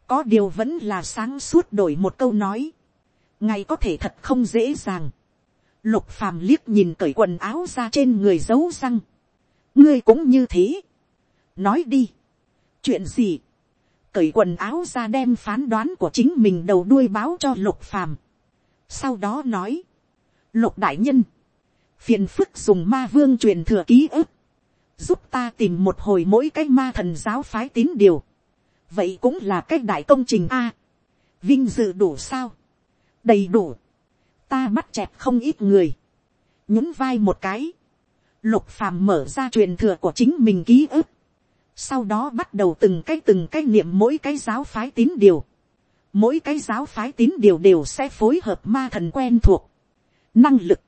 có điều vẫn là sáng suốt đổi một câu nói, ngày có thể thật không dễ dàng, lục phàm liếc nhìn cởi quần áo ra trên người giấu răng, ngươi cũng như thế, nói đi, chuyện gì, cởi quần áo ra đem phán đoán của chính mình đầu đuôi báo cho lục phàm. Sau đó nói, lục đại nhân, phiền phức dùng ma vương truyền thừa ký ức, giúp ta tìm một hồi mỗi cái ma thần giáo phái tín điều vậy cũng là cái đại công trình a. vinh dự đủ sao, đầy đủ, ta mắt chẹp không ít người, nhún vai một cái, lục phàm mở ra truyền thừa của chính mình ký ức, sau đó bắt đầu từng cái từng cái niệm mỗi cái giáo phái tín điều, mỗi cái giáo phái tín điều đều sẽ phối hợp ma thần quen thuộc, năng lực,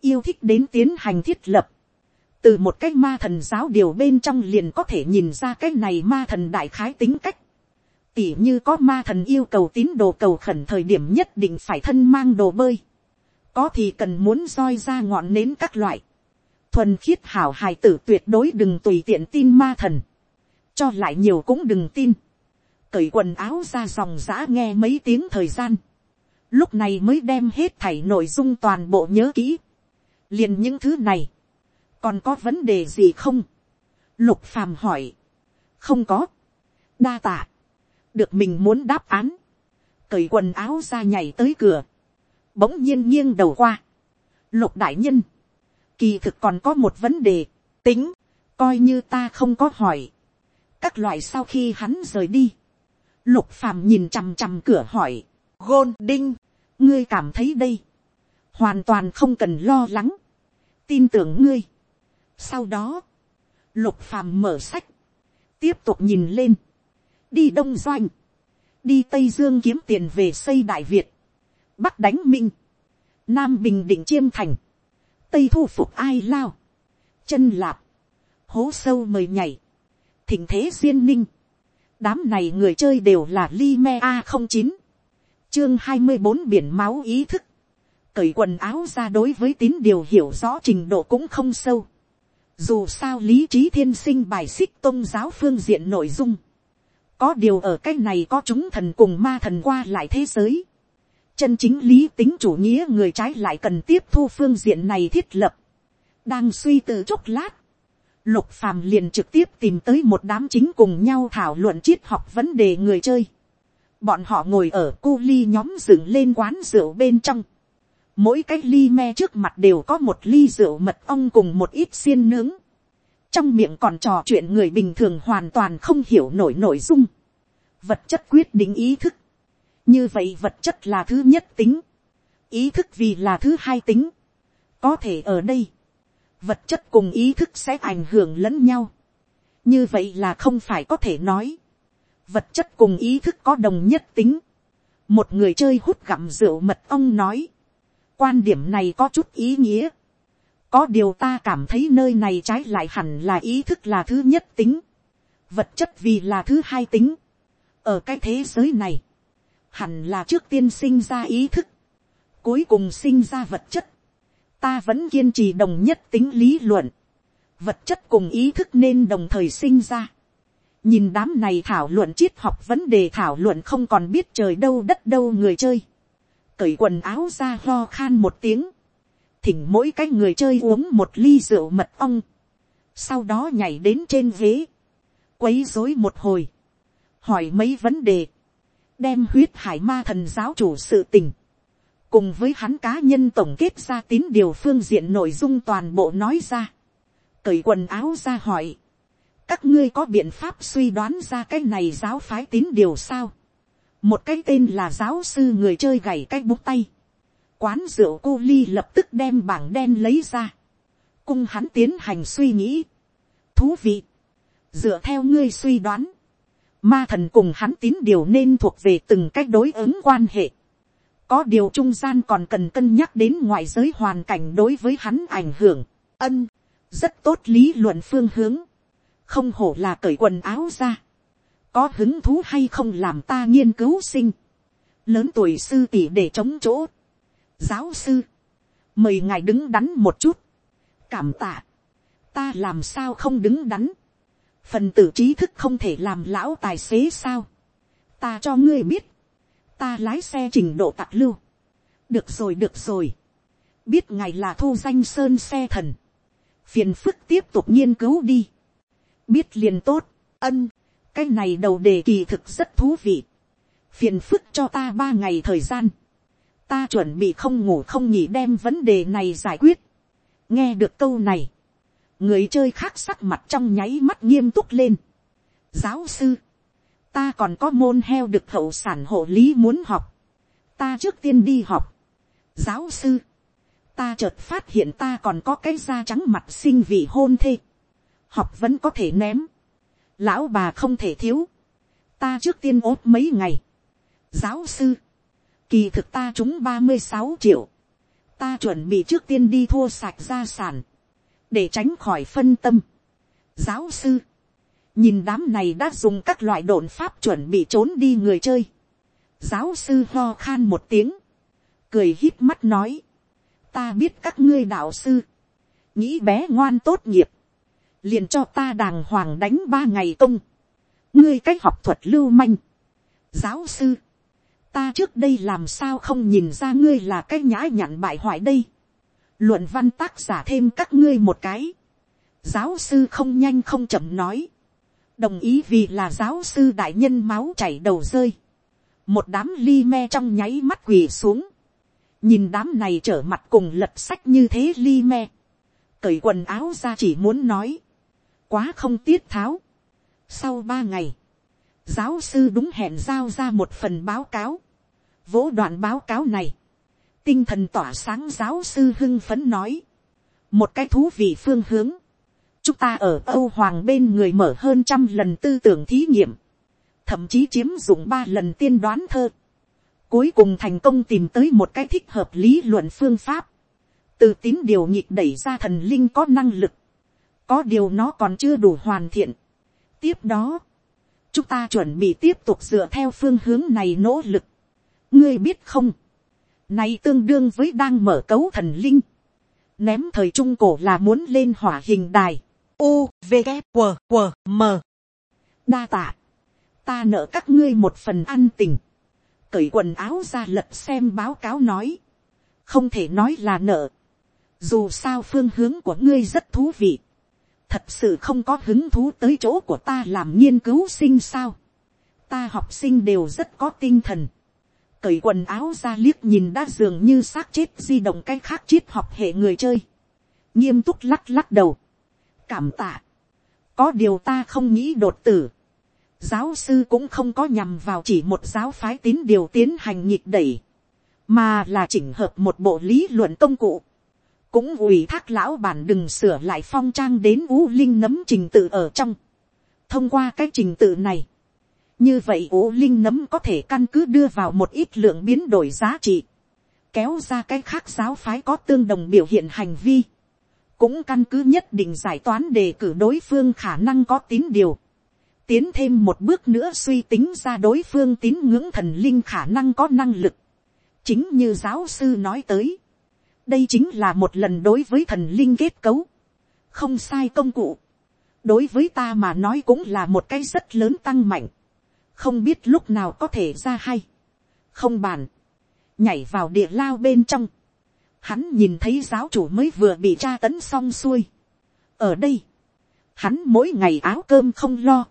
yêu thích đến tiến hành thiết lập, từ một cái ma thần giáo điều bên trong liền có thể nhìn ra cái này ma thần đại khái tính cách, tỉ như có ma thần yêu cầu tín đồ cầu khẩn thời điểm nhất định phải thân mang đồ bơi, có thì cần muốn roi ra ngọn nến các loại, thuần khiết hảo hài tử tuyệt đối đừng tùy tiện tin ma thần, cho lại nhiều cũng đừng tin, cởi quần áo ra dòng giã nghe mấy tiếng thời gian, lúc này mới đem hết thảy nội dung toàn bộ nhớ kỹ, liền những thứ này, còn có vấn đề gì không, lục phàm hỏi, không có, đa tạ, được mình muốn đáp án, cởi quần áo ra nhảy tới cửa, bỗng nhiên nghiêng đầu qua, lục đại nhân, kỳ thực còn có một vấn đề, tính, coi như ta không có hỏi, các loại sau khi hắn rời đi, lục phàm nhìn chằm chằm cửa hỏi, gôn đinh, ngươi cảm thấy đây, hoàn toàn không cần lo lắng, tin tưởng ngươi sau đó, lục phàm mở sách, tiếp tục nhìn lên, đi đông doanh, đi tây dương kiếm tiền về xây đại việt, bắc đánh minh, nam bình định chiêm thành, tây thu phục ai lao, chân lạp, hố sâu mời nhảy, thỉnh thế duyên ninh, đám này người chơi đều là li me a không chín, chương hai mươi bốn biển máu ý thức, cởi quần áo ra đối với tín điều hiểu rõ trình độ cũng không sâu. Dù sao lý trí thiên sinh bài xích tôn giáo phương diện nội dung. Có điều ở cái này có chúng thần cùng ma thần qua lại thế giới. Chân chính lý tính chủ nghĩa người trái lại cần tiếp thu phương diện này thiết lập. Đang suy tư chốc lát. Lục phàm liền trực tiếp tìm tới một đám chính cùng nhau thảo luận triết học vấn đề người chơi. Bọn họ ngồi ở cu ly nhóm dựng lên quán rượu bên trong Mỗi cái ly me trước mặt đều có một ly rượu mật ong cùng một ít xiên nướng. Trong miệng còn trò chuyện người bình thường hoàn toàn không hiểu nổi nội dung. Vật chất quyết định ý thức. Như vậy vật chất là thứ nhất tính. Ý thức vì là thứ hai tính. Có thể ở đây. Vật chất cùng ý thức sẽ ảnh hưởng lẫn nhau. Như vậy là không phải có thể nói. Vật chất cùng ý thức có đồng nhất tính. Một người chơi hút gặm rượu mật ong nói quan điểm này có chút ý nghĩa. có điều ta cảm thấy nơi này trái lại hẳn là ý thức là thứ nhất tính. vật chất vì là thứ hai tính. ở cái thế giới này, hẳn là trước tiên sinh ra ý thức, cuối cùng sinh ra vật chất. ta vẫn kiên trì đồng nhất tính lý luận. vật chất cùng ý thức nên đồng thời sinh ra. nhìn đám này thảo luận triết học vấn đề thảo luận không còn biết trời đâu đất đâu người chơi cởi quần áo ra lo khan một tiếng, thỉnh mỗi cái người chơi uống một ly rượu mật ong, sau đó nhảy đến trên ghế, quấy dối một hồi, hỏi mấy vấn đề, đem huyết hải ma thần giáo chủ sự tình, cùng với hắn cá nhân tổng kết ra tín điều phương diện nội dung toàn bộ nói ra, cởi quần áo ra hỏi, các ngươi có biện pháp suy đoán ra cái này giáo phái tín điều sao, một cái tên là giáo sư người chơi gảy cái bút tay, quán rượu cô ly lập tức đem bảng đen lấy ra, cung hắn tiến hành suy nghĩ, thú vị, dựa theo ngươi suy đoán, ma thần cùng hắn tín điều nên thuộc về từng cách đối ứng quan hệ, có điều trung gian còn cần cân nhắc đến ngoại giới hoàn cảnh đối với hắn ảnh hưởng, ân, rất tốt lý luận phương hướng, không hổ là cởi quần áo ra, có hứng thú hay không làm ta nghiên cứu sinh, lớn tuổi sư tỷ để chống chỗ, giáo sư, mời ngài đứng đắn một chút, cảm tạ, ta làm sao không đứng đắn, phần tử trí thức không thể làm lão tài xế sao, ta cho ngươi biết, ta lái xe trình độ tặc lưu, được rồi được rồi, biết ngài là thu danh sơn xe thần, phiền phức tiếp tục nghiên cứu đi, biết liền tốt, ân, cái này đầu đề kỳ thực rất thú vị, phiền phức cho ta ba ngày thời gian, ta chuẩn bị không ngủ không nghỉ đem vấn đề này giải quyết, nghe được câu này, người chơi khác sắc mặt trong nháy mắt nghiêm túc lên. giáo sư, ta còn có môn heo được hậu sản hộ lý muốn học, ta trước tiên đi học. giáo sư, ta chợt phát hiện ta còn có cái da trắng mặt sinh vì hôn thê, học vẫn có thể ném, lão bà không thể thiếu, ta trước tiên ốt mấy ngày. giáo sư, kỳ thực ta trúng ba mươi sáu triệu, ta chuẩn bị trước tiên đi thua sạch gia sản, để tránh khỏi phân tâm. giáo sư, nhìn đám này đã dùng các loại đồn pháp chuẩn bị trốn đi người chơi. giáo sư ho khan một tiếng, cười hít mắt nói, ta biết các ngươi đạo sư, nghĩ bé ngoan tốt nghiệp, liền cho ta đàng hoàng đánh ba ngày công, ngươi cách học thuật lưu manh, giáo sư, ta trước đây làm sao không nhìn ra ngươi là cái nhã nhặn bại hoại đây, luận văn tác giả thêm các ngươi một cái, giáo sư không nhanh không chậm nói, đồng ý vì là giáo sư đại nhân máu chảy đầu rơi, một đám ly me trong nháy mắt quỳ xuống, nhìn đám này trở mặt cùng lật sách như thế ly me, cởi quần áo ra chỉ muốn nói, quá không tiết tháo. Sau ba ngày, giáo sư đúng hẹn giao ra một phần báo cáo, vỗ đoạn báo cáo này, tinh thần tỏa sáng giáo sư hưng phấn nói, một cái thú vị phương hướng, chúng ta ở âu hoàng bên người mở hơn trăm lần tư tưởng thí nghiệm, thậm chí chiếm dụng ba lần tiên đoán thơ, cuối cùng thành công tìm tới một cái thích hợp lý luận phương pháp, từ tín điều nhịp đẩy ra thần linh có năng lực, có điều nó còn chưa đủ hoàn thiện. tiếp đó, chúng ta chuẩn bị tiếp tục dựa theo phương hướng này nỗ lực. ngươi biết không, này tương đương với đang mở cấu thần linh, ném thời trung cổ là muốn lên hỏa hình đài, u v q q m. Đa tạ, ta nợ các ngươi một phần ăn tình, cởi quần áo ra lật xem báo cáo nói, không thể nói là nợ, dù sao phương hướng của ngươi rất thú vị, thật sự không có hứng thú tới chỗ của ta làm nghiên cứu sinh sao, ta học sinh đều rất có tinh thần, cởi quần áo ra liếc nhìn đã dường như xác chết di động cái khác triết học hệ người chơi, nghiêm túc lắc lắc đầu, cảm tạ, có điều ta không nghĩ đột tử, giáo sư cũng không có nhằm vào chỉ một giáo phái tín điều tiến hành nhịp đẩy, mà là chỉnh hợp một bộ lý luận công cụ, cũng ủy thác lão bản đừng sửa lại phong trang đến ú linh nấm trình tự ở trong. thông qua cái trình tự này, như vậy ú linh nấm có thể căn cứ đưa vào một ít lượng biến đổi giá trị, kéo ra cái khác giáo phái có tương đồng biểu hiện hành vi, cũng căn cứ nhất định giải toán đề cử đối phương khả năng có tín điều, tiến thêm một bước nữa suy tính ra đối phương tín ngưỡng thần linh khả năng có năng lực, chính như giáo sư nói tới, đây chính là một lần đối với thần linh kết cấu, không sai công cụ, đối với ta mà nói cũng là một cái rất lớn tăng mạnh, không biết lúc nào có thể ra hay, không bàn, nhảy vào địa lao bên trong, hắn nhìn thấy giáo chủ mới vừa bị tra tấn xong xuôi. ở đây, hắn mỗi ngày áo cơm không lo,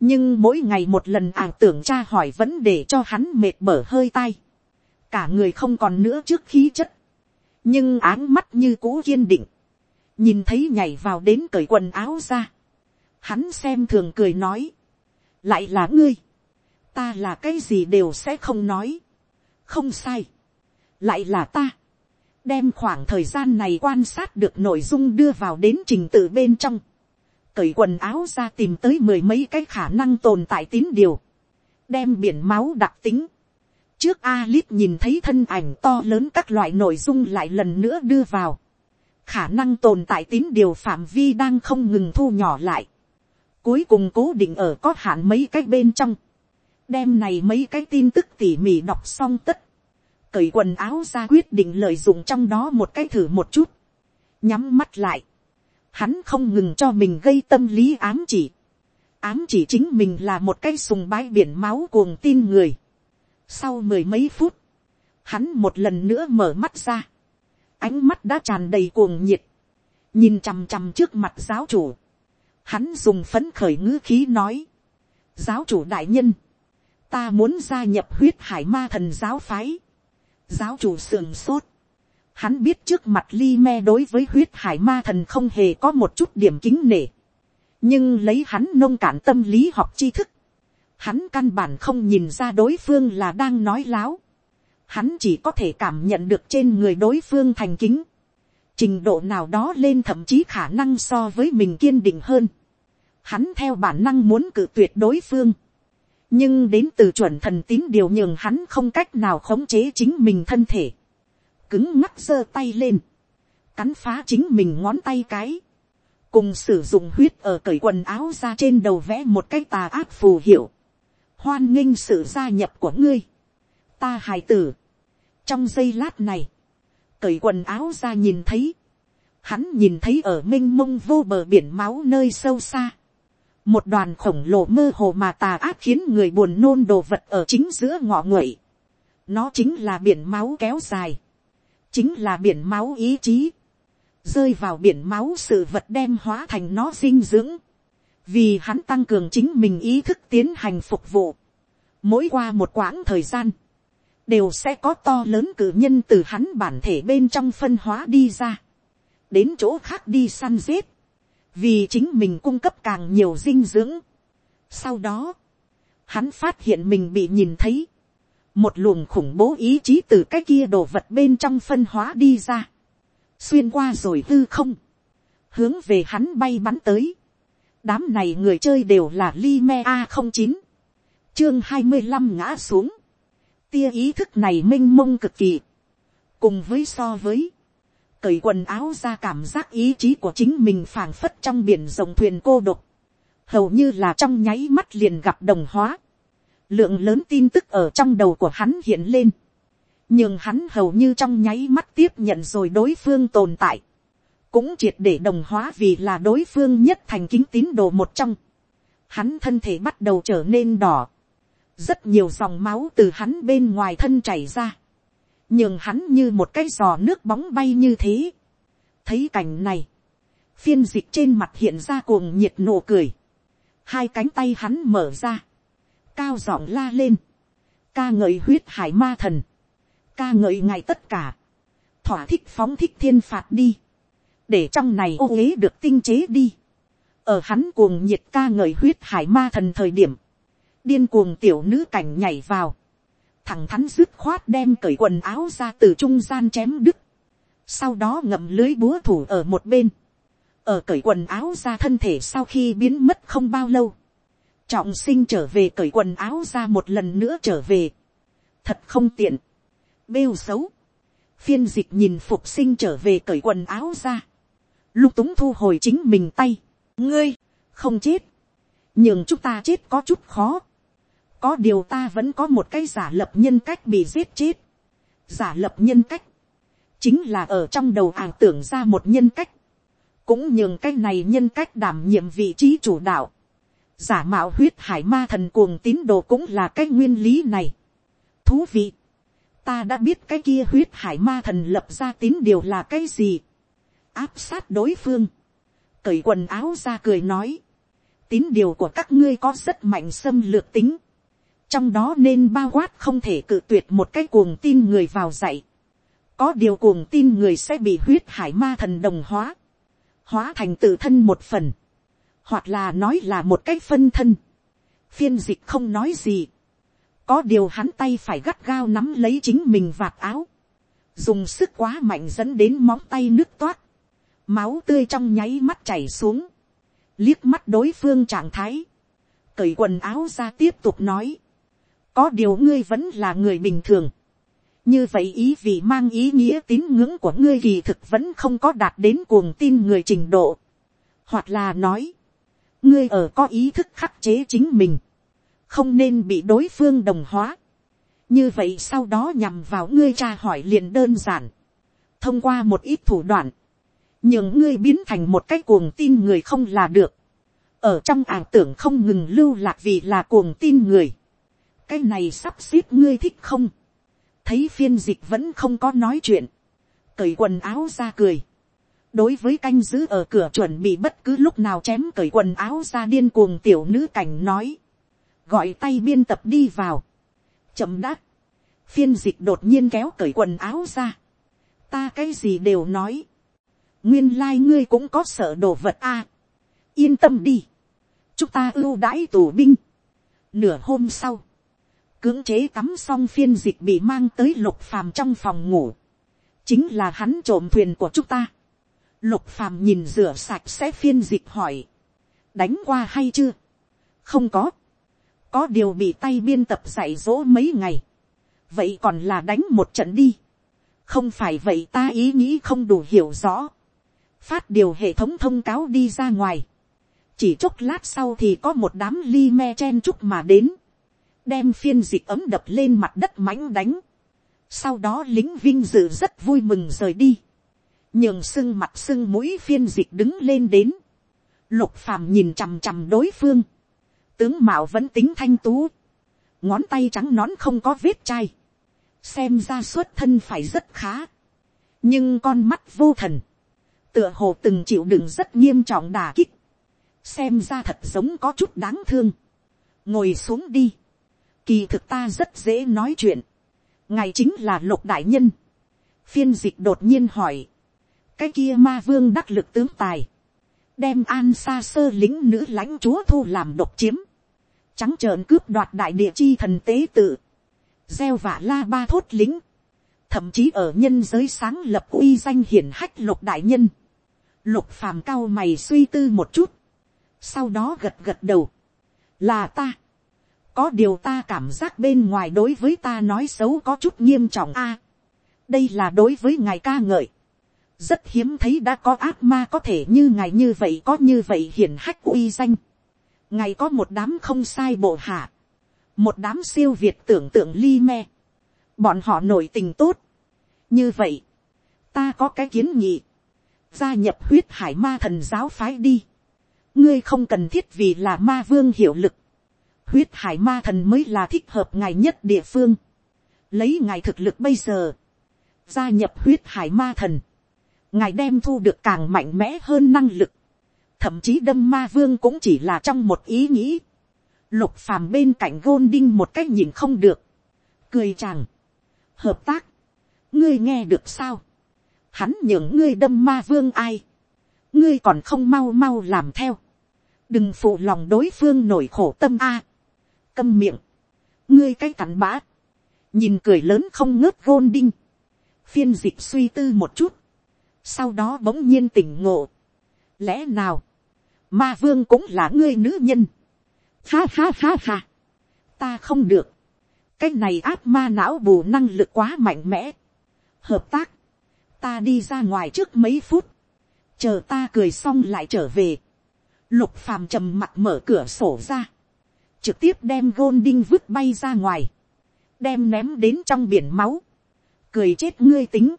nhưng mỗi ngày một lần ảo tưởng cha hỏi vẫn để cho hắn mệt bở hơi tai, cả người không còn nữa trước khí chất, nhưng áng mắt như cũ kiên định, nhìn thấy nhảy vào đến cởi quần áo ra, hắn xem thường cười nói, lại là ngươi, ta là cái gì đều sẽ không nói, không sai, lại là ta, đem khoảng thời gian này quan sát được nội dung đưa vào đến trình tự bên trong, cởi quần áo ra tìm tới mười mấy cái khả năng tồn tại tín điều, đem biển máu đặc tính, trước Alip nhìn thấy thân ảnh to lớn các loại nội dung lại lần nữa đưa vào. Khả năng tồn tại tín điều phạm vi đang không ngừng thu nhỏ lại. Cuối cùng cố định ở có hạn mấy cái bên trong. Đem này mấy cái tin tức tỉ mỉ đọc xong tất. cởi quần áo ra quyết định lợi dụng trong đó một cái thử một chút, nhắm mắt lại, hắn không ngừng cho mình gây tâm lý ám chỉ, ám chỉ chính mình là một cái sùng bái biển máu cuồng tin người. Sau mười mấy phút, hắn một lần nữa mở mắt ra, ánh mắt đã tràn đầy cuồng nhiệt, nhìn chằm chằm trước mặt giáo chủ, hắn dùng phấn khởi ngữ khí nói, giáo chủ đại nhân, ta muốn gia nhập huyết hải ma thần giáo phái, giáo chủ sườn sốt, hắn biết trước mặt ly me đối với huyết hải ma thần không hề có một chút điểm kính nể, nhưng lấy hắn nông cản tâm lý học tri thức, hắn căn bản không nhìn ra đối phương là đang nói láo, hắn chỉ có thể cảm nhận được trên người đối phương thành kính, trình độ nào đó lên thậm chí khả năng so với mình kiên định hơn, hắn theo bản năng muốn cự tuyệt đối phương, nhưng đến từ chuẩn thần tín điều nhường hắn không cách nào khống chế chính mình thân thể, cứng ngắc giơ tay lên, cắn phá chính mình ngón tay cái, cùng sử dụng huyết ở cởi quần áo ra trên đầu vẽ một cái tà ác phù hiệu, hoan nghênh sự gia nhập của ngươi, ta hài tử, trong giây lát này, cởi quần áo ra nhìn thấy, hắn nhìn thấy ở m i n h mông vô bờ biển máu nơi sâu xa, một đoàn khổng lồ mơ hồ mà tà ác khiến người buồn nôn đồ vật ở chính giữa ngọ nguậy, nó chính là biển máu kéo dài, chính là biển máu ý chí, rơi vào biển máu sự vật đem hóa thành nó dinh dưỡng, vì hắn tăng cường chính mình ý thức tiến hành phục vụ. Mỗi qua một quãng thời gian, đều sẽ có to lớn cử nhân từ hắn bản thể bên trong phân hóa đi ra, đến chỗ khác đi săn giết, vì chính mình cung cấp càng nhiều dinh dưỡng. Sau đó, hắn phát hiện mình bị nhìn thấy, một luồng khủng bố ý chí từ cái kia đồ vật bên trong phân hóa đi ra xuyên qua rồi hư không, hướng về hắn bay bắn tới đám này người chơi đều là Lime a không chín, chương hai mươi năm ngã xuống, tia ý thức này m i n h mông cực kỳ, cùng với so với, cởi quần áo ra cảm giác ý chí của chính mình phảng phất trong biển rồng thuyền cô độc, hầu như là trong nháy mắt liền gặp đồng hóa, lượng lớn tin tức ở trong đầu của hắn hiện lên, nhưng hắn hầu như trong nháy mắt tiếp nhận rồi đối phương tồn tại, cũng triệt để đồng hóa vì là đối phương nhất thành kính tín đồ một trong. Hắn thân thể bắt đầu trở nên đỏ, rất nhiều dòng máu từ hắn bên ngoài thân chảy ra, nhưng hắn như một cái giò nước bóng bay như thế. thấy cảnh này, phiên dịch trên mặt hiện ra cuồng nhiệt nụ cười, hai cánh tay hắn mở ra, cao giọng la lên, ca ngợi huyết hải ma thần, ca ngợi ngài tất cả, thỏa thích phóng thích thiên phạt đi, để trong này ô uế được tinh chế đi, ở hắn cuồng nhiệt ca ngợi huyết hải ma thần thời điểm, điên cuồng tiểu nữ cảnh nhảy vào, thằng thắn dứt khoát đem cởi quần áo ra từ trung gian chém đứt, sau đó ngậm lưới búa thủ ở một bên, ở cởi quần áo ra thân thể sau khi biến mất không bao lâu, trọng sinh trở về cởi quần áo ra một lần nữa trở về, thật không tiện, bêu xấu. Phiên dịch nhìn phục sinh trở về cởi quần áo ra. Lục túng thu hồi chính mình tay. Ngươi, không chết. Nhưng chúng ta chết có chút khó. Có điều ta vẫn có một cái giả lập nhân cách bị giết chết. Giả lập nhân cách. Chính là ở trong đầu ảo tưởng ra một nhân cách. Cũng nhường cái này nhân cách đảm nhiệm vị trí chủ đạo. Giả mạo huyết hải ma thần cuồng tín đồ cũng là cái nguyên lý này. Thú vị ta đã biết cái kia huyết hải ma thần lập ra tín điều là cái gì áp sát đối phương. cởi quần áo ra cười nói. tín điều của các ngươi có rất mạnh xâm lược tính. trong đó nên bao quát không thể cự tuyệt một cái cuồng tin người vào dạy. có điều cuồng tin người sẽ bị huyết hải ma thần đồng hóa. hóa thành tự thân một phần. hoặc là nói là một cái phân thân. phiên dịch không nói gì có điều hắn tay phải gắt gao nắm lấy chính mình vạt áo, dùng sức quá mạnh dẫn đến móng tay nước toát, máu tươi trong nháy mắt chảy xuống, liếc mắt đối phương trạng thái, cởi quần áo ra tiếp tục nói, có điều ngươi vẫn là người bình thường, như vậy ý vì mang ý nghĩa tín ngưỡng của ngươi kỳ thực vẫn không có đạt đến cuồng tin người trình độ, hoặc là nói, ngươi ở có ý thức khắc chế chính mình, không nên bị đối phương đồng hóa. như vậy sau đó nhằm vào ngươi tra hỏi liền đơn giản, thông qua một ít thủ đoạn, nhưng ngươi biến thành một cái cuồng tin người không là được, ở trong ảo tưởng không ngừng lưu lạc vì là cuồng tin người, cái này sắp xếp ngươi thích không, thấy phiên dịch vẫn không có nói chuyện, cởi quần áo ra cười, đối với canh giữ ở cửa chuẩn bị bất cứ lúc nào chém cởi quần áo ra điên cuồng tiểu nữ cảnh nói, gọi tay biên tập đi vào, chậm đắc, phiên dịch đột nhiên kéo cởi quần áo ra, ta cái gì đều nói, nguyên lai、like、ngươi cũng có sợ đồ vật a, yên tâm đi, chúng ta ưu đãi tù binh, nửa hôm sau, cưỡng chế tắm xong phiên dịch bị mang tới lục phàm trong phòng ngủ, chính là hắn trộm thuyền của chúng ta, lục phàm nhìn rửa sạch sẽ phiên dịch hỏi, đánh qua hay chưa, không có, có điều bị tay biên tập dạy dỗ mấy ngày, vậy còn là đánh một trận đi, không phải vậy ta ý nghĩ không đủ hiểu rõ, phát điều hệ thống thông cáo đi ra ngoài, chỉ chốc lát sau thì có một đám ly me chen chúc mà đến, đem phiên dịch ấm đập lên mặt đất mãnh đánh, sau đó lính vinh dự rất vui mừng rời đi, nhường sưng mặt sưng mũi phiên dịch đứng lên đến, lục phàm nhìn chằm chằm đối phương, tướng mạo vẫn tính thanh tú, ngón tay trắng nón không có vết chai, xem ra xuất thân phải rất khá, nhưng con mắt vô thần, tựa hồ từng chịu đựng rất nghiêm trọng đà kích, xem ra thật giống có chút đáng thương, ngồi xuống đi, kỳ thực ta rất dễ nói chuyện, ngài chính là lục đại nhân, phiên dịch đột nhiên hỏi, cái kia ma vương đắc lực tướng tài, đem an xa sơ lính nữ lãnh chúa thu làm độc chiếm, trắng trợn cướp đoạt đại địa chi thần tế tự, gieo vả la ba thốt lính, thậm chí ở nhân giới sáng lập uy danh hiển hách lục đại nhân, lục phàm cao mày suy tư một chút, sau đó gật gật đầu, là ta, có điều ta cảm giác bên ngoài đối với ta nói xấu có chút nghiêm trọng a, đây là đối với ngài ca ngợi, rất hiếm thấy đã có ác ma có thể như ngài như vậy có như vậy hiển hách uy danh, ngài có một đám không sai bộ hạ, một đám siêu việt tưởng tượng li me, bọn họ nổi tình tốt, như vậy, ta có cái kiến nghị, gia nhập huyết hải ma thần giáo phái đi, ngươi không cần thiết vì là ma vương hiệu lực, huyết hải ma thần mới là thích hợp ngài nhất địa phương, lấy ngài thực lực bây giờ, gia nhập huyết hải ma thần, ngài đem thu được càng mạnh mẽ hơn năng lực, thậm chí đâm ma vương cũng chỉ là trong một ý nghĩ, lục phàm bên cạnh gôn đinh một cách nhìn không được, cười chàng, hợp tác, ngươi nghe được sao, hắn nhường ngươi đâm ma vương ai, ngươi còn không mau mau làm theo, đừng phụ lòng đối phương nổi khổ tâm a, câm miệng, ngươi cái cắn bã, nhìn cười lớn không ngớt gôn đinh, phiên dịch suy tư một chút, sau đó bỗng nhiên tỉnh ngộ, lẽ nào, ma vương cũng là ngươi nữ nhân, ha ha ha ha, ta không được, cái này áp ma não bù năng lực quá mạnh mẽ, hợp tác, ta đi ra ngoài trước mấy phút, chờ ta cười xong lại trở về, lục phàm trầm mặt mở cửa sổ ra, trực tiếp đem gôn đinh vứt bay ra ngoài, đem ném đến trong biển máu, cười chết ngươi tính,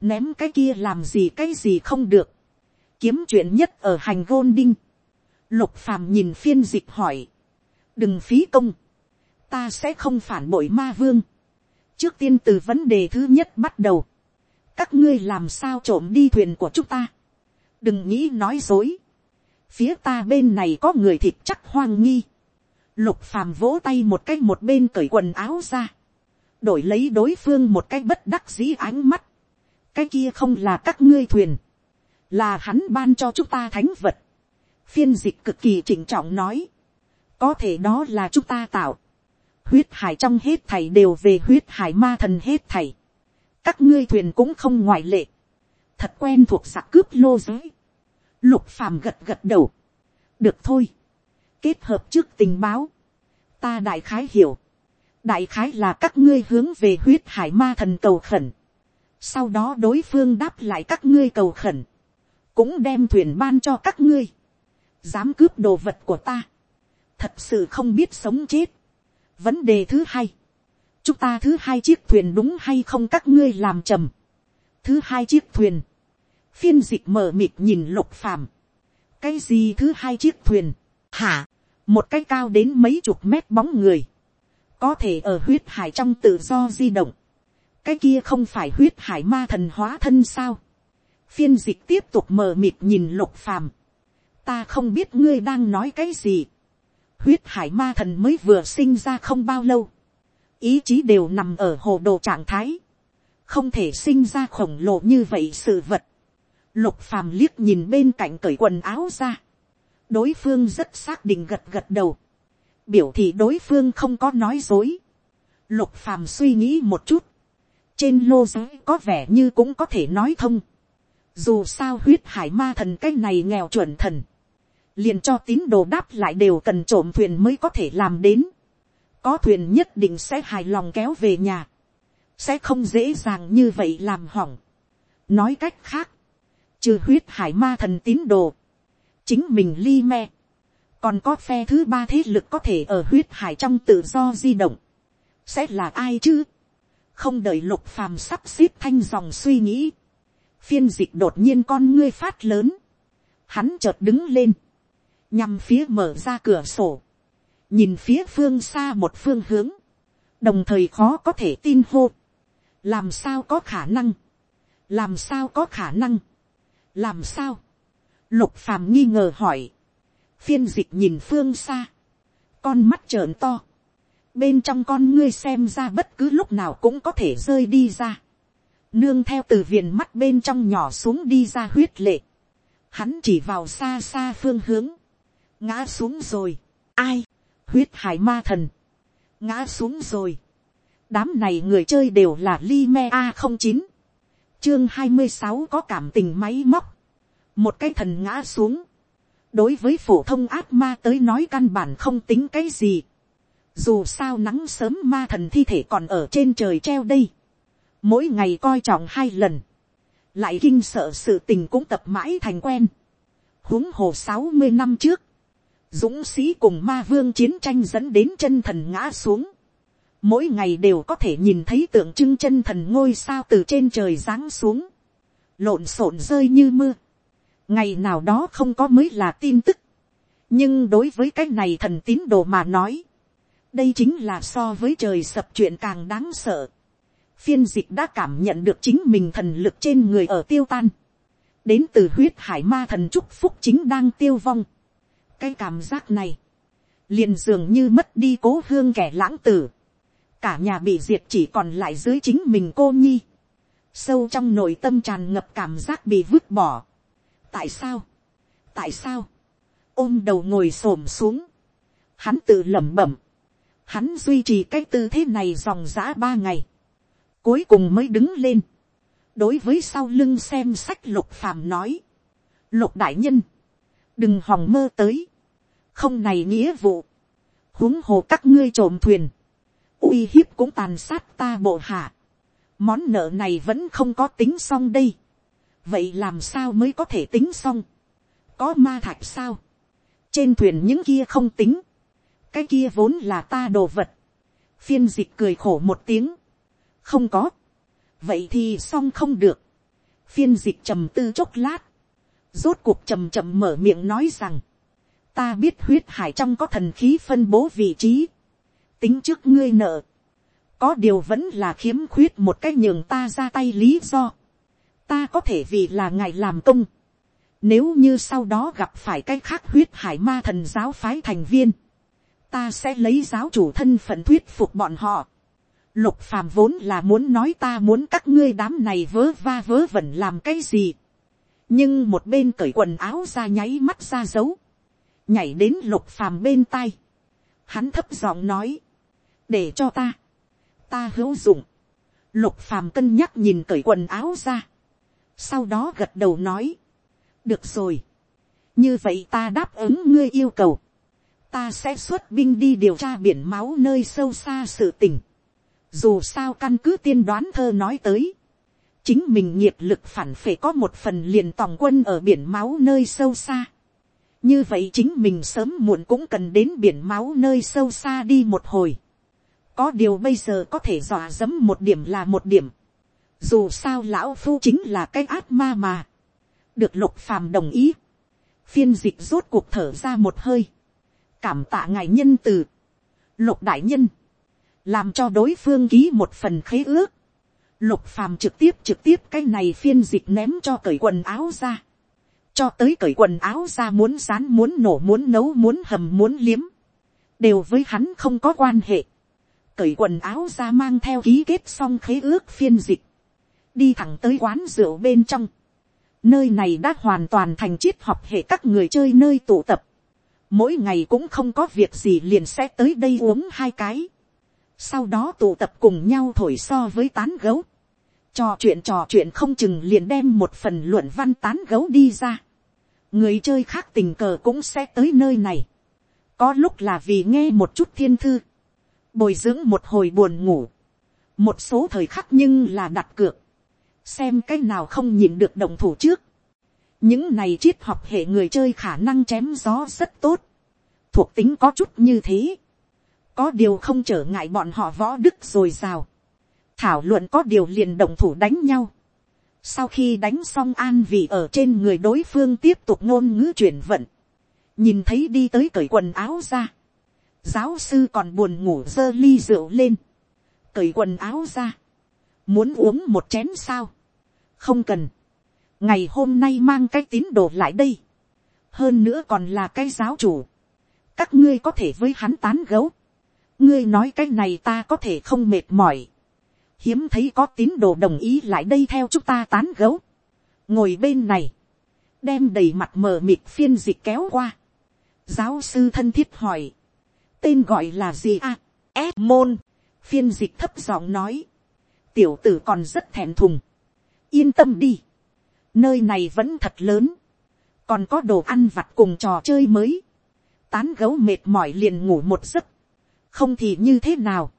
ném cái kia làm gì cái gì không được, kiếm chuyện nhất ở hành gôn đinh, lục phàm nhìn phiên dịch hỏi, đừng phí công, ta sẽ không phản bội ma vương, trước tiên từ vấn đề thứ nhất bắt đầu, các ngươi làm sao trộm đi thuyền của chúng ta, đừng nghĩ nói dối, phía ta bên này có người thịt chắc hoang nghi, lục phàm vỗ tay một cái một bên cởi quần áo ra, đổi lấy đối phương một cái bất đắc dĩ ánh mắt, cái kia không là các ngươi thuyền, là hắn ban cho chúng ta thánh vật, phiên dịch cực kỳ chỉnh trọng nói, có thể đó là chúng ta tạo, huyết hải trong hết thảy đều về huyết hải ma thần hết thảy, các ngươi thuyền cũng không ngoại lệ, thật quen thuộc sạc cướp lô giới, lục phàm gật gật đầu, được thôi, kết hợp trước tình báo, ta đại khái hiểu, đại khái là các ngươi hướng về huyết hải ma thần cầu khẩn, sau đó đối phương đáp lại các ngươi cầu khẩn, cũng đem thuyền ban cho các ngươi, dám cướp đồ vật của ta, thật sự không biết sống chết. vấn đề thứ hai, chúng ta thứ hai chiếc thuyền đúng hay không các ngươi làm trầm. thứ hai chiếc thuyền, phiên dịch mờ mịt nhìn lục phàm. cái gì thứ hai chiếc thuyền, hả, một cái cao đến mấy chục mét bóng người, có thể ở huyết hải trong tự do di động, cái kia không phải huyết hải ma thần hóa thân sao, phiên dịch tiếp tục mờ mịt nhìn lục phàm, ta không biết ngươi đang nói cái gì, huyết hải ma thần mới vừa sinh ra không bao lâu, ý chí đều nằm ở hồ đồ trạng thái, không thể sinh ra khổng lồ như vậy sự vật. Lục phàm liếc nhìn bên cạnh cởi quần áo ra, đối phương rất xác định gật gật đầu, biểu thị đối phương không có nói dối. Lục phàm suy nghĩ một chút, trên lô giới có vẻ như cũng có thể nói thông. Dù sao huyết hải ma thần cái này nghèo chuẩn thần, liền cho tín đồ đáp lại đều cần trộm thuyền mới có thể làm đến có thuyền nhất định sẽ hài lòng kéo về nhà, sẽ không dễ dàng như vậy làm hỏng. nói cách khác, trừ huyết hải ma thần tín đồ, chính mình li me, còn có phe thứ ba thế lực có thể ở huyết hải trong tự do di động, sẽ là ai chứ, không đợi lục phàm sắp xếp thanh dòng suy nghĩ, phiên dịch đột nhiên con ngươi phát lớn, hắn chợt đứng lên, nhằm phía mở ra cửa sổ, nhìn phía phương xa một phương hướng, đồng thời khó có thể tin hô, làm sao có khả năng, làm sao có khả năng, làm sao, lục phàm nghi ngờ hỏi, phiên dịch nhìn phương xa, con mắt trợn to, bên trong con ngươi xem ra bất cứ lúc nào cũng có thể rơi đi ra, nương theo từ viền mắt bên trong nhỏ xuống đi ra huyết lệ, hắn chỉ vào xa xa phương hướng, ngã xuống rồi, ai, huyết hải ma thần, ngã xuống rồi. đám này người chơi đều là li me a không chín, chương hai mươi sáu có cảm tình máy móc, một cái thần ngã xuống, đối với phổ thông ác ma tới nói căn bản không tính cái gì, dù sao nắng sớm ma thần thi thể còn ở trên trời treo đây, mỗi ngày coi trọng hai lần, lại kinh sợ sự tình cũng tập mãi thành quen, huống hồ sáu mươi năm trước, dũng sĩ cùng ma vương chiến tranh dẫn đến chân thần ngã xuống. Mỗi ngày đều có thể nhìn thấy tượng trưng chân thần ngôi sao từ trên trời giáng xuống. Lộn xộn rơi như mưa. Ngày nào đó không có mới là tin tức. Nhưng đối với cái này thần tín đồ mà nói. Đây chính là so với trời sập chuyện càng đáng sợ. Phiên dịch đã cảm nhận được chính mình thần lực trên người ở tiêu tan. Đến từ huyết hải ma thần chúc phúc chính đang tiêu vong cái cảm giác này, liền dường như mất đi cố hương kẻ lãng tử, cả nhà bị diệt chỉ còn lại dưới chính mình cô nhi, sâu trong nội tâm tràn ngập cảm giác bị vứt bỏ. tại sao, tại sao, ôm đầu ngồi s ổ m xuống, hắn tự lẩm bẩm, hắn duy trì cái tư thế này dòng giã ba ngày, cuối cùng mới đứng lên, đối với sau lưng xem sách lục phàm nói, lục đại nhân, đừng hòng mơ tới, không này nghĩa vụ, huống hồ các ngươi trộm thuyền, uy hiếp cũng tàn sát ta bộ hạ, món nợ này vẫn không có tính xong đây, vậy làm sao mới có thể tính xong, có ma thạch sao, trên thuyền những kia không tính, cái kia vốn là ta đồ vật, phiên dịch cười khổ một tiếng, không có, vậy thì xong không được, phiên dịch trầm tư chốc lát, rốt cuộc chầm chậm mở miệng nói rằng, ta biết huyết hải trong có thần khí phân bố vị trí, tính trước ngươi nợ, có điều vẫn là khiếm khuyết một cách nhường ta ra tay lý do, ta có thể vì là ngài làm công, nếu như sau đó gặp phải cái khác huyết hải ma thần giáo phái thành viên, ta sẽ lấy giáo chủ thân phận thuyết phục bọn họ. Lục phàm vốn là muốn nói ta muốn các ngươi đám này vớ va vớ vẩn làm cái gì. Nhưng một bên cởi quần áo ra nháy mắt ra dấu nhảy đến lục phàm bên tai. Hắn thấp giọng nói, để cho ta, ta hữu dụng. Lục phàm cân nhắc nhìn cởi quần áo ra. Sau đó gật đầu nói, được rồi. Như vậy ta đáp ứng ngươi yêu cầu. Ta sẽ xuất binh đi điều tra biển máu nơi sâu xa sự tình. Dù sao căn cứ tiên đoán thơ nói tới. Chính mình nghiệp lực phản phệ có một phần liền tòng quân ở biển máu nơi sâu xa. Như vậy chính mình sớm muộn cũng cần đến biển máu nơi sâu xa đi một hồi. có điều bây giờ có thể dọa dẫm một điểm là một điểm, dù sao lão phu chính là cái ác ma mà, được lục phàm đồng ý, phiên dịch rốt cuộc thở ra một hơi, cảm tạ ngài nhân từ, lục đại nhân, làm cho đối phương ký một phần khế ước, lục phàm trực tiếp trực tiếp cái này phiên dịch ném cho cởi quần áo ra, cho tới cởi quần áo ra muốn rán muốn nổ muốn nấu muốn hầm muốn liếm, đều với hắn không có quan hệ, cởi quần áo ra mang theo ký kết xong khế ước phiên dịch, đi thẳng tới quán rượu bên trong, nơi này đã hoàn toàn thành triết học hệ các người chơi nơi tụ tập, mỗi ngày cũng không có việc gì liền sẽ tới đây uống hai cái, sau đó tụ tập cùng nhau thổi so với tán gấu, trò chuyện trò chuyện không chừng liền đem một phần luận văn tán gấu đi ra, người chơi khác tình cờ cũng sẽ tới nơi này, có lúc là vì nghe một chút thiên thư, bồi dưỡng một hồi buồn ngủ, một số thời khắc nhưng là đặt cược, xem cái nào không nhìn được đồng thủ trước, những này triết học hệ người chơi khả năng chém gió rất tốt, thuộc tính có chút như thế, có điều không trở ngại bọn họ võ đức rồi rào, thảo luận có điều liền đồng thủ đánh nhau, sau khi đánh xong an vị ở trên người đối phương tiếp tục ngôn ngữ chuyển vận, nhìn thấy đi tới cởi quần áo ra, giáo sư còn buồn ngủ giơ ly rượu lên, cởi quần áo ra, muốn uống một chén sao, không cần, ngày hôm nay mang cái tín đồ lại đây, hơn nữa còn là cái giáo chủ, các ngươi có thể với hắn tán gấu, ngươi nói cái này ta có thể không mệt mỏi, hiếm thấy có tín đồ đồng ý lại đây theo chúng ta tán gấu, ngồi bên này, đem đầy mặt mờ mịt phiên dịch kéo qua, giáo sư thân thiết hỏi, tên gọi là gì a, à, s môn, phiên dịch thấp giọng nói, tiểu tử còn rất thèm thùng, yên tâm đi, nơi này vẫn thật lớn, còn có đồ ăn vặt cùng trò chơi mới, tán gấu mệt mỏi liền ngủ một giấc, không thì như thế nào,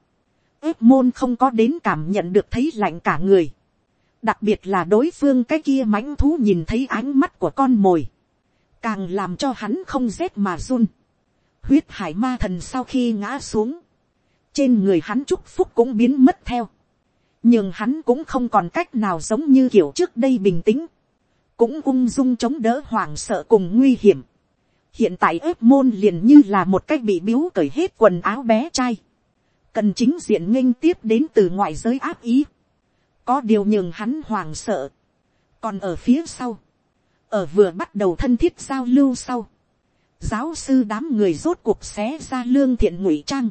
ếp môn không có đến cảm nhận được thấy lạnh cả người, đặc biệt là đối phương cái kia mãnh thú nhìn thấy ánh mắt của con mồi, càng làm cho hắn không rét mà run. huyết hải ma thần sau khi ngã xuống, trên người hắn chúc phúc cũng biến mất theo, nhưng hắn cũng không còn cách nào giống như kiểu trước đây bình tĩnh, cũng ung dung chống đỡ hoảng sợ cùng nguy hiểm hiện tại ớt môn liền như là một cách bị biếu cởi hết quần áo bé trai, cần chính diện nghênh tiếp đến từ ngoại giới áp ý, có điều nhường hắn hoàng sợ, còn ở phía sau, ở vừa bắt đầu thân thiết giao lưu sau, giáo sư đám người rốt cuộc xé ra lương thiện ngụy trang,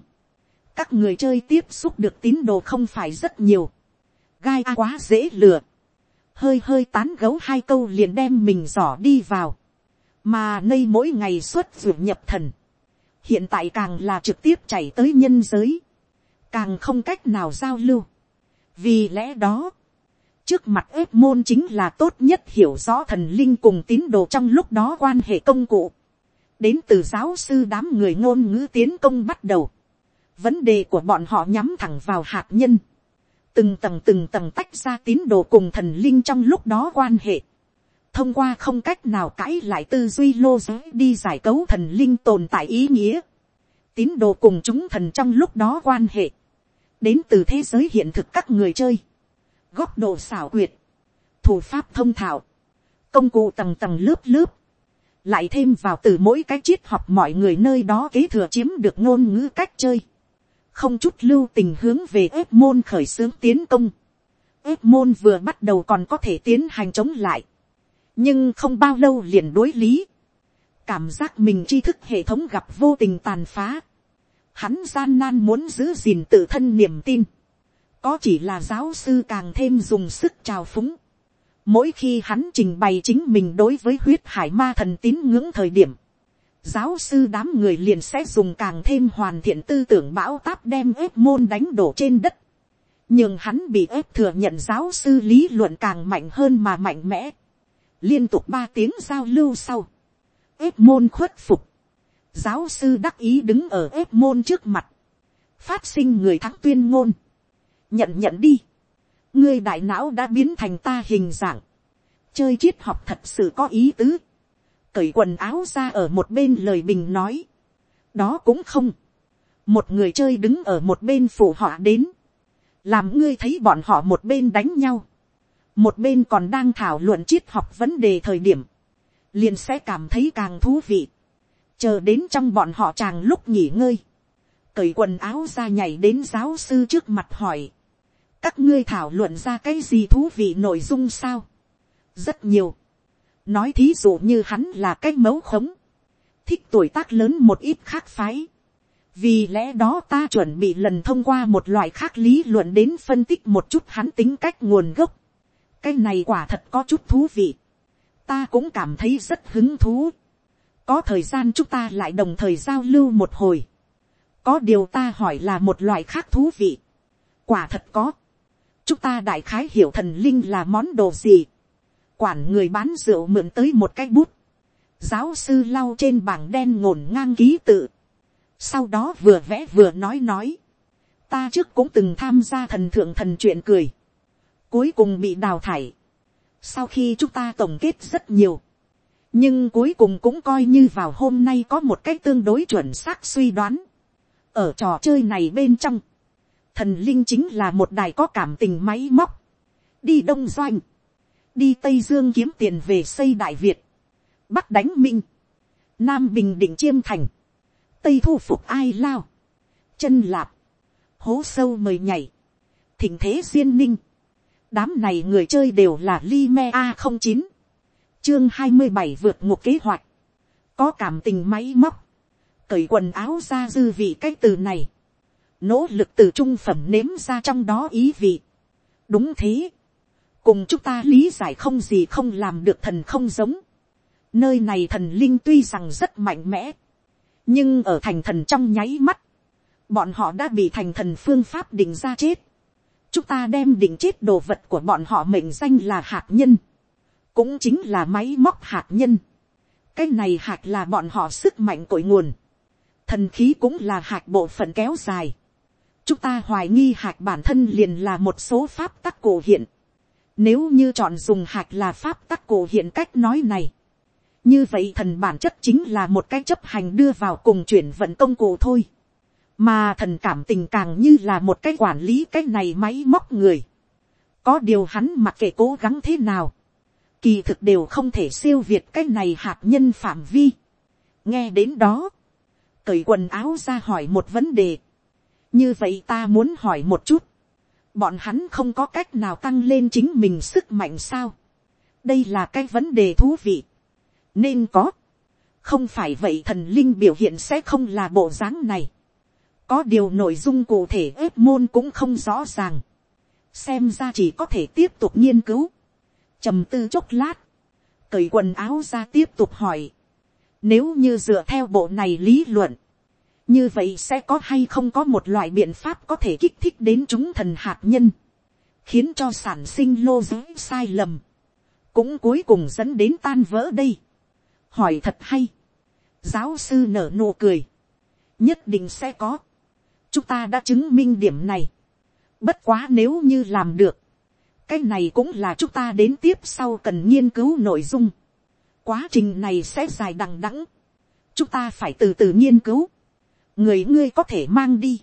các người chơi tiếp xúc được tín đồ không phải rất nhiều, gai quá dễ lừa, hơi hơi tán gấu hai câu liền đem mình giỏ đi vào, mà nay mỗi ngày xuất ruột nhập thần, hiện tại càng là trực tiếp chảy tới nhân giới, càng không cách nào giao lưu. vì lẽ đó, trước mặt ếp môn chính là tốt nhất hiểu rõ thần linh cùng tín đồ trong lúc đó quan hệ công cụ, đến từ giáo sư đám người ngôn ngữ tiến công bắt đầu, vấn đề của bọn họ nhắm thẳng vào hạt nhân, từng tầng từng tầng tách ra tín đồ cùng thần linh trong lúc đó quan hệ, thông qua không cách nào cãi lại tư duy lô giới đi giải cấu thần linh tồn tại ý nghĩa, tín đồ cùng chúng thần trong lúc đó quan hệ, đến từ thế giới hiện thực các người chơi, góc độ xảo quyệt, thủ pháp thông thạo, công cụ tầng tầng lớp lớp, lại thêm vào từ mỗi cái triết học mọi người nơi đó kế thừa chiếm được ngôn ngữ cách chơi, không chút lưu tình hướng về ép môn khởi xướng tiến công. ép môn vừa bắt đầu còn có thể tiến hành chống lại, nhưng không bao lâu liền đối lý, cảm giác mình tri thức hệ thống gặp vô tình tàn phá, hắn gian nan muốn giữ gìn tự thân niềm tin, có chỉ là giáo sư càng thêm dùng sức trào phúng, mỗi khi hắn trình bày chính mình đối với huyết hải ma thần tín ngưỡng thời điểm, giáo sư đám người liền sẽ dùng càng thêm hoàn thiện tư tưởng bão táp đem ép môn đánh đổ trên đất. nhưng hắn bị ép thừa nhận giáo sư lý luận càng mạnh hơn mà mạnh mẽ liên tục ba tiếng giao lưu sau. ép môn khuất phục. giáo sư đắc ý đứng ở ép môn trước mặt. phát sinh người thắng tuyên ngôn. nhận nhận đi. ngươi đại não đã biến thành ta hình dạng. chơi triết học thật sự có ý tứ cởi quần áo ra ở một bên lời bình nói. đó cũng không. một người chơi đứng ở một bên phụ họ đến, làm ngươi thấy bọn họ một bên đánh nhau, một bên còn đang thảo luận triết học vấn đề thời điểm, liền sẽ cảm thấy càng thú vị, chờ đến trong bọn họ chàng lúc nghỉ ngơi, cởi quần áo ra nhảy đến giáo sư trước mặt hỏi, các ngươi thảo luận ra cái gì thú vị nội dung sao, rất nhiều, nói thí dụ như hắn là cái mấu khống, thích tuổi tác lớn một ít khác phái, vì lẽ đó ta chuẩn bị lần thông qua một loại khác lý luận đến phân tích một chút hắn tính cách nguồn gốc cái này quả thật có chút thú vị. ta cũng cảm thấy rất hứng thú. có thời gian chúng ta lại đồng thời giao lưu một hồi. có điều ta hỏi là một loại khác thú vị. quả thật có. chúng ta đại khái hiểu thần linh là món đồ gì. quản người bán rượu mượn tới một cái bút. giáo sư lau trên bảng đen ngổn ngang ký tự sau đó vừa vẽ vừa nói nói, ta trước cũng từng tham gia thần thượng thần chuyện cười, cuối cùng bị đào thải, sau khi chúng ta tổng kết rất nhiều, nhưng cuối cùng cũng coi như vào hôm nay có một cách tương đối chuẩn xác suy đoán, ở trò chơi này bên trong, thần linh chính là một đài có cảm tình máy móc, đi đông doanh, đi tây dương kiếm tiền về xây đại việt, bắc đánh minh, nam bình định chiêm thành, tây thu phục ai lao, chân lạp, hố sâu mời nhảy, thỉnh thế duyên ninh, đám này người chơi đều là li me a không chín, chương hai mươi bảy vượt ngục kế hoạch, có cảm tình máy móc, cởi quần áo ra dư vị cái từ này, nỗ lực từ trung phẩm nếm ra trong đó ý vị. đúng thế, cùng chúng ta lý giải không gì không làm được thần không giống. nơi này thần linh tuy rằng rất mạnh mẽ, nhưng ở thành thần trong nháy mắt, bọn họ đã bị thành thần phương pháp định ra chết chúng ta đem định chết đồ vật của bọn họ mệnh danh là hạt nhân, cũng chính là máy móc hạt nhân. cái này hạt là bọn họ sức mạnh cội nguồn, thần khí cũng là hạt bộ phận kéo dài. chúng ta hoài nghi hạt bản thân liền là một số pháp tắc cổ hiện. nếu như chọn dùng hạt là pháp tắc cổ hiện cách nói này, như vậy thần bản chất chính là một cái chấp hành đưa vào cùng chuyển vận công cụ thôi mà thần cảm tình càng như là một cái quản lý cái này máy móc người. có điều hắn mặc kệ cố gắng thế nào. kỳ thực đều không thể siêu việt cái này hạt nhân phạm vi. nghe đến đó, cởi quần áo ra hỏi một vấn đề. như vậy ta muốn hỏi một chút. bọn hắn không có cách nào tăng lên chính mình sức mạnh sao. đây là cái vấn đề thú vị nên có. không phải vậy thần linh biểu hiện sẽ không là bộ dáng này có điều nội dung cụ thể ếp môn cũng không rõ ràng. xem ra chỉ có thể tiếp tục nghiên cứu. trầm tư chốc lát. cởi quần áo ra tiếp tục hỏi. nếu như dựa theo bộ này lý luận, như vậy sẽ có hay không có một loại biện pháp có thể kích thích đến chúng thần hạt nhân, khiến cho sản sinh lô giới sai lầm, cũng cuối cùng dẫn đến tan vỡ đây hỏi thật hay, giáo sư nở nụ cười, nhất định sẽ có, chúng ta đã chứng minh điểm này, bất quá nếu như làm được, cái này cũng là chúng ta đến tiếp sau cần nghiên cứu nội dung, quá trình này sẽ dài đằng đẵng, chúng ta phải từ từ nghiên cứu, người ngươi có thể mang đi,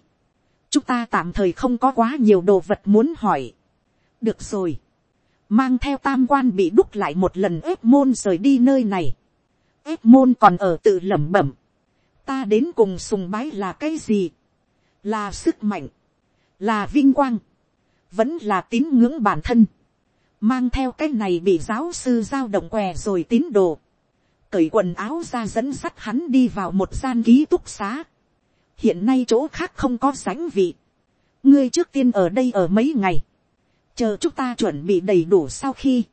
chúng ta tạm thời không có quá nhiều đồ vật muốn hỏi, được rồi, mang theo tam quan bị đúc lại một lần ép môn rời đi nơi này, ép môn còn ở tự lẩm bẩm. ta đến cùng sùng bái là cái gì là sức mạnh, là vinh quang, vẫn là tín ngưỡng bản thân. mang theo cái này bị giáo sư giao động què rồi tín đồ. cởi quần áo ra dẫn sắt hắn đi vào một gian ký túc xá. hiện nay chỗ khác không có sánh vị. ngươi trước tiên ở đây ở mấy ngày. chờ chúng ta chuẩn bị đầy đủ sau khi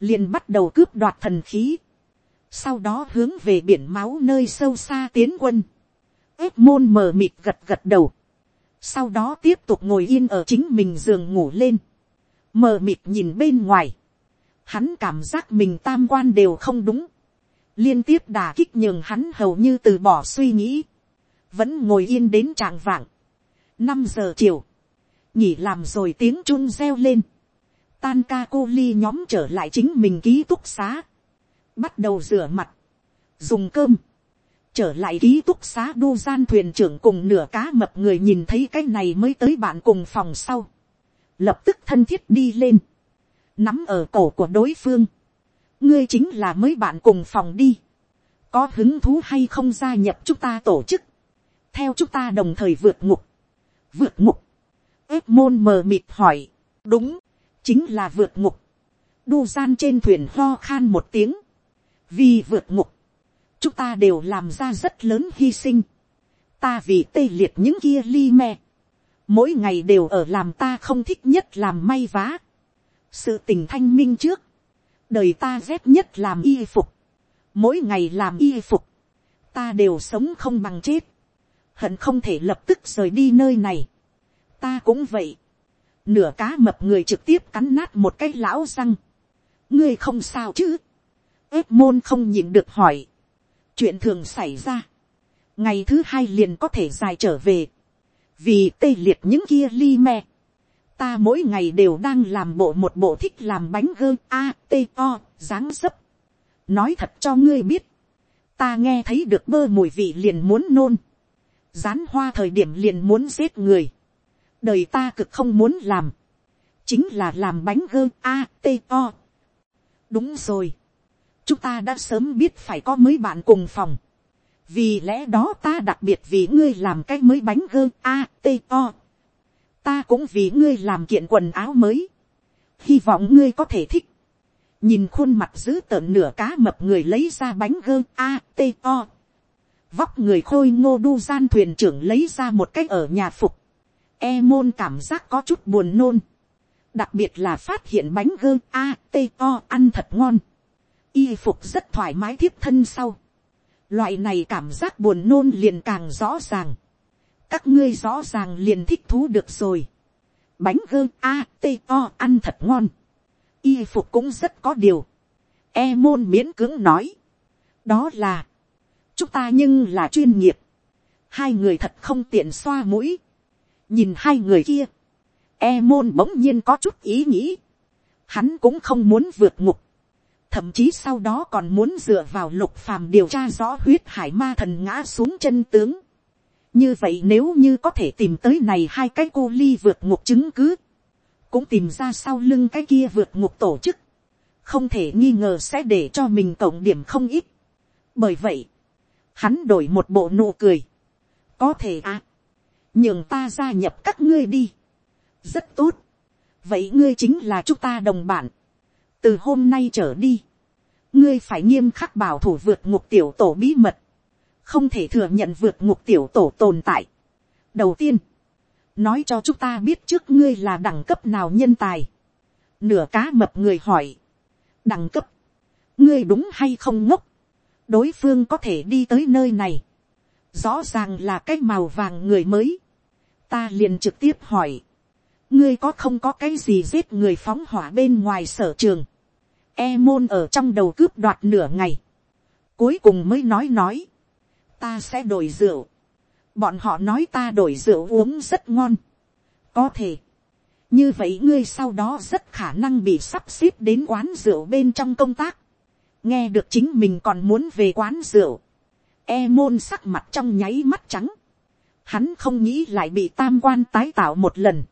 liền bắt đầu cướp đoạt thần khí sau đó hướng về biển máu nơi sâu xa tiến quân, ếp môn mờ mịt gật gật đầu, sau đó tiếp tục ngồi yên ở chính mình giường ngủ lên, mờ mịt nhìn bên ngoài, hắn cảm giác mình tam quan đều không đúng, liên tiếp đà kích nhường hắn hầu như từ bỏ suy nghĩ, vẫn ngồi yên đến trạng vạng, năm giờ chiều, nhỉ làm rồi tiếng chun reo lên, tan ca cô ly nhóm trở lại chính mình ký túc xá, bắt đầu rửa mặt, dùng cơm, trở lại ký túc xá đu gian thuyền trưởng cùng nửa cá mập người nhìn thấy cái này mới tới bạn cùng phòng sau, lập tức thân thiết đi lên, nắm ở cổ của đối phương, ngươi chính là mới bạn cùng phòng đi, có hứng thú hay không gia nhập chúng ta tổ chức, theo chúng ta đồng thời vượt ngục, vượt ngục, ếp môn mờ mịt hỏi, đúng, chính là vượt ngục, đu gian trên thuyền ho khan một tiếng, vì vượt ngục, chúng ta đều làm ra rất lớn hy sinh, ta vì tê liệt những kia ly me, mỗi ngày đều ở làm ta không thích nhất làm may vá, sự tình thanh minh trước, đời ta rét nhất làm y phục, mỗi ngày làm y phục, ta đều sống không bằng chết, hận không thể lập tức rời đi nơi này, ta cũng vậy, nửa cá mập người trực tiếp cắn nát một cái lão răng, ngươi không sao chứ, ếp môn không nhịn được hỏi, chuyện thường xảy ra, ngày thứ hai liền có thể dài trở về, vì tê liệt những kia li me, ta mỗi ngày đều đang làm bộ một bộ thích làm bánh gơ a t o dáng dấp. nói thật cho ngươi biết, ta nghe thấy được bơ mùi vị liền muốn nôn, rán hoa thời điểm liền muốn giết người, đời ta cực không muốn làm, chính là làm bánh gơ a t o. đúng rồi, chúng ta đã sớm biết phải có mấy bạn cùng phòng, vì lẽ đó ta đặc biệt vì ngươi làm cái mới bánh gơ a t o. Ta cũng vì ngươi làm kiện quần áo mới, hy vọng ngươi có thể thích, nhìn khuôn mặt giữ tợn nửa cá mập người lấy ra bánh gơ a t o, vóc người khôi ngô đu gian thuyền trưởng lấy ra một cách ở nhà phục, e môn cảm giác có chút buồn nôn, đặc biệt là phát hiện bánh gơ a t o ăn thật ngon, y phục rất thoải mái thiếp thân sau, loại này cảm giác buồn nôn liền càng rõ ràng, các ngươi rõ ràng liền thích thú được rồi. bánh gơ a t o ăn thật ngon. y phục cũng rất có điều. e môn miễn cưỡng nói. đó là, chúng ta nhưng là chuyên nghiệp. hai người thật không tiện xoa mũi. nhìn hai người kia. e môn bỗng nhiên có chút ý nghĩ. hắn cũng không muốn vượt ngục thậm chí sau đó còn muốn dựa vào lục phàm điều tra rõ huyết hải ma thần ngã xuống chân tướng. Như vậy nếu như có thể tìm tới này hai cái cô ly vượt ngục chứng cứ, cũng tìm ra sau lưng cái kia vượt ngục tổ chức, không thể nghi ngờ sẽ để cho mình cộng điểm không ít. bởi vậy, hắn đổi một bộ nụ cười, có thể à, nhường ta gia nhập các ngươi đi, rất tốt, vậy ngươi chính là chúng ta đồng bản, từ hôm nay trở đi, ngươi phải nghiêm khắc bảo thủ vượt ngục tiểu tổ bí mật, không thể thừa nhận vượt ngục tiểu tổ tồn tại. đầu tiên, nói cho chúng ta biết trước ngươi là đẳng cấp nào nhân tài. nửa cá mập người hỏi, đẳng cấp, ngươi đúng hay không ngốc, đối phương có thể đi tới nơi này, rõ ràng là cái màu vàng người mới, ta liền trực tiếp hỏi, ngươi có không có cái gì giết người phóng hỏa bên ngoài sở trường, e môn ở trong đầu cướp đoạt nửa ngày, cuối cùng mới nói nói, ta sẽ đổi rượu. bọn họ nói ta đổi rượu uống rất ngon. có thể. như vậy ngươi sau đó rất khả năng bị sắp xếp đến quán rượu bên trong công tác. nghe được chính mình còn muốn về quán rượu. e môn sắc mặt trong nháy mắt trắng. hắn không nghĩ lại bị tam quan tái tạo một lần.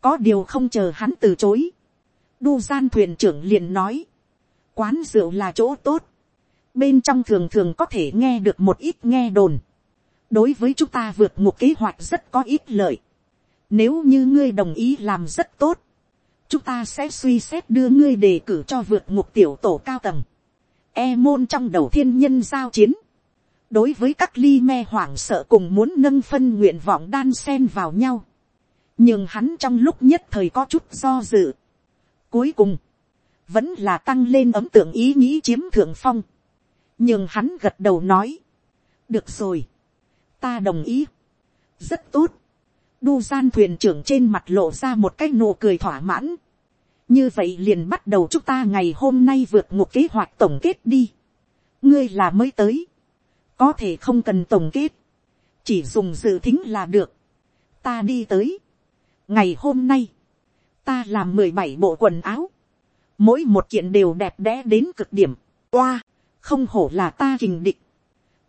có điều không chờ hắn từ chối đu gian thuyền trưởng liền nói. quán rượu là chỗ tốt bên trong thường thường có thể nghe được một ít nghe đồn. đối với chúng ta vượt một kế hoạch rất có ít lợi. nếu như ngươi đồng ý làm rất tốt, chúng ta sẽ suy xét đưa ngươi đề cử cho vượt ngục tiểu tổ cao tầng. E môn trong đầu thiên nhân giao chiến. đối với các ly me hoảng sợ cùng muốn nâng phân nguyện vọng đan sen vào nhau. nhưng hắn trong lúc nhất thời có chút do dự cuối cùng, vẫn là tăng lên ấm tượng ý nghĩ chiếm thượng phong. Nhưng hắn gật đầu nói, được rồi, ta đồng ý, rất tốt, đu gian thuyền trưởng trên mặt lộ ra một cái nụ cười thỏa mãn, như vậy liền bắt đầu chúng ta ngày hôm nay vượt một kế hoạch tổng kết đi, ngươi là mới tới, có thể không cần tổng kết, chỉ dùng dự thính là được, ta đi tới, ngày hôm nay, ta làm mười bảy bộ quần áo, mỗi một kiện đều đẹp đẽ đến cực điểm, oa, không hổ là ta kình địch,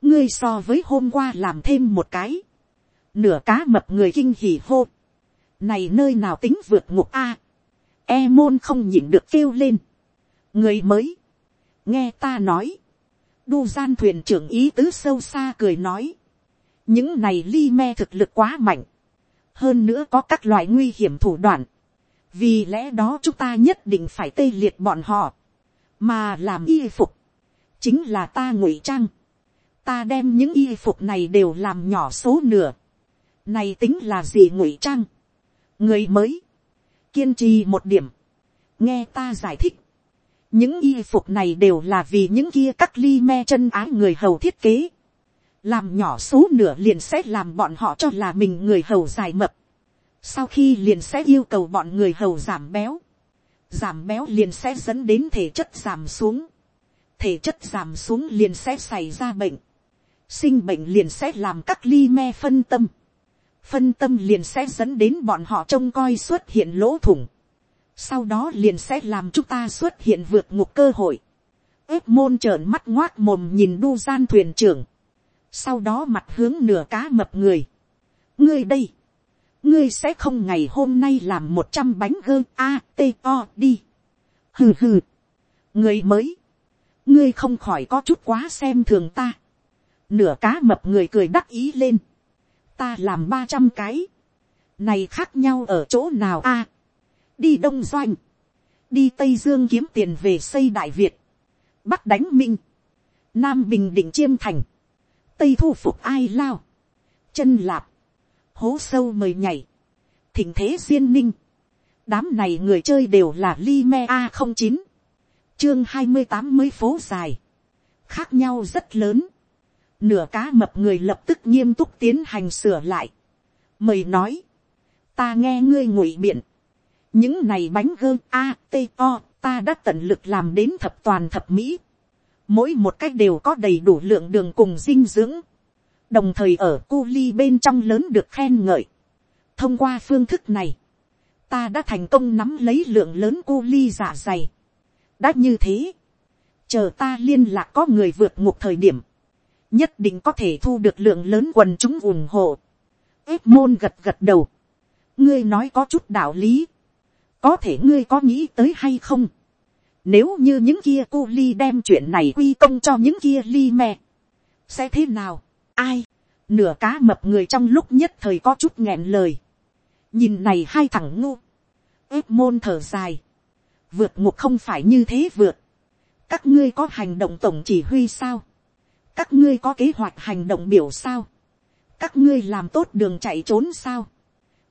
ngươi so với hôm qua làm thêm một cái, nửa cá mập người kinh hỉ hô, này nơi nào tính vượt ngục a, e môn không nhịn được kêu lên, người mới, nghe ta nói, đu gian thuyền trưởng ý tứ sâu xa cười nói, những này li me thực lực quá mạnh, hơn nữa có các loại nguy hiểm thủ đoạn, vì lẽ đó chúng ta nhất định phải tê liệt bọn họ, mà làm y phục, chính là ta ngụy trang, ta đem những y phục này đều làm nhỏ số nửa, này tính là gì ngụy trang, người mới, kiên trì một điểm, nghe ta giải thích, những y phục này đều là vì những kia các ly me chân ái người hầu thiết kế, làm nhỏ số nửa liền sẽ làm bọn họ cho là mình người hầu dài mập, sau khi liền sẽ yêu cầu bọn người hầu giảm béo, giảm béo liền sẽ dẫn đến thể chất giảm xuống, thể chất giảm xuống liền sẽ xảy ra bệnh, sinh bệnh liền sẽ làm các ly me phân tâm, phân tâm liền sẽ dẫn đến bọn họ trông coi xuất hiện lỗ thủng, sau đó liền sẽ làm chúng ta xuất hiện vượt ngục cơ hội, ếp môn trợn mắt ngoác mồm nhìn đu gian thuyền trưởng, sau đó mặt hướng nửa cá mập người, ngươi đây, ngươi sẽ không ngày hôm nay làm một trăm bánh gơ a t o đi, hừ hừ, người mới, ngươi không khỏi có chút quá xem thường ta, nửa cá mập người cười đắc ý lên, ta làm ba trăm cái, này khác nhau ở chỗ nào a, đi đông doanh, đi tây dương kiếm tiền về xây đại việt, bắc đánh minh, nam bình định chiêm thành, tây thu phục ai lao, chân lạp, hố sâu mời nhảy, thỉnh thế duyên ninh, đám này người chơi đều là Lime a không chín, chương hai mươi tám mới phố dài, khác nhau rất lớn, nửa cá mập người lập tức nghiêm túc tiến hành sửa lại, mời nói, ta nghe ngươi ngụy biện, những này bánh gơ a t o ta đã tận lực làm đến thập toàn thập mỹ, mỗi một cách đều có đầy đủ lượng đường cùng dinh dưỡng, đồng thời ở cu ly bên trong lớn được khen ngợi. thông qua phương thức này, ta đã thành công nắm lấy lượng lớn cu ly giả dày. đã như thế, chờ ta liên lạc có người vượt ngục thời điểm, nhất định có thể thu được lượng lớn quần chúng ủng hộ. ếp môn gật gật đầu, ngươi nói có chút đạo lý, có thể ngươi có nghĩ tới hay không, nếu như những kia cu ly đem chuyện này quy công cho những kia ly mẹ. Sẽ thế nào? Ai? Nửa cá mập người trong lúc nhất thời có chút nghẹn lời. Nhìn này hai thằng ngu. Ước môn thở dài. Vượt ngục không phải như thế vượt. Các ngươi có hành động tổng chỉ huy sao? Các ngươi có kế hoạch hành động biểu sao? Các ngươi làm tốt đường chạy trốn sao?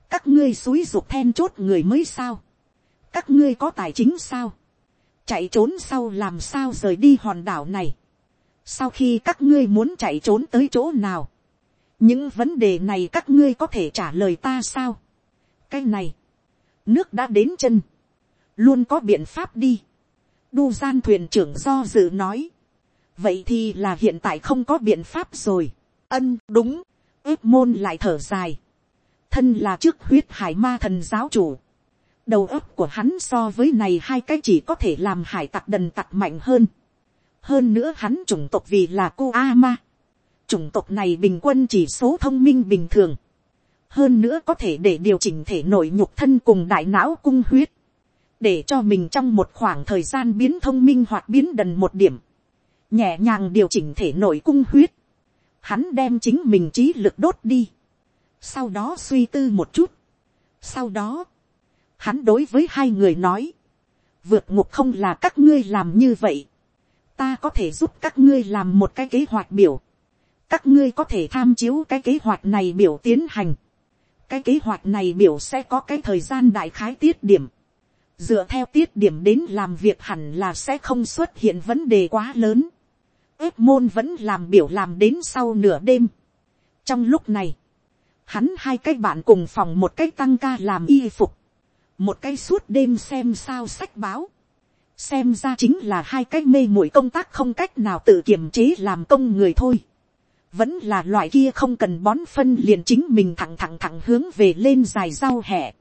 Các ngươi suối ruột then chốt người mới sao? Các ngươi có tài chính sao? chạy trốn sau làm sao rời đi hòn đảo này sau khi các ngươi muốn chạy trốn tới chỗ nào, những vấn đề này các ngươi có thể trả lời ta sao. cái này, nước đã đến chân, luôn có biện pháp đi. đu gian thuyền trưởng do dự nói, vậy thì là hiện tại không có biện pháp rồi. ân đúng, ước môn lại thở dài. thân là trước huyết hải ma thần giáo chủ, đầu óc của hắn so với này hai cái chỉ có thể làm hải tặc đần tặc mạnh hơn hơn nữa hắn chủng tộc vì là cô ama. chủng tộc này bình quân chỉ số thông minh bình thường. hơn nữa có thể để điều chỉnh thể nội nhục thân cùng đại não cung huyết. để cho mình trong một khoảng thời gian biến thông minh hoặc biến đần một điểm. nhẹ nhàng điều chỉnh thể nội cung huyết. hắn đem chính mình trí lực đốt đi. sau đó suy tư một chút. sau đó, Hắn đối với hai người nói. Vượt ngục không là các ngươi làm như vậy. Ta có thể giúp các ngươi làm một cái kế hoạch biểu. Các ngươi có thể tham chiếu cái kế hoạch này biểu tiến hành. Cái kế hoạch này biểu sẽ có cái thời gian đại khái tiết điểm. Dựa theo tiết điểm đến làm việc hẳn là sẽ không xuất hiện vấn đề quá lớn. ếp môn vẫn làm biểu làm đến sau nửa đêm. Trong lúc này, hắn hai cái bạn cùng phòng một cái tăng ca làm y phục một cái suốt đêm xem sao sách báo, xem ra chính là hai cái mê muội công tác không cách nào tự kiềm chế làm công người thôi. vẫn là loại kia không cần bón phân liền chính mình thẳng thẳng thẳng hướng về lên dài rau hẹ.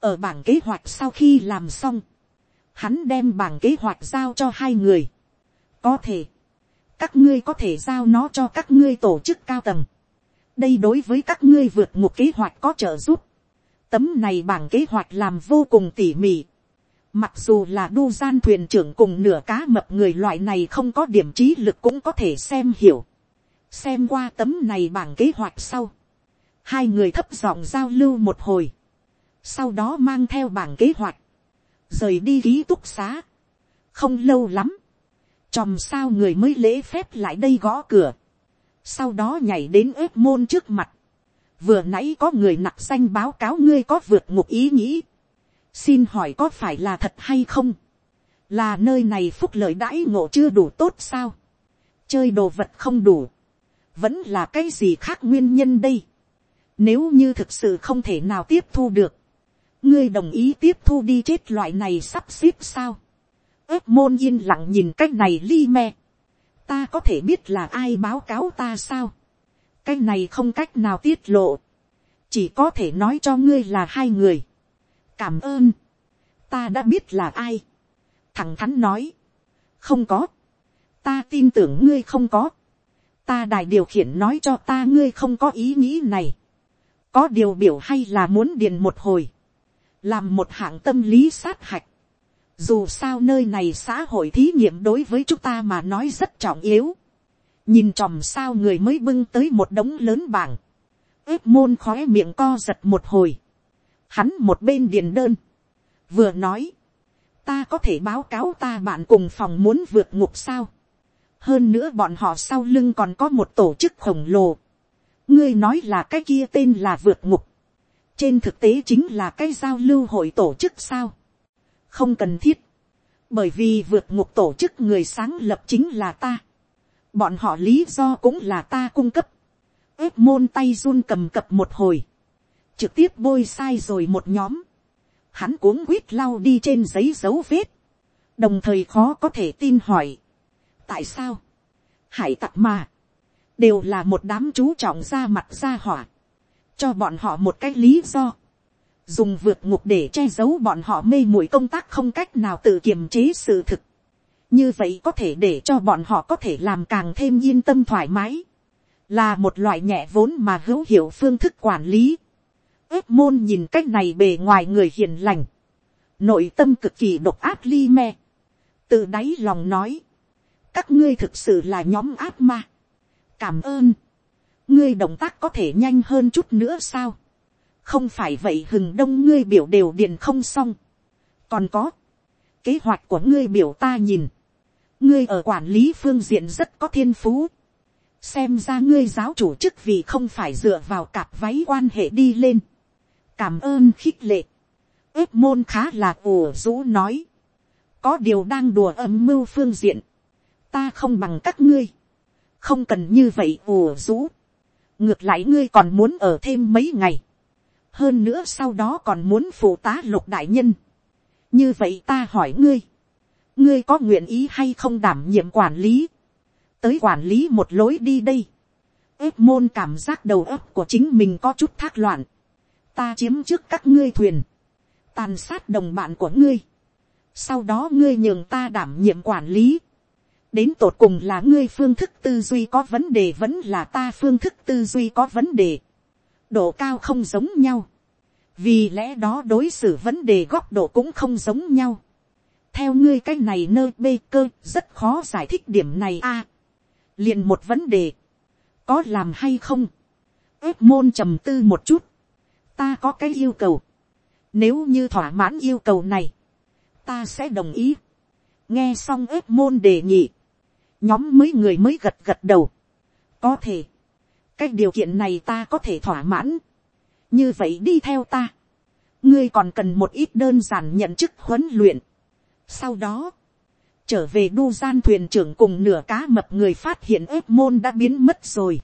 ở bảng kế hoạch sau khi làm xong, hắn đem bảng kế hoạch giao cho hai người. có thể, các ngươi có thể giao nó cho các ngươi tổ chức cao tầng. đây đối với các ngươi vượt một kế hoạch có trợ giúp. tấm này bảng kế hoạch làm vô cùng tỉ mỉ mặc dù là đu gian thuyền trưởng cùng nửa cá mập người loại này không có điểm trí lực cũng có thể xem hiểu. xem qua tấm này bảng kế hoạch sau. hai người thấp giọng giao lưu một hồi. sau đó mang theo bảng kế hoạch. rời đi ký túc xá. không lâu lắm chòm sao người mới lễ phép lại đây gõ cửa, sau đó nhảy đến ếp môn trước mặt, vừa nãy có người nặc danh báo cáo ngươi có vượt ngục ý nghĩ, xin hỏi có phải là thật hay không, là nơi này phúc lợi đãi ngộ chưa đủ tốt sao, chơi đồ vật không đủ, vẫn là cái gì khác nguyên nhân đây, nếu như thực sự không thể nào tiếp thu được, ngươi đồng ý tiếp thu đi chết loại này sắp xếp sao, ớt môn yên lặng nhìn cái này li me. ta có thể biết là ai báo cáo ta sao. cái này không cách nào tiết lộ. chỉ có thể nói cho ngươi là hai người cảm ơn. ta đã biết là ai. thằng thắn nói. không có. ta tin tưởng ngươi không có. ta đài điều khiển nói cho ta ngươi không có ý nghĩ này. có điều biểu hay là muốn điền một hồi. làm một hạng tâm lý sát hạch dù sao nơi này xã hội thí nghiệm đối với chúng ta mà nói rất trọng yếu. nhìn chòm sao người mới bưng tới một đống lớn bảng. ếp môn khói miệng co giật một hồi hắn một bên điền đơn. vừa nói. ta có thể báo cáo ta bạn cùng phòng muốn vượt ngục sao. hơn nữa bọn họ sau lưng còn có một tổ chức khổng lồ. ngươi nói là cái kia tên là vượt ngục. trên thực tế chính là cái giao lưu hội tổ chức sao không cần thiết, bởi vì vượt ngục tổ chức người sáng lập chính là ta, bọn họ lý do cũng là ta cung cấp, ếp môn tay run cầm cập một hồi, trực tiếp bôi sai rồi một nhóm, hắn cuống quýt lau đi trên giấy dấu vết, đồng thời khó có thể tin hỏi, tại sao, hải tặc mà, đều là một đám chú trọng ra mặt ra hỏa, cho bọn họ một cái lý do, dùng vượt ngục để che giấu bọn họ mê muội công tác không cách nào tự kiềm chế sự thực. như vậy có thể để cho bọn họ có thể làm càng thêm yên tâm thoải mái, là một loại nhẹ vốn mà hữu hiệu phương thức quản lý ếp môn nhìn cách này bề ngoài người hiền lành, nội tâm cực kỳ độc áp li me, từ đáy lòng nói, các ngươi thực sự là nhóm áp ma, cảm ơn, ngươi động tác có thể nhanh hơn chút nữa sao, không phải vậy hừng đông ngươi biểu đều điền không xong. còn có, kế hoạch của ngươi biểu ta nhìn, ngươi ở quản lý phương diện rất có thiên phú. xem ra ngươi giáo chủ chức vì không phải dựa vào cặp váy quan hệ đi lên cảm ơn khích lệ. ếp môn khá là ủ rũ nói. có điều đang đùa âm mưu phương diện. ta không bằng các ngươi. không cần như vậy ủ rũ. ngược lại ngươi còn muốn ở thêm mấy ngày hơn nữa sau đó còn muốn phụ tá lục đại nhân. như vậy ta hỏi ngươi, ngươi có nguyện ý hay không đảm nhiệm quản lý, tới quản lý một lối đi đây. ếp môn cảm giác đầu óc của chính mình có chút thác loạn, ta chiếm trước các ngươi thuyền, tàn sát đồng bạn của ngươi, sau đó ngươi nhường ta đảm nhiệm quản lý, đến tột cùng là ngươi phương thức tư duy có vấn đề vẫn là ta phương thức tư duy có vấn đề độ cao không giống nhau. vì lẽ đó đối xử vấn đề góc độ cũng không giống nhau. theo ngươi cái này nơ bê cơ rất khó giải thích điểm này a. liền một vấn đề, có làm hay không. ếp môn trầm tư một chút, ta có cái yêu cầu. nếu như thỏa mãn yêu cầu này, ta sẽ đồng ý. nghe xong ếp môn đề nghị, nhóm mấy người mới gật gật đầu. có thể, cái điều kiện này ta có thể thỏa mãn. như vậy đi theo ta. ngươi còn cần một ít đơn giản nhận chức huấn luyện. sau đó, trở về đu gian thuyền trưởng cùng nửa cá mập người phát hiện ếp môn đã biến mất rồi.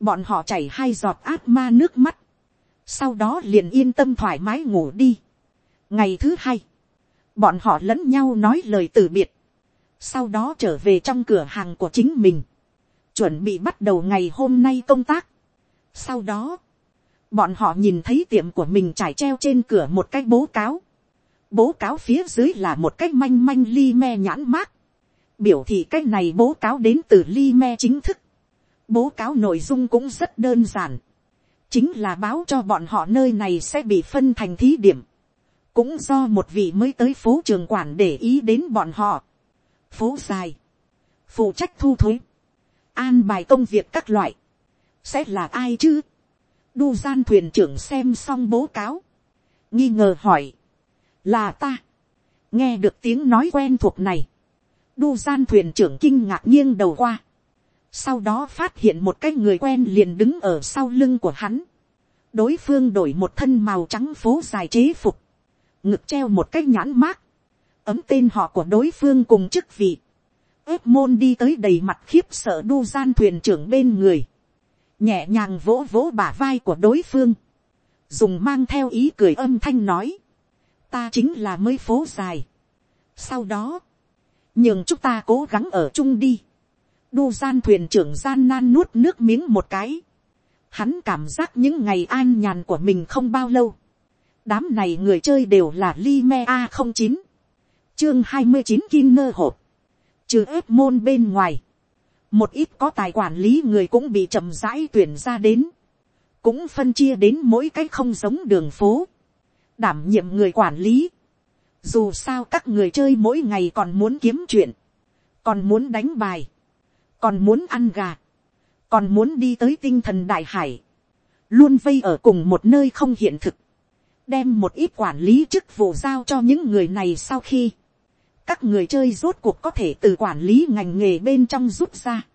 bọn họ chảy hai giọt át ma nước mắt sau đó liền yên tâm thoải mái ngủ đi. ngày thứ hai, bọn họ lẫn nhau nói lời từ biệt. sau đó trở về trong cửa hàng của chính mình chuẩn bị bắt đầu ngày hôm nay công tác. Sau đó, bọn họ nhìn thấy tiệm của mình trải treo trên cửa một cái bố cáo. Bố cáo phía dưới là một cái manh manh li me nhãn mát. biểu thị cái này bố cáo đến từ li me chính thức. bố cáo nội dung cũng rất đơn giản chính là báo cho bọn họ nơi này sẽ bị phân thành thí điểm. cũng do một vị mới tới phố trường quản để ý đến bọn họ. phố dài, phụ trách thu thuế, an bài công việc các loại, sẽ là ai chứ. đu gian thuyền trưởng xem xong bố cáo, nghi ngờ hỏi, là ta, nghe được tiếng nói quen thuộc này, đu gian thuyền trưởng kinh ngạc nghiêng đầu qua, sau đó phát hiện một cái người quen liền đứng ở sau lưng của hắn, đối phương đổi một thân màu trắng phố dài chế phục, ngực treo một cái nhãn mát, ấm tên họ của đối phương cùng chức vị, ếp môn đi tới đầy mặt khiếp sợ đu gian thuyền trưởng bên người, nhẹ nhàng vỗ vỗ bả vai của đối phương, dùng mang theo ý cười âm thanh nói, ta chính là mới phố dài. sau đó, nhường chúng ta cố gắng ở chung đi đu gian thuyền trưởng gian nan nuốt nước miếng một cái. hắn cảm giác những ngày an nhàn của mình không bao lâu. đám này người chơi đều là Lime a không chín, chương hai mươi chín kim nơ hộp, trừ ép môn bên ngoài. một ít có tài quản lý người cũng bị chậm rãi tuyển ra đến cũng phân chia đến mỗi cái không giống đường phố, đảm nhiệm người quản lý. Dù sao các người chơi mỗi ngày còn muốn kiếm chuyện, còn muốn đánh bài, còn muốn ăn gà, còn muốn đi tới tinh thần đại hải, luôn vây ở cùng một nơi không hiện thực, đem một ít quản lý chức vụ giao cho những người này sau khi, các người chơi rốt cuộc có thể từ quản lý ngành nghề bên trong rút ra,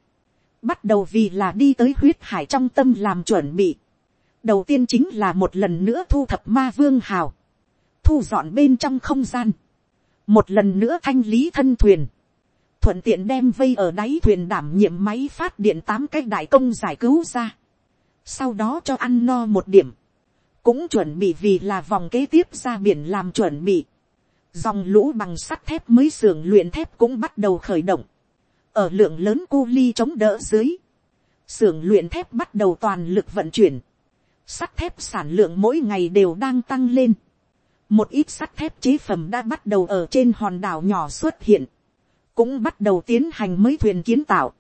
bắt đầu vì là đi tới huyết hải trong tâm làm chuẩn bị, đầu tiên chính là một lần nữa thu thập ma vương hào, thu dọn bên trong không gian, một lần nữa thanh lý thân thuyền, thuận tiện đem vây ở đáy thuyền đảm nhiệm máy phát điện tám cái đại công giải cứu ra, sau đó cho ăn no một điểm, cũng chuẩn bị vì là vòng kế tiếp ra biển làm chuẩn bị, dòng lũ bằng sắt thép mới xưởng luyện thép cũng bắt đầu khởi động, ở lượng lớn cu ly chống đỡ dưới, xưởng luyện thép bắt đầu toàn lực vận chuyển, sắt thép sản lượng mỗi ngày đều đang tăng lên. một ít sắt thép chế phẩm đã bắt đầu ở trên hòn đảo nhỏ xuất hiện, cũng bắt đầu tiến hành mới thuyền kiến tạo.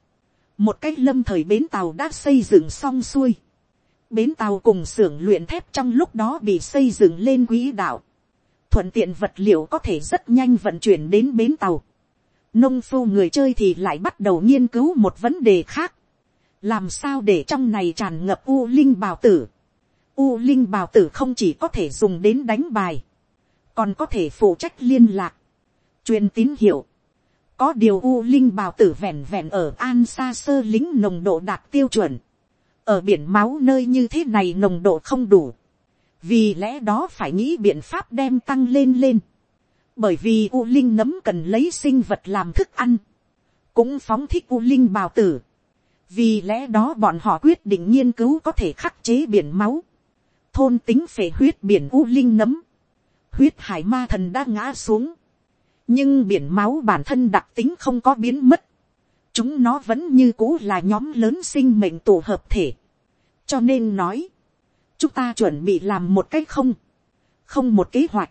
một cái lâm thời bến tàu đã xây dựng xong xuôi. bến tàu cùng xưởng luyện thép trong lúc đó bị xây dựng lên quỹ đạo. thuận tiện vật liệu có thể rất nhanh vận chuyển đến bến tàu. nông phu người chơi thì lại bắt đầu nghiên cứu một vấn đề khác. làm sao để trong này tràn ngập u linh bào tử U Linh bào tử không chỉ có thể dùng đến đánh bài, còn có thể phụ trách liên lạc, truyền tín hiệu. Có điều U Linh bào tử vẹn vẹn ở An Sa Sơ lính nồng độ đạt tiêu chuẩn. Ở biển máu nơi như thế này nồng độ không đủ. Vì lẽ đó phải nghĩ biện pháp đem tăng lên lên. Bởi vì U Linh nấm cần lấy sinh vật làm thức ăn. Cũng phóng thích U Linh bào tử. Vì lẽ đó bọn họ quyết định nghiên cứu có thể khắc chế biển máu thôn tính phệ huyết biển u linh nấm, huyết hải ma thần đã ngã xuống, nhưng biển máu bản thân đặc tính không có biến mất, chúng nó vẫn như cũ là nhóm lớn sinh mệnh tổ hợp thể, cho nên nói, chúng ta chuẩn bị làm một cái không, không một kế hoạch,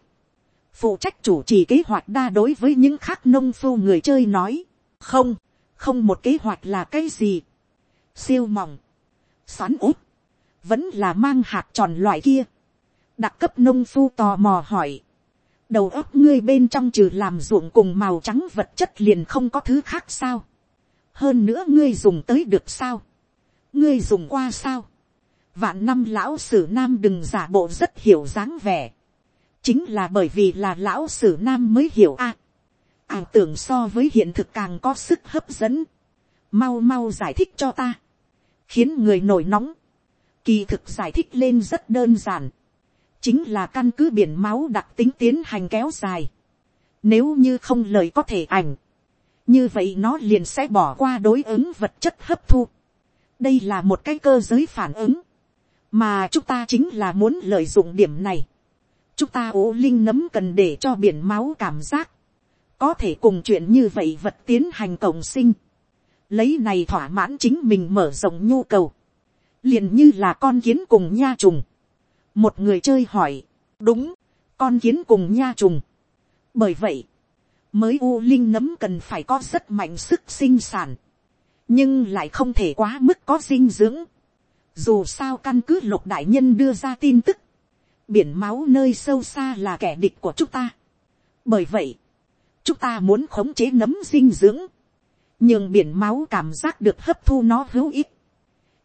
phụ trách chủ trì kế hoạch đa đối với những khác nông phu người chơi nói, không, không một kế hoạch là cái gì, siêu mỏng, xoắn úp vẫn là mang hạt tròn loại kia. đặc cấp nông phu tò mò hỏi đầu óc ngươi bên trong trừ làm ruộng cùng màu trắng vật chất liền không có thứ khác sao. hơn nữa ngươi dùng tới được sao. ngươi dùng qua sao. vạn năm lão sử nam đừng giả bộ rất hiểu dáng vẻ. chính là bởi vì là lão sử nam mới hiểu a. À, ảo tưởng so với hiện thực càng có sức hấp dẫn. mau mau giải thích cho ta. khiến người nổi nóng Kỳ thực giải thích lên rất đơn giản. Chính là căn cứ biển máu đặc tính tiến hành kéo dài. Nếu như không lời có thể ảnh. Như vậy nó liền sẽ bỏ qua đối ứng vật chất hấp thu. Đây là một cái cơ giới phản ứng. Mà chúng ta chính là muốn lợi dụng điểm này. Chúng ta ố linh nấm cần để cho biển máu cảm giác. Có thể cùng chuyện như vậy vật tiến hành cộng sinh. Lấy này thỏa mãn chính mình mở rộng nhu cầu liền như là con kiến cùng nha trùng một người chơi hỏi, đúng, con kiến cùng nha trùng. bởi vậy, mới u linh nấm cần phải có rất mạnh sức sinh sản, nhưng lại không thể quá mức có dinh dưỡng. Dù sao căn cứ lục đại nhân đưa ra tin tức, biển máu nơi sâu xa là kẻ địch của chúng ta. Bởi vậy, chúng ta muốn khống chế nấm dinh dưỡng, nhưng biển máu cảm giác được hấp thu nó hữu ích,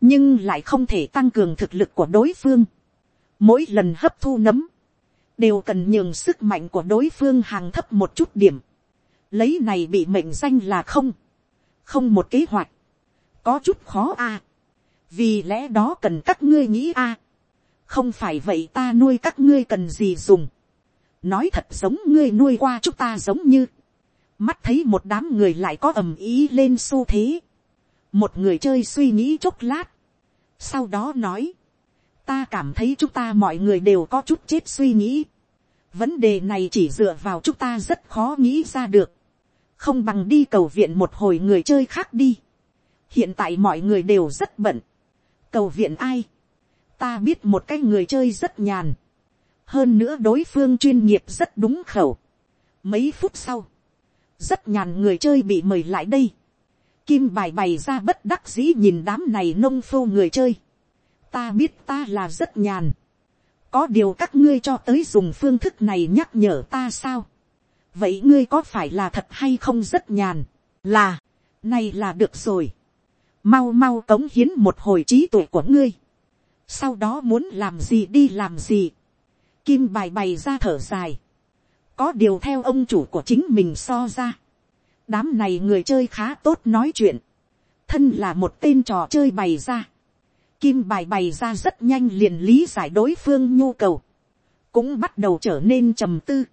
nhưng lại không thể tăng cường thực lực của đối phương. Mỗi lần hấp thu nấm, đều cần nhường sức mạnh của đối phương hàng thấp một chút điểm. Lấy này bị mệnh danh là không, không một kế hoạch, có chút khó a. À. vì lẽ đó cần các ngươi nghĩ a. À. không phải vậy ta nuôi các ngươi cần gì dùng. nói thật giống ngươi nuôi qua chúng ta giống như. mắt thấy một đám người lại có ầm ý lên xu thế. một người chơi suy nghĩ chốc lát. sau đó nói, ta cảm thấy chúng ta mọi người đều có chút chết suy nghĩ. vấn đề này chỉ dựa vào chúng ta rất khó nghĩ ra được. không bằng đi cầu viện một hồi người chơi khác đi. hiện tại mọi người đều rất bận. cầu viện ai. ta biết một cái người chơi rất nhàn. hơn nữa đối phương chuyên nghiệp rất đúng khẩu. mấy phút sau, rất nhàn người chơi bị mời lại đây. Kim bài bày ra bất đắc dĩ nhìn đám này nông phu người chơi ta biết ta là rất nhàn. có điều các ngươi cho tới dùng phương thức này nhắc nhở ta sao. vậy ngươi có phải là thật hay không rất nhàn. là, này là được rồi. mau mau cống hiến một hồi trí tuệ của ngươi. sau đó muốn làm gì đi làm gì. kim bài bày ra thở dài. có điều theo ông chủ của chính mình so ra. đám này người chơi khá tốt nói chuyện. thân là một tên trò chơi bày ra Kim bài bày ra rất nhanh liền lý giải đối phương nhu cầu. Cũng bắt đầu trở nên trầm tư.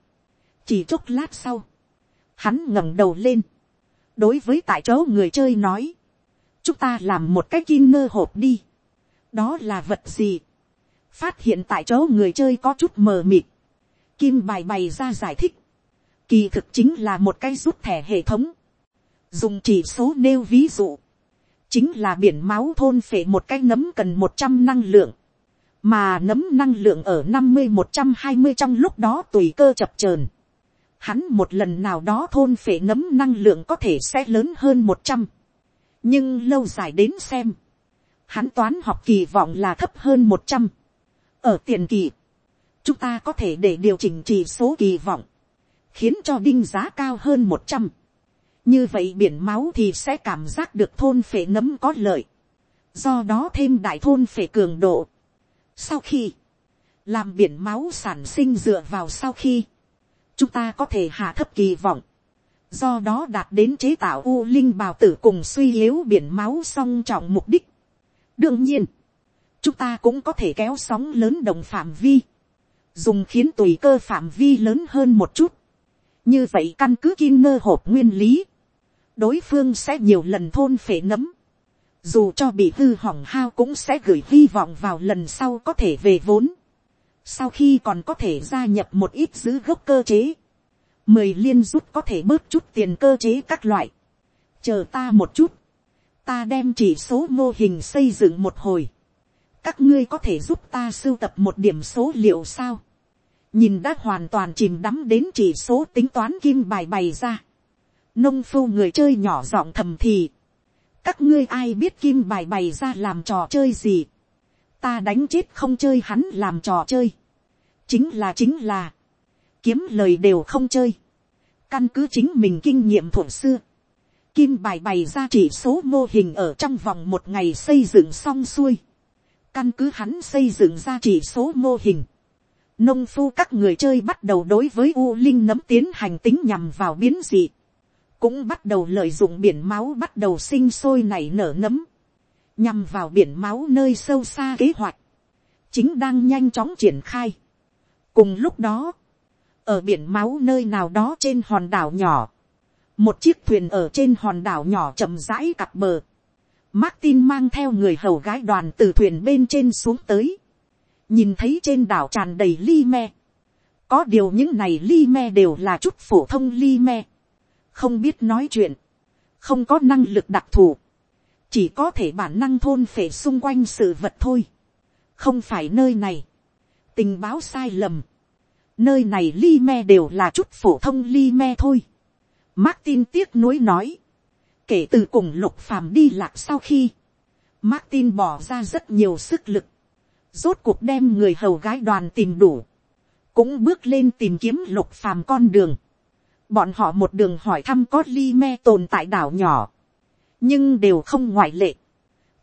Chỉ chốc lát sau. Hắn ngẩng đầu lên. Đối với tại chỗ người chơi nói. Chúng ta làm một cái kim ngơ hộp đi. Đó là vật gì? Phát hiện tại chỗ người chơi có chút mờ mịt. Kim bài bày ra giải thích. Kỳ thực chính là một cái rút thẻ hệ thống. Dùng chỉ số nêu ví dụ chính là biển máu thôn phệ một cái nấm cần một trăm năng lượng, mà nấm năng lượng ở năm mươi một trăm hai mươi trong lúc đó tùy cơ chập chờn. Hắn một lần nào đó thôn phệ nấm năng lượng có thể sẽ lớn hơn một trăm, nhưng lâu dài đến xem, hắn toán học kỳ vọng là thấp hơn một trăm. ở tiền kỳ, chúng ta có thể để điều chỉnh chỉ số kỳ vọng, khiến cho đinh giá cao hơn một trăm như vậy biển máu thì sẽ cảm giác được thôn phệ nấm có lợi, do đó thêm đại thôn phệ cường độ. sau khi, làm biển máu sản sinh dựa vào sau khi, chúng ta có thể hạ thấp kỳ vọng, do đó đạt đến chế tạo u linh bào tử cùng suy yếu biển máu song trọng mục đích. đương nhiên, chúng ta cũng có thể kéo sóng lớn đồng phạm vi, dùng khiến tùy cơ phạm vi lớn hơn một chút. như vậy căn cứ kim nơ hộp nguyên lý, đối phương sẽ nhiều lần thôn phệ nấm, dù cho bị hư hỏng hao cũng sẽ gửi hy vọng vào lần sau có thể về vốn, sau khi còn có thể gia nhập một ít giữ gốc cơ chế, mười liên rút có thể bớt chút tiền cơ chế các loại, chờ ta một chút, ta đem chỉ số mô hình xây dựng một hồi, các ngươi có thể giúp ta sưu tập một điểm số liệu sao, nhìn đã hoàn toàn chìm đắm đến chỉ số tính toán kim bài bày ra, nông phu người chơi nhỏ giọng thầm thì, các ngươi ai biết kim bài bày ra làm trò chơi gì, ta đánh chết không chơi hắn làm trò chơi, chính là chính là, kiếm lời đều không chơi, căn cứ chính mình kinh nghiệm thuở xưa, kim bài bày ra chỉ số mô hình ở trong vòng một ngày xây dựng xong xuôi, căn cứ hắn xây dựng ra chỉ số mô hình, nông phu các người chơi bắt đầu đối với u linh nấm tiến hành tính nhằm vào biến dị, cũng bắt đầu lợi dụng biển máu bắt đầu sinh sôi nảy nở nấm, nhằm vào biển máu nơi sâu xa kế hoạch, chính đang nhanh chóng triển khai. cùng lúc đó, ở biển máu nơi nào đó trên hòn đảo nhỏ, một chiếc thuyền ở trên hòn đảo nhỏ chậm rãi cặp bờ, Martin mang theo người hầu gái đoàn từ thuyền bên trên xuống tới, nhìn thấy trên đảo tràn đầy ly me, có điều những này ly me đều là chút phổ thông ly me, không biết nói chuyện, không có năng lực đặc thù, chỉ có thể bản năng thôn phệ xung quanh sự vật thôi, không phải nơi này, tình báo sai lầm, nơi này li me đều là chút phổ thông li me thôi, Martin tiếc nuối nói. Kể từ cùng lục phàm đi lạc sau khi. Martin bỏ ra rất nhiều sức lực. Rốt cuộc đem người hầu gái đoàn tìm đủ. Cũng bước lên tìm kiếm lục phàm con đường. Bọn họ một đường hỏi thăm có ly me tồn tại đảo nhỏ. Nhưng đều không ngoại lệ.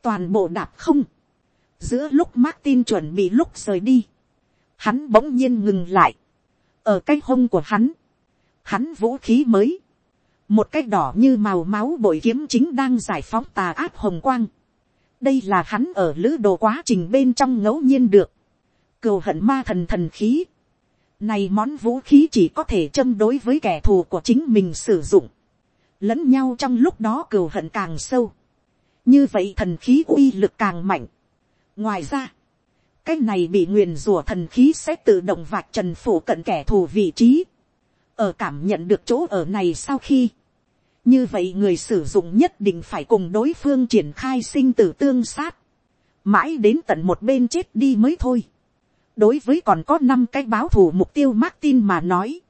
Toàn bộ đạp không. Giữa lúc Martin chuẩn bị lúc rời đi. Hắn bỗng nhiên ngừng lại. Ở cái hông của hắn. Hắn vũ khí mới. Một cái đỏ như màu máu bội kiếm chính đang giải phóng tà áp hồng quang. Đây là hắn ở lữ đồ quá trình bên trong ngẫu nhiên được. Cừu hận ma thần thần khí. Này món vũ khí chỉ có thể châm đối với kẻ thù của chính mình sử dụng. Lẫn nhau trong lúc đó cừu hận càng sâu. Như vậy thần khí uy lực càng mạnh. Ngoài ra, cái này bị nguyền rủa thần khí sẽ tự động vạch trần phủ cận kẻ thù vị trí. Ở cảm nhận được chỗ ở này sau khi, như vậy người sử dụng nhất định phải cùng đối phương triển khai sinh tử tương sát, mãi đến tận một bên chết đi mới thôi đối với còn có năm cái báo thù mục tiêu Martin mà nói,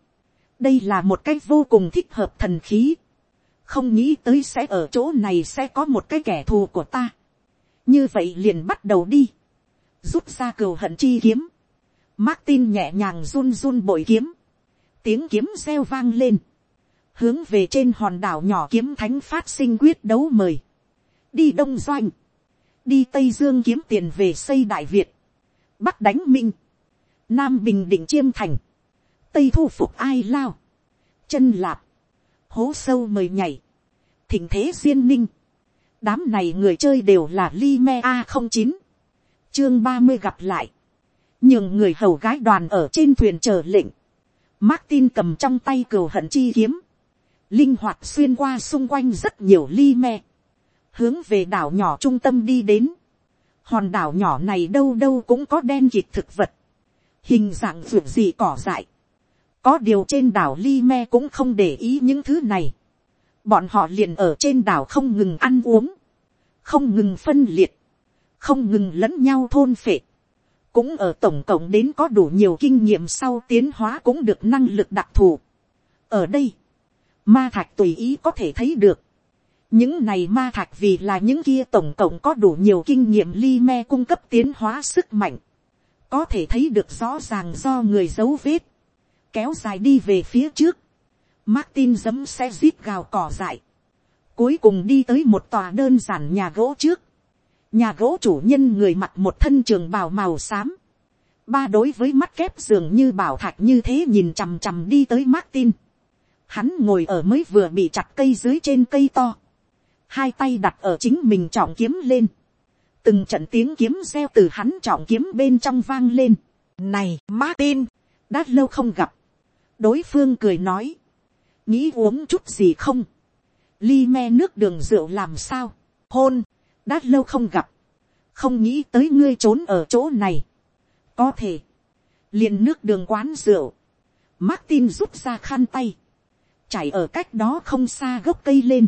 đây là một cái vô cùng thích hợp thần khí, không nghĩ tới sẽ ở chỗ này sẽ có một cái kẻ thù của ta. như vậy liền bắt đầu đi, rút ra cừu hận chi kiếm, Martin nhẹ nhàng run run bội kiếm, tiếng kiếm reo vang lên, hướng về trên hòn đảo nhỏ kiếm thánh phát sinh quyết đấu mời, đi đông doanh, đi tây dương kiếm tiền về xây đại việt, bắc đánh minh, nam bình định chiêm thành, tây thu phục ai lao, chân lạp, hố sâu mời nhảy, thỉnh thế duyên ninh, đám này người chơi đều là li me a không chín, chương ba mươi gặp lại, nhường người hầu gái đoàn ở trên thuyền chờ lệnh, Martin cầm trong tay cừu hận chi kiếm. Linh hoạt xuyên qua xung quanh rất nhiều li me. Hướng về đảo nhỏ trung tâm đi đến. Hòn đảo nhỏ này đâu đâu cũng có đen kịt thực vật. Hình dạng ruộng gì cỏ dại. Có điều trên đảo li me cũng không để ý những thứ này. Bọn họ liền ở trên đảo không ngừng ăn uống. Không ngừng phân liệt. Không ngừng lẫn nhau thôn phệ cũng ở tổng cộng đến có đủ nhiều kinh nghiệm sau tiến hóa cũng được năng lực đặc thù. ở đây, ma thạch tùy ý có thể thấy được những này ma thạch vì là những kia tổng cộng có đủ nhiều kinh nghiệm li me cung cấp tiến hóa sức mạnh. có thể thấy được rõ ràng do người dấu vết, kéo dài đi về phía trước. Martin giấm xe zip gào cỏ dại. cuối cùng đi tới một tòa đơn giản nhà gỗ trước nhà gỗ chủ nhân người mặc một thân trường bào màu xám, ba đối với mắt kép dường như bảo thạch như thế nhìn chằm chằm đi tới Martin. Hắn ngồi ở mới vừa bị chặt cây dưới trên cây to, hai tay đặt ở chính mình trọng kiếm lên, từng trận tiếng kiếm reo từ hắn trọng kiếm bên trong vang lên. Này Martin, đã lâu không gặp, đối phương cười nói, nghĩ uống chút gì không, ly me nước đường rượu làm sao, hôn, đã lâu không gặp, không nghĩ tới ngươi trốn ở chỗ này, có thể, liền nước đường quán rượu, Martin rút ra khăn tay, chảy ở cách đó không xa gốc cây lên,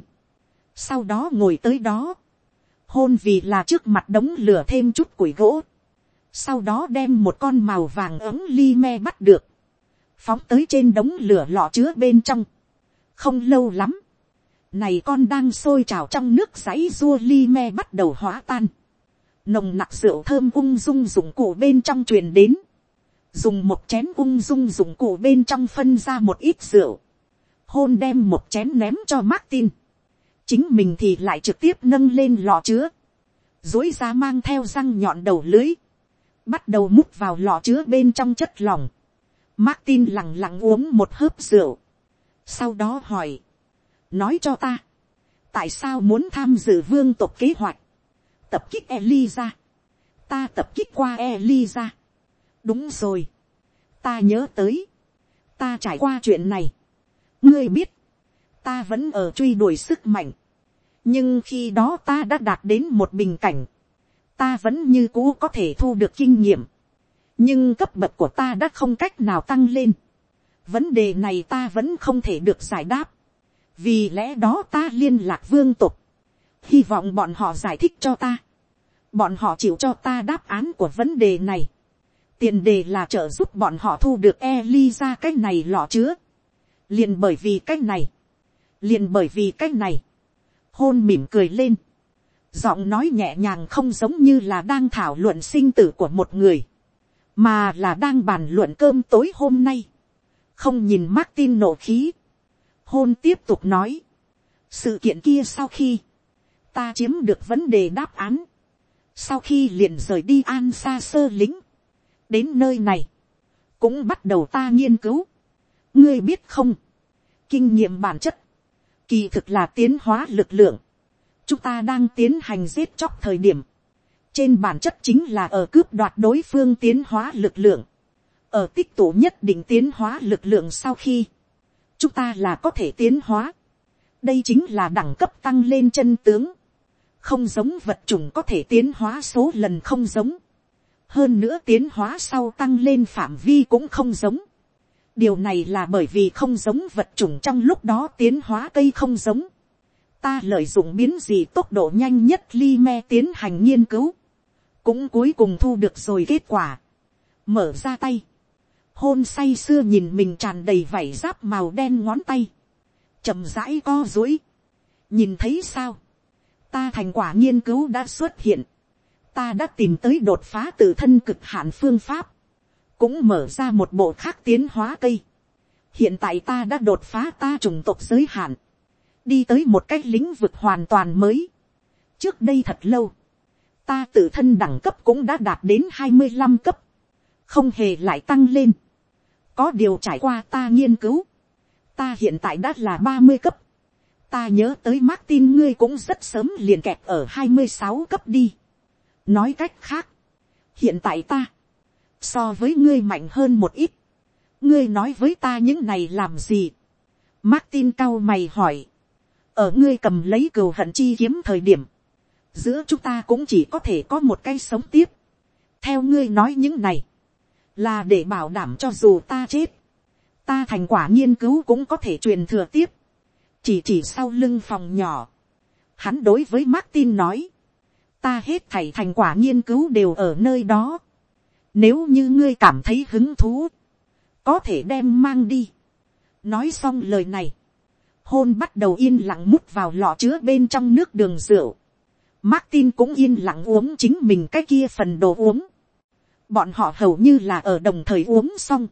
sau đó ngồi tới đó, hôn vì là trước mặt đống lửa thêm chút củi gỗ, sau đó đem một con màu vàng ấm ly me bắt được, phóng tới trên đống lửa lọ chứa bên trong, không lâu lắm, này con đang sôi trào trong nước giấy rua ly me bắt đầu hóa tan. Nồng nặc rượu thơm ung dung dụng cụ bên trong truyền đến. Dùng một chén ung dung dụng cụ bên trong phân ra một ít rượu. Hôn đem một chén ném cho Martin. Chính mình thì lại trực tiếp nâng lên lọ chứa. Dối ra mang theo răng nhọn đầu lưới. Bắt đầu múc vào lọ chứa bên trong chất lỏng. Martin lặng lặng uống một hớp rượu. Sau đó hỏi. Nói cho ta, tại sao muốn tham dự vương tộc kế hoạch, tập kích Eliza, ta tập kích qua Eliza, đúng rồi, ta nhớ tới, ta trải qua chuyện này, ngươi biết, ta vẫn ở truy đuổi sức mạnh, nhưng khi đó ta đã đạt đến một bình cảnh, ta vẫn như cũ có thể thu được kinh nghiệm, nhưng cấp bậc của ta đã không cách nào tăng lên, vấn đề này ta vẫn không thể được giải đáp, vì lẽ đó ta liên lạc vương tục, hy vọng bọn họ giải thích cho ta, bọn họ chịu cho ta đáp án của vấn đề này, tiền đề là trợ giúp bọn họ thu được e ly ra cái này lọ chứa, liền bởi vì cái này, liền bởi vì cái này, hôn mỉm cười lên, giọng nói nhẹ nhàng không giống như là đang thảo luận sinh tử của một người, mà là đang bàn luận cơm tối hôm nay, không nhìn Martin nổ khí, hôn tiếp tục nói, sự kiện kia sau khi, ta chiếm được vấn đề đáp án, sau khi liền rời đi an xa sơ lính, đến nơi này, cũng bắt đầu ta nghiên cứu, ngươi biết không, kinh nghiệm bản chất, kỳ thực là tiến hóa lực lượng, chúng ta đang tiến hành giết chóc thời điểm, trên bản chất chính là ở cướp đoạt đối phương tiến hóa lực lượng, ở tích tụ nhất định tiến hóa lực lượng sau khi, chúng ta là có thể tiến hóa, đây chính là đẳng cấp tăng lên chân tướng, không giống vật chủng có thể tiến hóa số lần không giống, hơn nữa tiến hóa sau tăng lên phạm vi cũng không giống, điều này là bởi vì không giống vật chủng trong lúc đó tiến hóa cây không giống, ta lợi dụng biến gì tốc độ nhanh nhất li me tiến hành nghiên cứu, cũng cuối cùng thu được rồi kết quả, mở ra tay, hôn say xưa nhìn mình tràn đầy vảy giáp màu đen ngón tay, chậm rãi co dối, nhìn thấy sao, ta thành quả nghiên cứu đã xuất hiện, ta đã tìm tới đột phá tự thân cực hạn phương pháp, cũng mở ra một bộ khác tiến hóa cây. hiện tại ta đã đột phá ta chủng tộc giới hạn, đi tới một cái lĩnh vực hoàn toàn mới. trước đây thật lâu, ta tự thân đẳng cấp cũng đã đạt đến hai mươi năm cấp, không hề lại tăng lên. có điều trải qua ta nghiên cứu, ta hiện tại đã là ba mươi cấp. ta nhớ tới Martin ngươi cũng rất sớm liền kẹp ở hai mươi sáu cấp đi. nói cách khác, hiện tại ta, so với ngươi mạnh hơn một ít. ngươi nói với ta những này làm gì. Martin cao mày hỏi. ở ngươi cầm lấy cừu hận chi kiếm thời điểm, giữa chúng ta cũng chỉ có thể có một cái sống tiếp. theo ngươi nói những này, là để bảo đảm cho dù ta chết, ta thành quả nghiên cứu cũng có thể truyền thừa tiếp. chỉ chỉ sau lưng phòng nhỏ, hắn đối với Martin nói, ta hết thảy thành quả nghiên cứu đều ở nơi đó. Nếu như ngươi cảm thấy hứng thú, có thể đem mang đi. Nói xong lời này, hôn bắt đầu yên lặng mút vào lọ chứa bên trong nước đường rượu. Martin cũng yên lặng uống chính mình cái kia phần đồ uống. Bọn họ hầu như là ở đồng thời uống xong.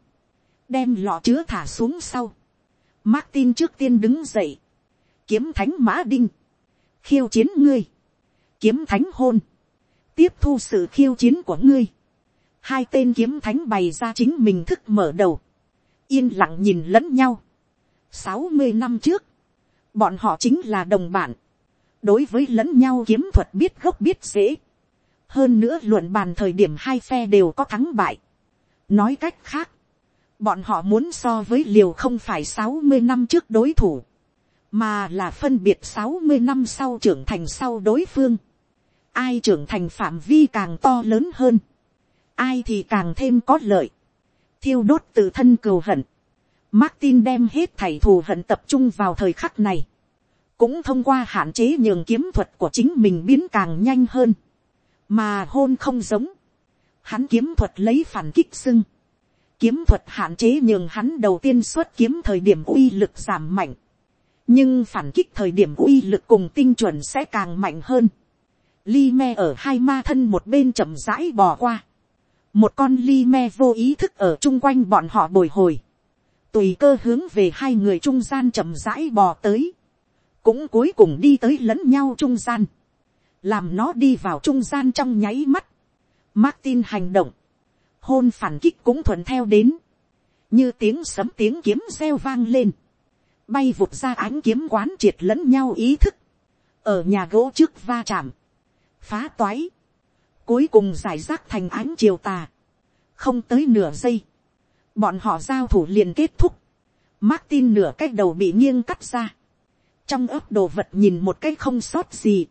Đem lọ chứa thả xuống sau. Martin trước tiên đứng dậy. Kiếm thánh mã đinh. Khiêu chiến ngươi. Kiếm thánh hôn. Tiếp thu sự khiêu chiến của ngươi hai tên kiếm thánh bày ra chính mình thức mở đầu, yên lặng nhìn lẫn nhau. sáu mươi năm trước, bọn họ chính là đồng bạn, đối với lẫn nhau kiếm thuật biết gốc biết dễ. hơn nữa luận bàn thời điểm hai phe đều có thắng bại. nói cách khác, bọn họ muốn so với liều không phải sáu mươi năm trước đối thủ, mà là phân biệt sáu mươi năm sau trưởng thành sau đối phương. ai trưởng thành phạm vi càng to lớn hơn ai thì càng thêm có lợi, thiêu đốt từ thân cừu hận, Martin đem hết thảy thù hận tập trung vào thời khắc này, cũng thông qua hạn chế nhường kiếm thuật của chính mình biến càng nhanh hơn, mà hôn không giống, hắn kiếm thuật lấy phản kích xưng, kiếm thuật hạn chế nhường hắn đầu tiên xuất kiếm thời điểm uy lực giảm mạnh, nhưng phản kích thời điểm uy lực cùng tinh chuẩn sẽ càng mạnh hơn. Li me ở hai ma thân một bên chậm rãi bò qua một con ly me vô ý thức ở chung quanh bọn họ bồi hồi, tùy cơ hướng về hai người trung gian chậm rãi bò tới, cũng cuối cùng đi tới lẫn nhau trung gian, làm nó đi vào trung gian trong nháy mắt, Martin hành động, hôn phản kích cũng thuận theo đến, như tiếng sấm tiếng kiếm reo vang lên, bay vụt ra ánh kiếm quán triệt lẫn nhau ý thức, ở nhà gỗ trước va chạm, phá toái, cuối cùng giải rác thành ánh chiều tà. không tới nửa giây, bọn họ giao thủ liền kết thúc. Martin nửa cái đầu bị nghiêng cắt ra. trong ớp đồ vật nhìn một cái không sót gì.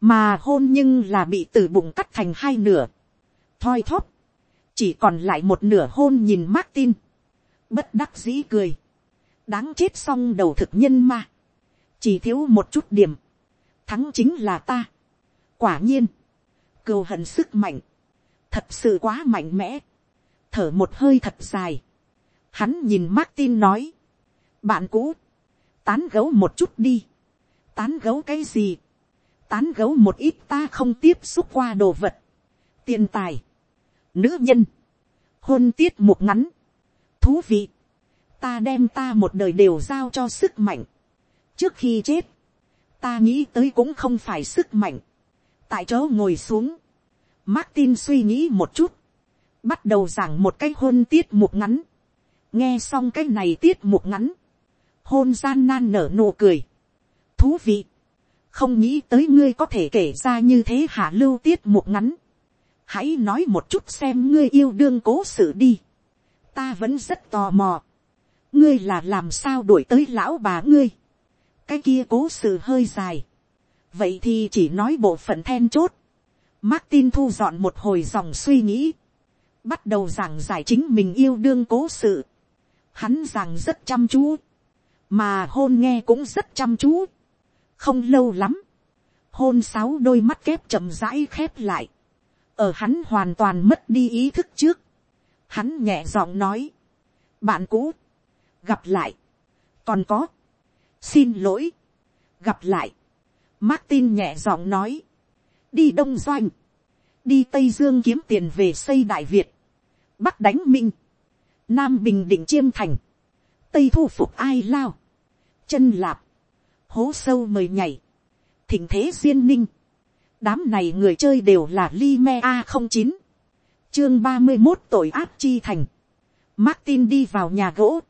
mà hôn nhưng là bị từ bụng cắt thành hai nửa. thoi thóp. chỉ còn lại một nửa hôn nhìn Martin. bất đắc dĩ cười. đáng chết xong đầu thực nhân mà. chỉ thiếu một chút điểm. thắng chính là ta. quả nhiên cừu hận sức mạnh, thật sự quá mạnh mẽ, thở một hơi thật dài, hắn nhìn Martin nói, bạn cũ, tán gấu một chút đi, tán gấu cái gì, tán gấu một ít ta không tiếp xúc qua đồ vật, tiền tài, nữ nhân, hôn tiết một ngắn, thú vị, ta đem ta một đời đều giao cho sức mạnh, trước khi chết, ta nghĩ tới cũng không phải sức mạnh, tại chỗ ngồi xuống, Martin suy nghĩ một chút, bắt đầu giảng một cái hôn tiết mục ngắn, nghe xong cái này tiết mục ngắn, hôn gian nan nở nụ cười, thú vị, không nghĩ tới ngươi có thể kể ra như thế hạ lưu tiết mục ngắn, hãy nói một chút xem ngươi yêu đương cố sự đi, ta vẫn rất tò mò, ngươi là làm sao đuổi tới lão bà ngươi, cái kia cố sự hơi dài, vậy thì chỉ nói bộ phận then chốt, Martin thu dọn một hồi dòng suy nghĩ, bắt đầu giảng giải chính mình yêu đương cố sự, hắn rằng rất chăm chú, mà hôn nghe cũng rất chăm chú, không lâu lắm, hôn sáu đôi mắt kép chậm rãi khép lại, ở hắn hoàn toàn mất đi ý thức trước, hắn nhẹ giọng nói, bạn cũ, gặp lại, còn có, xin lỗi, gặp lại, Martin nhẹ giọng nói, đi đông doanh, đi tây dương kiếm tiền về xây đại việt, bắc đánh minh, nam bình định chiêm thành, tây thu phục ai lao, chân lạp, hố sâu mời nhảy, thỉnh thế duyên ninh, đám này người chơi đều là li me a không chín, chương ba mươi một tội ác chi thành, Martin đi vào nhà gỗ,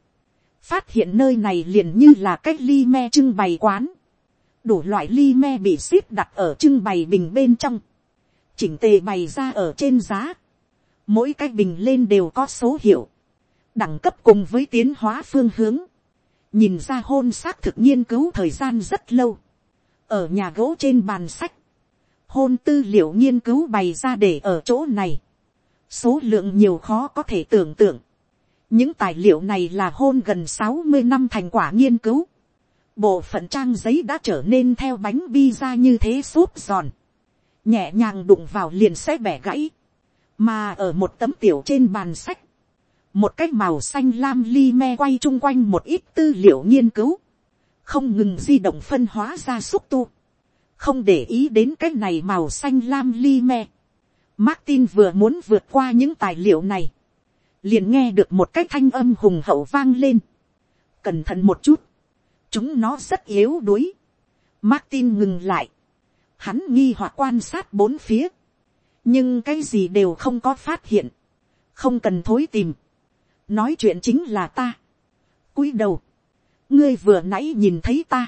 phát hiện nơi này liền như là cách Li me trưng bày quán, đủ loại ly me bị ship đặt ở trưng bày bình bên trong, chỉnh tề bày ra ở trên giá, mỗi cái bình lên đều có số hiệu, đẳng cấp cùng với tiến hóa phương hướng, nhìn ra hôn xác thực nghiên cứu thời gian rất lâu, ở nhà gỗ trên bàn sách, hôn tư liệu nghiên cứu bày ra để ở chỗ này, số lượng nhiều khó có thể tưởng tượng, những tài liệu này là hôn gần sáu mươi năm thành quả nghiên cứu, bộ phận trang giấy đã trở nên theo bánh bi ra như thế xốp giòn, nhẹ nhàng đụng vào liền sẽ bẻ gãy, mà ở một tấm tiểu trên bàn sách, một cái màu xanh lam li me quay chung quanh một ít tư liệu nghiên cứu, không ngừng di động phân hóa ra xúc tu, không để ý đến cái này màu xanh lam li me. Martin vừa muốn vượt qua những tài liệu này, liền nghe được một cái thanh âm hùng hậu vang lên. Cẩn thận một chút, chúng nó rất yếu đuối. Martin ngừng lại, hắn nghi hoặc quan sát bốn phía, nhưng cái gì đều không có phát hiện, không cần thối tìm, nói chuyện chính là ta, cúi đầu, ngươi vừa nãy nhìn thấy ta,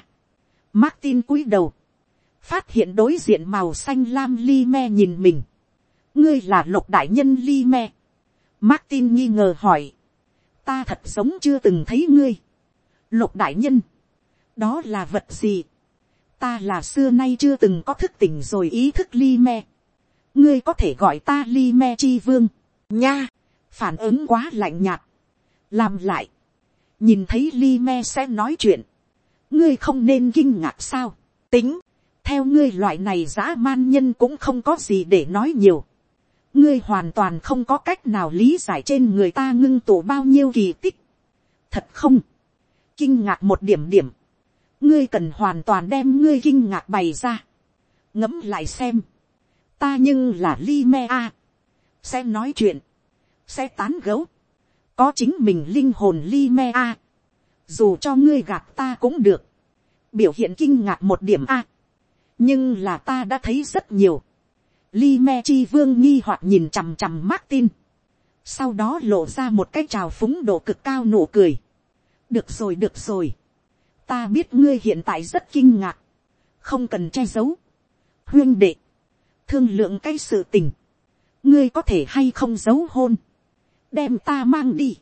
Martin cúi đầu, phát hiện đối diện màu xanh lam li me nhìn mình, ngươi là lục đại nhân li me, Martin nghi ngờ hỏi, ta thật sống chưa từng thấy ngươi, lục đại nhân, đó là vật gì, ta là xưa nay chưa từng có thức tỉnh rồi ý thức li me, ngươi có thể gọi ta li me chi vương, nha, phản ứng quá lạnh nhạt, làm lại, nhìn thấy li me sẽ nói chuyện, ngươi không nên kinh ngạc sao, tính, theo ngươi loại này dã man nhân cũng không có gì để nói nhiều, ngươi hoàn toàn không có cách nào lý giải trên người ta ngưng tụ bao nhiêu kỳ tích, thật không, kinh ngạc một điểm điểm, ngươi cần hoàn toàn đem ngươi kinh ngạc bày ra, ngẫm lại xem, ta nhưng là li me a, sẽ nói chuyện, sẽ tán gấu, có chính mình linh hồn li me a, dù cho ngươi gạt ta cũng được, biểu hiện kinh ngạc một điểm a, nhưng là ta đã thấy rất nhiều, li me chi vương nghi hoặc nhìn chằm chằm Martin, sau đó lộ ra một cái trào phúng độ cực cao nụ cười, được rồi được rồi, ta biết ngươi hiện tại rất kinh ngạc, không cần che giấu, huyên đệ, thương lượng cái sự tình, ngươi có thể hay không giấu hôn, đem ta mang đi,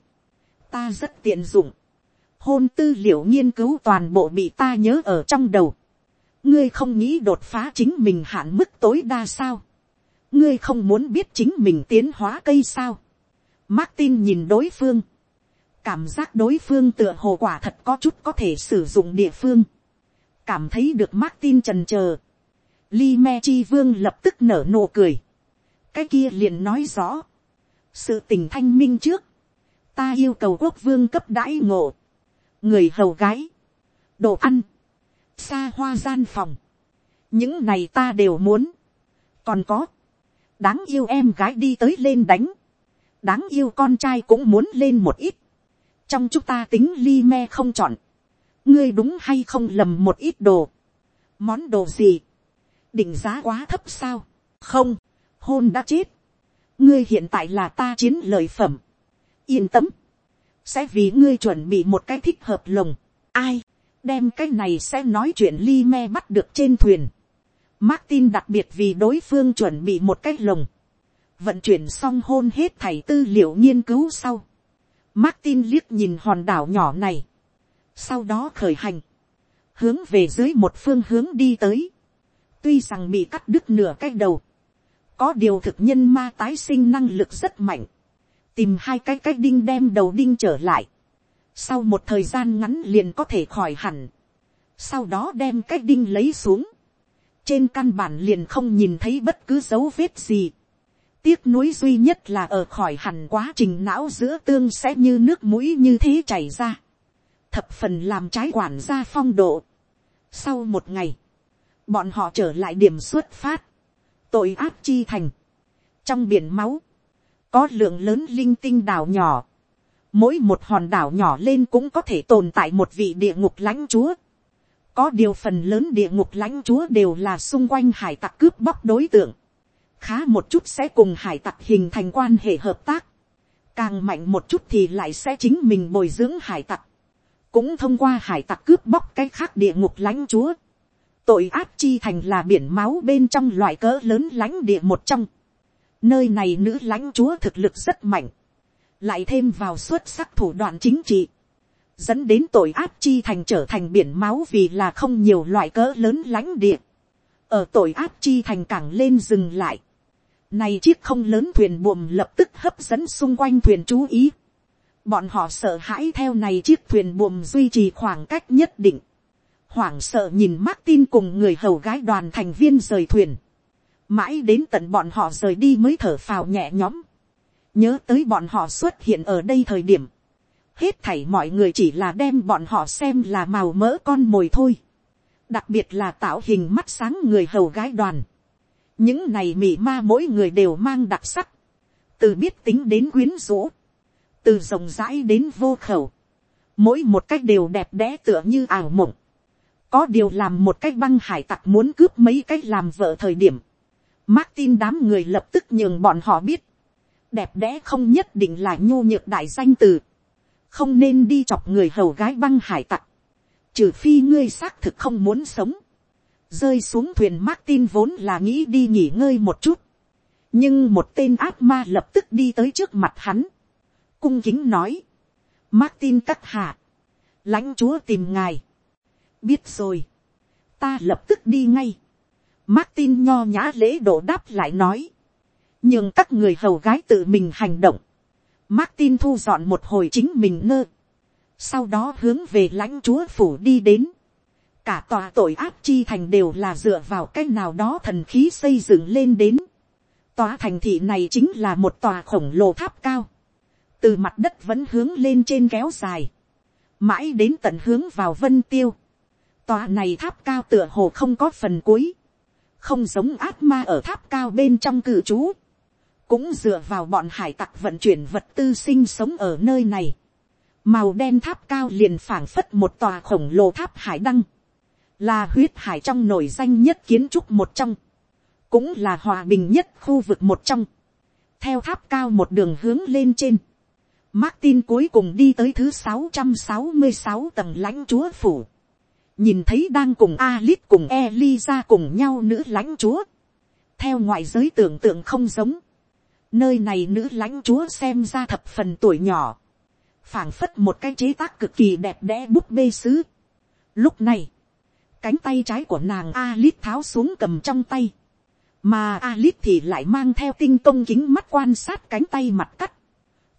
ta rất tiện dụng, hôn tư liệu nghiên cứu toàn bộ bị ta nhớ ở trong đầu, ngươi không nghĩ đột phá chính mình hạn mức tối đa sao, ngươi không muốn biết chính mình tiến hóa cây sao, Martin nhìn đối phương, cảm giác đối phương tựa hồ quả thật có chút có thể sử dụng địa phương, cảm thấy được Martin trần chờ Li Me Chi Vương lập tức nở nụ cười. Cái kia liền nói rõ. Sự tình thanh minh trước. Ta yêu cầu quốc vương cấp đãi ngộ. Người hầu gái. đồ ăn, xa hoa gian phòng, những này ta đều muốn. còn có, đáng yêu em gái đi tới lên đánh, đáng yêu con trai cũng muốn lên một ít, trong chúng ta tính li me không chọn, ngươi đúng hay không lầm một ít đồ, món đồ gì, định giá quá thấp sao, không, hôn đã chết, ngươi hiện tại là ta chiến lợi phẩm, yên tâm, sẽ vì ngươi chuẩn bị một cái thích hợp lồng, ai, đem cái này sẽ nói chuyện li me bắt được trên thuyền, Martin đặc biệt vì đối phương chuẩn bị một cái lồng, vận chuyển xong hôn hết thảy tư liệu nghiên cứu sau, Martin liếc nhìn hòn đảo nhỏ này, sau đó khởi hành, hướng về dưới một phương hướng đi tới, tuy rằng bị cắt đứt nửa cái đầu, có điều thực nhân ma tái sinh năng lực rất mạnh, tìm hai cái cái đinh đem đầu đinh trở lại, sau một thời gian ngắn liền có thể khỏi hẳn, sau đó đem cái đinh lấy xuống, trên căn bản liền không nhìn thấy bất cứ dấu vết gì, tiếc nuối duy nhất là ở khỏi hẳn quá trình não giữa tương sẽ như nước mũi như thế chảy ra, thập phần làm trái quản gia phong độ. Sau một ngày, bọn họ trở lại điểm xuất phát, tội ác chi thành, trong biển máu, có lượng lớn linh tinh đảo nhỏ, mỗi một hòn đảo nhỏ lên cũng có thể tồn tại một vị địa ngục lãnh chúa, có điều phần lớn địa ngục lãnh chúa đều là xung quanh hải tặc cướp bóc đối tượng, khá một chút sẽ cùng hải tặc hình thành quan hệ hợp tác, càng mạnh một chút thì lại sẽ chính mình bồi dưỡng hải tặc, cũng thông qua hải tặc cướp bóc cái khác địa ngục lãnh chúa, tội ác chi thành là biển máu bên trong loại cỡ lớn lãnh địa một trong, nơi này nữ lãnh chúa thực lực rất mạnh, lại thêm vào xuất sắc thủ đoạn chính trị, dẫn đến tội ác chi thành trở thành biển máu vì là không nhiều loại cỡ lớn lãnh địa, ở tội ác chi thành cảng lên dừng lại, này chiếc không lớn thuyền buồm lập tức hấp dẫn xung quanh thuyền chú ý. Bọn họ sợ hãi theo này chiếc thuyền buồm duy trì khoảng cách nhất định. Hoảng sợ nhìn Martin cùng người hầu gái đoàn thành viên rời thuyền. Mãi đến tận bọn họ rời đi mới thở phào nhẹ nhõm. Nhớ tới bọn họ xuất hiện ở đây thời điểm. Hết thảy mọi người chỉ là đem bọn họ xem là màu mỡ con mồi thôi. Đặc biệt là tạo hình mắt sáng người hầu gái đoàn những này mị ma mỗi người đều mang đặc sắc, từ biết tính đến quyến rũ, từ rộng rãi đến vô khẩu, mỗi một cách đều đẹp đẽ tựa như ảo mộng, có điều làm một cách băng hải tặc muốn cướp mấy cách làm vợ thời điểm, Martin đám người lập tức nhường bọn họ biết, đẹp đẽ không nhất định là nhô nhược đại danh từ, không nên đi chọc người hầu gái băng hải tặc, trừ phi ngươi xác thực không muốn sống, rơi xuống thuyền Martin vốn là nghĩ đi nghỉ ngơi một chút. Nhưng một tên ác ma lập tức đi tới trước mặt hắn. Cung kính nói. Martin cắt hạ. lãnh chúa tìm ngài. Biết rồi. Ta lập tức đi ngay. Martin nho nhã lễ độ đáp lại nói. Nhưng các người hầu gái tự mình hành động. Martin thu dọn một hồi chính mình ngơ. Sau đó hướng về lãnh chúa phủ đi đến cả tòa tội ác chi thành đều là dựa vào cái nào đó thần khí xây dựng lên đến. Tòa thành thị này chính là một tòa khổng lồ tháp cao. Từ mặt đất vẫn hướng lên trên kéo dài. Mãi đến tận hướng vào vân tiêu. Tòa này tháp cao tựa hồ không có phần cuối. Không giống ác ma ở tháp cao bên trong cử trú. Cũng dựa vào bọn hải tặc vận chuyển vật tư sinh sống ở nơi này. Màu đen tháp cao liền phảng phất một tòa khổng lồ tháp hải đăng là huyết hải trong nổi danh nhất kiến trúc một trong, cũng là hòa bình nhất khu vực một trong, theo tháp cao một đường hướng lên trên, Martin cuối cùng đi tới thứ sáu trăm sáu mươi sáu tầng lãnh chúa phủ. Nhìn thấy đang cùng Alice cùng Eliza cùng nhau nữ lãnh chúa. Theo ngoại giới tưởng tượng không giống. Nơi này nữ lãnh chúa xem ra thập phần tuổi nhỏ. phảng phất một cái chế tác cực kỳ đẹp đẽ búp bê sứ. Lúc này, cánh tay trái của nàng Alip tháo xuống cầm trong tay, mà Alip thì lại mang theo tinh công kính mắt quan sát cánh tay mặt cắt,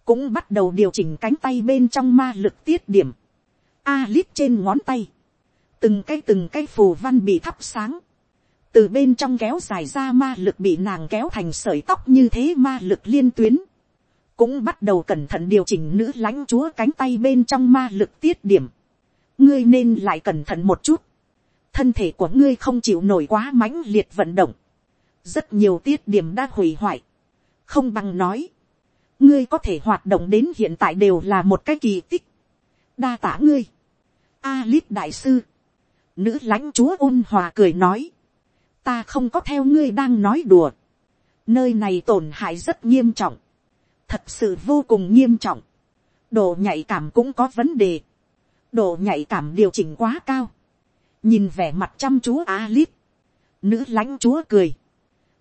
cũng bắt đầu điều chỉnh cánh tay bên trong ma lực tiết điểm, Alip trên ngón tay, từng cái từng cái phù văn bị thắp sáng, từ bên trong kéo dài ra ma lực bị nàng kéo thành sợi tóc như thế ma lực liên tuyến, cũng bắt đầu cẩn thận điều chỉnh nữ lãnh chúa cánh tay bên trong ma lực tiết điểm, ngươi nên lại cẩn thận một chút, thân thể của ngươi không chịu nổi quá mãnh liệt vận động, rất nhiều tiết điểm đã hủy hoại, không bằng nói, ngươi có thể hoạt động đến hiện tại đều là một cái kỳ tích, đa tả ngươi, a lít đại sư, nữ lãnh chúa ôn hòa cười nói, ta không có theo ngươi đang nói đùa, nơi này tổn hại rất nghiêm trọng, thật sự vô cùng nghiêm trọng, độ nhạy cảm cũng có vấn đề, độ nhạy cảm điều chỉnh quá cao, nhìn vẻ mặt chăm chú Alip, nữ lãnh chúa cười,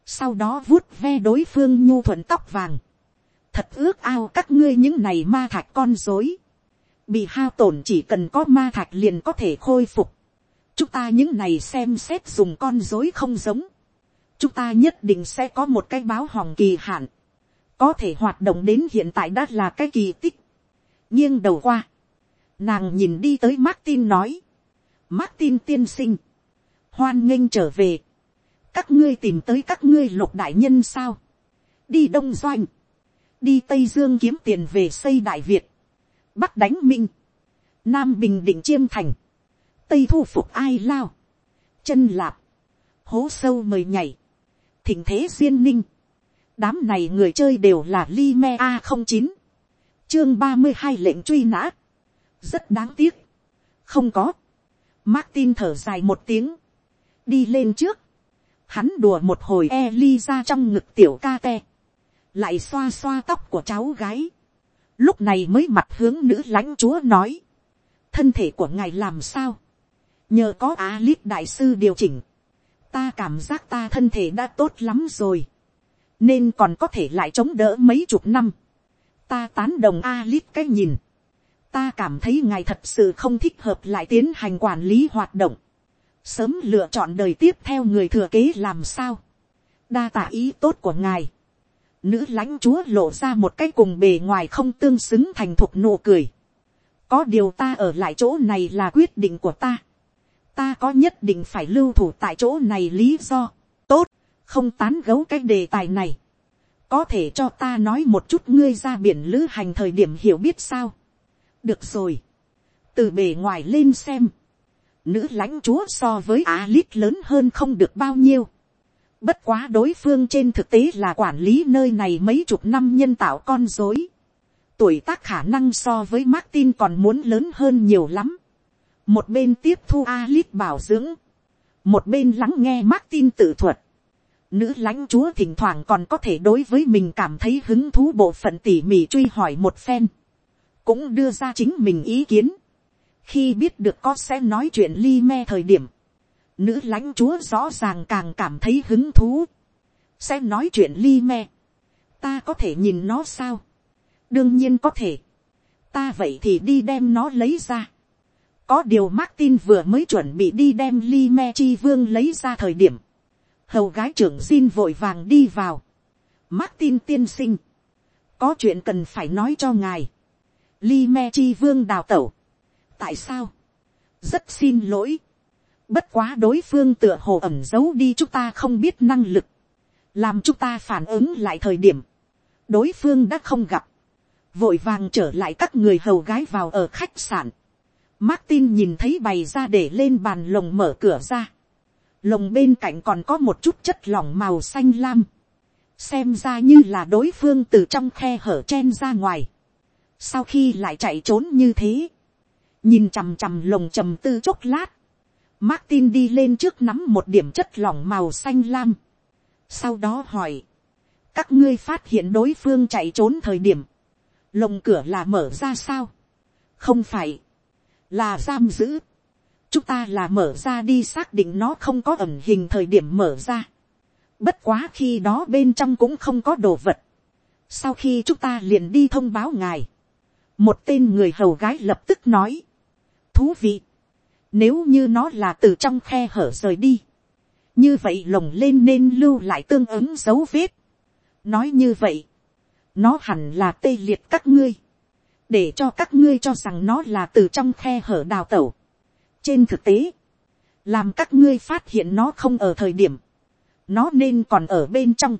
sau đó vuốt ve đối phương nhu thuận tóc vàng, thật ước ao các ngươi những này ma thạch con dối, bị hao tổn chỉ cần có ma thạch liền có thể khôi phục, chúng ta những này xem xét dùng con dối không giống, chúng ta nhất định sẽ có một cái báo hỏng kỳ hạn, có thể hoạt động đến hiện tại đã là cái kỳ tích, nghiêng đầu qua, nàng nhìn đi tới Martin nói, Martin tiên sinh, hoan nghênh trở về, các ngươi tìm tới các ngươi lục đại nhân sao, đi đông doanh, đi tây dương kiếm tiền về xây đại việt, bắc đánh minh, nam bình định chiêm thành, tây thu phục ai lao, chân lạp, hố sâu mời nhảy, thỉnh thế duyên ninh, đám này người chơi đều là li me a không chín, chương ba mươi hai lệnh truy nã, rất đáng tiếc, không có, Martin thở dài một tiếng, đi lên trước, hắn đùa một hồi Eliza ra trong ngực tiểu ca te, lại xoa xoa tóc của cháu gái, lúc này mới mặt hướng nữ lãnh chúa nói, thân thể của ngài làm sao, nhờ có á lít đại sư điều chỉnh, ta cảm giác ta thân thể đã tốt lắm rồi, nên còn có thể lại chống đỡ mấy chục năm, ta tán đồng a lít cái nhìn, ta cảm thấy ngài thật sự không thích hợp lại tiến hành quản lý hoạt động, sớm lựa chọn đời tiếp theo người thừa kế làm sao, đa tả ý tốt của ngài, nữ lãnh chúa lộ ra một cái cùng bề ngoài không tương xứng thành thục nụ cười, có điều ta ở lại chỗ này là quyết định của ta, ta có nhất định phải lưu thủ tại chỗ này lý do, tốt, không tán gấu cái đề tài này, có thể cho ta nói một chút ngươi ra biển lữ hành thời điểm hiểu biết sao, được rồi, từ bề ngoài lên xem, nữ lãnh chúa so với á lớn hơn không được bao nhiêu, bất quá đối phương trên thực tế là quản lý nơi này mấy chục năm nhân tạo con dối, tuổi tác khả năng so với Martin còn muốn lớn hơn nhiều lắm, một bên tiếp thu Alice bảo dưỡng, một bên lắng nghe Martin tự thuật. Nữ lãnh chúa thỉnh thoảng còn có thể đối với mình cảm thấy hứng thú bộ phận tỉ mỉ truy hỏi một phen, cũng đưa ra chính mình ý kiến. khi biết được có sẽ nói chuyện li me thời điểm, nữ lãnh chúa rõ ràng càng cảm thấy hứng thú, sẽ nói chuyện li me. ta có thể nhìn nó sao, đương nhiên có thể, ta vậy thì đi đem nó lấy ra có điều Martin vừa mới chuẩn bị đi đem Li Me Chi Vương lấy ra thời điểm. Hầu gái trưởng xin vội vàng đi vào. Martin tiên sinh. Có chuyện cần phải nói cho ngài. Li Me Chi Vương đào tẩu. Tại sao? Rất xin lỗi. Bất quá đối phương tựa hồ ẩm giấu đi chúng ta không biết năng lực. Làm chúng ta phản ứng lại thời điểm. Đối phương đã không gặp. Vội vàng trở lại các người hầu gái vào ở khách sạn Martin nhìn thấy bày ra để lên bàn lồng mở cửa ra. Lồng bên cạnh còn có một chút chất lỏng màu xanh lam. Xem ra như là đối phương từ trong khe hở chen ra ngoài. Sau khi lại chạy trốn như thế. Nhìn chằm chằm lồng trầm tư chốc lát. Martin đi lên trước nắm một điểm chất lỏng màu xanh lam. Sau đó hỏi. Các ngươi phát hiện đối phương chạy trốn thời điểm. Lồng cửa là mở ra sao? Không phải là giam giữ. chúng ta là mở ra đi xác định nó không có ẩn hình thời điểm mở ra. bất quá khi đó bên trong cũng không có đồ vật. sau khi chúng ta liền đi thông báo ngài, một tên người hầu gái lập tức nói, thú vị, nếu như nó là từ trong khe hở rời đi, như vậy lồng lên nên lưu lại tương ứng dấu vết. nói như vậy, nó hẳn là tê liệt các ngươi để cho các ngươi cho rằng nó là từ trong khe hở đào tẩu. trên thực tế, làm các ngươi phát hiện nó không ở thời điểm, nó nên còn ở bên trong.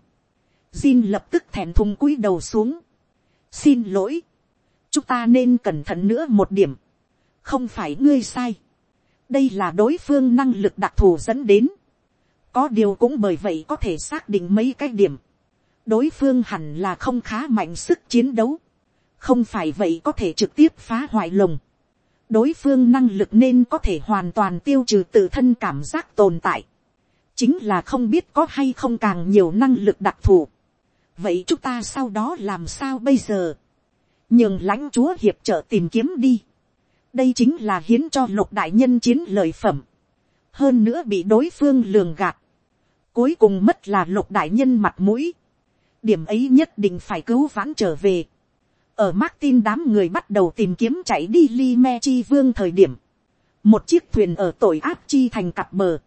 Jin lập tức thèm thùng cúi đầu xuống. xin lỗi, chúng ta nên cẩn thận nữa một điểm, không phải ngươi sai, đây là đối phương năng lực đặc thù dẫn đến, có điều cũng bởi vậy có thể xác định mấy cái điểm, đối phương hẳn là không khá mạnh sức chiến đấu, không phải vậy có thể trực tiếp phá hoại lồng, đối phương năng lực nên có thể hoàn toàn tiêu trừ tự thân cảm giác tồn tại, chính là không biết có hay không càng nhiều năng lực đặc thù. vậy chúng ta sau đó làm sao bây giờ, nhường lãnh chúa hiệp trợ tìm kiếm đi, đây chính là hiến cho lục đại nhân chiến lợi phẩm, hơn nữa bị đối phương lường gạt, cuối cùng mất là lục đại nhân mặt mũi, điểm ấy nhất định phải cứu vãn trở về, ở Martin đám người bắt đầu tìm kiếm chạy đi Li Me Chi Vương thời điểm. Một chiếc thuyền ở tội áp chi thành cặp bờ.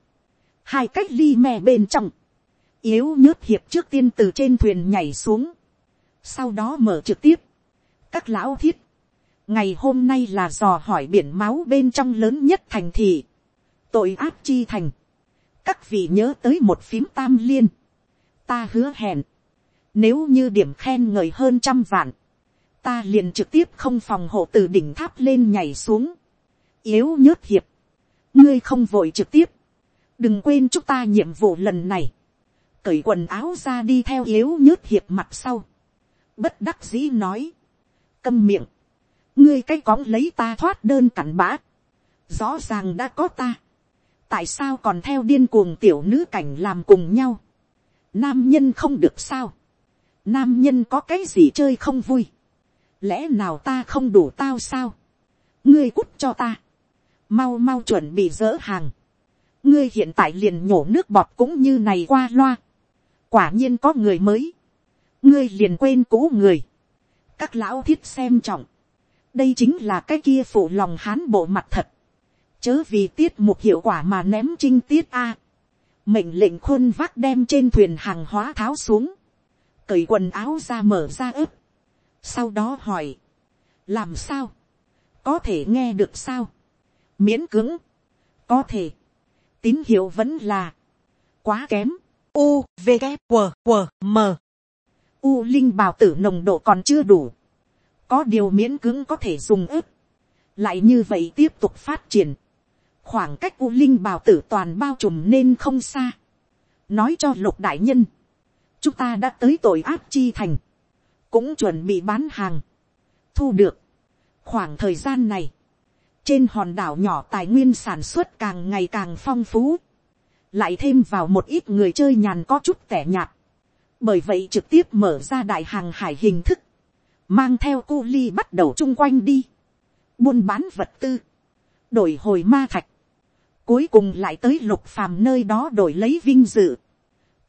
Hai cách Li Me bên trong. Yếu nhớt hiệp trước tiên từ trên thuyền nhảy xuống. Sau đó mở trực tiếp. Các lão thiết. Ngày hôm nay là dò hỏi biển máu bên trong lớn nhất thành thị. Tội áp chi thành. Các vị nhớ tới một phím tam liên. Ta hứa hẹn. Nếu như điểm khen ngợi hơn trăm vạn ta liền trực tiếp không phòng hộ từ đỉnh tháp lên nhảy xuống. yếu nhớt hiệp, ngươi không vội trực tiếp, đừng quên chúng ta nhiệm vụ lần này, cởi quần áo ra đi theo yếu nhớt hiệp mặt sau, bất đắc dĩ nói, câm miệng, ngươi cái cóng lấy ta thoát đơn cặn bã, rõ ràng đã có ta, tại sao còn theo điên cuồng tiểu nữ cảnh làm cùng nhau, nam nhân không được sao, nam nhân có cái gì chơi không vui, lẽ nào ta không đủ tao sao, ngươi cút cho ta, mau mau chuẩn bị dỡ hàng, ngươi hiện tại liền nhổ nước bọt cũng như này qua loa, quả nhiên có người mới, ngươi liền quên cũ người, các lão thiết xem trọng, đây chính là cái kia phụ lòng hán bộ mặt thật, chớ vì tiết mục hiệu quả mà ném trinh tiết a, mệnh lệnh khuôn vác đem trên thuyền hàng hóa tháo xuống, cởi quần áo ra mở ra ướp, sau đó hỏi, làm sao, có thể nghe được sao, miễn cứng, có thể, tín hiệu vẫn là, quá kém, u v g q q m u linh bào tử nồng độ còn chưa đủ, có điều miễn cứng có thể dùng ức, lại như vậy tiếp tục phát triển, khoảng cách u linh bào tử toàn bao trùm nên không xa, nói cho lục đại nhân, chúng ta đã tới tội ác chi thành, cũng chuẩn bị bán hàng, thu được. khoảng thời gian này, trên hòn đảo nhỏ tài nguyên sản xuất càng ngày càng phong phú, lại thêm vào một ít người chơi nhàn có chút tẻ nhạt, bởi vậy trực tiếp mở ra đại hàng hải hình thức, mang theo cu ly bắt đầu chung quanh đi, buôn bán vật tư, đổi hồi ma thạch, cuối cùng lại tới lục phàm nơi đó đổi lấy vinh dự,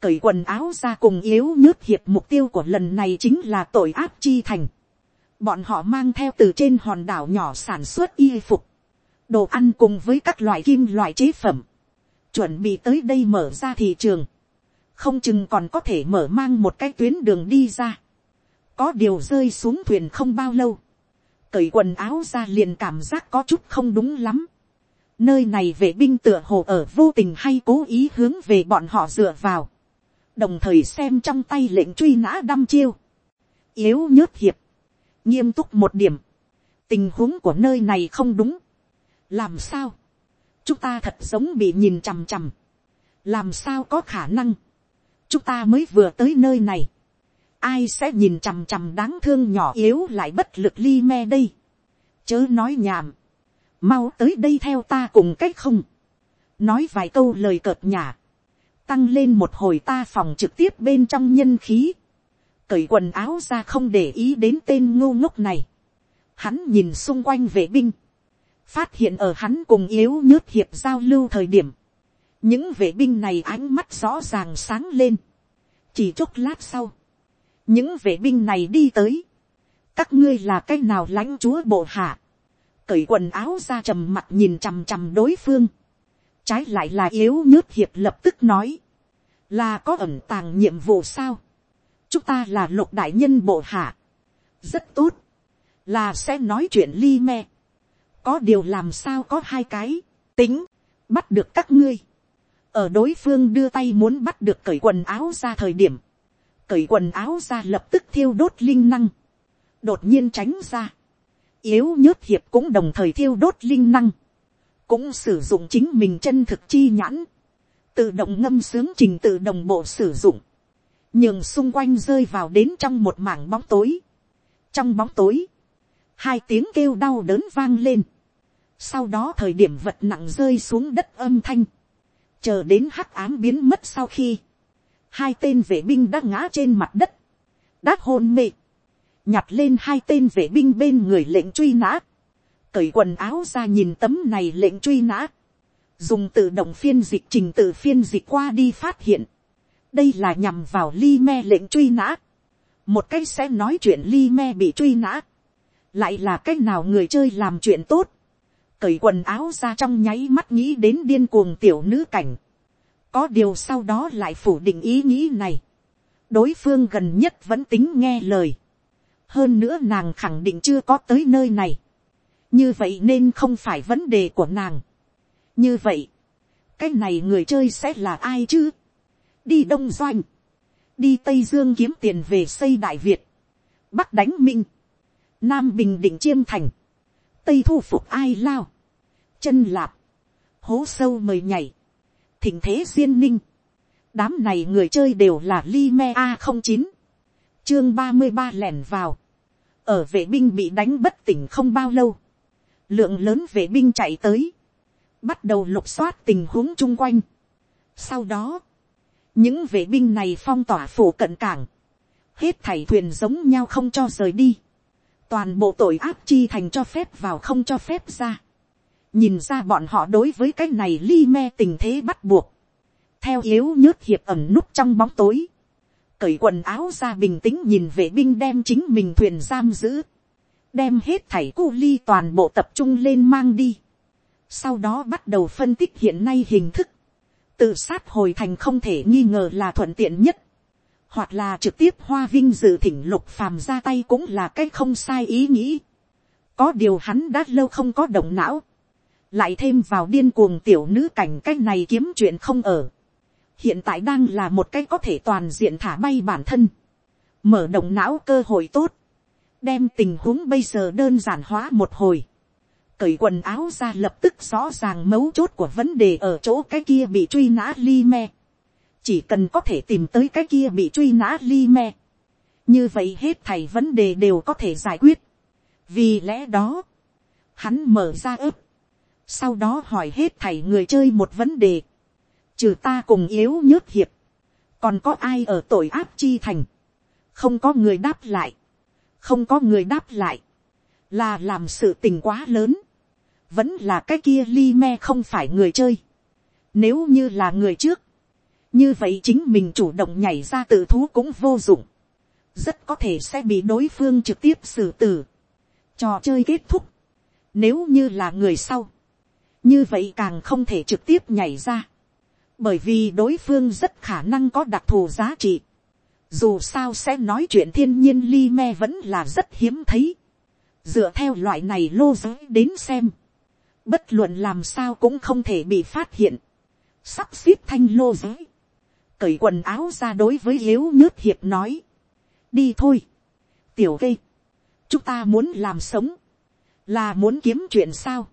cởi quần áo ra cùng yếu nhớt hiệp mục tiêu của lần này chính là tội ác chi thành. Bọn họ mang theo từ trên hòn đảo nhỏ sản xuất y phục, đồ ăn cùng với các loại kim loại chế phẩm, chuẩn bị tới đây mở ra thị trường, không chừng còn có thể mở mang một cái tuyến đường đi ra. Có điều rơi xuống thuyền không bao lâu, cởi quần áo ra liền cảm giác có chút không đúng lắm. Nơi này vệ binh tựa hồ ở vô tình hay cố ý hướng về bọn họ dựa vào. Đồng thời xem trong tay lệnh truy nã đăm chiêu, yếu nhớt hiệp, nghiêm túc một điểm, tình huống của nơi này không đúng, làm sao, chúng ta thật giống bị nhìn chằm chằm, làm sao có khả năng, chúng ta mới vừa tới nơi này, ai sẽ nhìn chằm chằm đáng thương nhỏ yếu lại bất lực li me đây, chớ nói nhảm, mau tới đây theo ta cùng cách không, nói vài câu lời cợt nhả, tăng lên một hồi ta phòng trực tiếp bên trong nhân khí, cởi quần áo ra không để ý đến tên ngô ngốc này. Hắn nhìn xung quanh vệ binh, phát hiện ở hắn cùng yếu nhớt hiệp giao lưu thời điểm, những vệ binh này ánh mắt rõ ràng sáng lên. chỉ chốc lát sau, những vệ binh này đi tới, các ngươi là cái nào lãnh chúa bộ hạ, cởi quần áo ra trầm mặt nhìn chằm chằm đối phương, trái lại là yếu nhớt hiệp lập tức nói, là có ẩn tàng nhiệm vụ sao, chúng ta là lục đại nhân bộ hạ, rất tốt, là sẽ nói chuyện ly me, có điều làm sao có hai cái, tính, bắt được các ngươi, ở đối phương đưa tay muốn bắt được cởi quần áo ra thời điểm, cởi quần áo ra lập tức thiêu đốt linh năng, đột nhiên tránh ra, yếu nhớt hiệp cũng đồng thời thiêu đốt linh năng, cũng sử dụng chính mình chân thực chi nhãn, tự động ngâm sướng trình tự đồng bộ sử dụng, nhường xung quanh rơi vào đến trong một mảng bóng tối. trong bóng tối, hai tiếng kêu đau đớn vang lên, sau đó thời điểm vật nặng rơi xuống đất âm thanh, chờ đến hắc ám biến mất sau khi, hai tên vệ binh đã ngã trên mặt đất, đã hôn mê, nhặt lên hai tên vệ binh bên người lệnh truy nã, cởi quần áo ra nhìn tấm này lệnh truy nã, dùng tự động phiên dịch trình tự phiên dịch qua đi phát hiện, đây là nhằm vào li me lệnh truy nã, một cách sẽ nói chuyện li me bị truy nã, lại là cách nào người chơi làm chuyện tốt, cởi quần áo ra trong nháy mắt nghĩ đến điên cuồng tiểu nữ cảnh, có điều sau đó lại phủ định ý nghĩ này, đối phương gần nhất vẫn tính nghe lời, hơn nữa nàng khẳng định chưa có tới nơi này, như vậy nên không phải vấn đề của nàng. như vậy, cái này người chơi sẽ là ai chứ, đi đông doanh, đi tây dương kiếm tiền về xây đại việt, bắc đánh minh, nam bình định chiêm thành, tây thu phục ai lao, chân lạp, hố sâu mời nhảy, thỉnh thế duyên ninh, đám này người chơi đều là li me a không chín, chương ba mươi ba lẻn vào, ở vệ binh bị đánh bất tỉnh không bao lâu, lượng lớn vệ binh chạy tới, bắt đầu lục soát tình huống chung quanh. Sau đó, những vệ binh này phong tỏa phủ cận cảng, hết thảy thuyền giống nhau không cho rời đi, toàn bộ tội áp chi thành cho phép vào không cho phép ra, nhìn ra bọn họ đối với cái này li me tình thế bắt buộc, theo yếu nhớt hiệp ẩm núp trong bóng tối, cởi quần áo ra bình tĩnh nhìn vệ binh đem chính mình thuyền giam giữ, đem hết thảy cu ly toàn bộ tập trung lên mang đi, sau đó bắt đầu phân tích hiện nay hình thức, tự sát hồi thành không thể nghi ngờ là thuận tiện nhất, hoặc là trực tiếp hoa vinh dự thỉnh lục phàm ra tay cũng là cái không sai ý nghĩ, có điều hắn đã lâu không có động não, lại thêm vào điên cuồng tiểu nữ cảnh cái này kiếm chuyện không ở, hiện tại đang là một cái có thể toàn diện thả bay bản thân, mở động não cơ hội tốt, đem tình huống bây giờ đơn giản hóa một hồi, cởi quần áo ra lập tức rõ ràng mấu chốt của vấn đề ở chỗ cái kia bị truy nã li me, chỉ cần có thể tìm tới cái kia bị truy nã li me, như vậy hết thảy vấn đề đều có thể giải quyết, vì lẽ đó, hắn mở ra ướp, sau đó hỏi hết thầy người chơi một vấn đề, trừ ta cùng yếu nhớt hiệp, còn có ai ở tội áp chi thành, không có người đáp lại, không có người đáp lại, là làm sự tình quá lớn, vẫn là cái kia li me không phải người chơi, nếu như là người trước, như vậy chính mình chủ động nhảy ra tự thú cũng vô dụng, rất có thể sẽ bị đối phương trực tiếp xử tử, trò chơi kết thúc, nếu như là người sau, như vậy càng không thể trực tiếp nhảy ra, bởi vì đối phương rất khả năng có đặc thù giá trị. Dù sao sẽ nói chuyện thiên nhiên ly me vẫn là rất hiếm thấy. Dựa theo loại này lô giới đến xem. Bất luận làm sao cũng không thể bị phát hiện. Sắp xếp thanh lô giới. Cởi quần áo ra đối với yếu nhớt hiệp nói. Đi thôi. Tiểu gây. Chúng ta muốn làm sống. Là muốn kiếm chuyện sao.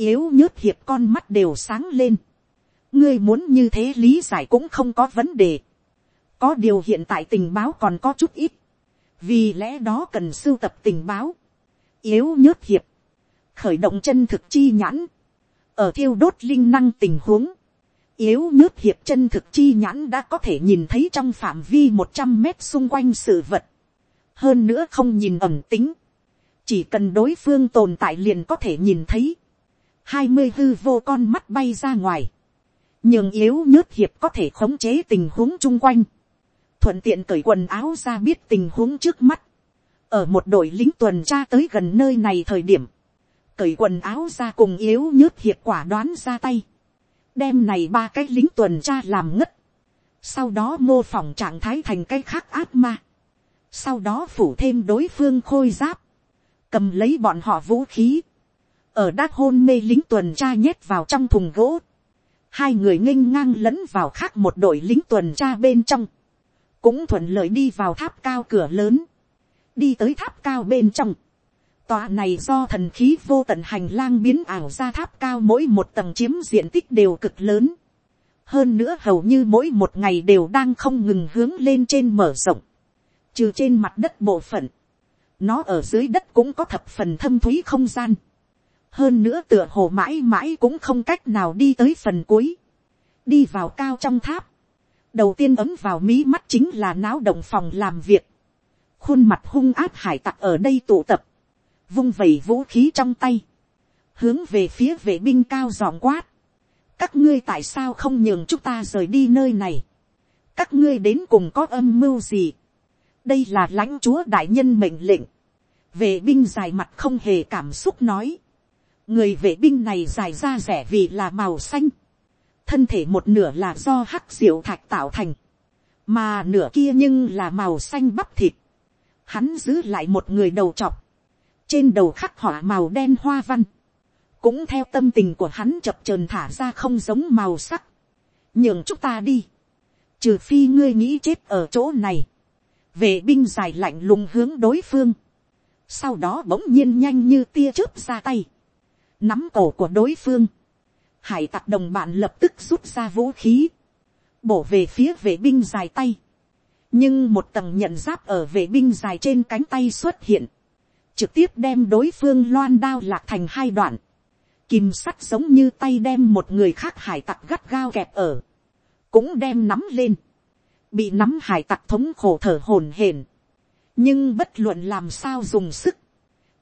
Yếu nhớt hiệp con mắt đều sáng lên ngươi muốn như thế lý giải cũng không có vấn đề. có điều hiện tại tình báo còn có chút ít. vì lẽ đó cần sưu tập tình báo. yếu nhớt hiệp. khởi động chân thực chi nhãn. ở thiêu đốt linh năng tình huống. yếu nhớt hiệp chân thực chi nhãn đã có thể nhìn thấy trong phạm vi một trăm mét xung quanh sự vật. hơn nữa không nhìn ẩm tính. chỉ cần đối phương tồn tại liền có thể nhìn thấy hai mươi hư vô con mắt bay ra ngoài. Nhường yếu nhớt hiệp có thể khống chế tình huống chung quanh, thuận tiện cởi quần áo ra biết tình huống trước mắt, ở một đội lính tuần tra tới gần nơi này thời điểm, cởi quần áo ra cùng yếu nhớt hiệp quả đoán ra tay, đem này ba cái lính tuần tra làm ngất, sau đó mô phỏng trạng thái thành cái khác ác ma, sau đó phủ thêm đối phương khôi giáp, cầm lấy bọn họ vũ khí, ở đát hôn mê lính tuần tra nhét vào trong thùng gỗ, hai người nghênh ngang lẫn vào khác một đội lính tuần tra bên trong, cũng thuận lợi đi vào tháp cao cửa lớn, đi tới tháp cao bên trong, Tòa này do thần khí vô tận hành lang biến ảo ra tháp cao mỗi một tầng chiếm diện tích đều cực lớn. Hơn nữa hầu như mỗi một ngày đều đang không ngừng hướng lên trên mở rộng. Trừ trên mặt đất bộ phận. Nó ở dưới đất cũng có thập phần thâm thúy không gian. Hơn nữa tựa hồ mãi mãi cũng không cách nào đi tới phần cuối. Đi vào cao trong tháp. Đầu tiên ấm vào mí mắt chính là náo động phòng làm việc. Khuôn mặt hung áp hải tặc ở đây tụ tập. Vung vẩy vũ khí trong tay, hướng về phía vệ binh cao giòn quát, các ngươi tại sao không nhường chúng ta rời đi nơi này, các ngươi đến cùng có âm mưu gì, đây là lãnh chúa đại nhân mệnh lệnh, vệ binh dài mặt không hề cảm xúc nói, người vệ binh này dài ra rẻ vì là màu xanh, thân thể một nửa là do hắc diệu thạch tạo thành, mà nửa kia nhưng là màu xanh bắp thịt, hắn giữ lại một người đầu chọc, trên đầu khắc họa màu đen hoa văn, cũng theo tâm tình của hắn chập trờn thả ra không giống màu sắc, nhường chúng ta đi, trừ phi ngươi nghĩ chết ở chỗ này, vệ binh dài lạnh lùng hướng đối phương, sau đó bỗng nhiên nhanh như tia chớp ra tay, nắm cổ của đối phương, hải tặc đồng bạn lập tức rút ra vũ khí, bổ về phía vệ binh dài tay, nhưng một tầng nhận giáp ở vệ binh dài trên cánh tay xuất hiện, trực tiếp đem đối phương loan đao lạc thành hai đoạn, kìm sắt giống như tay đem một người khác hải tặc gắt gao kẹp ở, cũng đem nắm lên, bị nắm hải tặc thống khổ thở hổn hển, nhưng bất luận làm sao dùng sức,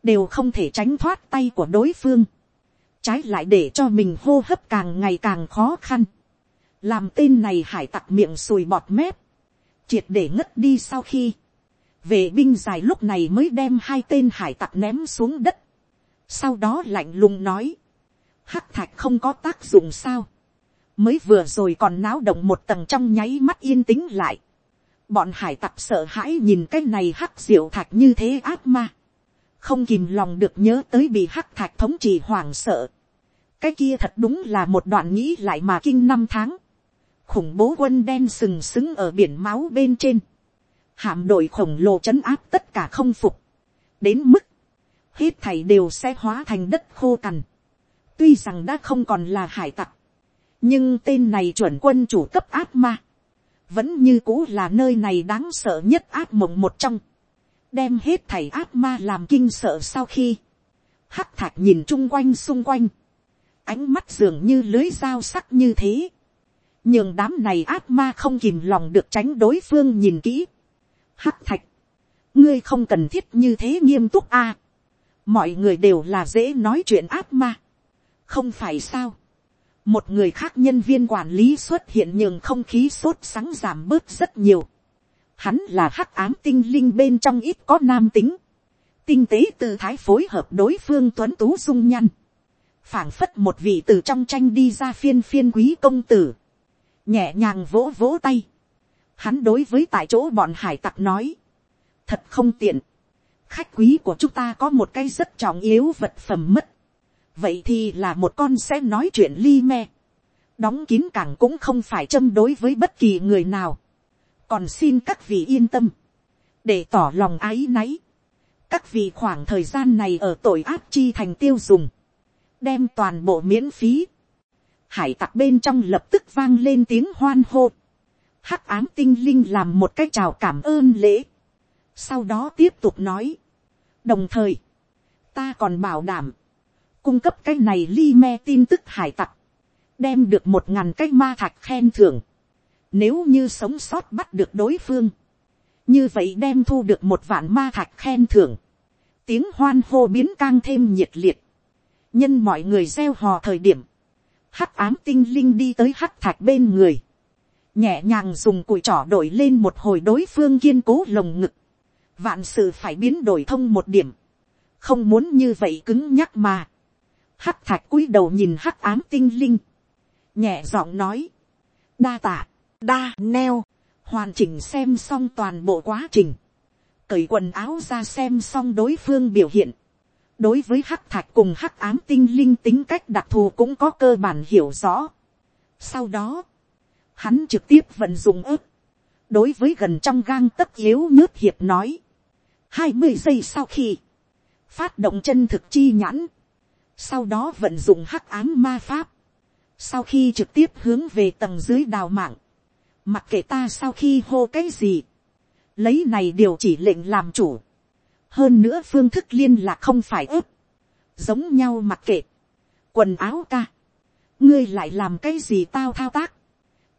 đều không thể tránh thoát tay của đối phương, trái lại để cho mình hô hấp càng ngày càng khó khăn, làm tên này hải tặc miệng sùi bọt mép, triệt để ngất đi sau khi, vệ binh dài lúc này mới đem hai tên hải tặc ném xuống đất. sau đó lạnh lùng nói, hắc thạch không có tác dụng sao. mới vừa rồi còn náo động một tầng trong nháy mắt yên tĩnh lại. bọn hải tặc sợ hãi nhìn cái này hắc diệu thạch như thế ác ma không kìm lòng được nhớ tới bị hắc thạch thống trị hoảng sợ. cái kia thật đúng là một đoạn nghĩ lại mà kinh năm tháng. khủng bố quân đen sừng sững ở biển máu bên trên hạm đội khổng lồ chấn áp tất cả không phục, đến mức, hết thảy đều sẽ hóa thành đất khô cằn, tuy rằng đã không còn là hải tặc, nhưng tên này chuẩn quân chủ cấp áp ma, vẫn như cũ là nơi này đáng sợ nhất áp mộng một trong, đem hết thầy ác ma làm kinh sợ sau khi, hắc thạch nhìn chung quanh xung quanh, ánh mắt dường như lưới dao sắc như thế, nhường đám này ác ma không kìm lòng được tránh đối phương nhìn kỹ, hắc thạch, ngươi không cần thiết như thế nghiêm túc a. mọi người đều là dễ nói chuyện ác ma. không phải sao. một người khác nhân viên quản lý xuất hiện nhường không khí sốt sắng giảm bớt rất nhiều hắn là hắc ám tinh linh bên trong ít có nam tính. tinh tế tư thái phối hợp đối phương tuấn tú dung nhăn. phảng phất một vị từ trong tranh đi ra phiên phiên quý công tử. nhẹ nhàng vỗ vỗ tay hắn đối với tại chỗ bọn hải tặc nói, thật không tiện, khách quý của chúng ta có một cái rất trọng yếu vật phẩm mất, vậy thì là một con sẽ nói chuyện li me, đóng kín cảng cũng không phải châm đối với bất kỳ người nào, còn xin các vị yên tâm, để tỏ lòng ái náy, các vị khoảng thời gian này ở tội ác chi thành tiêu dùng, đem toàn bộ miễn phí, hải tặc bên trong lập tức vang lên tiếng hoan hô, hắc ám tinh linh làm một cái chào cảm ơn lễ. Sau đó tiếp tục nói. Đồng thời, ta còn bảo đảm, cung cấp cái này li me tin tức hải tặc, đem được một ngàn cái ma thạch khen thưởng. Nếu như sống sót bắt được đối phương, như vậy đem thu được một vạn ma thạch khen thưởng. Tiếng hoan hô biến càng thêm nhiệt liệt. Nhân mọi người gieo hò thời điểm, hắc ám tinh linh đi tới hắc thạch bên người. Nhẹ nhàng dùng cùi trỏ đổi lên một hồi đối phương kiên cố lồng ngực, vạn sự phải biến đổi thông một điểm, không muốn như vậy cứng nhắc mà, hắc thạch cúi đầu nhìn hắc ám tinh linh, nhẹ giọng nói, đa tạ, đa neo, hoàn chỉnh xem xong toàn bộ quá trình, cởi quần áo ra xem xong đối phương biểu hiện, đối với hắc thạch cùng hắc ám tinh linh tính cách đặc thù cũng có cơ bản hiểu rõ. Sau đó, hắn trực tiếp vận dụng ớt, đối với gần trong gang tấc yếu nhớt hiệp nói, hai mươi giây sau khi, phát động chân thực chi nhãn, sau đó vận dụng hắc ám ma pháp, sau khi trực tiếp hướng về tầng dưới đào mạng, mặc kệ ta sau khi hô cái gì, lấy này điều chỉ lệnh làm chủ, hơn nữa phương thức liên lạc không phải ướp, giống nhau mặc kệ, quần áo ca, ngươi lại làm cái gì tao thao tác,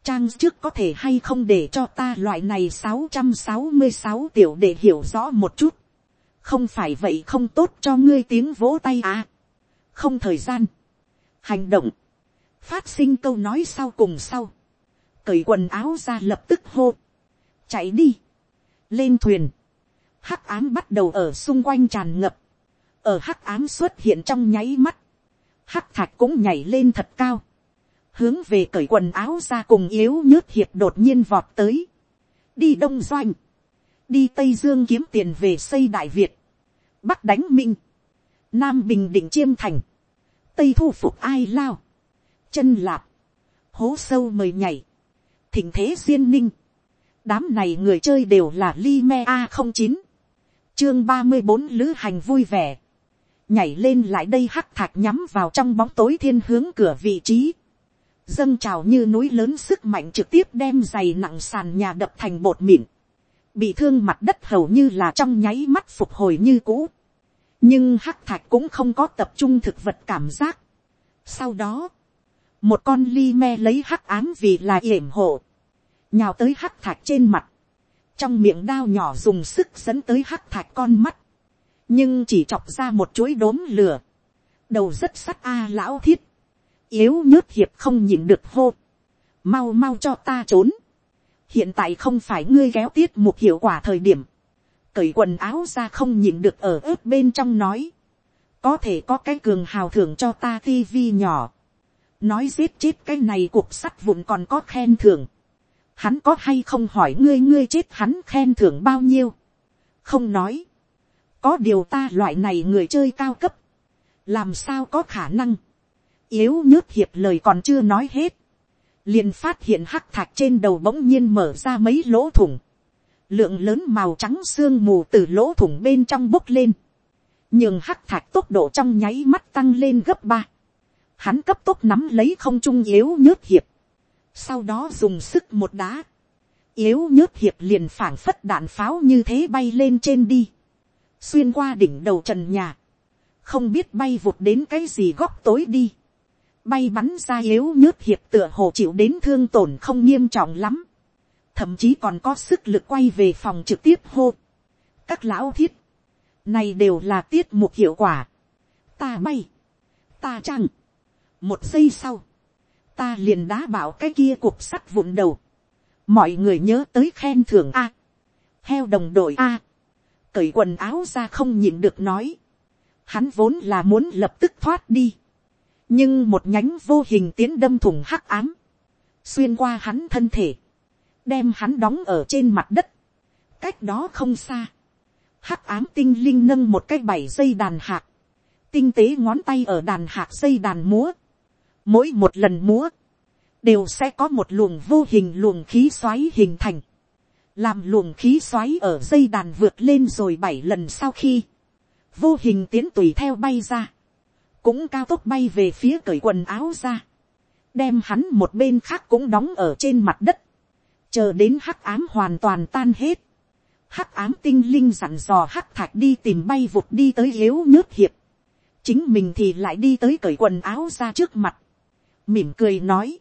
trang trước có thể hay không để cho ta loại này sáu trăm sáu mươi sáu tiểu để hiểu rõ một chút, không phải vậy không tốt cho ngươi tiếng vỗ tay à, không thời gian, hành động, phát sinh câu nói sau cùng sau, cởi quần áo ra lập tức hô, chạy đi, lên thuyền, hắc ám bắt đầu ở xung quanh tràn ngập, ở hắc ám xuất hiện trong nháy mắt, hắc thạch cũng nhảy lên thật cao, hướng về cởi quần áo ra cùng yếu nhớt hiệp đột nhiên vọt tới, đi đông doanh, đi tây dương kiếm tiền về xây đại việt, bắc đánh minh, nam bình định chiêm thành, tây thu phục ai lao, chân lạp, hố sâu mời nhảy, thỉnh thế duyên ninh, đám này người chơi đều là li me a không chín, chương ba mươi bốn lữ hành vui vẻ, nhảy lên lại đây hắc thạch nhắm vào trong bóng tối thiên hướng cửa vị trí, dâng trào như núi lớn sức mạnh trực tiếp đem giày nặng sàn nhà đập thành bột mịn, bị thương mặt đất hầu như là trong nháy mắt phục hồi như cũ, nhưng hắc thạch cũng không có tập trung thực vật cảm giác. sau đó, một con ly me lấy hắc ám vì là yểm hộ, nhào tới hắc thạch trên mặt, trong miệng đao nhỏ dùng sức dẫn tới hắc thạch con mắt, nhưng chỉ chọc ra một chuỗi đốm lửa, đầu rất sắt a lão thiết, yếu nhớt hiệp không nhìn được hô, mau mau cho ta trốn, hiện tại không phải ngươi kéo tiết một hiệu quả thời điểm, cởi quần áo ra không nhìn được ở ướp bên trong nói, có thể có cái cường hào thưởng cho ta tivi nhỏ, nói giết chết cái này cuộc sắt vụn còn có khen thưởng, hắn có hay không hỏi ngươi ngươi chết hắn khen thưởng bao nhiêu, không nói, có điều ta loại này người chơi cao cấp, làm sao có khả năng, yếu nhớt hiệp lời còn chưa nói hết, liền phát hiện hắc thạch trên đầu bỗng nhiên mở ra mấy lỗ thủng, lượng lớn màu trắng sương mù từ lỗ thủng bên trong bốc lên, nhưng hắc thạch tốc độ trong nháy mắt tăng lên gấp ba, hắn cấp tốc nắm lấy không trung yếu nhớt hiệp, sau đó dùng sức một đá, yếu nhớt hiệp liền phảng phất đạn pháo như thế bay lên trên đi, xuyên qua đỉnh đầu trần nhà, không biết bay vụt đến cái gì góc tối đi, bay bắn ra yếu nhớt hiệp tựa hồ chịu đến thương tổn không nghiêm trọng lắm, thậm chí còn có sức lực quay về phòng trực tiếp hô. các lão thiết, này đều là tiết mục hiệu quả, ta bay, ta trăng, một giây sau, ta liền đá bảo cái kia cục sắt vụn đầu, mọi người nhớ tới khen thưởng a, heo đồng đội a, cởi quần áo ra không nhịn được nói, hắn vốn là muốn lập tức thoát đi, nhưng một nhánh vô hình tiến đâm thủng hắc ám, xuyên qua hắn thân thể, đem hắn đóng ở trên mặt đất, cách đó không xa, hắc ám tinh linh nâng một cái bảy dây đàn hạc, tinh tế ngón tay ở đàn hạc dây đàn múa, mỗi một lần múa, đều sẽ có một luồng vô hình luồng khí xoáy hình thành, làm luồng khí xoáy ở dây đàn vượt lên rồi bảy lần sau khi, vô hình tiến tùy theo bay ra, cũng cao tốc bay về phía cởi quần áo ra, đem hắn một bên khác cũng đóng ở trên mặt đất, chờ đến hắc ám hoàn toàn tan hết, hắc ám tinh linh dặn dò hắc thạch đi tìm bay vụt đi tới yếu nhớt hiệp, chính mình thì lại đi tới cởi quần áo ra trước mặt, mỉm cười nói,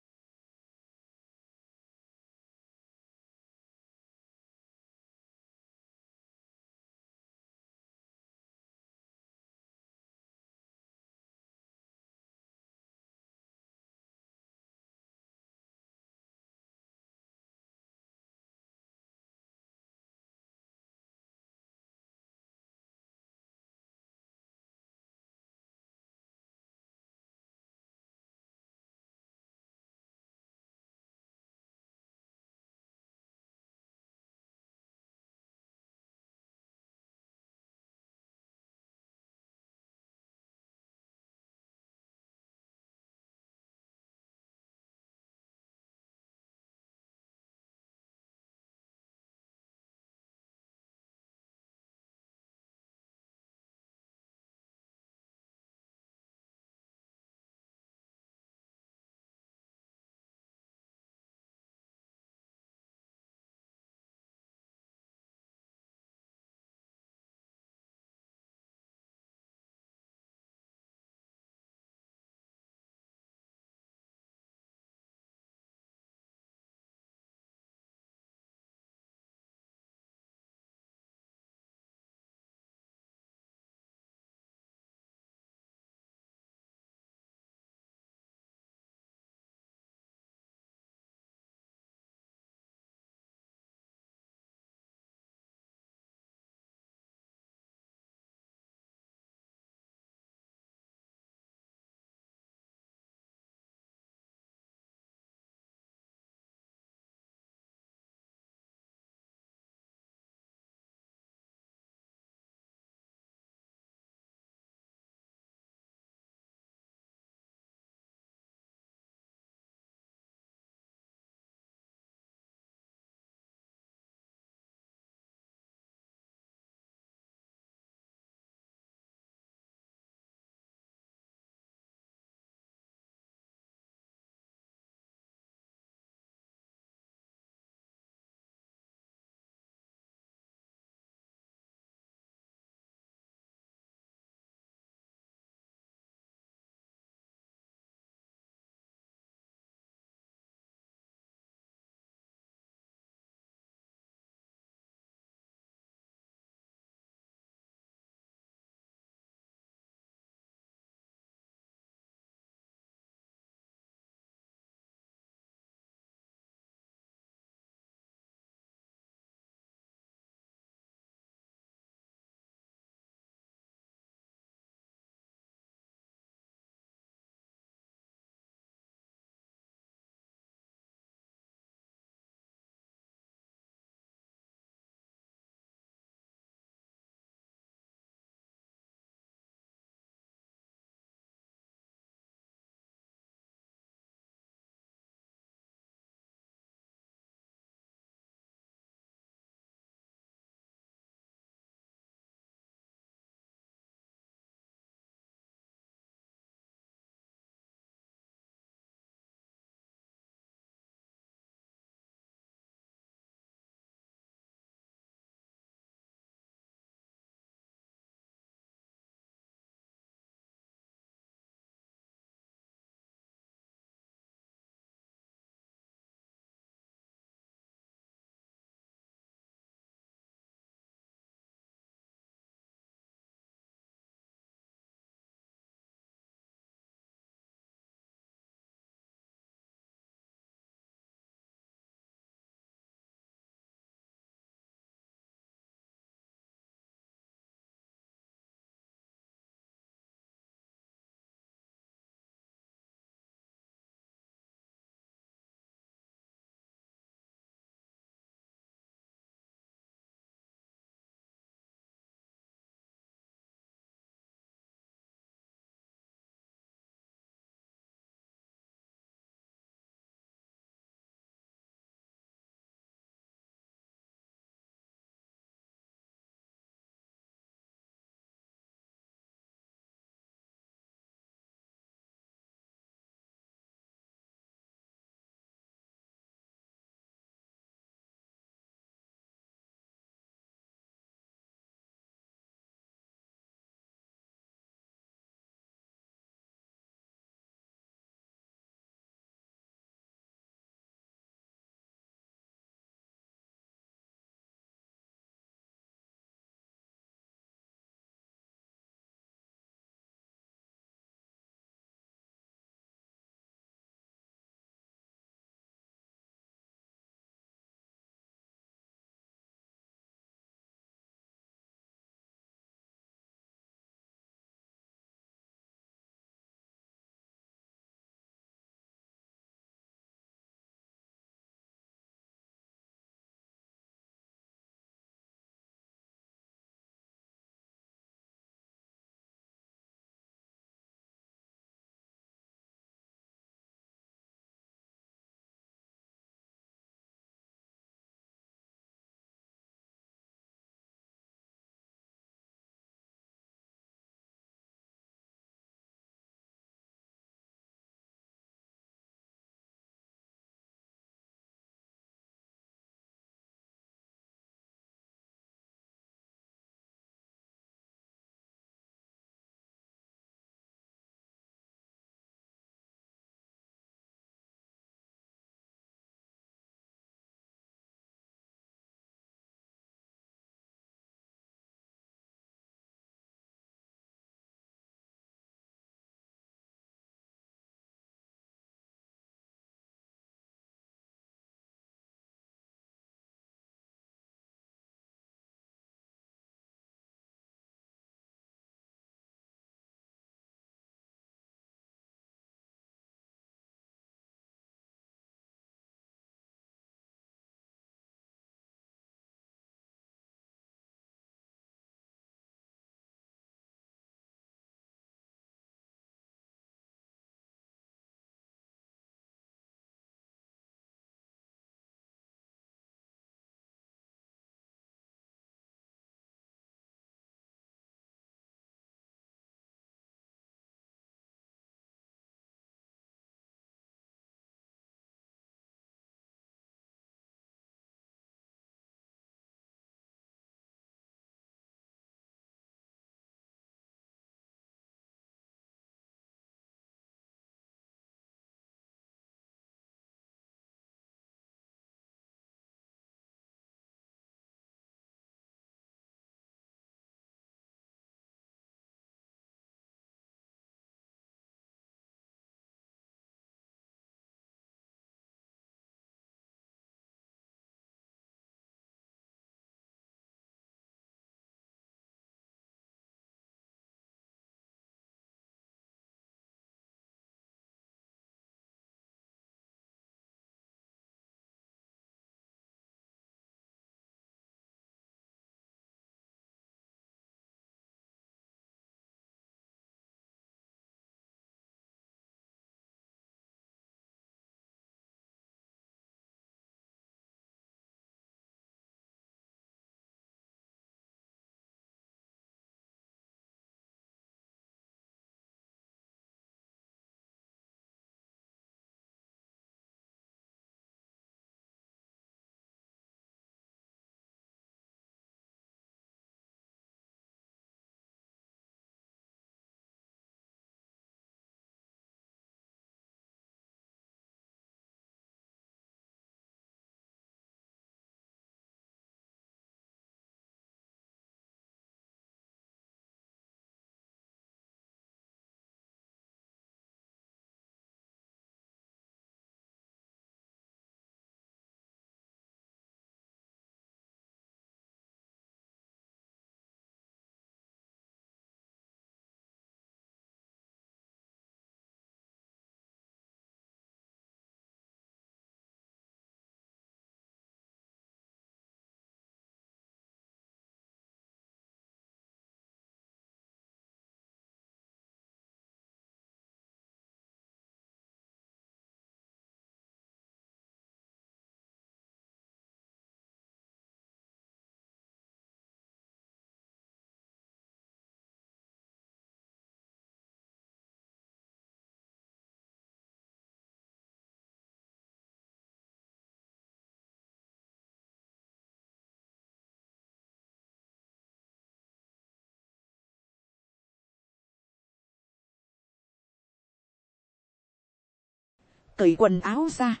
cởi quần áo ra,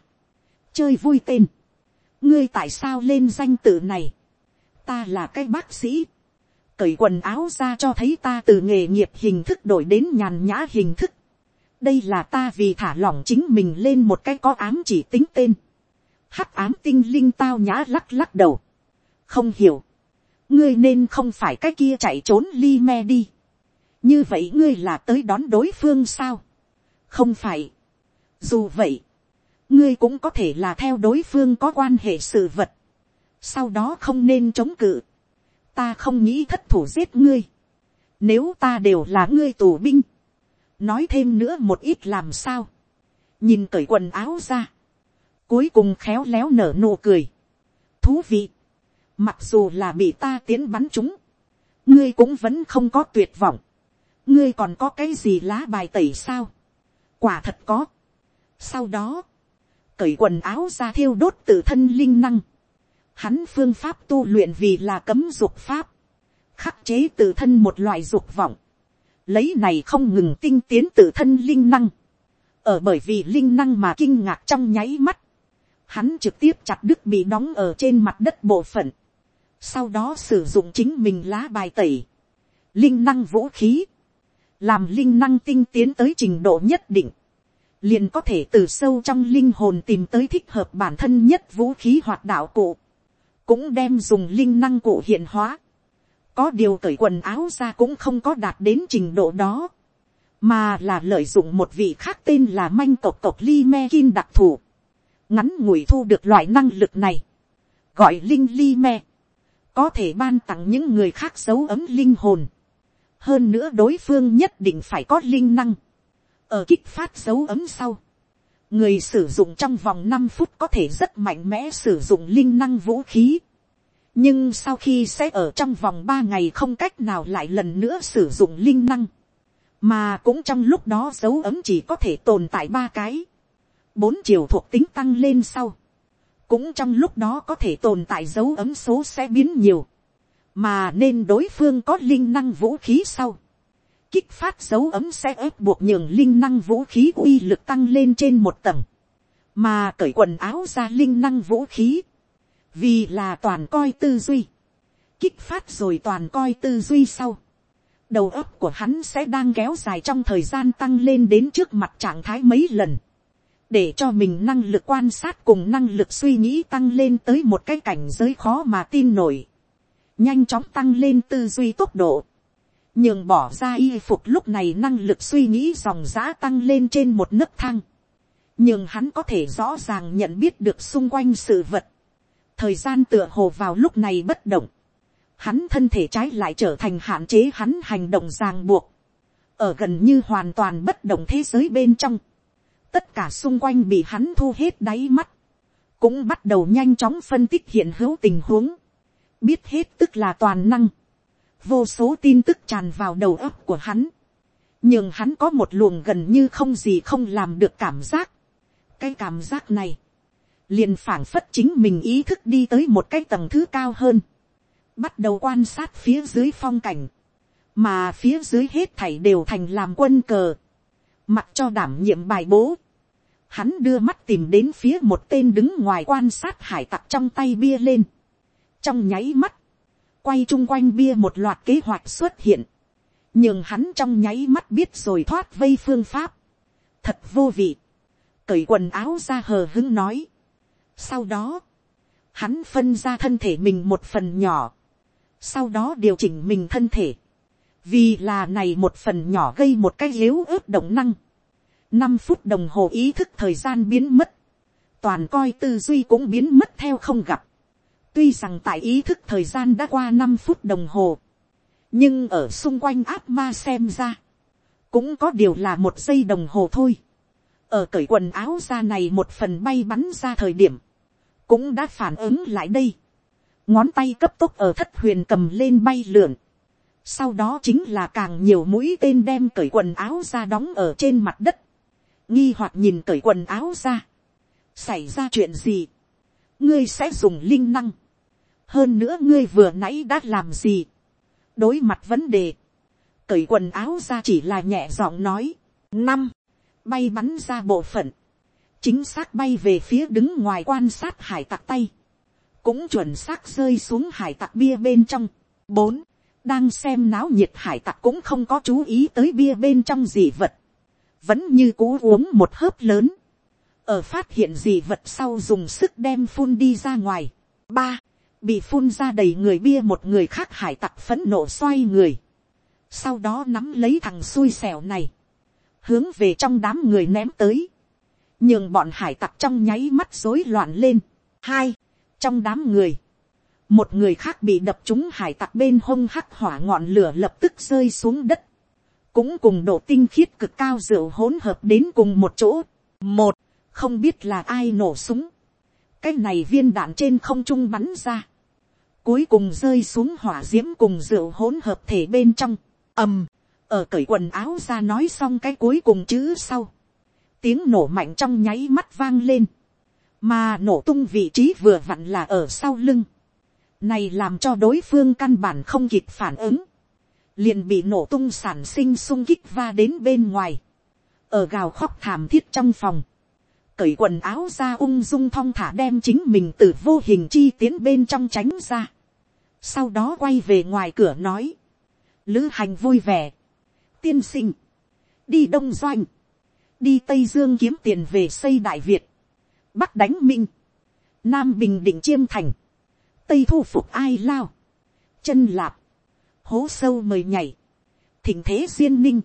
chơi vui tên, ngươi tại sao lên danh tự này, ta là cái bác sĩ, cởi quần áo ra cho thấy ta từ nghề nghiệp hình thức đổi đến nhàn nhã hình thức, đây là ta vì thả lỏng chính mình lên một cái có ám chỉ tính tên, hắc ám tinh linh tao nhã lắc lắc đầu, không hiểu, ngươi nên không phải cái kia chạy trốn li me đi, như vậy ngươi là tới đón đối phương sao, không phải, dù vậy, ngươi cũng có thể là theo đối phương có quan hệ sự vật, sau đó không nên chống cự, ta không nghĩ thất thủ giết ngươi, nếu ta đều là ngươi tù binh, nói thêm nữa một ít làm sao, nhìn cởi quần áo ra, cuối cùng khéo léo nở nụ cười, thú vị, mặc dù là bị ta tiến bắn chúng, ngươi cũng vẫn không có tuyệt vọng, ngươi còn có cái gì lá bài tẩy sao, quả thật có, sau đó, cởi quần áo ra thiêu đốt tự thân linh năng, hắn phương pháp tu luyện vì là cấm dục pháp, khắc chế tự thân một loại dục vọng, lấy này không ngừng tinh tiến tự thân linh năng, ở bởi vì linh năng mà kinh ngạc trong nháy mắt, hắn trực tiếp chặt đứt bị đóng ở trên mặt đất bộ phận, sau đó sử dụng chính mình lá bài tẩy, linh năng vũ khí, làm linh năng tinh tiến tới trình độ nhất định, liền có thể từ sâu trong linh hồn tìm tới thích hợp bản thân nhất vũ khí hoạt đạo cụ, cũng đem dùng linh năng cụ hiện hóa, có điều cởi quần áo ra cũng không có đạt đến trình độ đó, mà là lợi dụng một vị khác tên là manh tộc tộc li me kin đặc thù, ngắn ngủi thu được loại năng lực này, gọi linh li me, có thể ban tặng những người khác dấu ấm linh hồn, hơn nữa đối phương nhất định phải có linh năng, ở kích phát dấu ấm sau, người sử dụng trong vòng năm phút có thể rất mạnh mẽ sử dụng linh năng vũ khí, nhưng sau khi sẽ ở trong vòng ba ngày không cách nào lại lần nữa sử dụng linh năng, mà cũng trong lúc đó dấu ấm chỉ có thể tồn tại ba cái, bốn chiều thuộc tính tăng lên sau, cũng trong lúc đó có thể tồn tại dấu ấm số sẽ biến nhiều, mà nên đối phương có linh năng vũ khí sau, kích phát dấu ấm sẽ ép buộc nhường linh năng vũ khí uy lực tăng lên trên một tầng, mà cởi quần áo ra linh năng vũ khí, vì là toàn coi tư duy, kích phát rồi toàn coi tư duy sau, đầu óc của hắn sẽ đang kéo dài trong thời gian tăng lên đến trước mặt trạng thái mấy lần, để cho mình năng lực quan sát cùng năng lực suy nghĩ tăng lên tới một cái cảnh giới khó mà tin nổi, nhanh chóng tăng lên tư duy tốc độ, nhường bỏ ra y phục lúc này năng lực suy nghĩ dòng giã tăng lên trên một nấc thang, nhường hắn có thể rõ ràng nhận biết được xung quanh sự vật, thời gian tựa hồ vào lúc này bất động, hắn thân thể trái lại trở thành hạn chế hắn hành động ràng buộc, ở gần như hoàn toàn bất động thế giới bên trong, tất cả xung quanh bị hắn thu hết đáy mắt, cũng bắt đầu nhanh chóng phân tích hiện hữu tình huống, biết hết tức là toàn năng, vô số tin tức tràn vào đầu óc của hắn, nhưng hắn có một luồng gần như không gì không làm được cảm giác. cái cảm giác này, liền phảng phất chính mình ý thức đi tới một cái tầng thứ cao hơn, bắt đầu quan sát phía dưới phong cảnh, mà phía dưới hết thảy đều thành làm quân cờ, mặc cho đảm nhiệm bài bố. Hắn đưa mắt tìm đến phía một tên đứng ngoài quan sát hải tặc trong tay bia lên. Trong nháy mắt, quay chung quanh bia một loạt kế hoạch xuất hiện, nhưng hắn trong nháy mắt biết rồi thoát vây phương pháp, thật vô vị, cởi quần áo ra hờ hứng nói. sau đó, hắn phân ra thân thể mình một phần nhỏ, sau đó điều chỉnh mình thân thể, vì là này một phần nhỏ gây một cái yếu ớt động năng, năm phút đồng hồ ý thức thời gian biến mất, toàn coi tư duy cũng biến mất theo không gặp, Tuy rằng tại ý thức thời gian đã qua năm phút đồng hồ. Nhưng ở xung quanh áp ma xem ra. Cũng có điều là một giây đồng hồ thôi. Ở cởi quần áo ra này một phần bay bắn ra thời điểm. Cũng đã phản ứng lại đây. Ngón tay cấp tốc ở thất huyền cầm lên bay lượn. Sau đó chính là càng nhiều mũi tên đem cởi quần áo ra đóng ở trên mặt đất. Nghi hoặc nhìn cởi quần áo ra. Xảy ra chuyện gì? Ngươi sẽ dùng linh năng. hơn nữa ngươi vừa nãy đã làm gì. đối mặt vấn đề, cởi quần áo ra chỉ là nhẹ giọng nói. năm, bay bắn ra bộ phận, chính xác bay về phía đứng ngoài quan sát hải tặc tay, cũng chuẩn xác rơi xuống hải tặc bia bên trong. bốn, đang xem náo nhiệt hải tặc cũng không có chú ý tới bia bên trong gì vật, vẫn như cú uống một hớp lớn, ở phát hiện gì vật sau dùng sức đem phun đi ra ngoài. ba, bị phun ra đầy người bia một người khác hải tặc phấn nộ xoay người, sau đó nắm lấy thằng xui xẻo này, hướng về trong đám người ném tới, nhường bọn hải tặc trong nháy mắt rối loạn lên. hai, trong đám người, một người khác bị đập trúng hải tặc bên hông hắc hỏa ngọn lửa lập tức rơi xuống đất, cũng cùng độ tinh khiết cực cao rượu hỗn hợp đến cùng một chỗ. một, không biết là ai nổ súng, cái này viên đạn trên không trung bắn ra, cuối cùng rơi xuống hỏa d i ễ m cùng rượu hỗn hợp thể bên trong, ầm, ở cởi quần áo ra nói xong cái cuối cùng chữ sau, tiếng nổ mạnh trong nháy mắt vang lên, mà nổ tung vị trí vừa vặn là ở sau lưng, này làm cho đối phương căn bản không kịp phản ứng, liền bị nổ tung sản sinh sung kích va đến bên ngoài, ở gào khóc thảm thiết trong phòng, cởi quần áo ra ung dung thong thả đem chính mình từ vô hình chi tiến bên trong tránh ra. Sau đó quay về ngoài cửa nói, lữ hành vui vẻ, tiên sinh, đi đông doanh, đi tây dương kiếm tiền về xây đại việt, bắc đánh minh, nam bình định chiêm thành, tây thu phục ai lao, chân lạp, hố sâu mời nhảy, thỉnh thế duyên ninh,